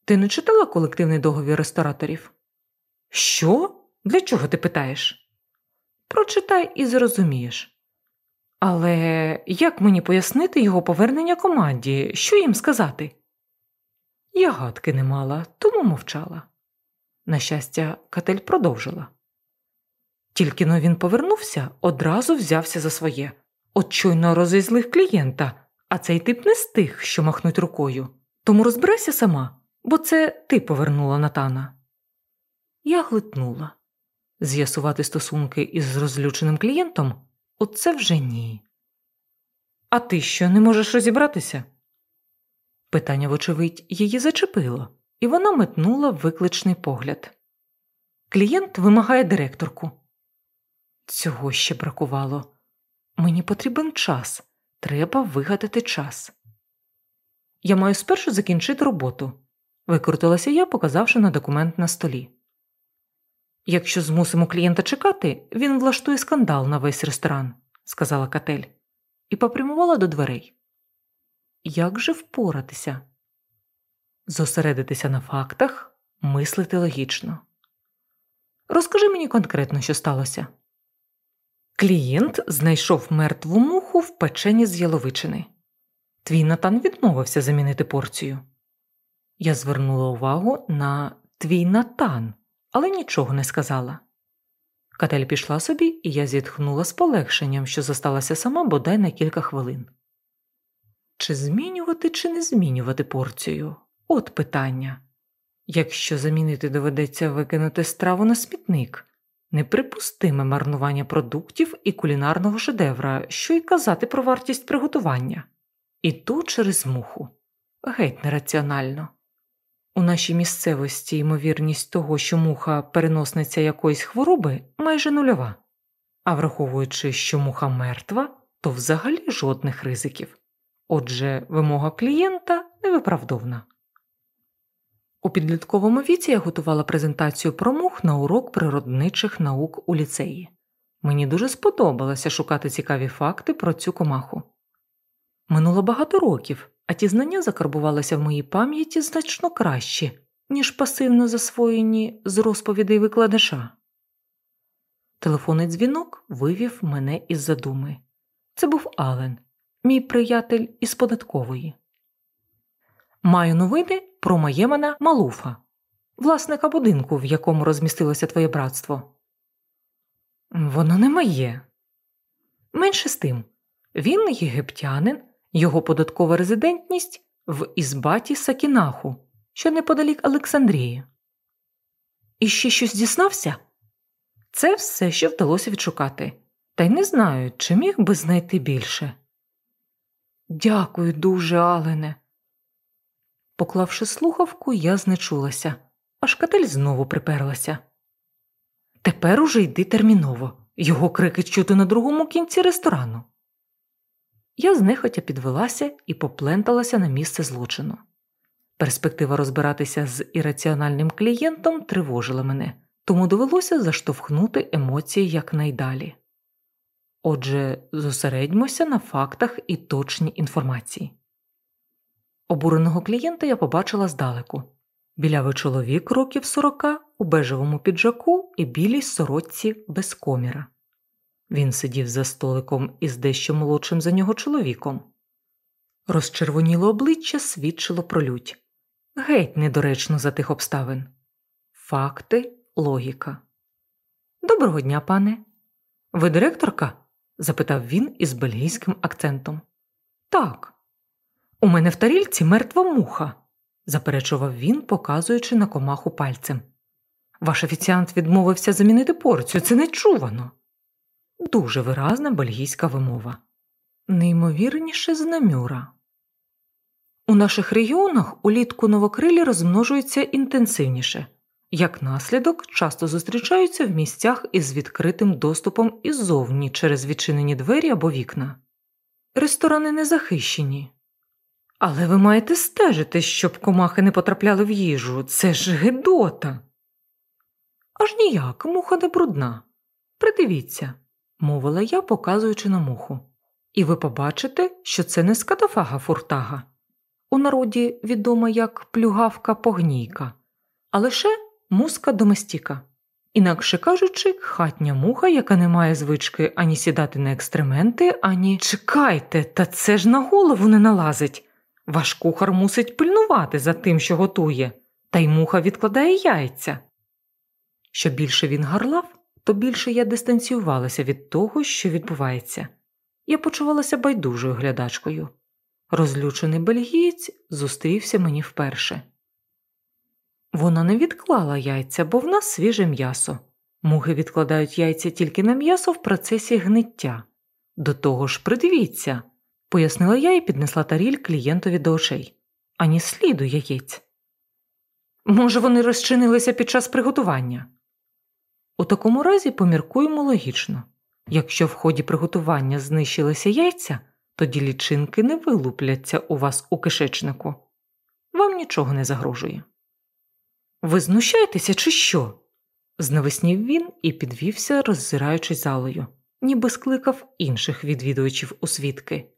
Ти не читала колективний договір рестораторів? Що? Для чого ти питаєш? Прочитай і зрозумієш. Але як мені пояснити його повернення команді, що їм сказати? Я гадки не мала, тому мовчала. На щастя, Катель продовжила. Тільки но він повернувся, одразу взявся за своє. От чойно розізлих клієнта, а цей тип не з тих, що махнуть рукою. Тому розбирайся сама, бо це ти повернула Натана. Я глитнула. З'ясувати стосунки із розлюченим клієнтом оце вже ні. А ти що не можеш розібратися? Питання, вочевидь, її зачепило і вона метнула викличний погляд. Клієнт вимагає директорку. Цього ще бракувало. Мені потрібен час. Треба вигадати час. Я маю спершу закінчити роботу, викрутилася я, показавши на документ на столі. Якщо змусимо клієнта чекати, він влаштує скандал на весь ресторан, сказала Катель, і попрямувала до дверей. Як же впоратися? зосередитися на фактах, мислити логічно. Розкажи мені конкретно, що сталося. Клієнт знайшов мертву муху в печені з яловичини. Твій Натан відмовився замінити порцію. Я звернула увагу на твій Натан, але нічого не сказала. Катель пішла собі, і я зітхнула з полегшенням, що зосталася сама бодай на кілька хвилин. Чи змінювати, чи не змінювати порцію? От питання якщо замінити доведеться викинути страву на смітник, неприпустиме марнування продуктів і кулінарного шедевра, що й казати про вартість приготування, і то через муху. Геть нераціонально. У нашій місцевості ймовірність того, що муха переносниця якоїсь хвороби, майже нульова. А враховуючи, що муха мертва, то взагалі жодних ризиків. Отже, вимога клієнта невиправдовна. У підлітковому віці я готувала презентацію про мух на урок природничих наук у ліцеї. Мені дуже сподобалося шукати цікаві факти про цю комаху. Минуло багато років, а ті знання закарбувалися в моїй пам'яті значно краще, ніж пасивно засвоєні з розповідей викладача. Телефонний дзвінок вивів мене із задуми. Це був Ален, мій приятель із податкової. Маю новини про Маємана Малуфа, власника будинку, в якому розмістилося твоє братство. Воно не моє. Менше з тим. Він єгиптянин, його податкова резидентність в Ізбаті Сакінаху, що неподалік Олександрії. І ще щось дізнався? Це все, що вдалося відшукати, та й не знаю, чи міг би знайти більше. Дякую дуже, Алене. Поклавши слухавку, я знечулася, аж катель знову приперлася. Тепер уже йди терміново, його крики чути на другому кінці ресторану. Я знехотя підвелася і попленталася на місце злочину. Перспектива розбиратися з ірраціональним клієнтом тривожила мене, тому довелося заштовхнути емоції якнайдалі. Отже, зосередьмося на фактах і точній інформації. Обуреного клієнта я побачила здалеку білявий чоловік років сорока у бежевому піджаку і білій сорочці без коміра. Він сидів за столиком із дещо молодшим за нього чоловіком. Розчервоніле обличчя свідчило про лють. Геть недоречно за тих обставин. Факти, логіка. Доброго дня, пане. Ви директорка? запитав він із бельгійським акцентом. Так. У мене в тарільці мертва муха, заперечував він, показуючи на комаху пальцем. Ваш офіціант відмовився замінити порцію, це нечувано. Дуже виразна бельгійська вимова. Неймовірніше з намюра. У наших регіонах улітку новокрилі розмножуються інтенсивніше, як наслідок, часто зустрічаються в місцях із відкритим доступом іззовні через відчинені двері або вікна. Ресторани не захищені. Але ви маєте стежити, щоб комахи не потрапляли в їжу. Це ж гидота. Аж ніяк, муха не брудна. Придивіться, мовила я, показуючи на муху. І ви побачите, що це не скатафага фуртага. У народі відома як плюгавка погнійка, а лише муска доместіка. Інакше кажучи, хатня муха, яка не має звички ані сідати на екстременти, ані чекайте, та це ж на голову не налазить. Ваш кухар мусить пильнувати за тим, що готує, та й муха відкладає яйця. Що більше він гарлав, то більше я дистанціювалася від того, що відбувається. Я почувалася байдужою глядачкою. Розлючений бельгієць зустрівся мені вперше. Вона не відклала яйця, бо в нас свіже м'ясо. Мухи відкладають яйця тільки на м'ясо в процесі гниття. До того ж, придивіться, пояснила я і піднесла таріль клієнтові до очей, ані сліду яєць. Може, вони розчинилися під час приготування? У такому разі поміркуємо логічно якщо в ході приготування знищилися яйця, тоді лічинки не вилупляться у вас у кишечнику. Вам нічого не загрожує. Ви знущаєтеся, чи що? знависнів він і підвівся, роззираючись залою, ніби скликав інших відвідувачів у свідки.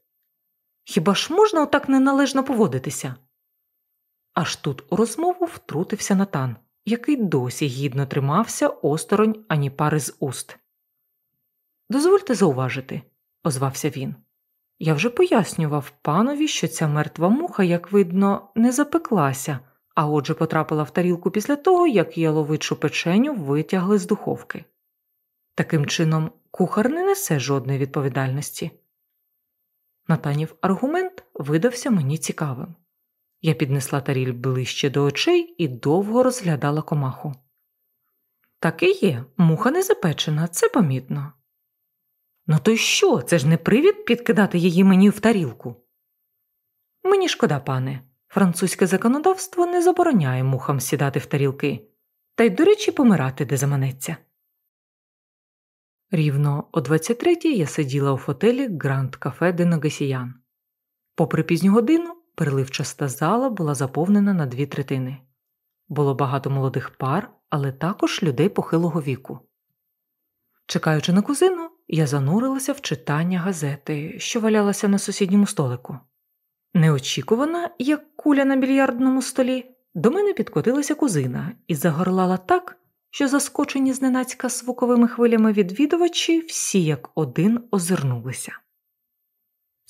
Хіба ж можна отак неналежно поводитися? Аж тут у розмову втрутився Натан, який досі гідно тримався осторонь ані пари з уст. Дозвольте зауважити, озвався він. Я вже пояснював панові, що ця мертва муха, як видно, не запеклася, а отже потрапила в тарілку після того, як яловичу печеню витягли з духовки. Таким чином, кухар не несе жодної відповідальності. Натанів аргумент видався мені цікавим. Я піднесла таріль ближче до очей і довго розглядала комаху. Так і є, муха не запечена, це помітно. Ну то й що? Це ж не привід підкидати її мені в тарілку? Мені шкода, пане, французьке законодавство не забороняє мухам сідати в тарілки, та й, до речі, помирати де заманеться. Рівно о 23-й я сиділа у фотелі Гранд Кафе де Нагасіян. Попри пізню годину, переливчаста зала була заповнена на дві третини. Було багато молодих пар, але також людей похилого віку. Чекаючи на кузину, я занурилася в читання газети, що валялася на сусідньому столику. Неочікувана, як куля на більярдному столі, до мене підкотилася кузина і загорлала так, що заскочені зненацька звуковими хвилями відвідувачі всі як один озирнулися.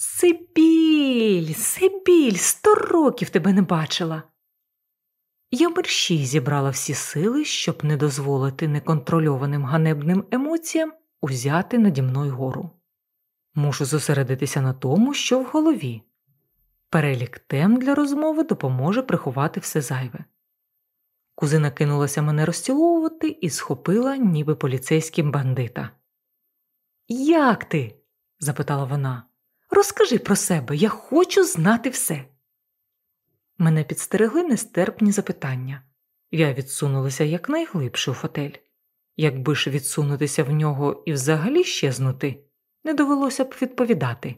Сибіль, Сибіль, сто років тебе не бачила. Я мерщій зібрала всі сили, щоб не дозволити неконтрольованим ганебним емоціям узяти наді мною гору. Мушу зосередитися на тому, що в голові. Перелік тем для розмови допоможе приховати все зайве. Кузина кинулася мене розціловувати і схопила, ніби поліцейським бандита. Як ти? запитала вона. Розкажи про себе, я хочу знати все. Мене підстерегли нестерпні запитання. Я відсунулася якнайглибше у фотель. Якби ж відсунутися в нього і взагалі щезнути, не довелося б відповідати.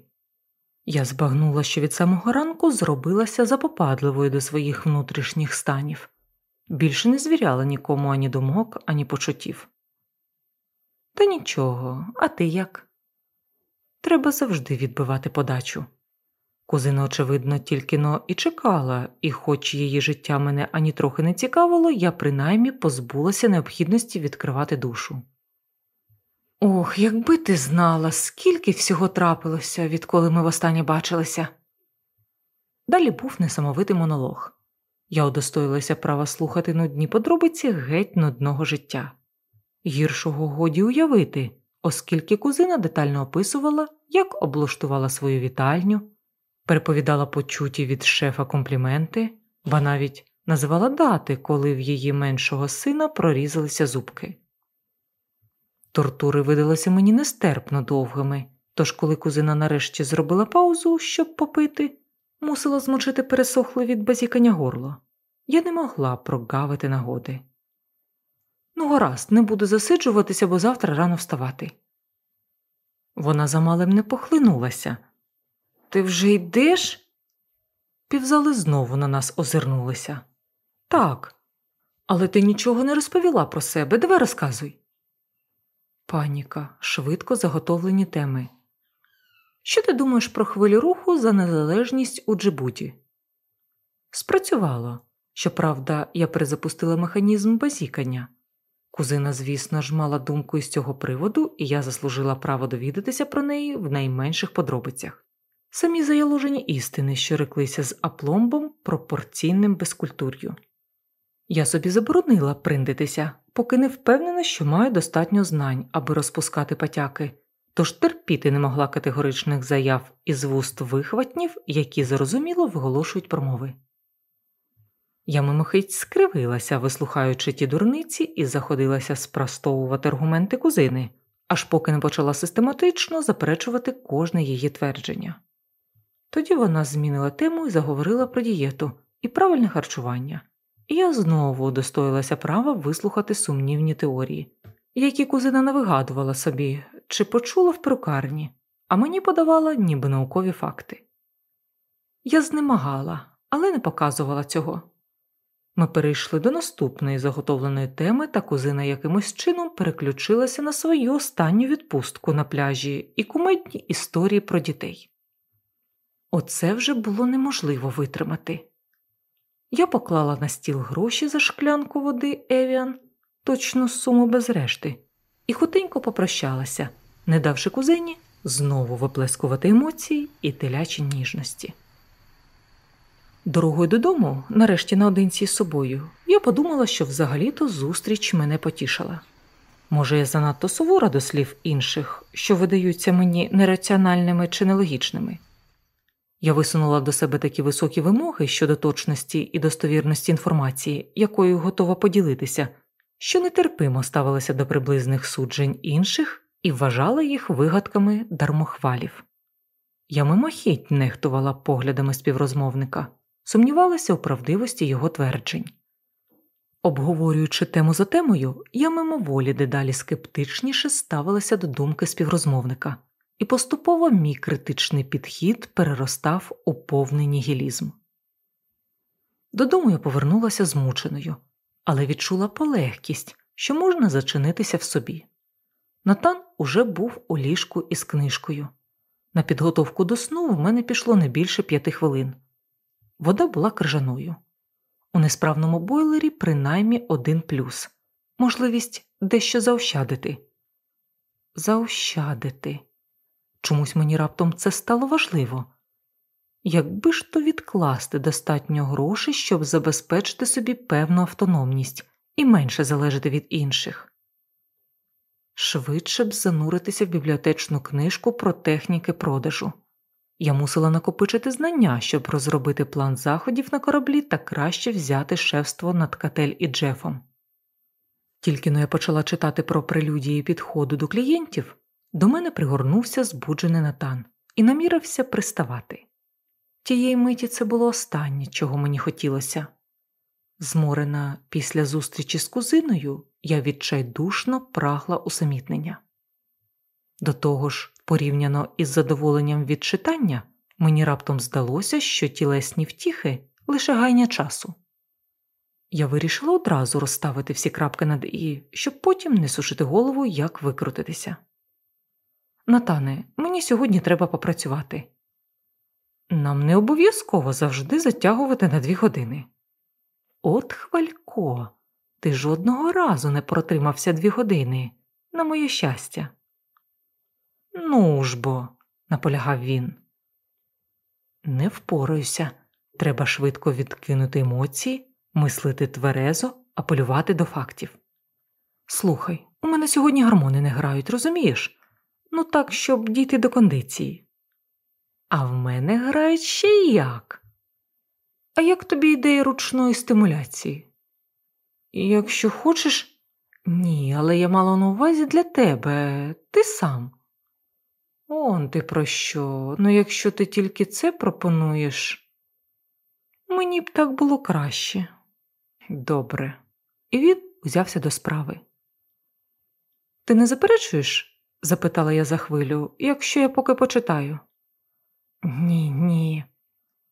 Я збагнула, що від самого ранку зробилася запопадливою до своїх внутрішніх станів, більше не звіряла нікому ані думок, ані почуттів. Та нічого, а ти як? Треба завжди відбивати подачу. Кузина, очевидно, тільки но і чекала, і, хоч її життя мене ані трохи не цікавило, я принаймні позбулася необхідності відкривати душу. Ох, якби ти знала, скільки всього трапилося, відколи ми востаннє бачилися. Далі був несамовитий монолог. Я удостоїлася права слухати нудні подробиці геть нудного життя. Гіршого годі уявити, оскільки кузина детально описувала, як облаштувала свою вітальню, переповідала почуті від шефа компліменти, ба навіть називала дати, коли в її меншого сина прорізалися зубки. Тортури видалися мені нестерпно довгими, тож, коли кузина нарешті зробила паузу, щоб попити, мусила змочити пересохле від базікання горло. Я не могла прогавити нагоди. Ну, гаразд, не буду засиджуватися, бо завтра рано вставати. Вона замалем не похлинулася. Ти вже йдеш? Півзали знову на нас озирнулися. Так, але ти нічого не розповіла про себе, давай розказуй. Паніка, швидко заготовлені теми. Що ти думаєш про хвилю руху за незалежність у Джибуті? Спрацювало. Щоправда, я перезапустила механізм базікання. Кузина, звісно ж, мала думку із цього приводу, і я заслужила право довідатися про неї в найменших подробицях. Самі заяложені істини, що реклися з апломбом пропорційним безкультур'ю. Я собі заборонила приндитися, поки не впевнена, що маю достатньо знань, аби розпускати потяки, тож терпіти не могла категоричних заяв із вуст вихватнів, які зарозуміло виголошують промови. Я мимохить скривилася, вислухаючи ті дурниці, і заходилася спростовувати аргументи кузини, аж поки не почала систематично заперечувати кожне її твердження. Тоді вона змінила тему і заговорила про дієту і правильне харчування, і я знову удостоїлася права вислухати сумнівні теорії, які кузина не вигадувала собі чи почула в перукарні, а мені подавала ніби наукові факти. Я знемагала, але не показувала цього. Ми перейшли до наступної заготовленої теми, та кузина якимось чином переключилася на свою останню відпустку на пляжі і кумедні історії про дітей. Оце вже було неможливо витримати. Я поклала на стіл гроші за шклянку води Евіан, точну суму без решти, і хутенько попрощалася, не давши кузині знову виплескувати емоції і телячі ніжності. Дорогою додому, нарешті наодинці з собою, я подумала, що взагалі-то зустріч мене потішила. Може, я занадто сувора до слів інших, що видаються мені нераціональними чи нелогічними. Я висунула до себе такі високі вимоги щодо точності і достовірності інформації, якою готова поділитися, що нетерпимо ставилася до приблизних суджень інших і вважала їх вигадками дармохвалів. Я мимохідь нехтувала поглядами співрозмовника, сумнівалася у правдивості його тверджень. Обговорюючи тему за темою, я мимоволі дедалі скептичніше ставилася до думки співрозмовника, і поступово мій критичний підхід переростав у повний нігілізм. Додому я повернулася змученою, але відчула полегкість, що можна зачинитися в собі. Натан уже був у ліжку із книжкою. На підготовку до сну в мене пішло не більше п'яти хвилин. Вода була крижаною. У несправному бойлері принаймні один плюс можливість дещо заощадити. Заощадити. Чомусь мені раптом це стало важливо. Якби ж то відкласти достатньо грошей, щоб забезпечити собі певну автономність і менше залежати від інших, швидше б зануритися в бібліотечну книжку про техніки продажу. Я мусила накопичити знання, щоб розробити план заходів на кораблі та краще взяти шефство над Катель і Джефом. Тільки но я почала читати про прелюдії підходу до клієнтів, до мене пригорнувся збуджений натан і намірився приставати. Тієї миті це було останнє, чого мені хотілося. Зморена після зустрічі з кузиною, я відчайдушно прагла усамітнення. До того ж, порівняно із задоволенням від читання, мені раптом здалося, що тілесні втіхи лише гайня часу. Я вирішила одразу розставити всі крапки над і, щоб потім не сушити голову, як викрутитися. Натане, мені сьогодні треба попрацювати. Нам не обов'язково завжди затягувати на дві години. От хвалько, ти жодного разу не протримався дві години, на моє щастя. Ну ж бо, наполягав він. Не впораюся. Треба швидко відкинути емоції, мислити тверезо, апелювати до фактів. Слухай, у мене сьогодні гормони не грають, розумієш? Ну так, щоб дійти до кондиції. А в мене грають ще як. А як тобі ідея ручної стимуляції? Якщо хочеш, ні, але я мала на увазі для тебе, ти сам. Он ти про що? Ну, якщо ти тільки це пропонуєш, мені б так було краще. Добре. І він узявся до справи. Ти не заперечуєш? запитала я за хвилю, якщо я поки почитаю. Ні, ні.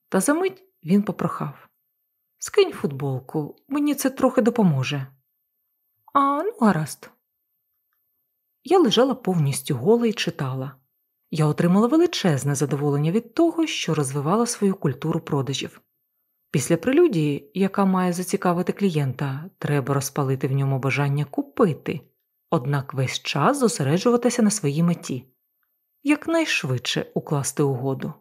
Та за мить він попрохав. Скинь футболку, мені це трохи допоможе. А ну, гаразд. Я лежала повністю гола і читала. Я отримала величезне задоволення від того, що розвивала свою культуру продажів. Після прелюдії, яка має зацікавити клієнта, треба розпалити в ньому бажання купити, однак весь час зосереджуватися на своїй меті, якнайшвидше укласти угоду.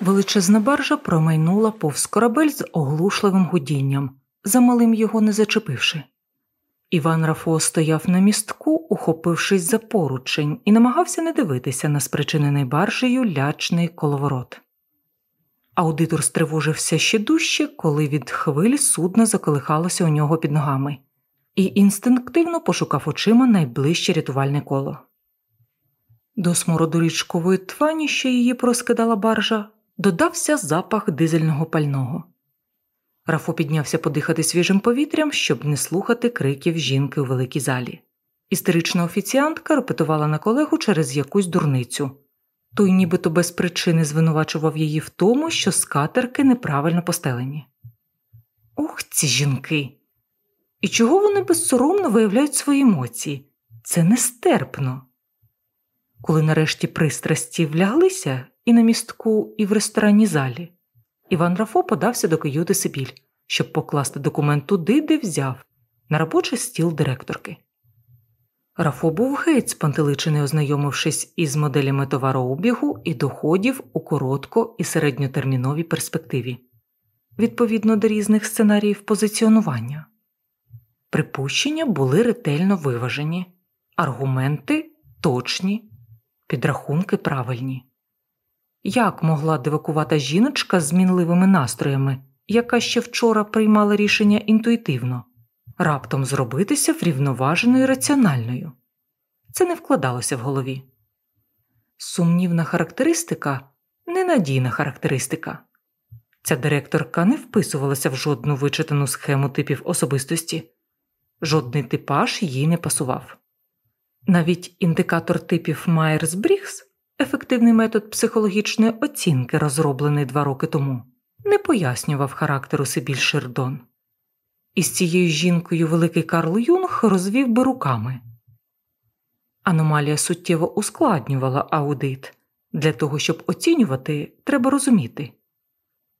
Величезна баржа промайнула повз корабель з оглушливим гудінням, замалим його не зачепивши. Іван Рафо стояв на містку, ухопившись за поручень, і намагався не дивитися на спричинений баржею лячний коловорот. Аудитор стривожився ще дужче, коли від хвиль судно заколихалося у нього під ногами, і інстинктивно пошукав очима найближче рятувальне коло. До смороду річкової твані, що її проскидала баржа, додався запах дизельного пального. Рафо піднявся подихати свіжим повітрям, щоб не слухати криків жінки у великій залі. Істерична офіціантка репетувала на колегу через якусь дурницю. Той нібито без причини звинувачував її в тому, що скатерки неправильно постелені. Ох, ці жінки! І чого вони безсоромно виявляють свої емоції? Це нестерпно. Коли нарешті пристрасті вляглися і на містку, і в ресторанній залі, Іван Рафо подався до каюти Сибіль, щоб покласти документ туди, де взяв, на робочий стіл директорки. Рафо був геть спантеличений, ознайомившись із моделями товарообігу і доходів у коротко і середньотерміновій перспективі, відповідно до різних сценаріїв позиціонування. Припущення були ретельно виважені, аргументи точні, підрахунки правильні. Як могла дивакувата жіночка з мінливими настроями, яка ще вчора приймала рішення інтуїтивно, раптом зробитися врівноваженою раціональною? Це не вкладалося в голові. Сумнівна характеристика ненадійна характеристика. Ця директорка не вписувалася в жодну вичитану схему типів особистості, жодний типаж їй не пасував. Навіть індикатор типів Майерс Брігс, ефективний метод психологічної оцінки, розроблений два роки тому, не пояснював характеру Сибіль Шердон. Із цією жінкою великий Карл Юнг розвів би руками. Аномалія суттєво ускладнювала аудит. Для того, щоб оцінювати, треба розуміти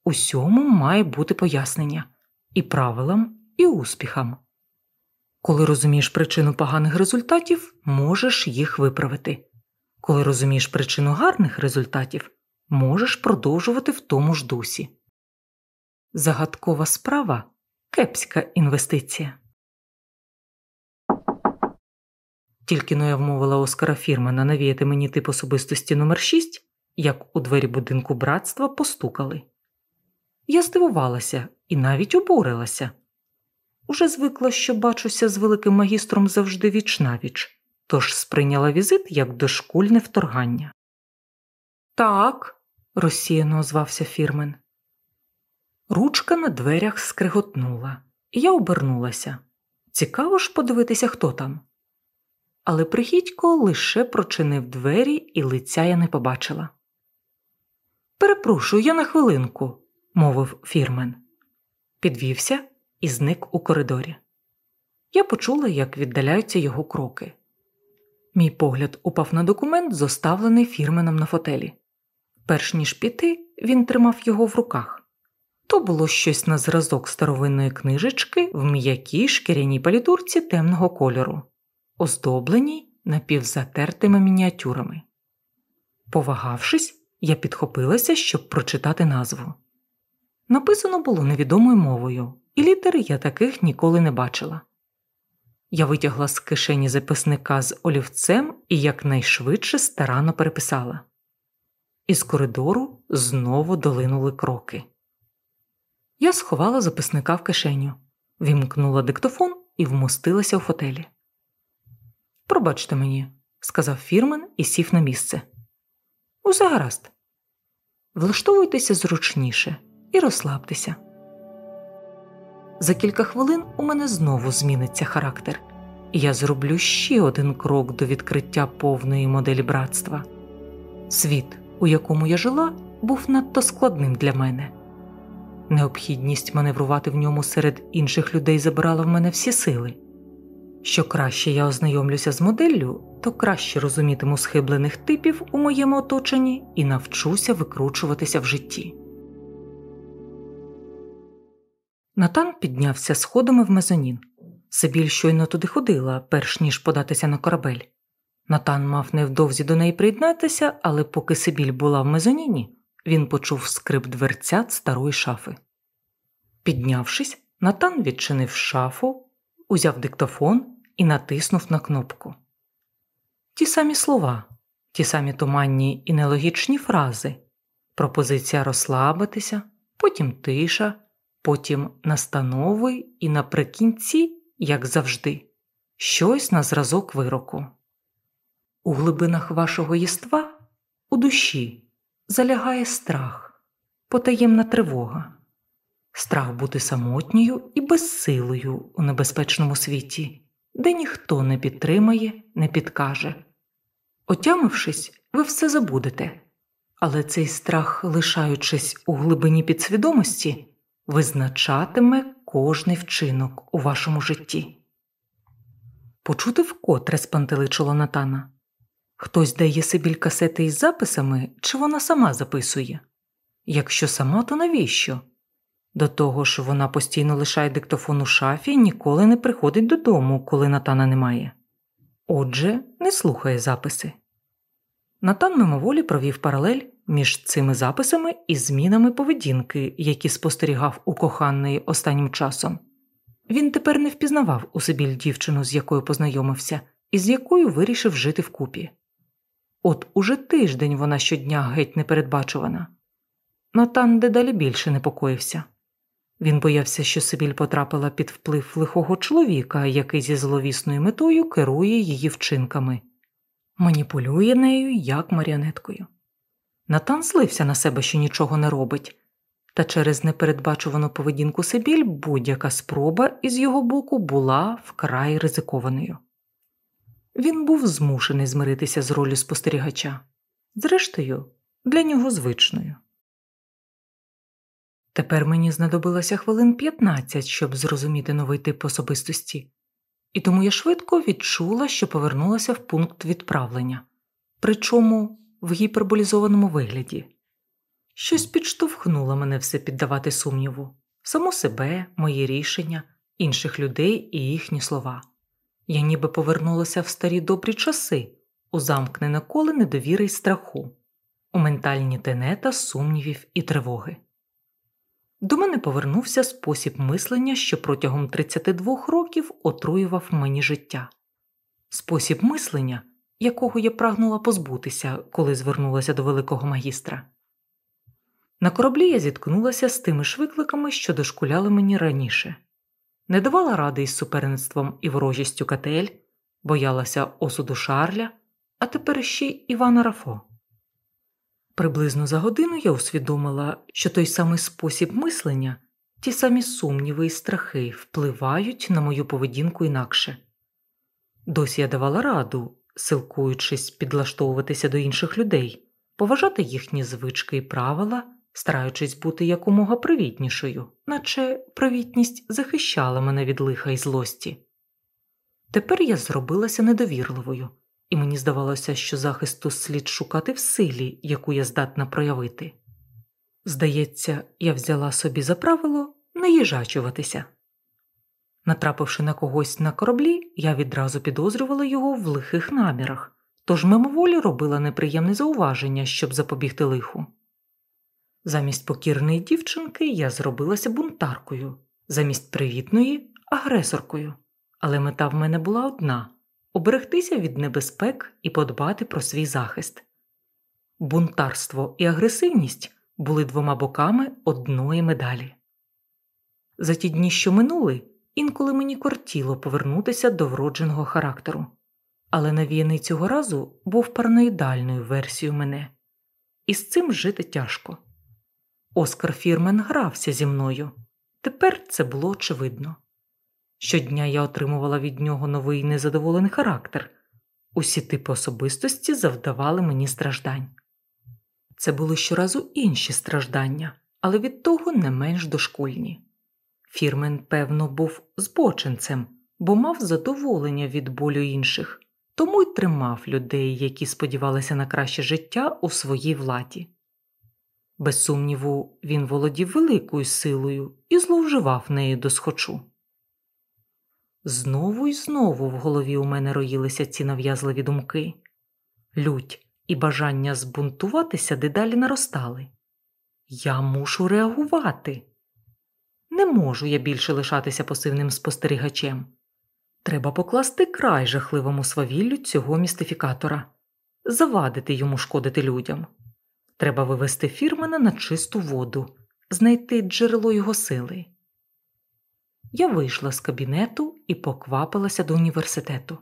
усьому має бути пояснення і правилам, і успіхам. Коли розумієш причину поганих результатів, можеш їх виправити. Коли розумієш причину гарних результатів, можеш продовжувати в тому ж дусі. Загадкова справа кепська інвестиція. Тільки но я вмовила Оскара Фірмана навіяти мені тип особистості номер 6 як у двері будинку братства постукали. Я здивувалася і навіть обурилася. Уже звикла, що бачуся з великим магістром завжди віч навіч, тож сприйняла візит як дошкульне вторгання. Так, розсіяно озвався фірмен. Ручка на дверях скриготнула, і я обернулася. Цікаво ж подивитися, хто там. Але прихідько лише прочинив двері, і лиця я не побачила. Перепрошую, я на хвилинку, мовив фірмен. Підвівся і зник у коридорі. Я почула, як віддаляються його кроки. Мій погляд упав на документ, зоставлений фірменом на фотелі. Перш ніж піти, він тримав його в руках. То було щось на зразок старовинної книжечки в м'якій шкіряній палітурці темного кольору, оздобленій напівзатертими мініатюрами. Повагавшись, я підхопилася, щоб прочитати назву. Написано було невідомою мовою, і літери я таких ніколи не бачила. Я витягла з кишені записника з олівцем і якнайшвидше старанно переписала. Із коридору знову долинули кроки. Я сховала записника в кишеню, вімкнула диктофон і вмостилася у фотелі. Пробачте мені, сказав фірмен і сів на місце. Усе гаразд. Влаштовуйтеся зручніше і розслабтеся. За кілька хвилин у мене знову зміниться характер, і я зроблю ще один крок до відкриття повної моделі братства. Світ, у якому я жила, був надто складним для мене. Необхідність маневрувати в ньому серед інших людей забирала в мене всі сили. Що краще я ознайомлюся з моделлю, то краще розумітиму схиблених типів у моєму оточенні і навчуся викручуватися в житті. Натан піднявся сходами в мезонін. Сибіль щойно туди ходила, перш ніж податися на корабель. Натан мав невдовзі до неї приєднатися, але поки Сибіль була в мезоніні, він почув скрип дверцят старої шафи. Піднявшись, Натан відчинив шафу, узяв диктофон і натиснув на кнопку. Ті самі слова, ті самі туманні і нелогічні фрази, пропозиція розслабитися, потім тиша потім настанови і наприкінці, як завжди, щось на зразок вироку. У глибинах вашого єства, у душі, залягає страх, потаємна тривога, страх бути самотньою і безсилою у небезпечному світі, де ніхто не підтримає, не підкаже. Отямившись, ви все забудете, але цей страх, лишаючись у глибині підсвідомості, визначатиме кожний вчинок у вашому житті. Почути вкотре спантеличило Натана. Хтось дає Сибіль касети із записами, чи вона сама записує? Якщо сама, то навіщо? До того ж, вона постійно лишає диктофон у шафі і ніколи не приходить додому, коли Натана немає. Отже, не слухає записи. Натан мимоволі провів паралель між цими записами і змінами поведінки, які спостерігав у коханої останнім часом. Він тепер не впізнавав у Сибіль дівчину, з якою познайомився, і з якою вирішив жити вкупі. От уже тиждень вона щодня геть непередбачувана. Натан дедалі більше непокоївся. Він боявся, що Сибіль потрапила під вплив лихого чоловіка, який зі зловісною метою керує її вчинками. Маніпулює нею як маріонеткою. Натан злився на себе, що нічого не робить, та через непередбачувану поведінку Сибіль будь-яка спроба із його боку була вкрай ризикованою. Він був змушений змиритися з ролью спостерігача, зрештою, для нього звичною. Тепер мені знадобилося хвилин 15, щоб зрозуміти новий тип особистості, і тому я швидко відчула, що повернулася в пункт відправлення, причому в гіперболізованому вигляді. Щось підштовхнуло мене все піддавати сумніву, саму себе, мої рішення, інших людей і їхні слова. Я ніби повернулася в старі добрі часи, у замкнене коле недовіри й страху, у ментальні тенета сумнівів і тривоги. До мене повернувся спосіб мислення, що протягом 32 років отруював мені життя, спосіб мислення, якого я прагнула позбутися, коли звернулася до великого магістра. На кораблі я зіткнулася з тими ж викликами, що дошкуляли мені раніше, не давала ради із суперництвом і ворожістю Катель, боялася осуду Шарля, а тепер ще й Івана Рафо. Приблизно за годину я усвідомила, що той самий спосіб мислення, ті самі сумніви і страхи впливають на мою поведінку інакше. Досі я давала раду, силкуючись підлаштовуватися до інших людей, поважати їхні звички і правила, стараючись бути якомога привітнішою, наче привітність захищала мене від лиха і злості. Тепер я зробилася недовірливою і мені здавалося, що захисту слід шукати в силі, яку я здатна проявити. Здається, я взяла собі за правило не їжачуватися. Натрапивши на когось на кораблі, я відразу підозрювала його в лихих намірах, тож мимоволі робила неприємне зауваження, щоб запобігти лиху. Замість покірної дівчинки я зробилася бунтаркою, замість привітної агресоркою, але мета в мене була одна оберегтися від небезпек і подбати про свій захист. Бунтарство і агресивність були двома боками одної медалі. За ті дні, що минули, інколи мені кортіло повернутися до вродженого характеру, але навіяний цього разу був параноїдальною версією мене, і з цим жити тяжко. Оскар Фірмен грався зі мною. Тепер це було очевидно. Щодня я отримувала від нього новий незадоволений характер, усі типи особистості завдавали мені страждань. Це були щоразу інші страждання, але від того не менш дошкульні. Фірмен, певно, був збоченцем, бо мав задоволення від болю інших, тому й тримав людей, які сподівалися на краще життя у своїй владі. Без сумніву, він володів великою силою і зловживав нею до схочу. Знову й знову в голові у мене роїлися ці нав'язливі думки. Лють і бажання збунтуватися дедалі наростали. Я мушу реагувати. Не можу я більше лишатися пасивним спостерігачем. Треба покласти край жахливому свавіллю цього містифікатора, завадити йому шкодити людям. Треба вивести фірмена на чисту воду, знайти джерело його сили. Я вийшла з кабінету і поквапилася до університету.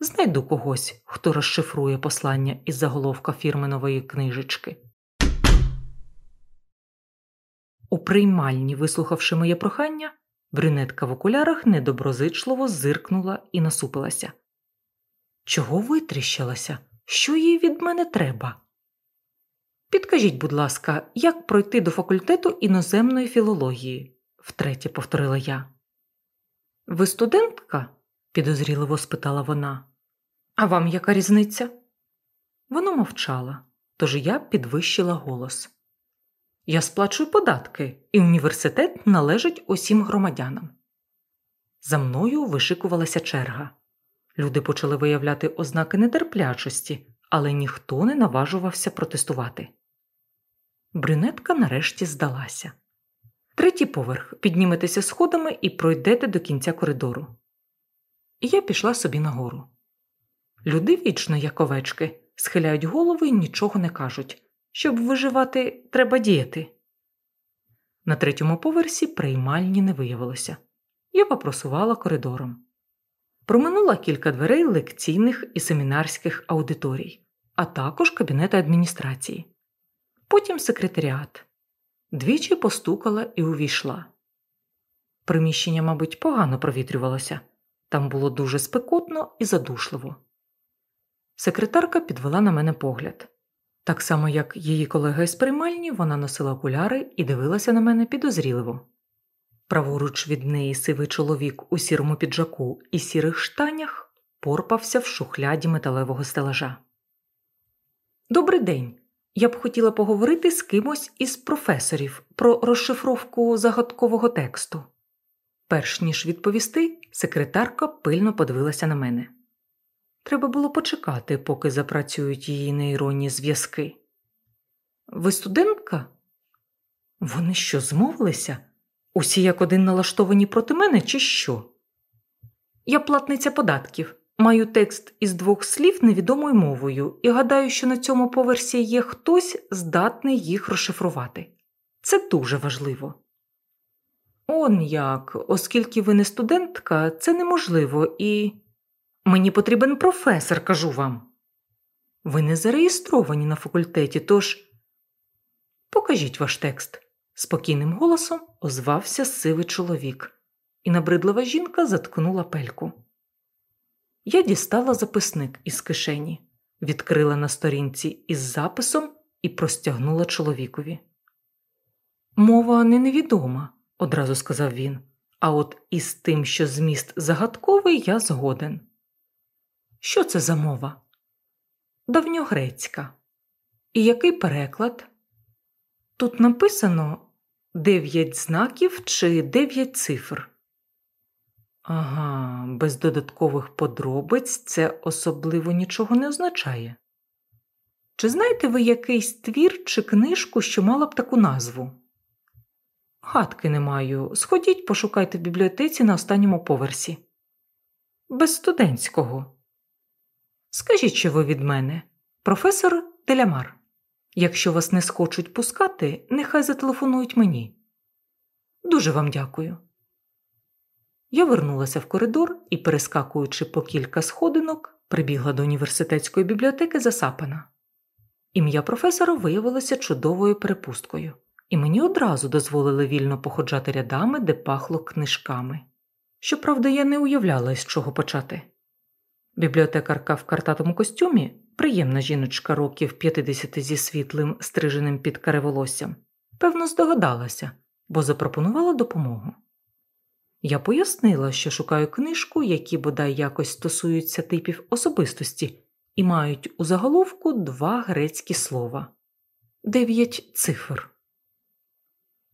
Знайду когось, хто розшифрує послання із заголовка фірменової книжечки. У приймальні, вислухавши моє прохання, брюнетка в окулярах недоброзичливо зиркнула і насупилася. Чого витріщилася? Що їй від мене треба? Підкажіть, будь ласка, як пройти до факультету іноземної філології? Втретє повторила я. Ви студентка? підозріливо спитала вона. А вам яка різниця? Вона мовчала, тож я підвищила голос. Я сплачую податки, і університет належить усім громадянам. За мною вишикувалася черга. Люди почали виявляти ознаки нетерплячості, але ніхто не наважувався протестувати. Брюнетка нарешті здалася. Третій поверх підніметеся сходами і пройдете до кінця коридору. І я пішла собі нагору. Люди вічно, як овечки, схиляють голови і нічого не кажуть. Щоб виживати, треба діяти. На третьому поверсі приймальні не виявилося. Я попросувала коридором. Проминула кілька дверей лекційних і семінарських аудиторій, а також кабінети адміністрації. Потім секретаріат. Двічі постукала і увійшла. Приміщення, мабуть, погано провітрювалося, там було дуже спекотно і задушливо. Секретарка підвела на мене погляд. Так само, як її колега із приймальні, вона носила окуляри і дивилася на мене підозріливо. Праворуч від неї сивий чоловік у сірому піджаку і сірих штанях порпався в шухляді металевого стелажа. Добрий день. Я б хотіла поговорити з кимось із професорів про розшифровку загадкового тексту. Перш ніж відповісти, секретарка пильно подивилася на мене. Треба було почекати, поки запрацюють її нейронні зв'язки. Ви студентка? Вони що, змовилися? Усі як один налаштовані проти мене, чи що? Я платниця податків. Маю текст із двох слів невідомою мовою і гадаю, що на цьому поверсі є хтось здатний їх розшифрувати. Це дуже важливо. Он як, оскільки ви не студентка, це неможливо і. Мені потрібен професор, кажу вам. Ви не зареєстровані на факультеті, тож покажіть ваш текст, спокійним голосом озвався сивий чоловік, і набридлива жінка заткнула пельку. Я дістала записник із кишені, відкрила на сторінці із записом і простягнула чоловікові. Мова не невідома, одразу сказав він, а от із тим, що зміст загадковий, я згоден. Що це за мова? Давньогрецька. І який переклад? Тут написано дев'ять знаків чи дев'ять цифр. Ага, без додаткових подробиць це особливо нічого не означає. Чи знаєте ви якийсь твір чи книжку, що мала б таку назву? Гадки не маю. Сходіть, пошукайте в бібліотеці на останньому поверсі. Без студентського. Скажіть, що ви від мене, професор Делямар. Якщо вас не схочуть пускати, нехай зателефонують мені. Дуже вам дякую. Я вернулася в коридор і, перескакуючи по кілька сходинок, прибігла до університетської бібліотеки засапана. Ім'я професора виявилося чудовою перепусткою, і мені одразу дозволили вільно походжати рядами, де пахло книжками. Щоправда, я не уявляла, з чого почати. Бібліотекарка в картатому костюмі, приємна жіночка років 50 зі світлим, стриженим під кареволоссям, певно, здогадалася, бо запропонувала допомогу. Я пояснила, що шукаю книжку, які бодай якось стосуються типів особистості, і мають у заголовку два грецькі слова дев'ять цифр.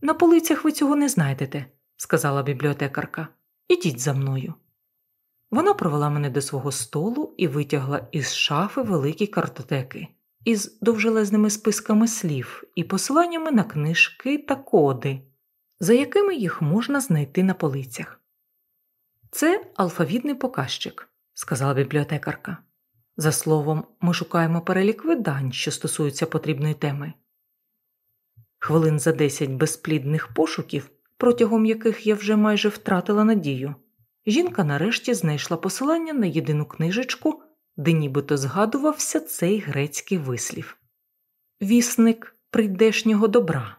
На полицях ви цього не знайдете, сказала бібліотекарка. Ідіть за мною. Вона провела мене до свого столу і витягла із шафи великі картотеки із довжелезними списками слів і посиланнями на книжки та коди, за якими їх можна знайти на полицях. Це алфавітний показчик, сказала бібліотекарка. За словом, ми шукаємо перелік видань, що стосуються потрібної теми. Хвилин за десять безплідних пошуків, протягом яких я вже майже втратила надію жінка нарешті знайшла посилання на єдину книжечку, де нібито згадувався цей грецький вислів Вісник прийдешнього добра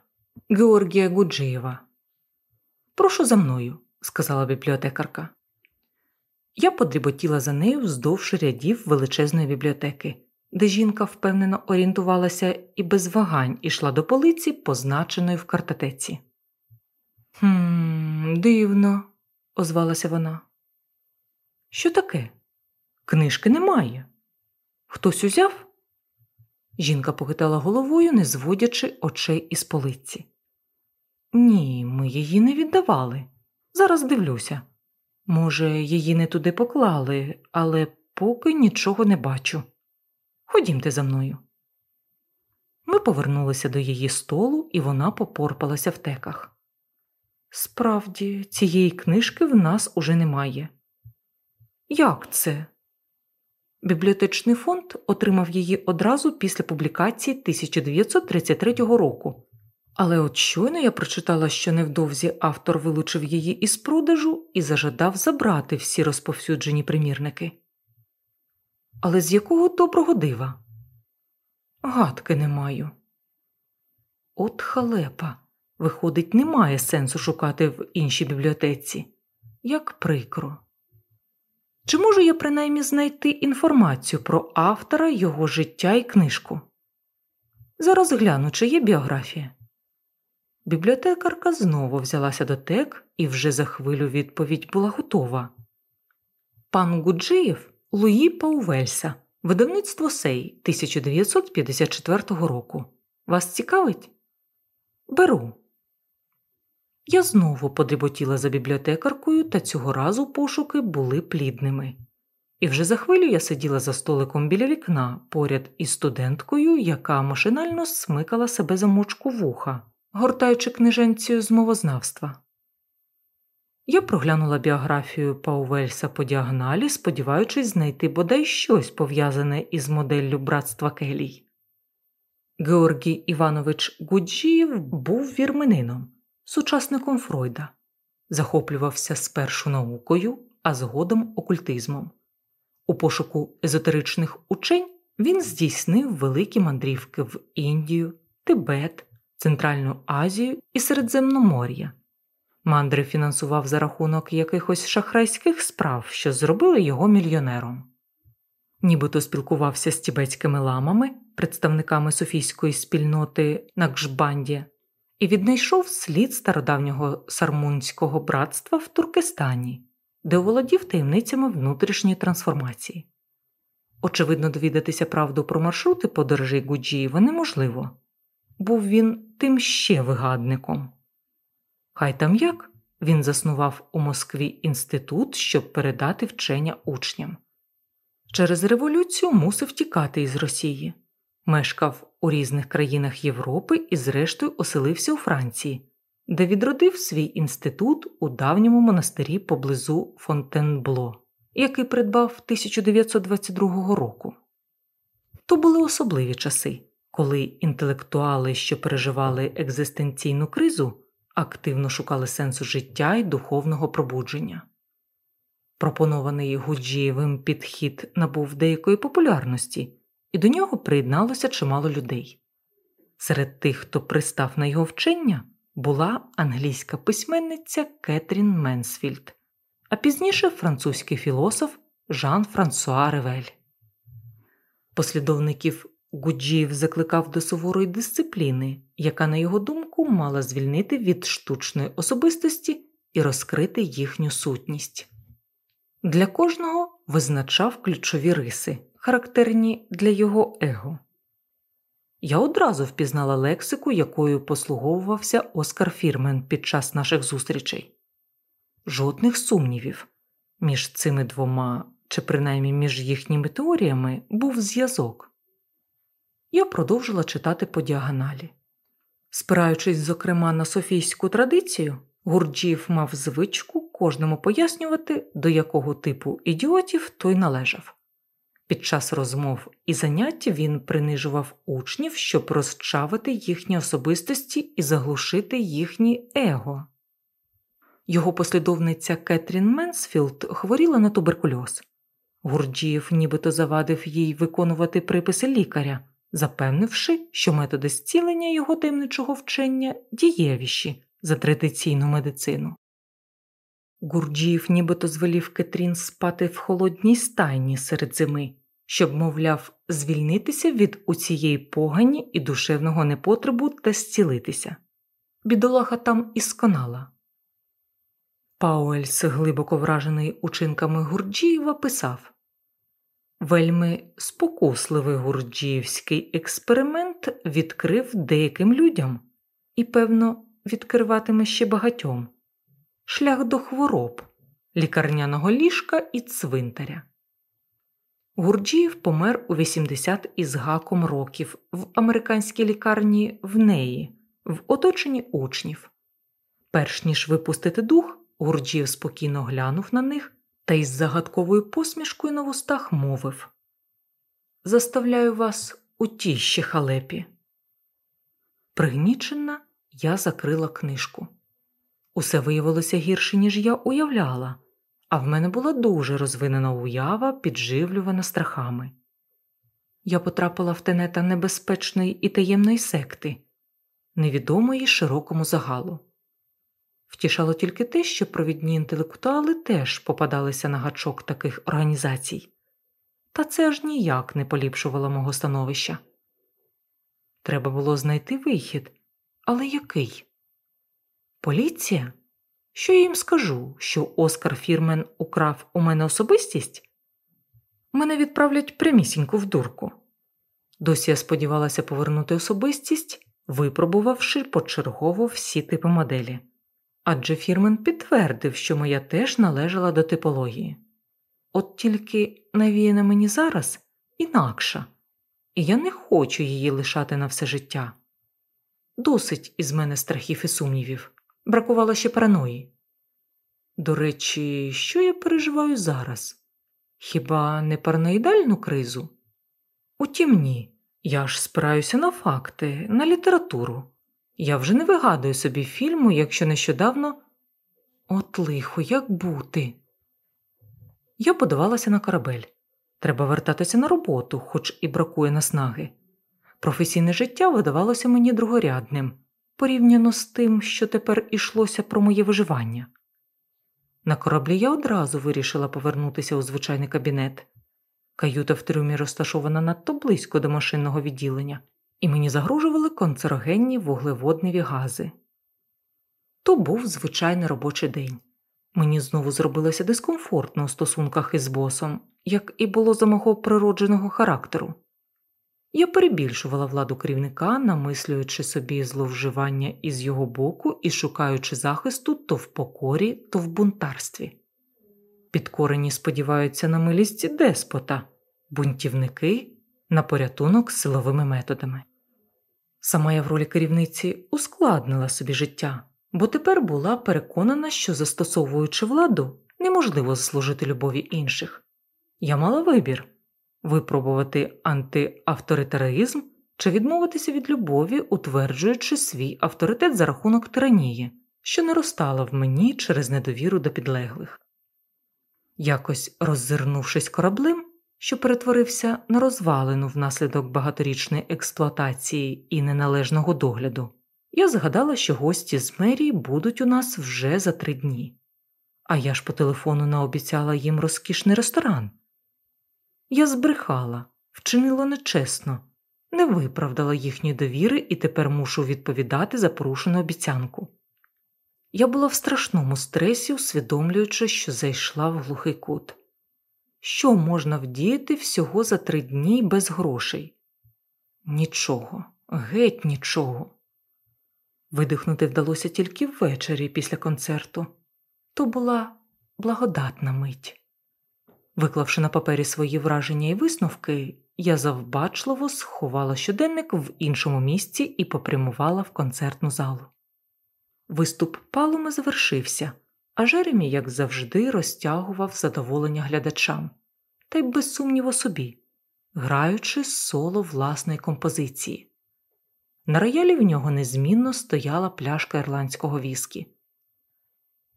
Георгія Гуджиєва. Прошу за мною, сказала бібліотекарка. Я подріботіла за нею вздовж рядів величезної бібліотеки, де жінка впевнено орієнтувалася і без вагань ішла до полиці, позначеної в картотеці. «Хм, Дивно, озвалася вона. Що таке? Книжки немає. Хтось узяв? Жінка похитала головою, не зводячи очей із полиці. Ні, ми її не віддавали. Зараз дивлюся. Може, її не туди поклали, але поки нічого не бачу. Ходімте за мною. Ми повернулися до її столу, і вона попорпалася в теках. Справді, цієї книжки в нас уже немає. Як це? Бібліотечний фонд отримав її одразу після публікації 1933 року, Але от щойно я прочитала, що невдовзі автор вилучив її із продажу і зажадав забрати всі розповсюджені примірники. Але з якого доброго дива? Гадки не маю. От халепа. Виходить, немає сенсу шукати в іншій бібліотеці. Як прикро. Чи можу я принаймні знайти інформацію про автора, його життя і книжку? Зараз гляну, чи є біографія. Бібліотекарка знову взялася до тек, і вже за хвилю відповідь була готова. Пан Гурджієв Луї Паувельса, видавництво Сей 1954 року. Вас цікавить? Беру. Я знову подріботіла за бібліотекаркою, та цього разу пошуки були плідними. І вже за хвилю я сиділа за столиком біля вікна поряд із студенткою, яка машинально смикала себе за мочку вуха, гортаючи книженцію з мовознавства. Я проглянула біографію Паувельса по діагоналі, сподіваючись знайти бодай щось пов'язане із моделлю братства Келій. Георгій Іванович Гуджієв був вірменином, сучасником Фройда, захоплювався спершу наукою, а згодом окультизмом. У пошуку езотеричних учень він здійснив великі мандрівки в Індію, Тибет, Центральну Азію і Середземномор'я. Мандри фінансував за рахунок якихось шахрайських справ, що зробили його мільйонером. Нібито спілкувався з тібетськими ламами, представниками софійської спільноти Накшбанді, і віднайшов слід стародавнього сармунського братства в Туркестані, де володів таємницями внутрішньої трансформації. Очевидно, довідатися правду про маршрути подорожей Гуджієва неможливо був він тим ще вигадником. Хай там як він заснував у Москві інститут, щоб передати вчення учням. Через революцію мусив тікати із Росії, мешкав у різних країнах Європи і, зрештою, оселився у Франції, де відродив свій інститут у давньому монастирі поблизу Фонтенбло, який придбав 1922 року. То були особливі часи, коли інтелектуали, що переживали екзистенційну кризу, активно шукали сенсу життя і духовного пробудження. Пропонований Гуджієвим підхід набув деякої популярності, і до нього приєдналося чимало людей. Серед тих, хто пристав на його вчення, була англійська письменниця Кетрін Менсфільд, а пізніше французький філософ Жан Франсуа Ревель. Послідовників Гуджіїв закликав до суворої дисципліни, яка, на його думку, мала звільнити від штучної особистості і розкрити їхню сутність. Для кожного визначав ключові риси, характерні для його его. Я одразу впізнала лексику, якою послуговувався Оскар Фірмен під час наших зустрічей. Жодних сумнівів між цими двома, чи принаймні між їхніми теоріями, був зв'язок. Я продовжила читати по діагоналі. Спираючись, зокрема, на софійську традицію, Гурджіїв мав звичку кожному пояснювати, до якого типу ідіотів той належав. Під час розмов і занять він принижував учнів, щоб розчавити їхні особистості і заглушити їхні его. Його послідовниця Кетрін Менсфілд хворіла на туберкульоз. Гурджієв нібито завадив їй виконувати приписи лікаря, запевнивши, що методи зцілення його таємничого вчення дієвіші за традиційну медицину. Гурджіїв нібито звелів Кетрін спати в холодній стайні серед зими, щоб, мовляв, звільнитися від уцієї погані і душевного непотребу та зцілитися. Бідолаха там і сконала. Пауельс, глибоко вражений учинками Гурджієва, писав Вельми спокусливий гурджіївський експеримент відкрив деяким людям і, певно, відкриватиме ще багатьом шлях до хвороб, лікарняного ліжка і цвинтаря. Гурджієв помер у 80 із гаком років в американській лікарні в неї, в оточенні учнів. Перш ніж випустити дух, Гурджієв спокійно глянув на них та із загадковою посмішкою на вустах мовив Заставляю вас у тій ще халепі. Пригнічена, Я закрила книжку. Усе виявилося гірше, ніж я уявляла, а в мене була дуже розвинена уява, підживлювана страхами. Я потрапила в тенета небезпечної і таємної секти, невідомої широкому загалу. Втішало тільки те, що провідні інтелектуали теж попадалися на гачок таких організацій, та це аж ніяк не поліпшувало мого становища. Треба було знайти вихід, але який? Поліція? Що я їм скажу, що Оскар Фірмен украв у мене особистість? Мене відправлять прямісінько в дурку. Досі я сподівалася повернути особистість, випробувавши почергово всі типи моделі. Адже Фірмен підтвердив, що моя теж належала до типології. От тільки навіяна мені зараз інакша, і я не хочу її лишати на все життя. Досить із мене страхів і сумнівів, бракувало ще параної. До речі, що я переживаю зараз? Хіба не параноїдальну кризу? Утім, ні, я ж спираюся на факти, на літературу. Я вже не вигадую собі фільму, якщо нещодавно. От лихо, як бути. Я подавалася на корабель. Треба вертатися на роботу, хоч і бракує наснаги. Професійне життя видавалося мені другорядним, порівняно з тим, що тепер ішлося про моє виживання. На кораблі я одразу вирішила повернутися у звичайний кабінет. Каюта в трюмі розташована надто близько до машинного відділення, і мені загрожували канцерогенні вуглеводневі гази. То був звичайний робочий день. Мені знову зробилося дискомфортно у стосунках із босом, як і було за мого природженого характеру. Я перебільшувала владу керівника, намислюючи собі зловживання із його боку і шукаючи захисту то в покорі, то в бунтарстві. Підкорені сподіваються на милість деспота, бунтівники на порятунок силовими методами. Сама я в ролі керівниці ускладнила собі життя, бо тепер була переконана, що застосовуючи владу, неможливо заслужити любові інших. Я мала вибір випробувати антиавторитаризм чи відмовитися від любові, утверджуючи свій авторитет за рахунок тиранії, що не розтала в мені через недовіру до підлеглих. Якось роззирнувшись кораблем, що перетворився на розвалину внаслідок багаторічної експлуатації і неналежного догляду, я згадала, що гості з мерії будуть у нас вже за три дні. А я ж по телефону наобіцяла їм розкішний ресторан. Я збрехала, вчинила нечесно, не виправдала їхньої довіри і тепер мушу відповідати за порушену обіцянку. Я була в страшному стресі, усвідомлюючи, що зайшла в глухий кут. Що можна вдіяти всього за три дні без грошей? Нічого, геть нічого. Видихнути вдалося тільки ввечері після концерту. То була благодатна мить. Виклавши на папері свої враження і висновки, я завбачливо сховала щоденник в іншому місці і попрямувала в концертну залу. Виступ палуми завершився, а Жеремі, як завжди, розтягував задоволення глядачам, та й без сумніву собі, граючи соло власної композиції. На роялі в нього незмінно стояла пляшка ірландського віскі.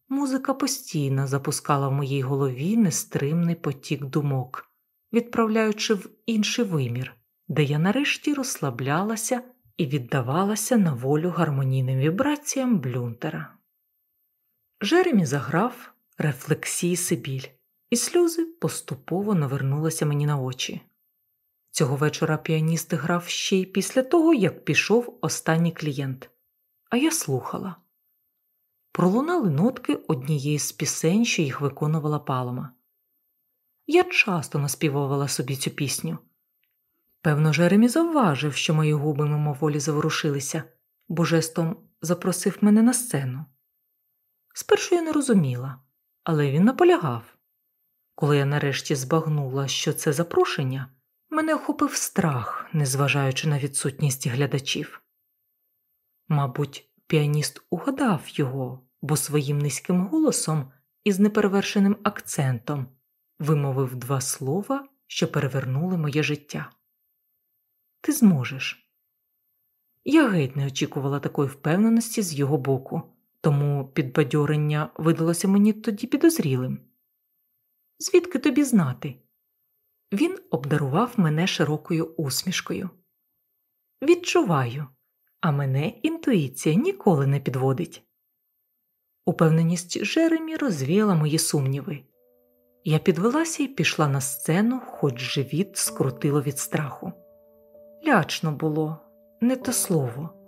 Музика постійно запускала в моїй голові нестримний потік думок, відправляючи в інший вимір, де я нарешті розслаблялася і віддавалася на волю гармонійним вібраціям блюнтера. Жеремі заграв рефлексії Сибіль, і сльози поступово навернулися мені на очі. Цього вечора піаніст грав ще й після того, як пішов останній клієнт, а я слухала пролунали нотки однієї з пісень, що їх виконувала палома. Я часто наспівувала собі цю пісню. Певно, Жеремі завважив, що мої губи мимоволі заворушилися, бо жестом запросив мене на сцену. Спершу я не розуміла, але він наполягав. Коли я нарешті збагнула, що це запрошення, мене охопив страх, незважаючи на відсутність глядачів. Мабуть, піаніст угадав його, бо своїм низьким голосом із неперевершеним акцентом вимовив два слова, що перевернули моє життя. Ти зможеш. Я геть не очікувала такої впевненості з його боку, тому підбадьорення видалося мені тоді підозрілим. Звідки тобі знати? Він обдарував мене широкою усмішкою. Відчуваю, а мене інтуїція ніколи не підводить. Упевненість Жеремі розвіяла мої сумніви. Я підвелася і пішла на сцену, хоч живіт скрутило від страху. Лячно було, не те слово.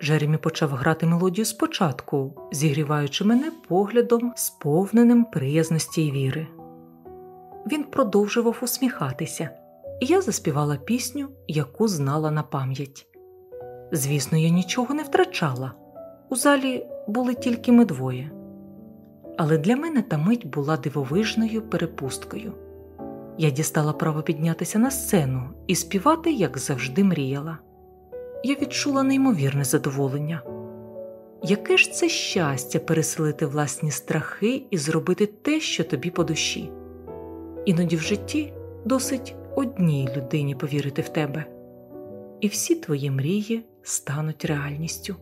Жеремі почав грати мелодію спочатку, зігріваючи мене поглядом, сповненим приязності й віри. Він продовжував усміхатися, і я заспівала пісню, яку знала на пам'ять. Звісно, я нічого не втрачала. У залі були тільки ми двоє. Але для мене та мить була дивовижною перепусткою. Я дістала право піднятися на сцену і співати, як завжди, мріяла. Я відчула неймовірне задоволення. Яке ж це щастя переселити власні страхи і зробити те, що тобі по душі? Іноді в житті досить одній людині повірити в тебе, і всі твої мрії стануть реальністю.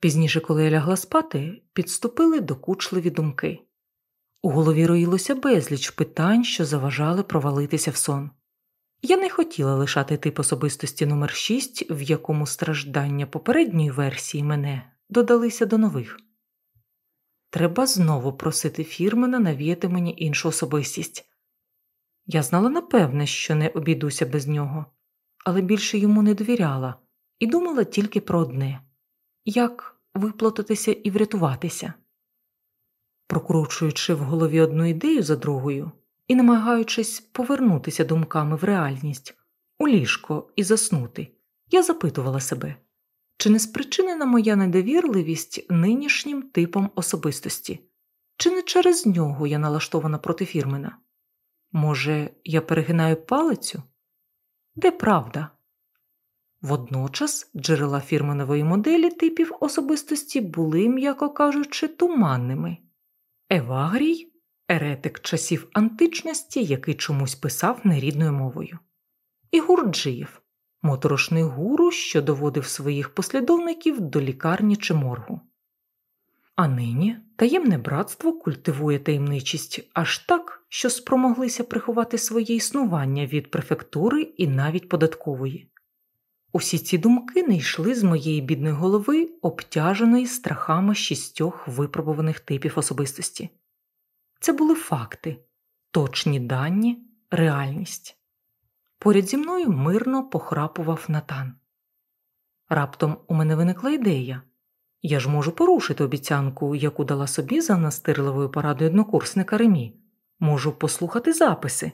Пізніше, коли я лягла спати, підступили докучливі думки. У голові роїлося безліч питань, що заважали провалитися в сон. Я не хотіла лишати тип особистості номер 6 в якому страждання попередньої версії мене додалися до нових. Треба знову просити фірмена навіяти мені іншу особистість. Я знала напевне, що не обійдуся без нього, але більше йому не довіряла і думала тільки про одне як виплатитися і врятуватися. Прокручуючи в голові одну ідею за другою і намагаючись повернутися думками в реальність, у ліжко і заснути, я запитувала себе, чи не спричинена моя недовірливість нинішнім типом особистості, чи не через нього я налаштована проти фірмена? Може, я перегинаю палицю? Де правда? Водночас джерела фірменової моделі типів особистості були, м'яко кажучи, туманними. Евагрій еретик часів античності, який чомусь писав нерідною мовою, і Гурджиєв моторошний гуру, що доводив своїх послідовників до лікарні чи моргу. А нині таємне братство культивує таємничість аж так, що спромоглися приховати своє існування від префектури і навіть податкової. Усі ці думки не йшли з моєї бідної голови, обтяженої страхами шістьох випробуваних типів особистості. Це були факти, точні дані, реальність. Поряд зі мною мирно похрапував Натан. Раптом у мене виникла ідея я ж можу порушити обіцянку, яку дала собі за настирливою порадою однокурсника Ремі, можу послухати записи,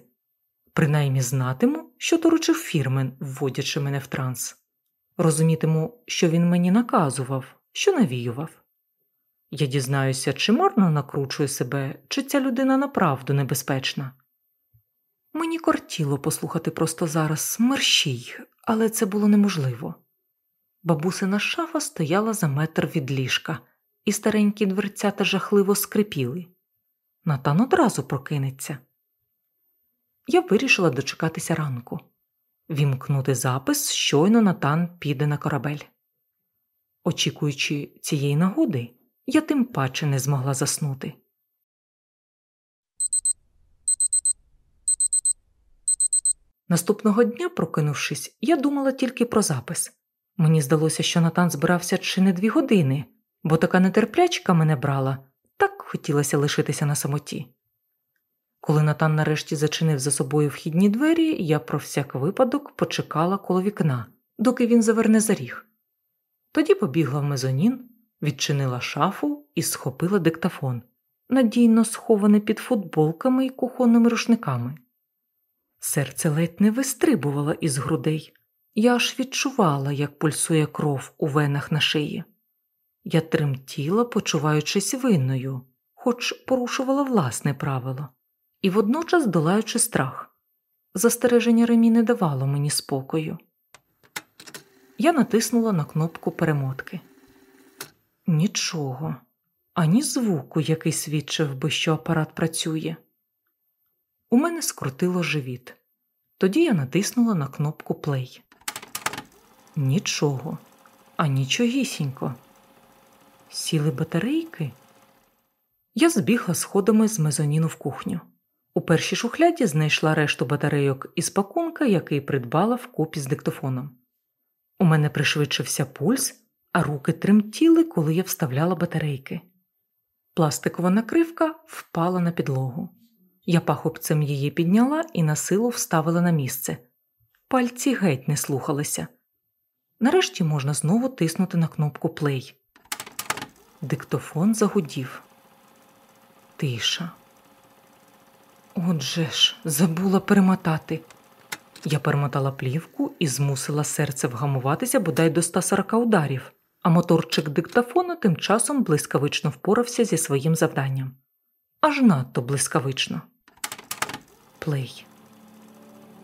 принаймні знатиму, що доручив фірмен, вводячи мене в транс, розумітиму, що він мені наказував, що навіював. Я дізнаюся, чи марно накручую себе, чи ця людина направду небезпечна. Мені кортіло послухати просто зараз мерщій, але це було неможливо. Бабусина шафа стояла за метр від ліжка, і старенькі дверцята жахливо скрипіли. Натан одразу прокинеться. Я вирішила дочекатися ранку, вімкнути запис, щойно Натан піде на корабель. Очікуючи цієї нагоди, я тим паче не змогла заснути. Наступного дня, прокинувшись, я думала тільки про запис. Мені здалося, що Натан збирався чи не дві години, бо така нетерплячка мене брала, так хотілося лишитися на самоті. Коли Натан нарешті зачинив за собою вхідні двері, я про всяк випадок почекала коло вікна, доки він заверне за ріг. Тоді побігла в мезонін, відчинила шафу і схопила диктофон, надійно схований під футболками і кухонними рушниками. Серце ледь не вистрибувало із грудей. Я аж відчувала, як пульсує кров у венах на шиї. Я тремтіла, почуваючись винною, хоч порушувала власне правило, і водночас долаючи страх. Застереження Ремі не давало мені спокою. Я натиснула на кнопку перемотки. Нічого, ані звуку, який свідчив би, що апарат працює, У мене скрутило живіт. Тоді я натиснула на кнопку плей. Нічого, а нічогісінько. Сіли батарейки. Я збігла сходами з мезоніну в кухню. У першій шухляді знайшла решту батарейок із пакунка, який придбала вкупі з диктофоном. У мене пришвидшився пульс, а руки тремтіли, коли я вставляла батарейки. Пластикова накривка впала на підлогу. Я пахопцем її підняла і на силу вставила на місце. Пальці геть не слухалися. Нарешті можна знову тиснути на кнопку плей. Диктофон загудів. Тиша. Отже ж, забула перемотати. Я перемотала плівку і змусила серце вгамуватися бодай до 140 ударів, а моторчик диктофону тим часом блискавично впорався зі своїм завданням. Аж надто блискавично. Плей.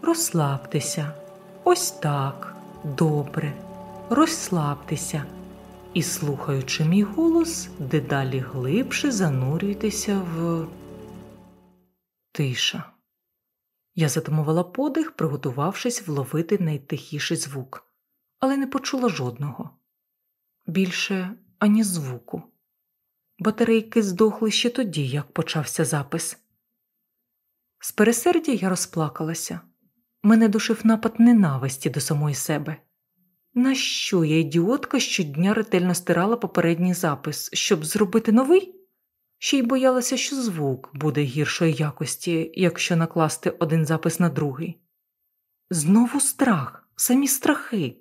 Розслабтеся. Ось так. Добре. Розслабтеся. І, слухаючи мій голос, дедалі глибше занурюйтеся в тиша. Я затамувала подих, приготувавшись вловити найтихіший звук, але не почула жодного. Більше ані звуку. Батарейки здохли ще тоді, як почався запис. З пересердя я розплакалася. Мене душив напад ненависті до самої себе. Нащо я, ідіотка, щодня ретельно стирала попередній запис, щоб зробити новий? Ще й боялася, що звук буде гіршої якості, якщо накласти один запис на другий. Знову страх, самі страхи.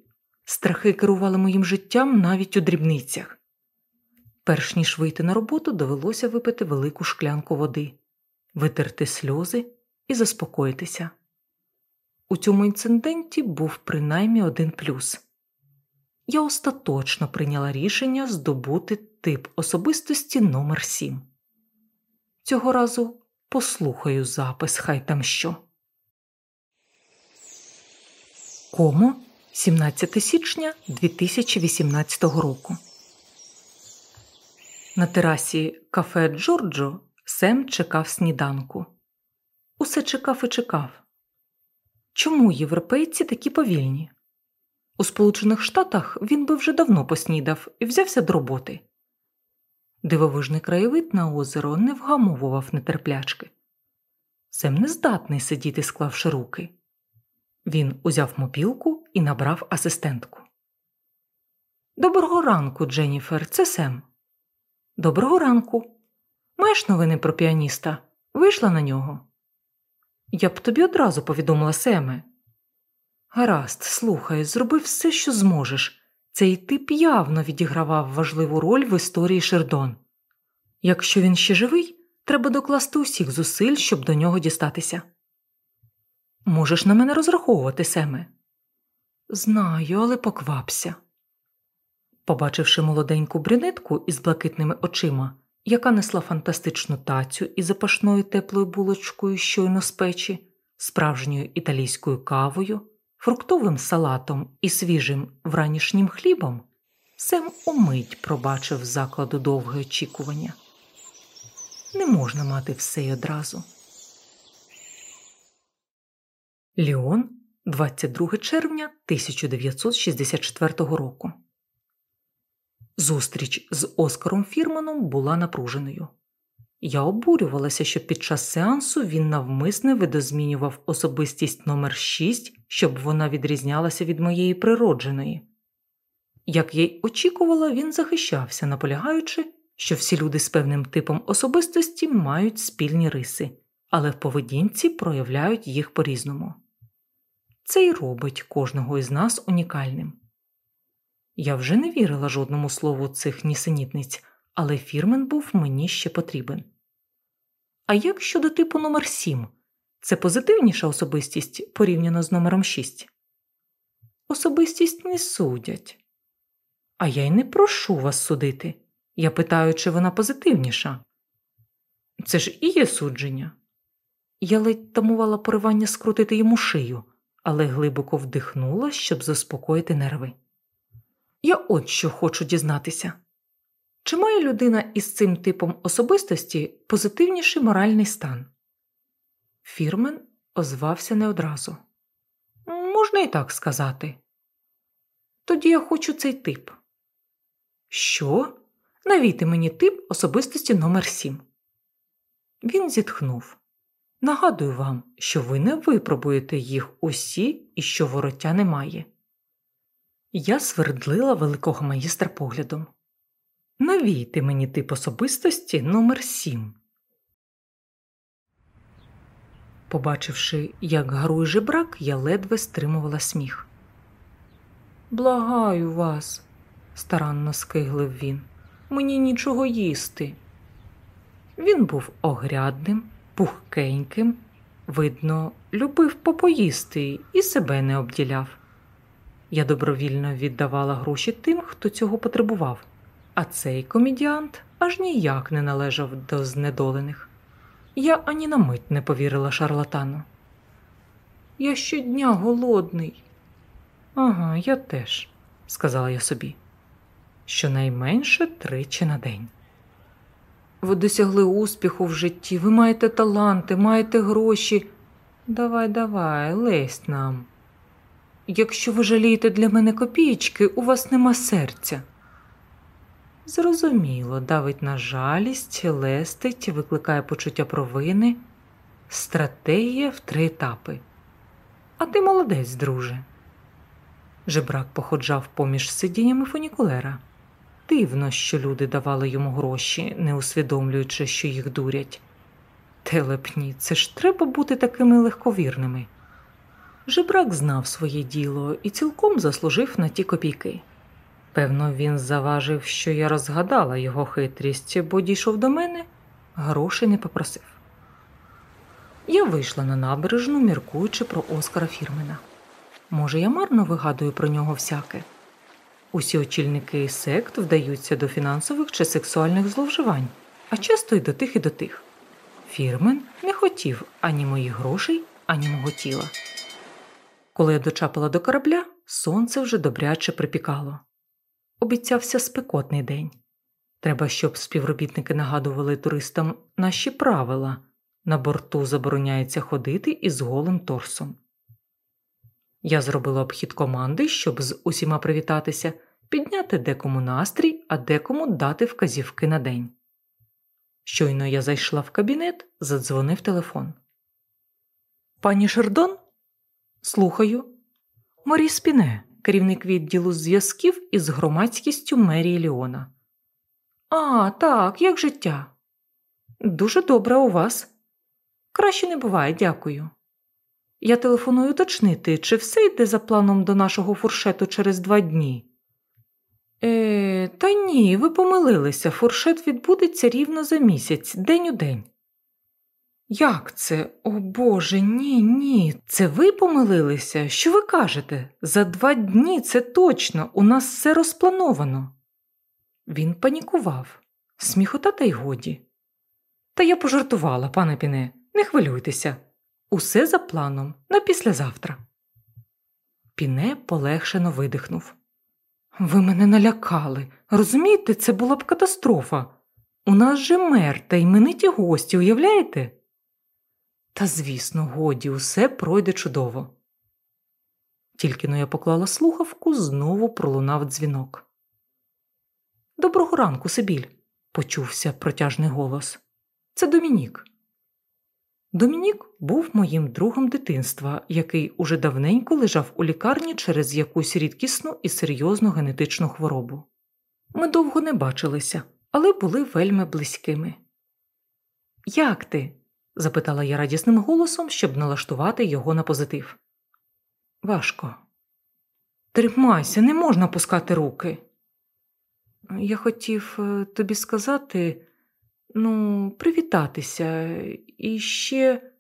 Страхи керували моїм життям навіть у дрібницях. Перш ніж вийти на роботу, довелося випити велику шклянку води, витерти сльози і заспокоїтися. У цьому інциденті був принаймні один плюс я остаточно прийняла рішення здобути тип особистості номер 7 Цього разу послухаю запис, хай там що. Комо 17 січня 2018 року. На терасі кафе Джорджо Сем чекав сніданку. Усе чекав і чекав. Чому європейці такі повільні? У Сполучених Штатах він би вже давно поснідав і взявся до роботи. Дивовижний краєвид на озеро не вгамовував нетерплячки. Сем не здатний сидіти, склавши руки. Він узяв мобілку і набрав асистентку. Доброго ранку, Дженніфер, це Сем. Доброго ранку. Маєш новини про піаніста? Вийшла на нього? Я б тобі одразу повідомила Семе. Гаразд, слухай, зроби все, що зможеш. Цей тип явно відігравав важливу роль в історії Шердон. Якщо він ще живий, треба докласти усіх зусиль, щоб до нього дістатися. Можеш на мене розраховувати, Семе. Знаю, але поквапся. Побачивши молоденьку брюнетку із блакитними очима, яка несла фантастичну тацю із запашною теплою булочкою щойно з печі, справжньою італійською кавою фруктовим салатом і свіжим вранішнім хлібом, Сем умить пробачив закладу довге очікування. Не можна мати все й одразу. Ліон, 22 червня 1964 року. Зустріч з Оскаром Фірманом була напруженою. Я обурювалася, що під час сеансу він навмисне видозмінював особистість номер 6 щоб вона відрізнялася від моєї природженої. Як я й очікувала, він захищався, наполягаючи, що всі люди з певним типом особистості мають спільні риси, але в поведінці проявляють їх по різному. Це й робить кожного із нас унікальним. Я вже не вірила жодному слову цих нісенітниць, але фірмен був мені ще потрібен. А як щодо типу номер 7 це позитивніша особистість порівняно з номером 6? Особистість не судять. А я й не прошу вас судити. Я питаю, чи вона позитивніша. Це ж і є судження. Я ледь тамувала поривання скрутити йому шию, але глибоко вдихнула, щоб заспокоїти нерви. Я от що хочу дізнатися. Чи має людина із цим типом особистості позитивніший моральний стан? Фірмен озвався не одразу. Можна і так сказати. Тоді я хочу цей тип. Що? Навійте мені тип особистості номер 7 Він зітхнув. Нагадую вам, що ви не випробуєте їх усі і що вороття немає. Я свердлила великого магістра поглядом. Навійте мені тип особистості номер 7 Побачивши, як гарує жебрак, я ледве стримувала сміх. Благаю вас, старанно скиглив він, мені нічого їсти. Він був огрядним, пухкеньким, видно, любив попоїсти і себе не обділяв. Я добровільно віддавала гроші тим, хто цього потребував, а цей комедіант аж ніяк не належав до знедолених. Я ані на мить не повірила шарлатану. Я щодня голодний. Ага, я теж, сказала я собі. Щонайменше тричі на день. Ви досягли успіху в житті, ви маєте таланти, маєте гроші. Давай, давай, лезь нам. Якщо ви жалієте для мене копієчки, у вас нема серця. Зрозуміло, давить на жалість, лестить, викликає почуття провини, стратегія в три етапи. А ти молодець, друже. Жебрак походжав поміж сидіннями фунікулера. Дивно, що люди давали йому гроші, не усвідомлюючи, що їх дурять. Телепні, це ж треба бути такими легковірними. Жебрак знав своє діло і цілком заслужив на ті копійки. Певно, він заважив, що я розгадала його хитрість, бо дійшов до мене, грошей не попросив. Я вийшла на набережну, міркуючи про Оскара Фірмена. Може, я марно вигадую про нього всяке. Усі очільники сект вдаються до фінансових чи сексуальних зловживань, а часто й до тих і до тих. Фірмен не хотів ані моїх грошей, ані мого тіла. Коли я дочапала до корабля, сонце вже добряче припікало. Обіцявся спекотний день. Треба, щоб співробітники нагадували туристам наші правила на борту забороняється ходити із голим торсом. Я зробила обхід команди, щоб з усіма привітатися, підняти декому настрій, а декому дати вказівки на день. Щойно я зайшла в кабінет, задзвонив телефон. Пані Шердон? Слухаю. Морі Спіне, керівник відділу зв'язків із громадськістю мерії Ліона. А, так, як життя? Дуже добре у вас. Краще не буває, дякую. Я телефоную уточнити, чи все йде за планом до нашого фуршету через два дні. Е, Та ні, ви помилилися. Фуршет відбудеться рівно за місяць, день у день. Як це? О Боже, ні, ні. Це ви помилилися? Що ви кажете? За два дні це точно, у нас все розплановано. Він панікував, сміхота та й годі. Та я пожартувала, пане піне, не хвилюйтеся. Усе за планом на післязавтра. Піне полегшено видихнув. Ви мене налякали. Розумієте, це була б катастрофа. У нас же мер та імениті гості, уявляєте? Та, звісно, годі, усе пройде чудово. Тільки но я поклала слухавку, знову пролунав дзвінок. Доброго ранку, Сибіль, почувся протяжний голос. Це Домінік. Домінік був моїм другом дитинства, який уже давненько лежав у лікарні через якусь рідкісну і серйозну генетичну хворобу. Ми довго не бачилися, але були вельми близькими. Як ти? Запитала я радісним голосом, щоб налаштувати його на позитив. Важко. Тримайся, не можна пускати руки. Я хотів е, тобі сказати ну, привітатися, і ще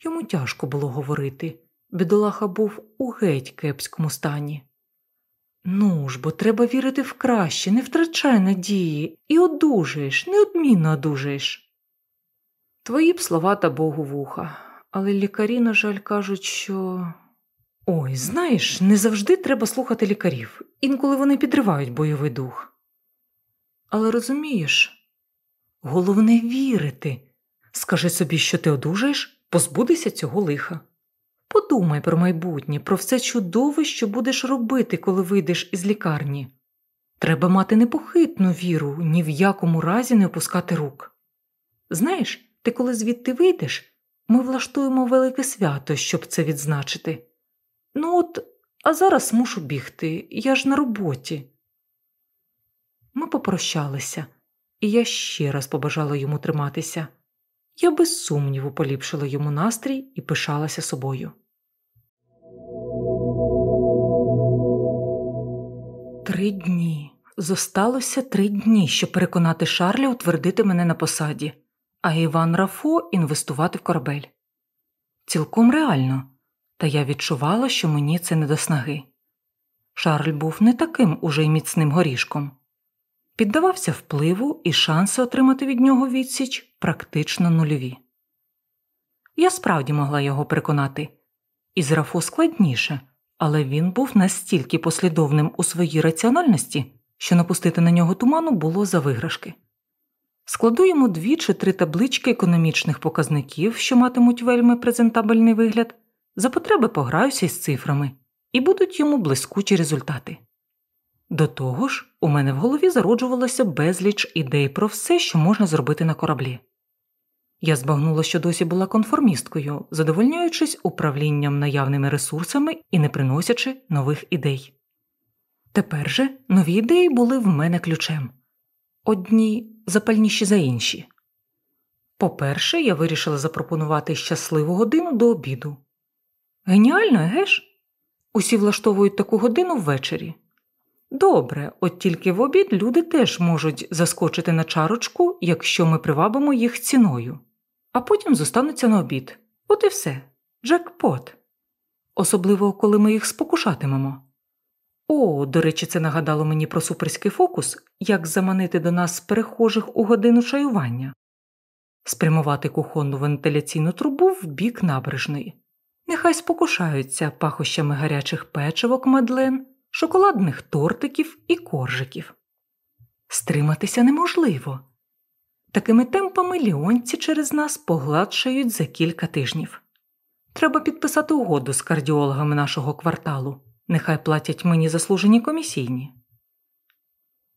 йому тяжко було говорити. Бідолаха був у геть кепському стані. Ну ж, бо треба вірити в краще, не втрачай надії, і одужаєш, неодмінно одужаєш. Твої б слова та Богу вуха, але лікарі, на жаль, кажуть, що. Ой, знаєш, не завжди треба слухати лікарів, інколи вони підривають бойовий дух. Але розумієш, Головне вірити. Скажи собі, що ти одужаєш, позбудися цього лиха. Подумай про майбутнє, про все чудове, що будеш робити, коли вийдеш із лікарні. Треба мати непохитну віру, ні в якому разі не опускати рук. Знаєш, ти коли звідти вийдеш, ми влаштуємо велике свято, щоб це відзначити. Ну от, а зараз мушу бігти, я ж на роботі. Ми попрощалися, і я ще раз побажала йому триматися. Я без сумніву поліпшила йому настрій і пишалася собою. Три дні. Зосталося три дні, щоб переконати Шарля утвердити мене на посаді, а Іван Рафо інвестувати в корабель. Цілком реально, та я відчувала, що мені це не до снаги. Шарль був не таким уже й міцним горішком, піддавався впливу, і шанси отримати від нього відсіч практично нульові. Я справді могла його переконати, і з Рафо складніше, але він був настільки послідовним у своїй раціональності, що напустити на нього туману було за виграшки. Складу йому дві чи три таблички економічних показників, що матимуть вельми презентабельний вигляд, за потреби пограюся із цифрами, і будуть йому блискучі результати. До того ж, у мене в голові зароджувалося безліч ідей про все, що можна зробити на кораблі. Я збагнула, що досі була конформісткою, задовольняючись управлінням наявними ресурсами і не приносячи нових ідей. Тепер же нові ідеї були в мене ключем одні запальніші за інші. По-перше, я вирішила запропонувати щасливу годину до обіду. Геніально, еге ж? Усі влаштовують таку годину ввечері. Добре, от тільки в обід люди теж можуть заскочити на чарочку, якщо ми привабимо їх ціною, а потім зостануться на обід. От і все. Джекпот. Особливо, коли ми їх спокушатимемо. О, до речі, це нагадало мені про суперський фокус, як заманити до нас перехожих у годину чаювання, спрямувати кухонну вентиляційну трубу в бік набережної. Нехай спокушаються пахощами гарячих печивок мадлен, шоколадних тортиків і коржиків. Стриматися неможливо. Такими темпами ліонці через нас погладшають за кілька тижнів. Треба підписати угоду з кардіологами нашого кварталу. Нехай платять мені заслужені комісійні.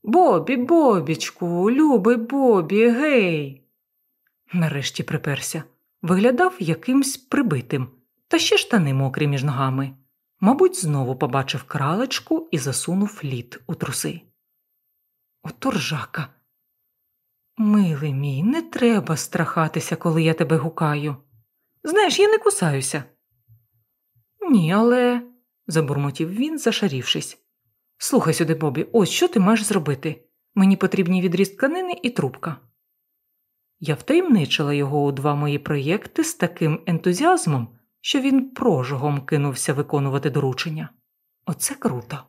Бобі, бобічку, любий Бобі, гей. Нарешті приперся. Виглядав якимсь прибитим, та ще штани мокрі між ногами. Мабуть, знову побачив кралечку і засунув лід у труси. Ото ржака. Милий мій, не треба страхатися, коли я тебе гукаю. Знаєш, я не кусаюся. Ні, але забурмотів він, зашарівшись. Слухай сюди, Бобі, ось що ти маєш зробити. Мені потрібні відріз тканини і трубка. Я втаємничила його у два мої проєкти з таким ентузіазмом, що він прожогом кинувся виконувати доручення. Оце круто.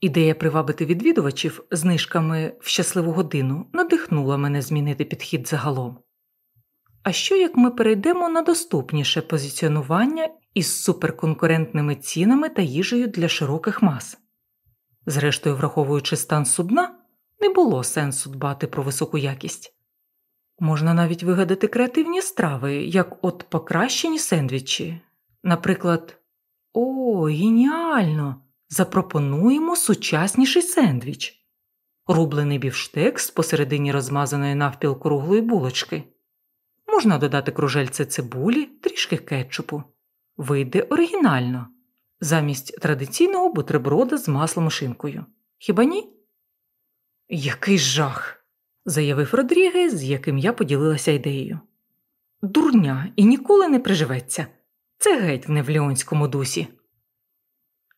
Ідея привабити відвідувачів знижками в щасливу годину надихнула мене змінити підхід загалом. А що як ми перейдемо на доступніше позиціонування із суперконкурентними цінами та їжею для широких мас? Зрештою, враховуючи стан судна, не було сенсу дбати про високу якість. Можна навіть вигадати креативні страви, як от покращені сендвічі. Наприклад, о, геніально! Запропонуємо сучасніший сендвіч, рублений бівштекс посередині розмазаної навпіл круглої булочки. Можна додати кружельце цибулі, трішки кетчупу. Вийде оригінально, замість традиційного бутерброда з маслом і шинкою. Хіба ні? Який жах! заявив Родрігес, з яким я поділилася ідеєю. Дурня і ніколи не приживеться. Це геть в ліонському дусі.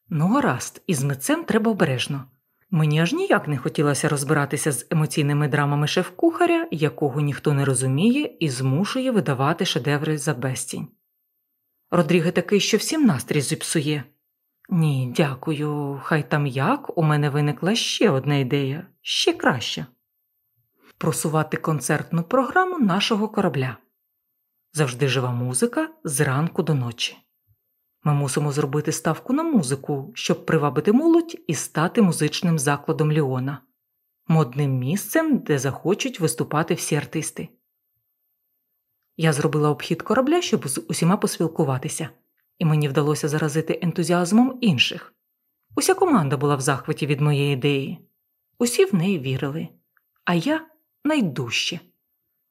Ну, гаразд, із митцем треба обережно. Мені аж ніяк не хотілося розбиратися з емоційними драмами шеф-кухаря, якого ніхто не розуміє і змушує видавати шедеври за безцінь. Родріге такий, що всім настрій зіпсує. Ні, дякую, хай там як у мене виникла ще одна ідея, ще краща просувати концертну програму нашого корабля. Завжди жива музика з ранку до ночі. Ми мусимо зробити ставку на музику, щоб привабити молодь і стати музичним закладом Ліона, модним місцем, де захочуть виступати всі артисти. Я зробила обхід корабля, щоб з усіма поспілкуватися, і мені вдалося заразити ентузіазмом інших. Уся команда була в захваті від моєї ідеї, усі в неї вірили, а я найдужче.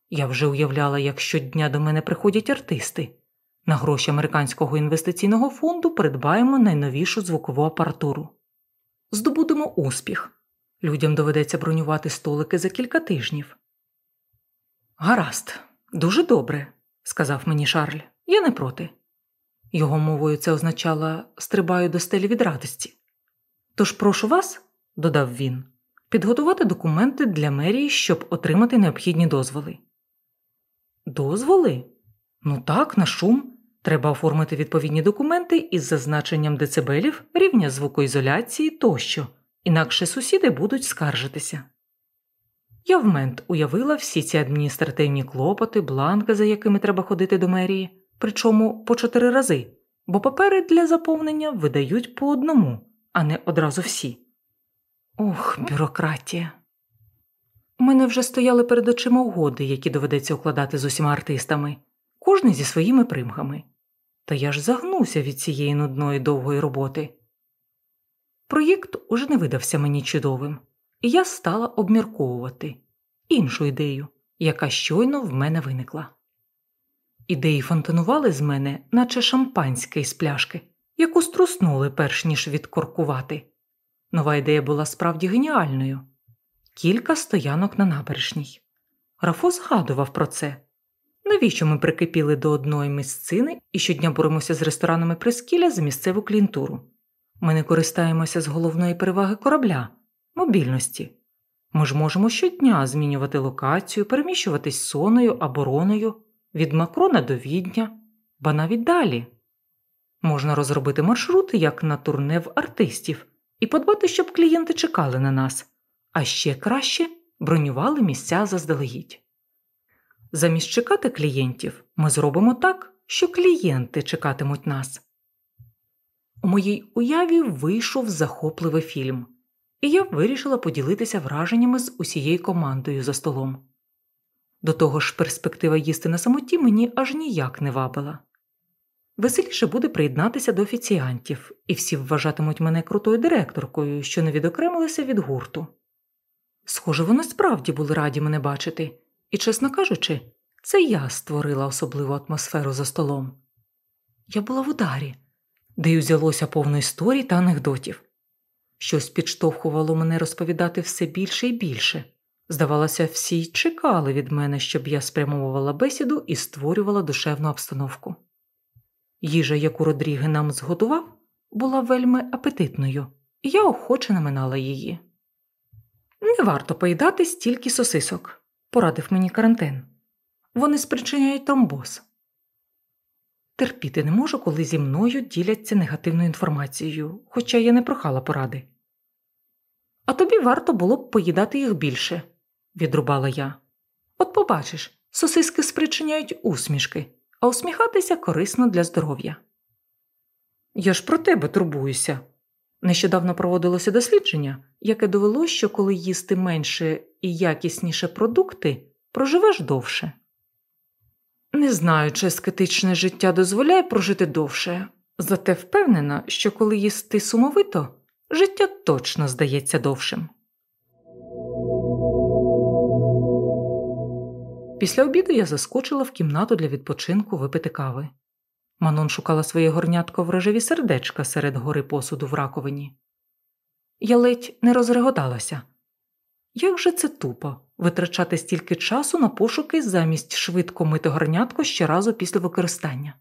Я вже уявляла, як щодня до мене приходять артисти. На гроші американського інвестиційного фонду придбаємо найновішу звукову апаратуру. Здобудемо успіх. Людям доведеться бронювати столики за кілька тижнів. Гаразд, дуже добре, сказав мені Шарль. Я не проти. Його мовою це означало стрибаю до стелі від радості. Тож прошу вас, додав він, підготувати документи для мерії, щоб отримати необхідні дозволи. Дозволи? Ну так, на шум. Треба оформити відповідні документи із зазначенням децибелів, рівня звукоізоляції тощо, інакше сусіди будуть скаржитися. Я в мент уявила всі ці адміністративні клопоти, бланки, за якими треба ходити до мерії, причому по чотири рази, бо папери для заповнення видають по одному, а не одразу всі. Ох, бюрократія. У мене вже стояли перед очима угоди, які доведеться укладати з усіма артистами, кожний зі своїми примхами. Та я ж загнуся від цієї нудної довгої роботи. Проєкт уже не видався мені чудовим, і я стала обмірковувати іншу ідею, яка щойно в мене виникла. Ідеї фонтанували з мене, наче шампанське із пляшки, яку струснули перш ніж відкоркувати. Нова ідея була справді геніальною кілька стоянок на набережній. Рафо згадував про це. Навіщо ми прикипіли до одної місцини і щодня боремося з ресторанами Прескіля за місцеву клієнтуру? Ми не користаємося з головної переваги корабля, мобільності. Ми ж можемо щодня змінювати локацію, переміщуватись соною або роною, від Макрона до Відня, ба навіть далі. Можна розробити маршрути як на турне в артистів і подбати, щоб клієнти чекали на нас, а ще краще бронювали місця заздалегідь. Замість чекати клієнтів ми зробимо так, що клієнти чекатимуть нас. У моїй уяві вийшов захопливий фільм, і я вирішила поділитися враженнями з усією командою за столом. До того ж, перспектива їсти на самоті мені аж ніяк не вабила. Веселіше буде приєднатися до офіціантів, і всі вважатимуть мене крутою директоркою, що не відокремилася від гурту. Схоже, вони справді були раді мене бачити, і, чесно кажучи, це я створила особливу атмосферу за столом. Я була в ударі, де й узялося повно історій та анекдотів. Щось підштовхувало мене розповідати все більше і більше. Здавалося, всі й чекали від мене, щоб я спрямовувала бесіду і створювала душевну обстановку. Їжа, яку Родріге нам зготував, була вельми апетитною, і я охоче наминала її. Не варто поїдати стільки сосисок, порадив мені карантин. Вони спричиняють тромбоз. Терпіти не можу, коли зі мною діляться негативною інформацією, хоча я не прохала поради. А тобі варто було б поїдати їх більше, відрубала я. От побачиш, сосиски спричиняють усмішки, а усміхатися корисно для здоров'я. Я ж про тебе турбуюся. Нещодавно проводилося дослідження, яке довело, що коли їсти менше і якісніше продукти, проживеш довше. Не знаю, чи ескетичне життя дозволяє прожити довше, зате впевнена, що коли їсти сумовито, життя точно здається довшим. Після обіду я заскочила в кімнату для відпочинку випити кави. Манон шукала своє горнятко в рожеві сердечка серед гори посуду в раковині. Я ледь не розреготалася. Як же це тупо витрачати стільки часу на пошуки замість швидко мити горнятко щоразу після використання?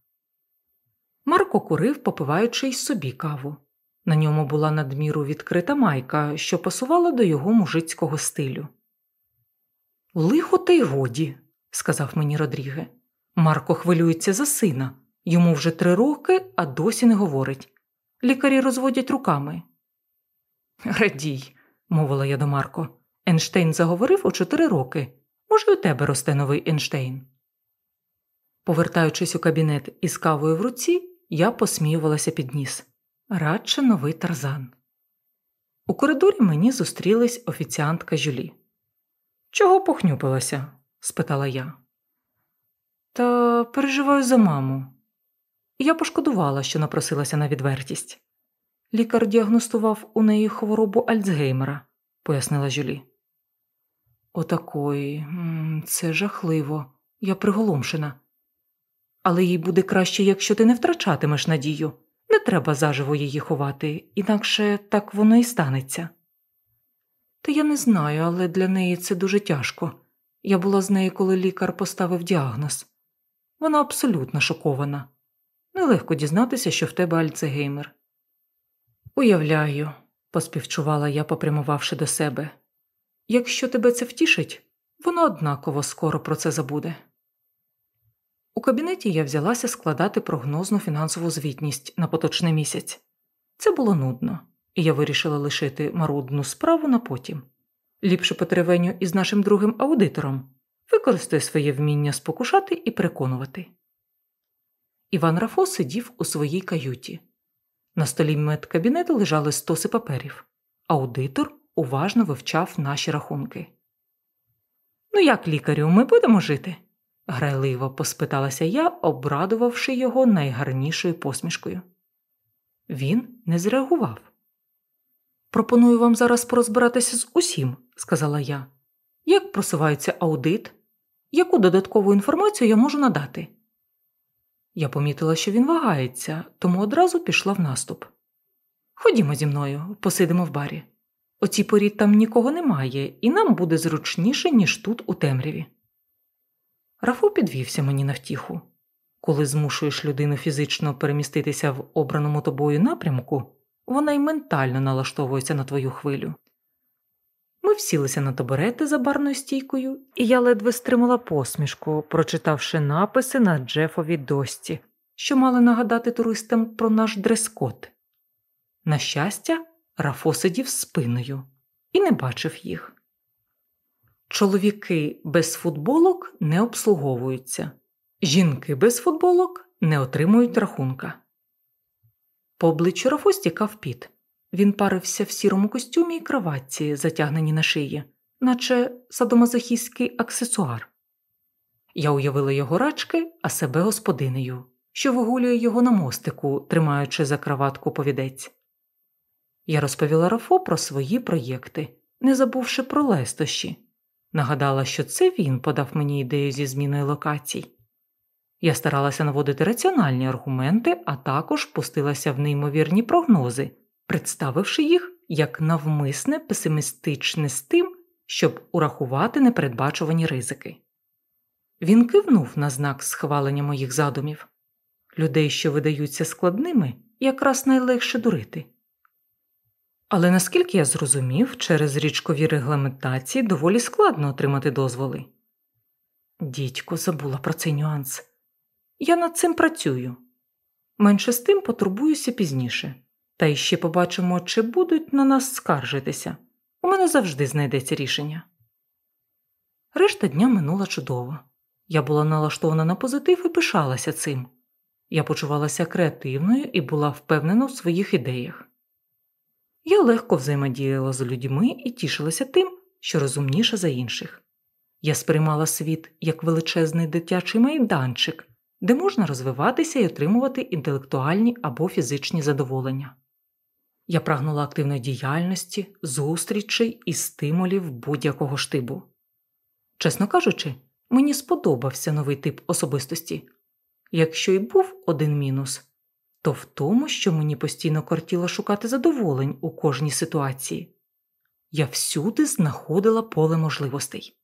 Марко курив, попиваючи й собі каву. На ньому була надміру відкрита майка, що пасувала до його мужицького стилю. Лихо та й годі, сказав мені Родріге. Марко хвилюється за сина. Йому вже три роки, а досі не говорить. Лікарі розводять руками. Радій, мовила я до Марко. Ейнштейн заговорив у чотири роки. Може, у тебе росте новий Ейнштейн. Повертаючись у кабінет із кавою в руці, я посміювалася під ніс. Радше новий тарзан. У коридорі мені зустрілась офіціантка Жюлі. Чого похнюпилася? спитала я. Та переживаю за маму. Я пошкодувала, що напросилася на відвертість. Лікар діагностував у неї хворобу Альцгеймера, пояснила Жюлі. Отакої, це жахливо, я приголомшена. Але їй буде краще, якщо ти не втрачатимеш надію. Не треба заживо її ховати, інакше так воно і станеться. Та я не знаю, але для неї це дуже тяжко. Я була з нею, коли лікар поставив діагноз. Вона абсолютно шокована. Нелегко дізнатися, що в тебе Альцгеймер. Уявляю, поспівчувала я, попрямувавши до себе. Якщо тебе це втішить, воно однаково скоро про це забуде. У кабінеті я взялася складати прогнозну фінансову звітність на поточний місяць. Це було нудно, і я вирішила лишити марудну справу на потім. Ліпше потеревеню із нашим другим аудитором, використай своє вміння спокушати і переконувати. Іван Рафо сидів у своїй каюті. На столі медкабінету лежали стоси паперів. Аудитор уважно вивчав наші рахунки. Ну, як лікарю, ми будемо жити? грайливо поспиталася я, обрадувавши його найгарнішою посмішкою. Він не зреагував. Пропоную вам зараз порозбиратися з усім, сказала я. Як просувається аудит? Яку додаткову інформацію я можу надати? Я помітила, що він вагається, тому одразу пішла в наступ. Ходімо зі мною, посидимо в барі. О цій порі там нікого немає, і нам буде зручніше, ніж тут, у темряві. Рафу підвівся мені на втіху. Коли змушуєш людину фізично переміститися в обраному тобою напрямку, вона й ментально налаштовується на твою хвилю. Ми всілися на табурети за барною стійкою, і я ледве стримала посмішку, прочитавши написи на Джефовій досці, що мали нагадати туристам про наш дрес-код. На щастя, Рафо сидів спиною і не бачив їх. Чоловіки без футболок не обслуговуються, жінки без футболок не отримують рахунка. По обличчю Рафо стікав піт. Він парився в сірому костюмі і кроватці, затягнені на шиї, наче садомазохістський аксесуар. Я уявила його рачки, а себе господинею, що вигулює його на мостику, тримаючи за кроватку повідець. Я розповіла Рафо про свої проєкти, не забувши про лестощі. Нагадала, що це він подав мені ідею зі зміною локацій. Я старалася наводити раціональні аргументи, а також пустилася в неймовірні прогнози, представивши їх як навмисне песимістичне з тим, щоб урахувати непередбачувані ризики. Він кивнув на знак схвалення моїх задумів людей, що видаються складними, якраз найлегше дурити. Але наскільки я зрозумів, через річкові регламентації доволі складно отримати дозволи. Дідько забула про цей нюанс. Я над цим працюю. Менше з тим потурбуюся пізніше, та іще побачимо, чи будуть на нас скаржитися. У мене завжди знайдеться рішення. Решта дня минула чудово. Я була налаштована на позитив і пишалася цим. Я почувалася креативною і була впевнена в своїх ідеях. Я легко взаємодіяла з людьми і тішилася тим, що розумніша за інших. Я сприймала світ як величезний дитячий майданчик, де можна розвиватися і отримувати інтелектуальні або фізичні задоволення. Я прагнула активної діяльності, зустрічей і стимулів будь-якого штибу. Чесно кажучи, мені сподобався новий тип особистості. Якщо й був один мінус, то в тому, що мені постійно кортіло шукати задоволень у кожній ситуації. Я всюди знаходила поле можливостей.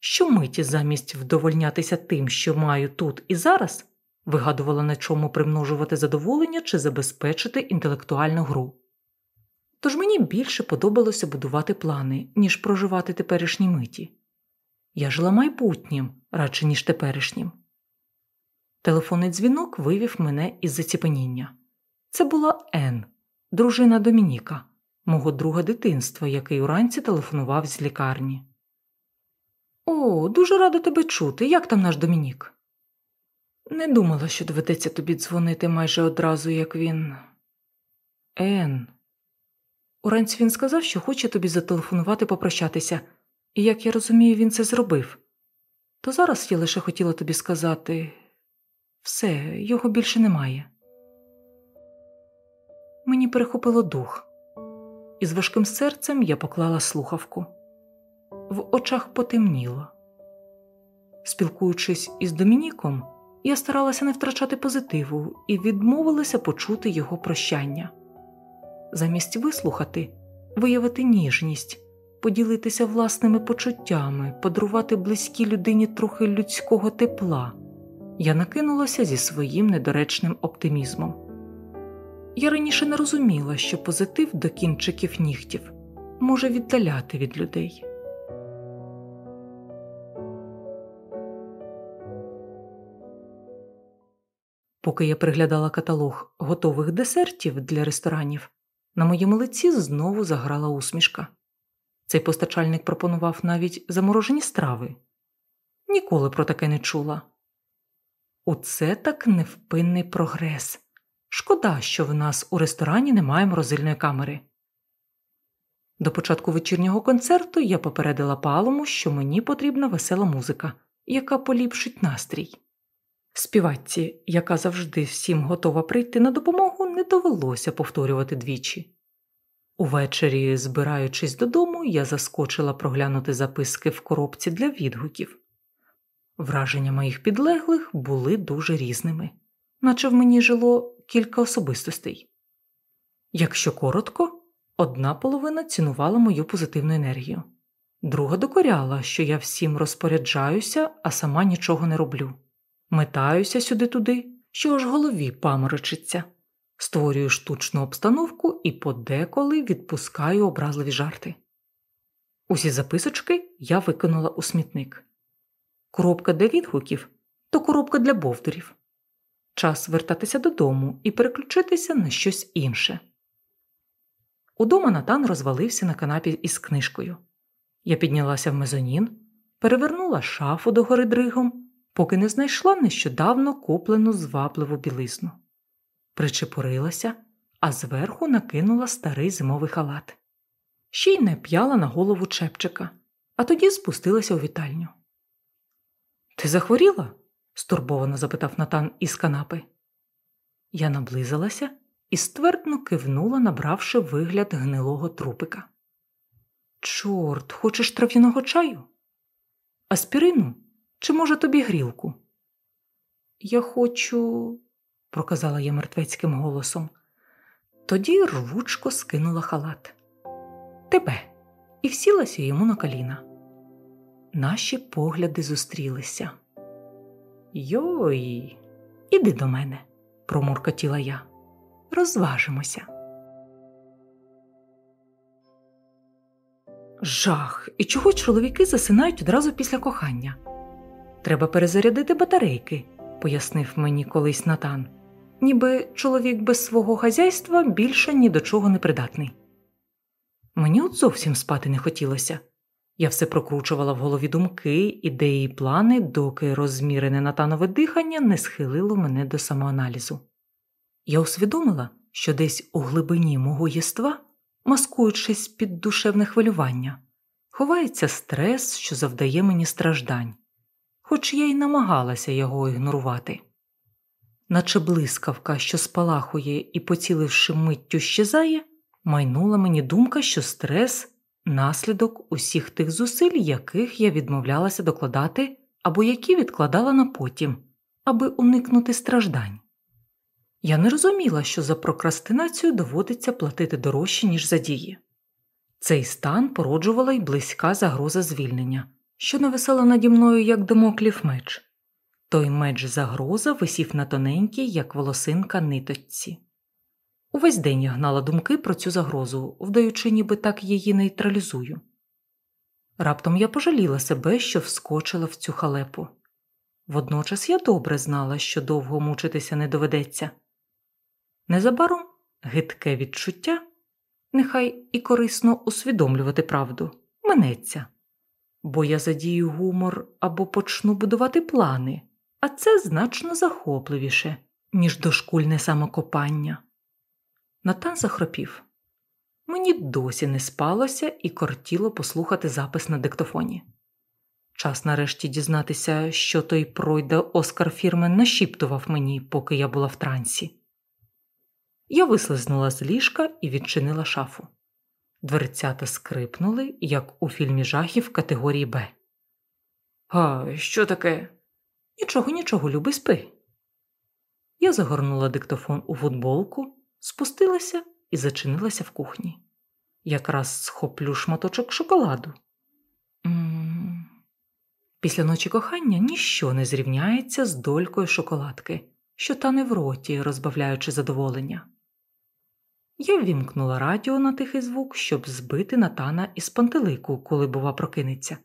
Щомиті замість вдовольнятися тим, що маю тут і зараз, вигадувала на чому примножувати задоволення чи забезпечити інтелектуальну гру. Тож мені більше подобалося будувати плани, ніж проживати теперішні миті. Я жила майбутнім радше, ніж теперішнім. Телефонний дзвінок вивів мене із заціпеніння. Це була Ен, дружина Домініка, мого друга дитинства, який уранці телефонував з лікарні. О, дуже рада тебе чути. Як там наш Домінік? Не думала, що доведеться тобі дзвонити майже одразу, як він. Ен. Уранці він сказав, що хоче тобі зателефонувати попрощатися, і, як я розумію, він це зробив. то зараз я лише хотіла тобі сказати все, його більше немає. Мені перехопило дух, і з важким серцем я поклала слухавку. В очах потемніло. Спілкуючись із Домініком, я старалася не втрачати позитиву і відмовилася почути його прощання. Замість вислухати, виявити ніжність, поділитися власними почуттями, подарувати близькій людині трохи людського тепла, я накинулася зі своїм недоречним оптимізмом. Я раніше не розуміла, що позитив до кінчиків нігтів може віддаляти від людей. Поки я приглядала каталог готових десертів для ресторанів, на моєму лиці знову заграла усмішка. Цей постачальник пропонував навіть заморожені страви. Ніколи про таке не чула. Оце так невпинний прогрес. Шкода, що в нас у ресторані немає морозильної камери. До початку вечірнього концерту я попередила палому, що мені потрібна весела музика, яка поліпшить настрій. Співачці, яка завжди всім готова прийти на допомогу, не довелося повторювати двічі. Увечері, збираючись додому, я заскочила проглянути записки в коробці для відгуків. Враження моїх підлеглих були дуже різними, наче в мені жило кілька особистостей. Якщо коротко, одна половина цінувала мою позитивну енергію, друга докоряла, що я всім розпоряджаюся, а сама нічого не роблю. Метаюся сюди-туди, що аж голові паморочиться, створюю штучну обстановку і подеколи відпускаю образливі жарти. Усі записочки я викинула у смітник. Коробка для відгуків то коробка для бовдурів. Час вертатися додому і переключитися на щось інше. Удома Натан розвалився на канапі із книжкою. Я піднялася в мезонін, перевернула шафу догори дригом, поки не знайшла нещодавно куплену звабливу білизну. Причепурилася, а зверху накинула старий зимовий халат. Ще й не п'яла на голову чепчика, а тоді спустилася у вітальню. Ти захворіла? стурбовано запитав Натан із канапи. Я наблизилася і ствердно кивнула, набравши вигляд гнилого трупика. Чорт, хочеш трав'яного чаю? Аспірину? Чи, може, тобі грілку? Я хочу, проказала я мертвецьким голосом. Тоді рвучко скинула халат. Тебе і всілася йому на коліна. Наші погляди зустрілися. Йой, іди до мене, промуркотіла я. Розважимося. Жах, і чого чоловіки засинають одразу після кохання? Треба перезарядити батарейки, пояснив мені колись Натан, ніби чоловік без свого хазяйства більше ні до чого не придатний. Мені от зовсім спати не хотілося. Я все прокручувала в голові думки, ідеї і плани, доки розмірене натанове дихання не схилило мене до самоаналізу. Я усвідомила, що десь у глибині мого єства, маскуючись під душевне хвилювання, ховається стрес, що завдає мені страждань, хоч я й намагалася його ігнорувати. Наче блискавка, що спалахує і, поціливши миттю, щезає, майнула мені думка, що стрес наслідок усіх тих зусиль, яких я відмовлялася докладати або які відкладала на потім, аби уникнути страждань. Я не розуміла, що за прокрастинацію доводиться платити дорожче, ніж за дії. Цей стан породжувала й близька загроза звільнення, що нависала наді мною як домоклів меч. Той меч загроза висів на тоненькій, як волосинка ниточці. Увесь день я гнала думки про цю загрозу, вдаючи, ніби так її нейтралізую. Раптом я пожаліла себе, що вскочила в цю халепу. Водночас я добре знала, що довго мучитися не доведеться. Незабаром гидке відчуття, нехай і корисно усвідомлювати правду, минеться, бо я задію гумор або почну будувати плани, а це значно захопливіше, ніж дошкульне самокопання. Натан захропів. Мені досі не спалося і кортіло послухати запис на диктофоні. Час нарешті дізнатися, що той пройде Оскар Фірмен нашіптував мені, поки я була в трансі. Я вислизнула з ліжка і відчинила шафу. Дверцята скрипнули, як у фільмі жахів категорії Б. А що таке? Нічого, нічого, люби, спи. Я загорнула диктофон у футболку, спустилася і зачинилася в кухні. Якраз схоплю шматочок шоколаду. Після ночі кохання ніщо не зрівняється з долькою шоколадки, що тане в роті, розбавляючи задоволення. Я ввімкнула радіо на тихий звук, щоб збити Натана із пантелику, коли, бува, прокинеться.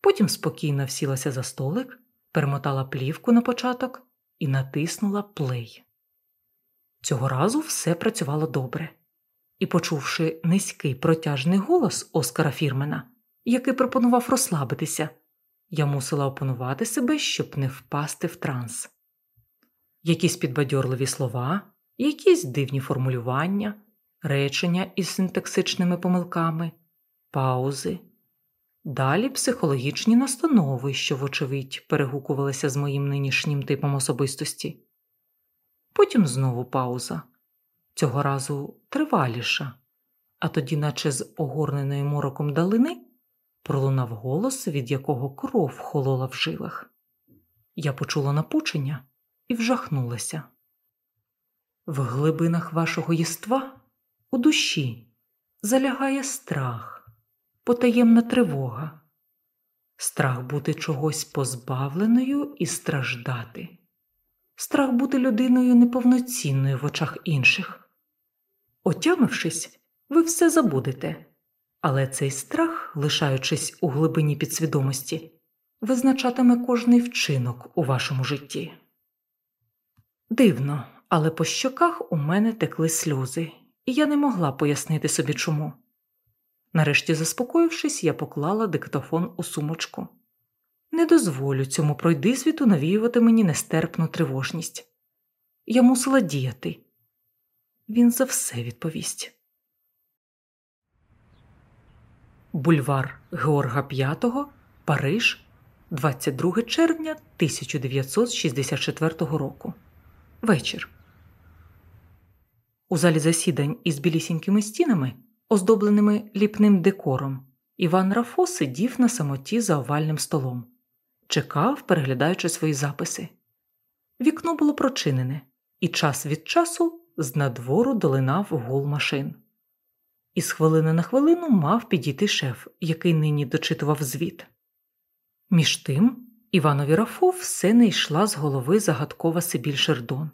Потім спокійно всілася за столик, перемотала плівку на початок і натиснула плей. Цього разу все працювало добре, і, почувши низький протяжний голос Оскара Фірмена, який пропонував розслабитися, я мусила опанувати себе, щоб не впасти в транс. Якісь підбадьорливі слова, якісь дивні формулювання, речення із синтаксичними помилками, паузи. Далі психологічні настанови, що, вочевидь, перегукувалися з моїм нинішнім типом особистості. Потім знову пауза, цього разу триваліша, а тоді, наче з огорненої мороком далини, пролунав голос, від якого кров холола в жилах. Я почула напучення і вжахнулася. В глибинах вашого єства у душі залягає страх потаємна тривога, страх бути чогось позбавленою і страждати, страх бути людиною неповноцінною в очах інших. Отямившись, ви все забудете, але цей страх, лишаючись у глибині підсвідомості, визначатиме кожний вчинок у вашому житті. Дивно, але по щоках у мене текли сльози, і я не могла пояснити собі чому. Нарешті, заспокоївшись, я поклала диктофон у сумочку. Не дозволю цьому пройдисвіту навіювати мені нестерпну тривожність. Я мусила діяти. Він за все відповість. Бульвар Георга V, Париж, 22 червня 1964 року. Вечір. У залі засідань із білісінькими стінами оздобленими ліпним декором, Іван Рафо сидів на самоті за овальним столом, чекав, переглядаючи свої записи. Вікно було прочинене, і час від часу з надвору долинав гул машин. І з хвилини на хвилину мав підійти шеф, який нині дочитував звіт. Між тим, Іванові Рафо все не йшла з голови загадкова Сибіль Шердон.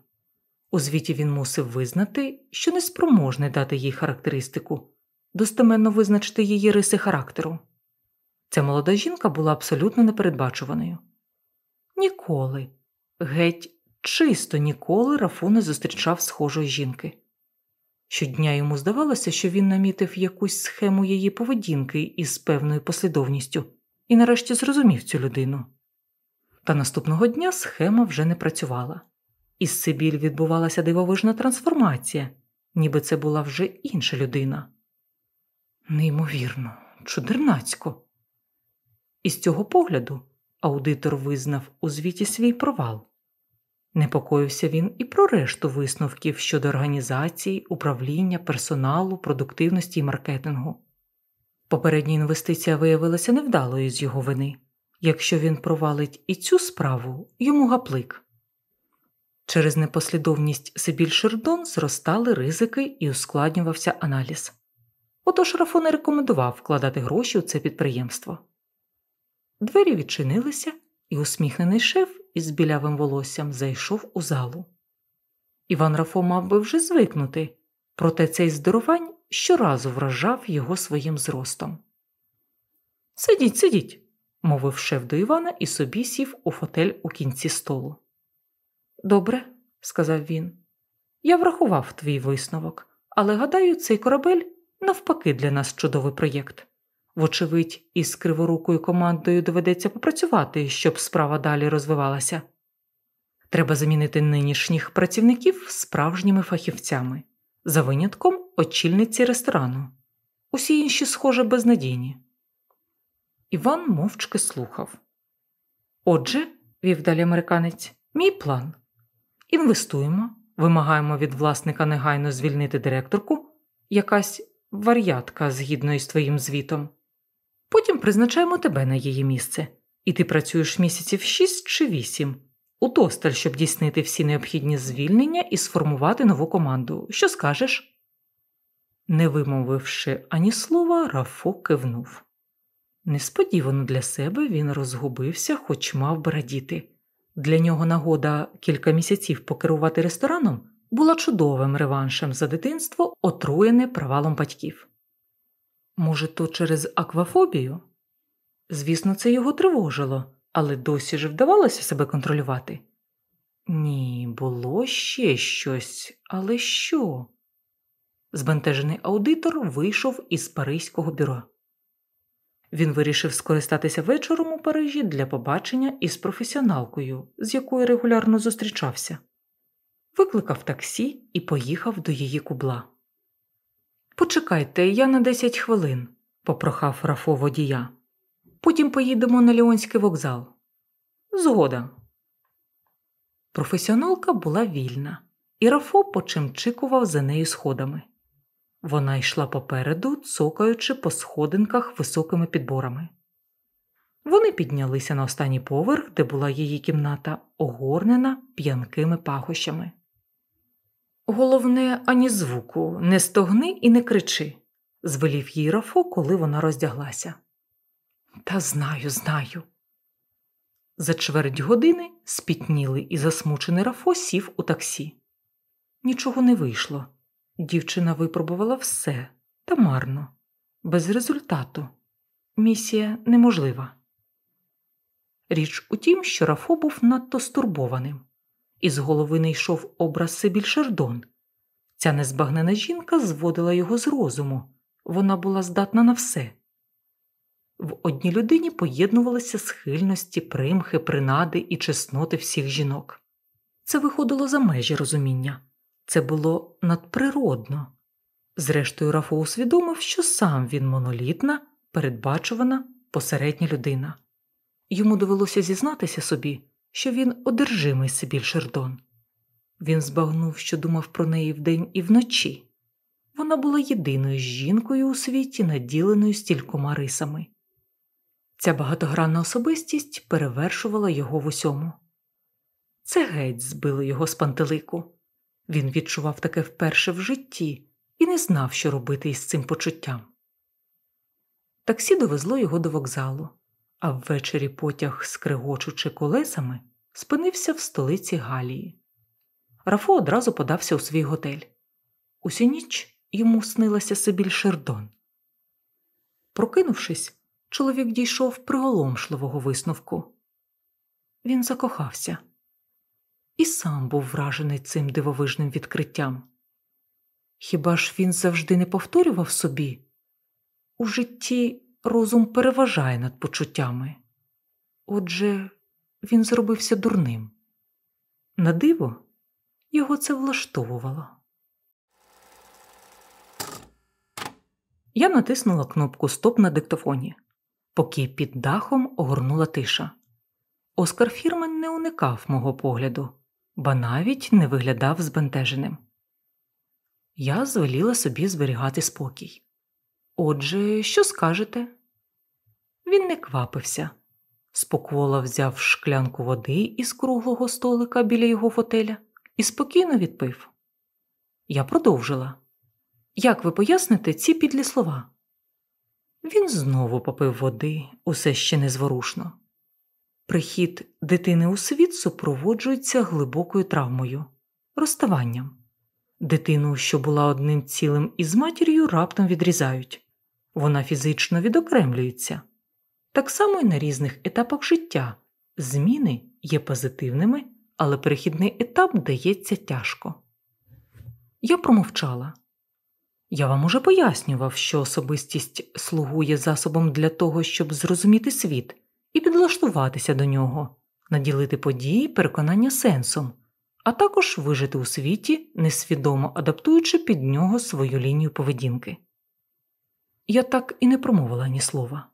У звіті він мусив визнати, що неспроможний дати їй характеристику, достеменно визначити її риси характеру. Ця молода жінка була абсолютно непередбачуваною. Ніколи, геть, чисто ніколи Рафу не зустрічав схожої жінки. Щодня йому здавалося, що він намітив якусь схему її поведінки із певною послідовністю і нарешті зрозумів цю людину. Та наступного дня схема вже не працювала. Із Сибіль відбувалася дивовижна трансформація, ніби це була вже інша людина. Неймовірно, чудернацько. Із цього погляду аудитор визнав у звіті свій провал. Непокоївся він і про решту висновків щодо організації, управління, персоналу, продуктивності і маркетингу. Попередня інвестиція виявилася невдалою з його вини. Якщо він провалить і цю справу, йому гаплик. Через непослідовність Сибіль Шердон зростали ризики і ускладнювався аналіз. Отож Рафо не рекомендував вкладати гроші у це підприємство. Двері відчинилися, і усміхнений шеф із білявим волоссям зайшов у залу. Іван Рафо мав би вже звикнути, проте цей здоровань щоразу вражав його своїм зростом. Сидіть, сидіть, мовив шеф до Івана і собі сів у фотель у кінці столу. Добре, сказав він, я врахував твій висновок, але гадаю, цей корабель навпаки для нас чудовий проєкт. Вочевидь, із криворукою командою доведеться попрацювати, щоб справа далі розвивалася. Треба замінити нинішніх працівників справжніми фахівцями, за винятком очільниці ресторану. Усі інші, схоже, безнадійні. Іван мовчки слухав. Отже, вів далі американець, мій план. Інвестуємо, вимагаємо від власника негайно звільнити директорку, якась вар'ятка згідно із твоїм звітом. Потім призначаємо тебе на її місце, і ти працюєш місяців шість чи вісім, утосталь, щоб дійснити всі необхідні звільнення і сформувати нову команду. Що скажеш? Не вимовивши ані слова, Рафо кивнув. Несподівано для себе він розгубився, хоч мав би радіти. Для нього нагода кілька місяців покерувати рестораном була чудовим реваншем за дитинство, отруєне провалом батьків. Може, то через аквафобію? Звісно, це його тривожило, але досі ж вдавалося себе контролювати. Ні, було ще щось, але що? Збентежений аудитор вийшов із Паризького бюро. Він вирішив скористатися вечором у Парижі для побачення із професіоналкою, з якою регулярно зустрічався. Викликав таксі і поїхав до її кубла. Почекайте, я на 10 хвилин, попрохав Рафо водія. Потім поїдемо на Ліонський вокзал. Згода. Професіоналка була вільна, і Рафо почимчикував за нею сходами. Вона йшла попереду, цокаючи по сходинках високими підборами. Вони піднялися на останній поверх, де була її кімната, огорнена п'янкими пахощами. Головне, ані звуку, не стогни і не кричи, звелів їй Рафо, коли вона роздяглася. Та знаю, знаю. За чверть години спітнілий і засмучений Рафо сів у таксі. Нічого не вийшло. Дівчина випробувала все та марно, без результату. Місія неможлива. Річ у тім, що Рафо був надто стурбованим. Із голови не йшов образ Сибіль Шардон. Ця незбагнена жінка зводила його з розуму, вона була здатна на все. В одній людині поєднувалися схильності, примхи, принади і чесноти всіх жінок. Це виходило за межі розуміння, це було надприродно. Зрештою, Рафо усвідомив, що сам він монолітна, передбачувана, посередня людина. Йому довелося зізнатися собі, що він одержимий Сибіль Шердон. Він збагнув, що думав про неї вдень і вночі. Вона була єдиною жінкою у світі, наділеною стількома рисами. Ця багатогранна особистість перевершувала його в усьому. Це геть збило його з пантелику. Він відчував таке вперше в житті і не знав, що робити із цим почуттям. Таксі довезло його до вокзалу а ввечері потяг, скригочучи колесами, спинився в столиці Галії. Рафо одразу подався у свій готель. Усю ніч йому снилася Сибіль Шердон. Прокинувшись, чоловік дійшов приголомшливого висновку. Він закохався і сам був вражений цим дивовижним відкриттям. Хіба ж він завжди не повторював собі? У житті розум переважає над почуттями. Отже, він зробився дурним. На диво, його це влаштовувало. Я натиснула кнопку Стоп на диктофоні, поки під дахом огорнула тиша. Оскар Фірмен не уникав мого погляду, ба навіть не виглядав збентеженим. Я звеліла собі зберігати спокій. Отже, що скажете? Він не квапився. Споквола взяв шклянку води із круглого столика біля його фотеля і спокійно відпив. Я продовжила. Як ви поясните ці підлі слова? Він знову попив води, усе ще незворушно. Прихід дитини у світ супроводжується глибокою травмою, розставанням. Дитину, що була одним цілим із матір'ю, раптом відрізають вона фізично відокремлюється. Так само й на різних етапах життя зміни є позитивними, але перехідний етап дається тяжко. Я промовчала. Я вам уже пояснював, що особистість слугує засобом для того, щоб зрозуміти світ і підлаштуватися до нього, наділити події переконання сенсом, а також вижити у світі, несвідомо адаптуючи під нього свою лінію поведінки. Я так і не промовила ні слова.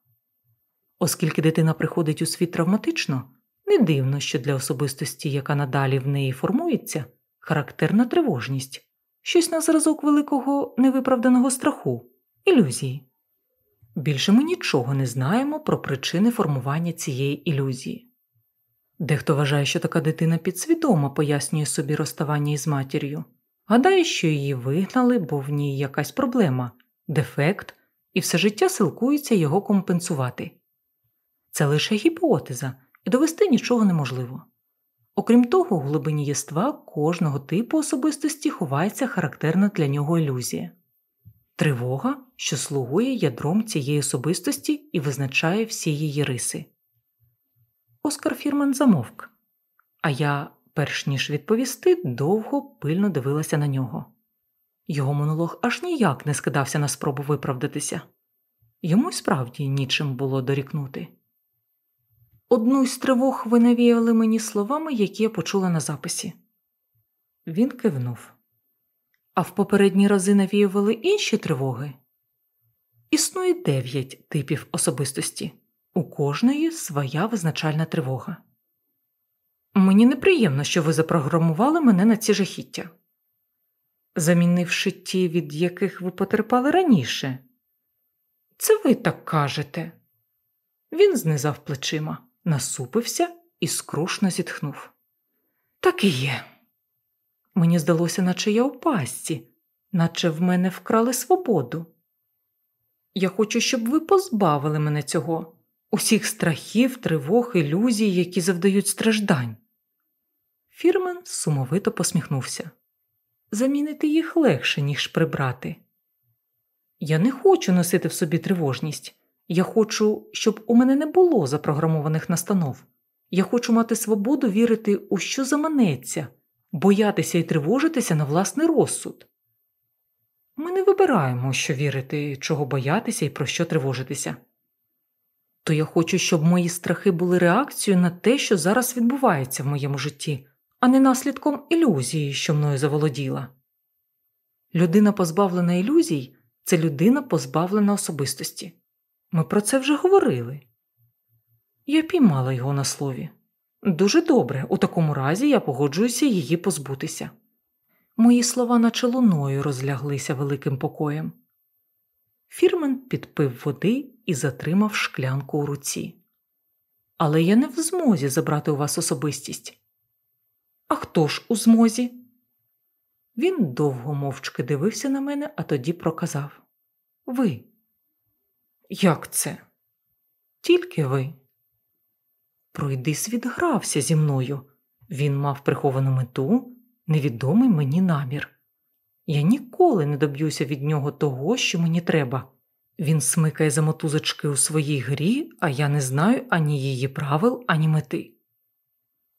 Оскільки дитина приходить у світ травматично, не дивно, що для особистості, яка надалі в неї формується, характерна тривожність, щось на зразок великого невиправданого страху, ілюзії. Більше ми нічого не знаємо про причини формування цієї ілюзії. Дехто вважає, що така дитина підсвідомо пояснює собі розставання із матір'ю, гадає, що її вигнали, бо в ній якась проблема, дефект, і все життя силкується його компенсувати. Це лише гіпотеза, і довести нічого неможливо. Окрім того, у глибині єства кожного типу особистості ховається характерна для нього ілюзія тривога, що слугує ядром цієї особистості і визначає всі її риси. Оскар Фірман замовк, а я, перш ніж відповісти, довго пильно дивилася на нього. Його монолог аж ніяк не скидався на спробу виправдатися йому й справді нічим було дорікнути. Одну з тривог ви навіяли мені словами, які я почула на записі. Він кивнув. А в попередні рази навіювали інші тривоги. Існує дев'ять типів особистості, у кожної своя визначальна тривога. Мені неприємно, що ви запрограмували мене на ці жахіття, замінивши ті, від яких ви потерпали раніше. Це ви так кажете. Він знизав плечима насупився і скрушно зітхнув. Так і є. Мені здалося, наче я у пастці, наче в мене вкрали свободу. Я хочу, щоб ви позбавили мене цього, усіх страхів, тривог, ілюзій, які завдають страждань. Фірмен сумовито посміхнувся. Замінити їх легше, ніж прибрати. Я не хочу носити в собі тривожність. Я хочу, щоб у мене не було запрограмованих настанов. Я хочу мати свободу вірити у що заманеться, боятися і тривожитися на власний розсуд. Ми не вибираємо, що вірити, чого боятися і про що тривожитися. То я хочу, щоб мої страхи були реакцією на те, що зараз відбувається в моєму житті, а не наслідком ілюзії, що мною заволоділа. Людина, позбавлена ілюзій, це людина позбавлена особистості. Ми про це вже говорили. Я піймала його на слові. Дуже добре, у такому разі я погоджуюся її позбутися. Мої слова наче луною розляглися великим покоєм. Фірмен підпив води і затримав шклянку у руці. Але я не в змозі забрати у вас особистість. А хто ж у змозі? Він довго мовчки дивився на мене, а тоді проказав Ви. Як це? Тільки ви. Пройдис відгрався зі мною. Він мав приховану мету, невідомий мені намір. Я ніколи не доб'юся від нього того, що мені треба. Він смикає за мотузочки у своїй грі, а я не знаю ані її правил, ані мети.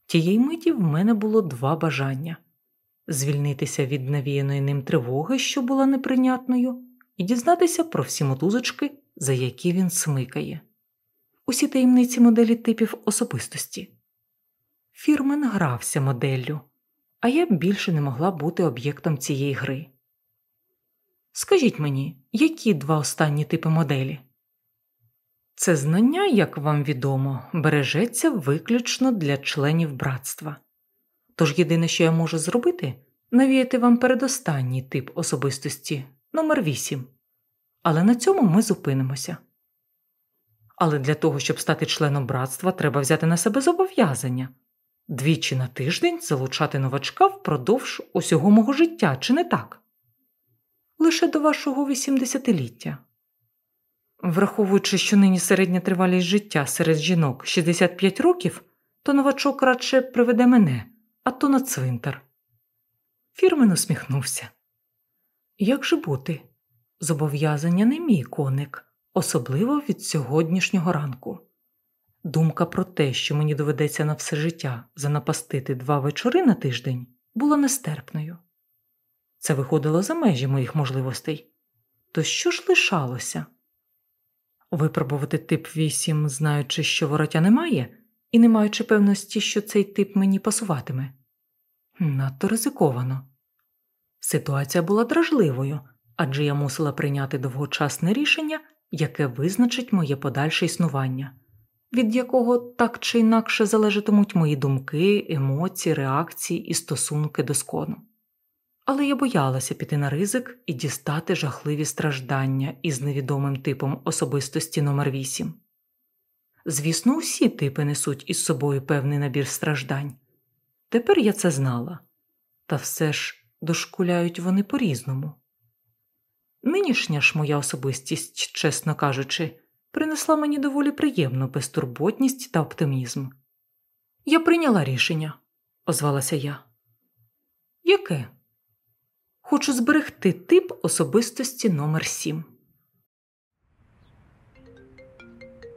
Тієї миті в мене було два бажання звільнитися від навіяної ним тривоги, що була неприйнятною, і дізнатися про всі мотузочки, за які він смикає, усі таємниці моделі типів особистості. Фірмен грався моделлю, а я більше не могла бути об'єктом цієї гри. Скажіть мені, які два останні типи моделі? Це знання, як вам відомо, бережеться виключно для членів братства. Тож єдине, що я можу зробити, навіяти вам передостанній тип особистості номер 8 але на цьому ми зупинимося. Але для того, щоб стати членом братства, треба взяти на себе зобов'язання двічі на тиждень залучати новачка впродовж усього мого життя, чи не так? Лише до вашого 80-ліття. Враховуючи, що нині середня тривалість життя серед жінок 65 років, то новачок радше приведе мене, а то на цвинтар. Фірмен усміхнувся. Як же бути? Зобов'язання не мій коник, особливо від сьогоднішнього ранку. Думка про те, що мені доведеться на все життя занапастити два вечори на тиждень, була нестерпною. Це виходило за межі моїх можливостей. То що ж лишалося? Випробувати тип 8, знаючи, що воротя немає, і не маючи певності, що цей тип мені пасуватиме. Надто ризиковано. Ситуація була дражливою адже я мусила прийняти довгочасне рішення, яке визначить моє подальше існування, від якого так чи інакше залежатимуть мої думки, емоції, реакції і стосунки до скону. Але я боялася піти на ризик і дістати жахливі страждання із невідомим типом особистості номер 8 Звісно, усі типи несуть із собою певний набір страждань. Тепер я це знала, та все ж дошкуляють вони по різному. Нинішня ж моя особистість, чесно кажучи, принесла мені доволі приємну безтурботність та оптимізм. Я прийняла рішення, озвалася я. Яке? Хочу зберегти тип особистості номер 7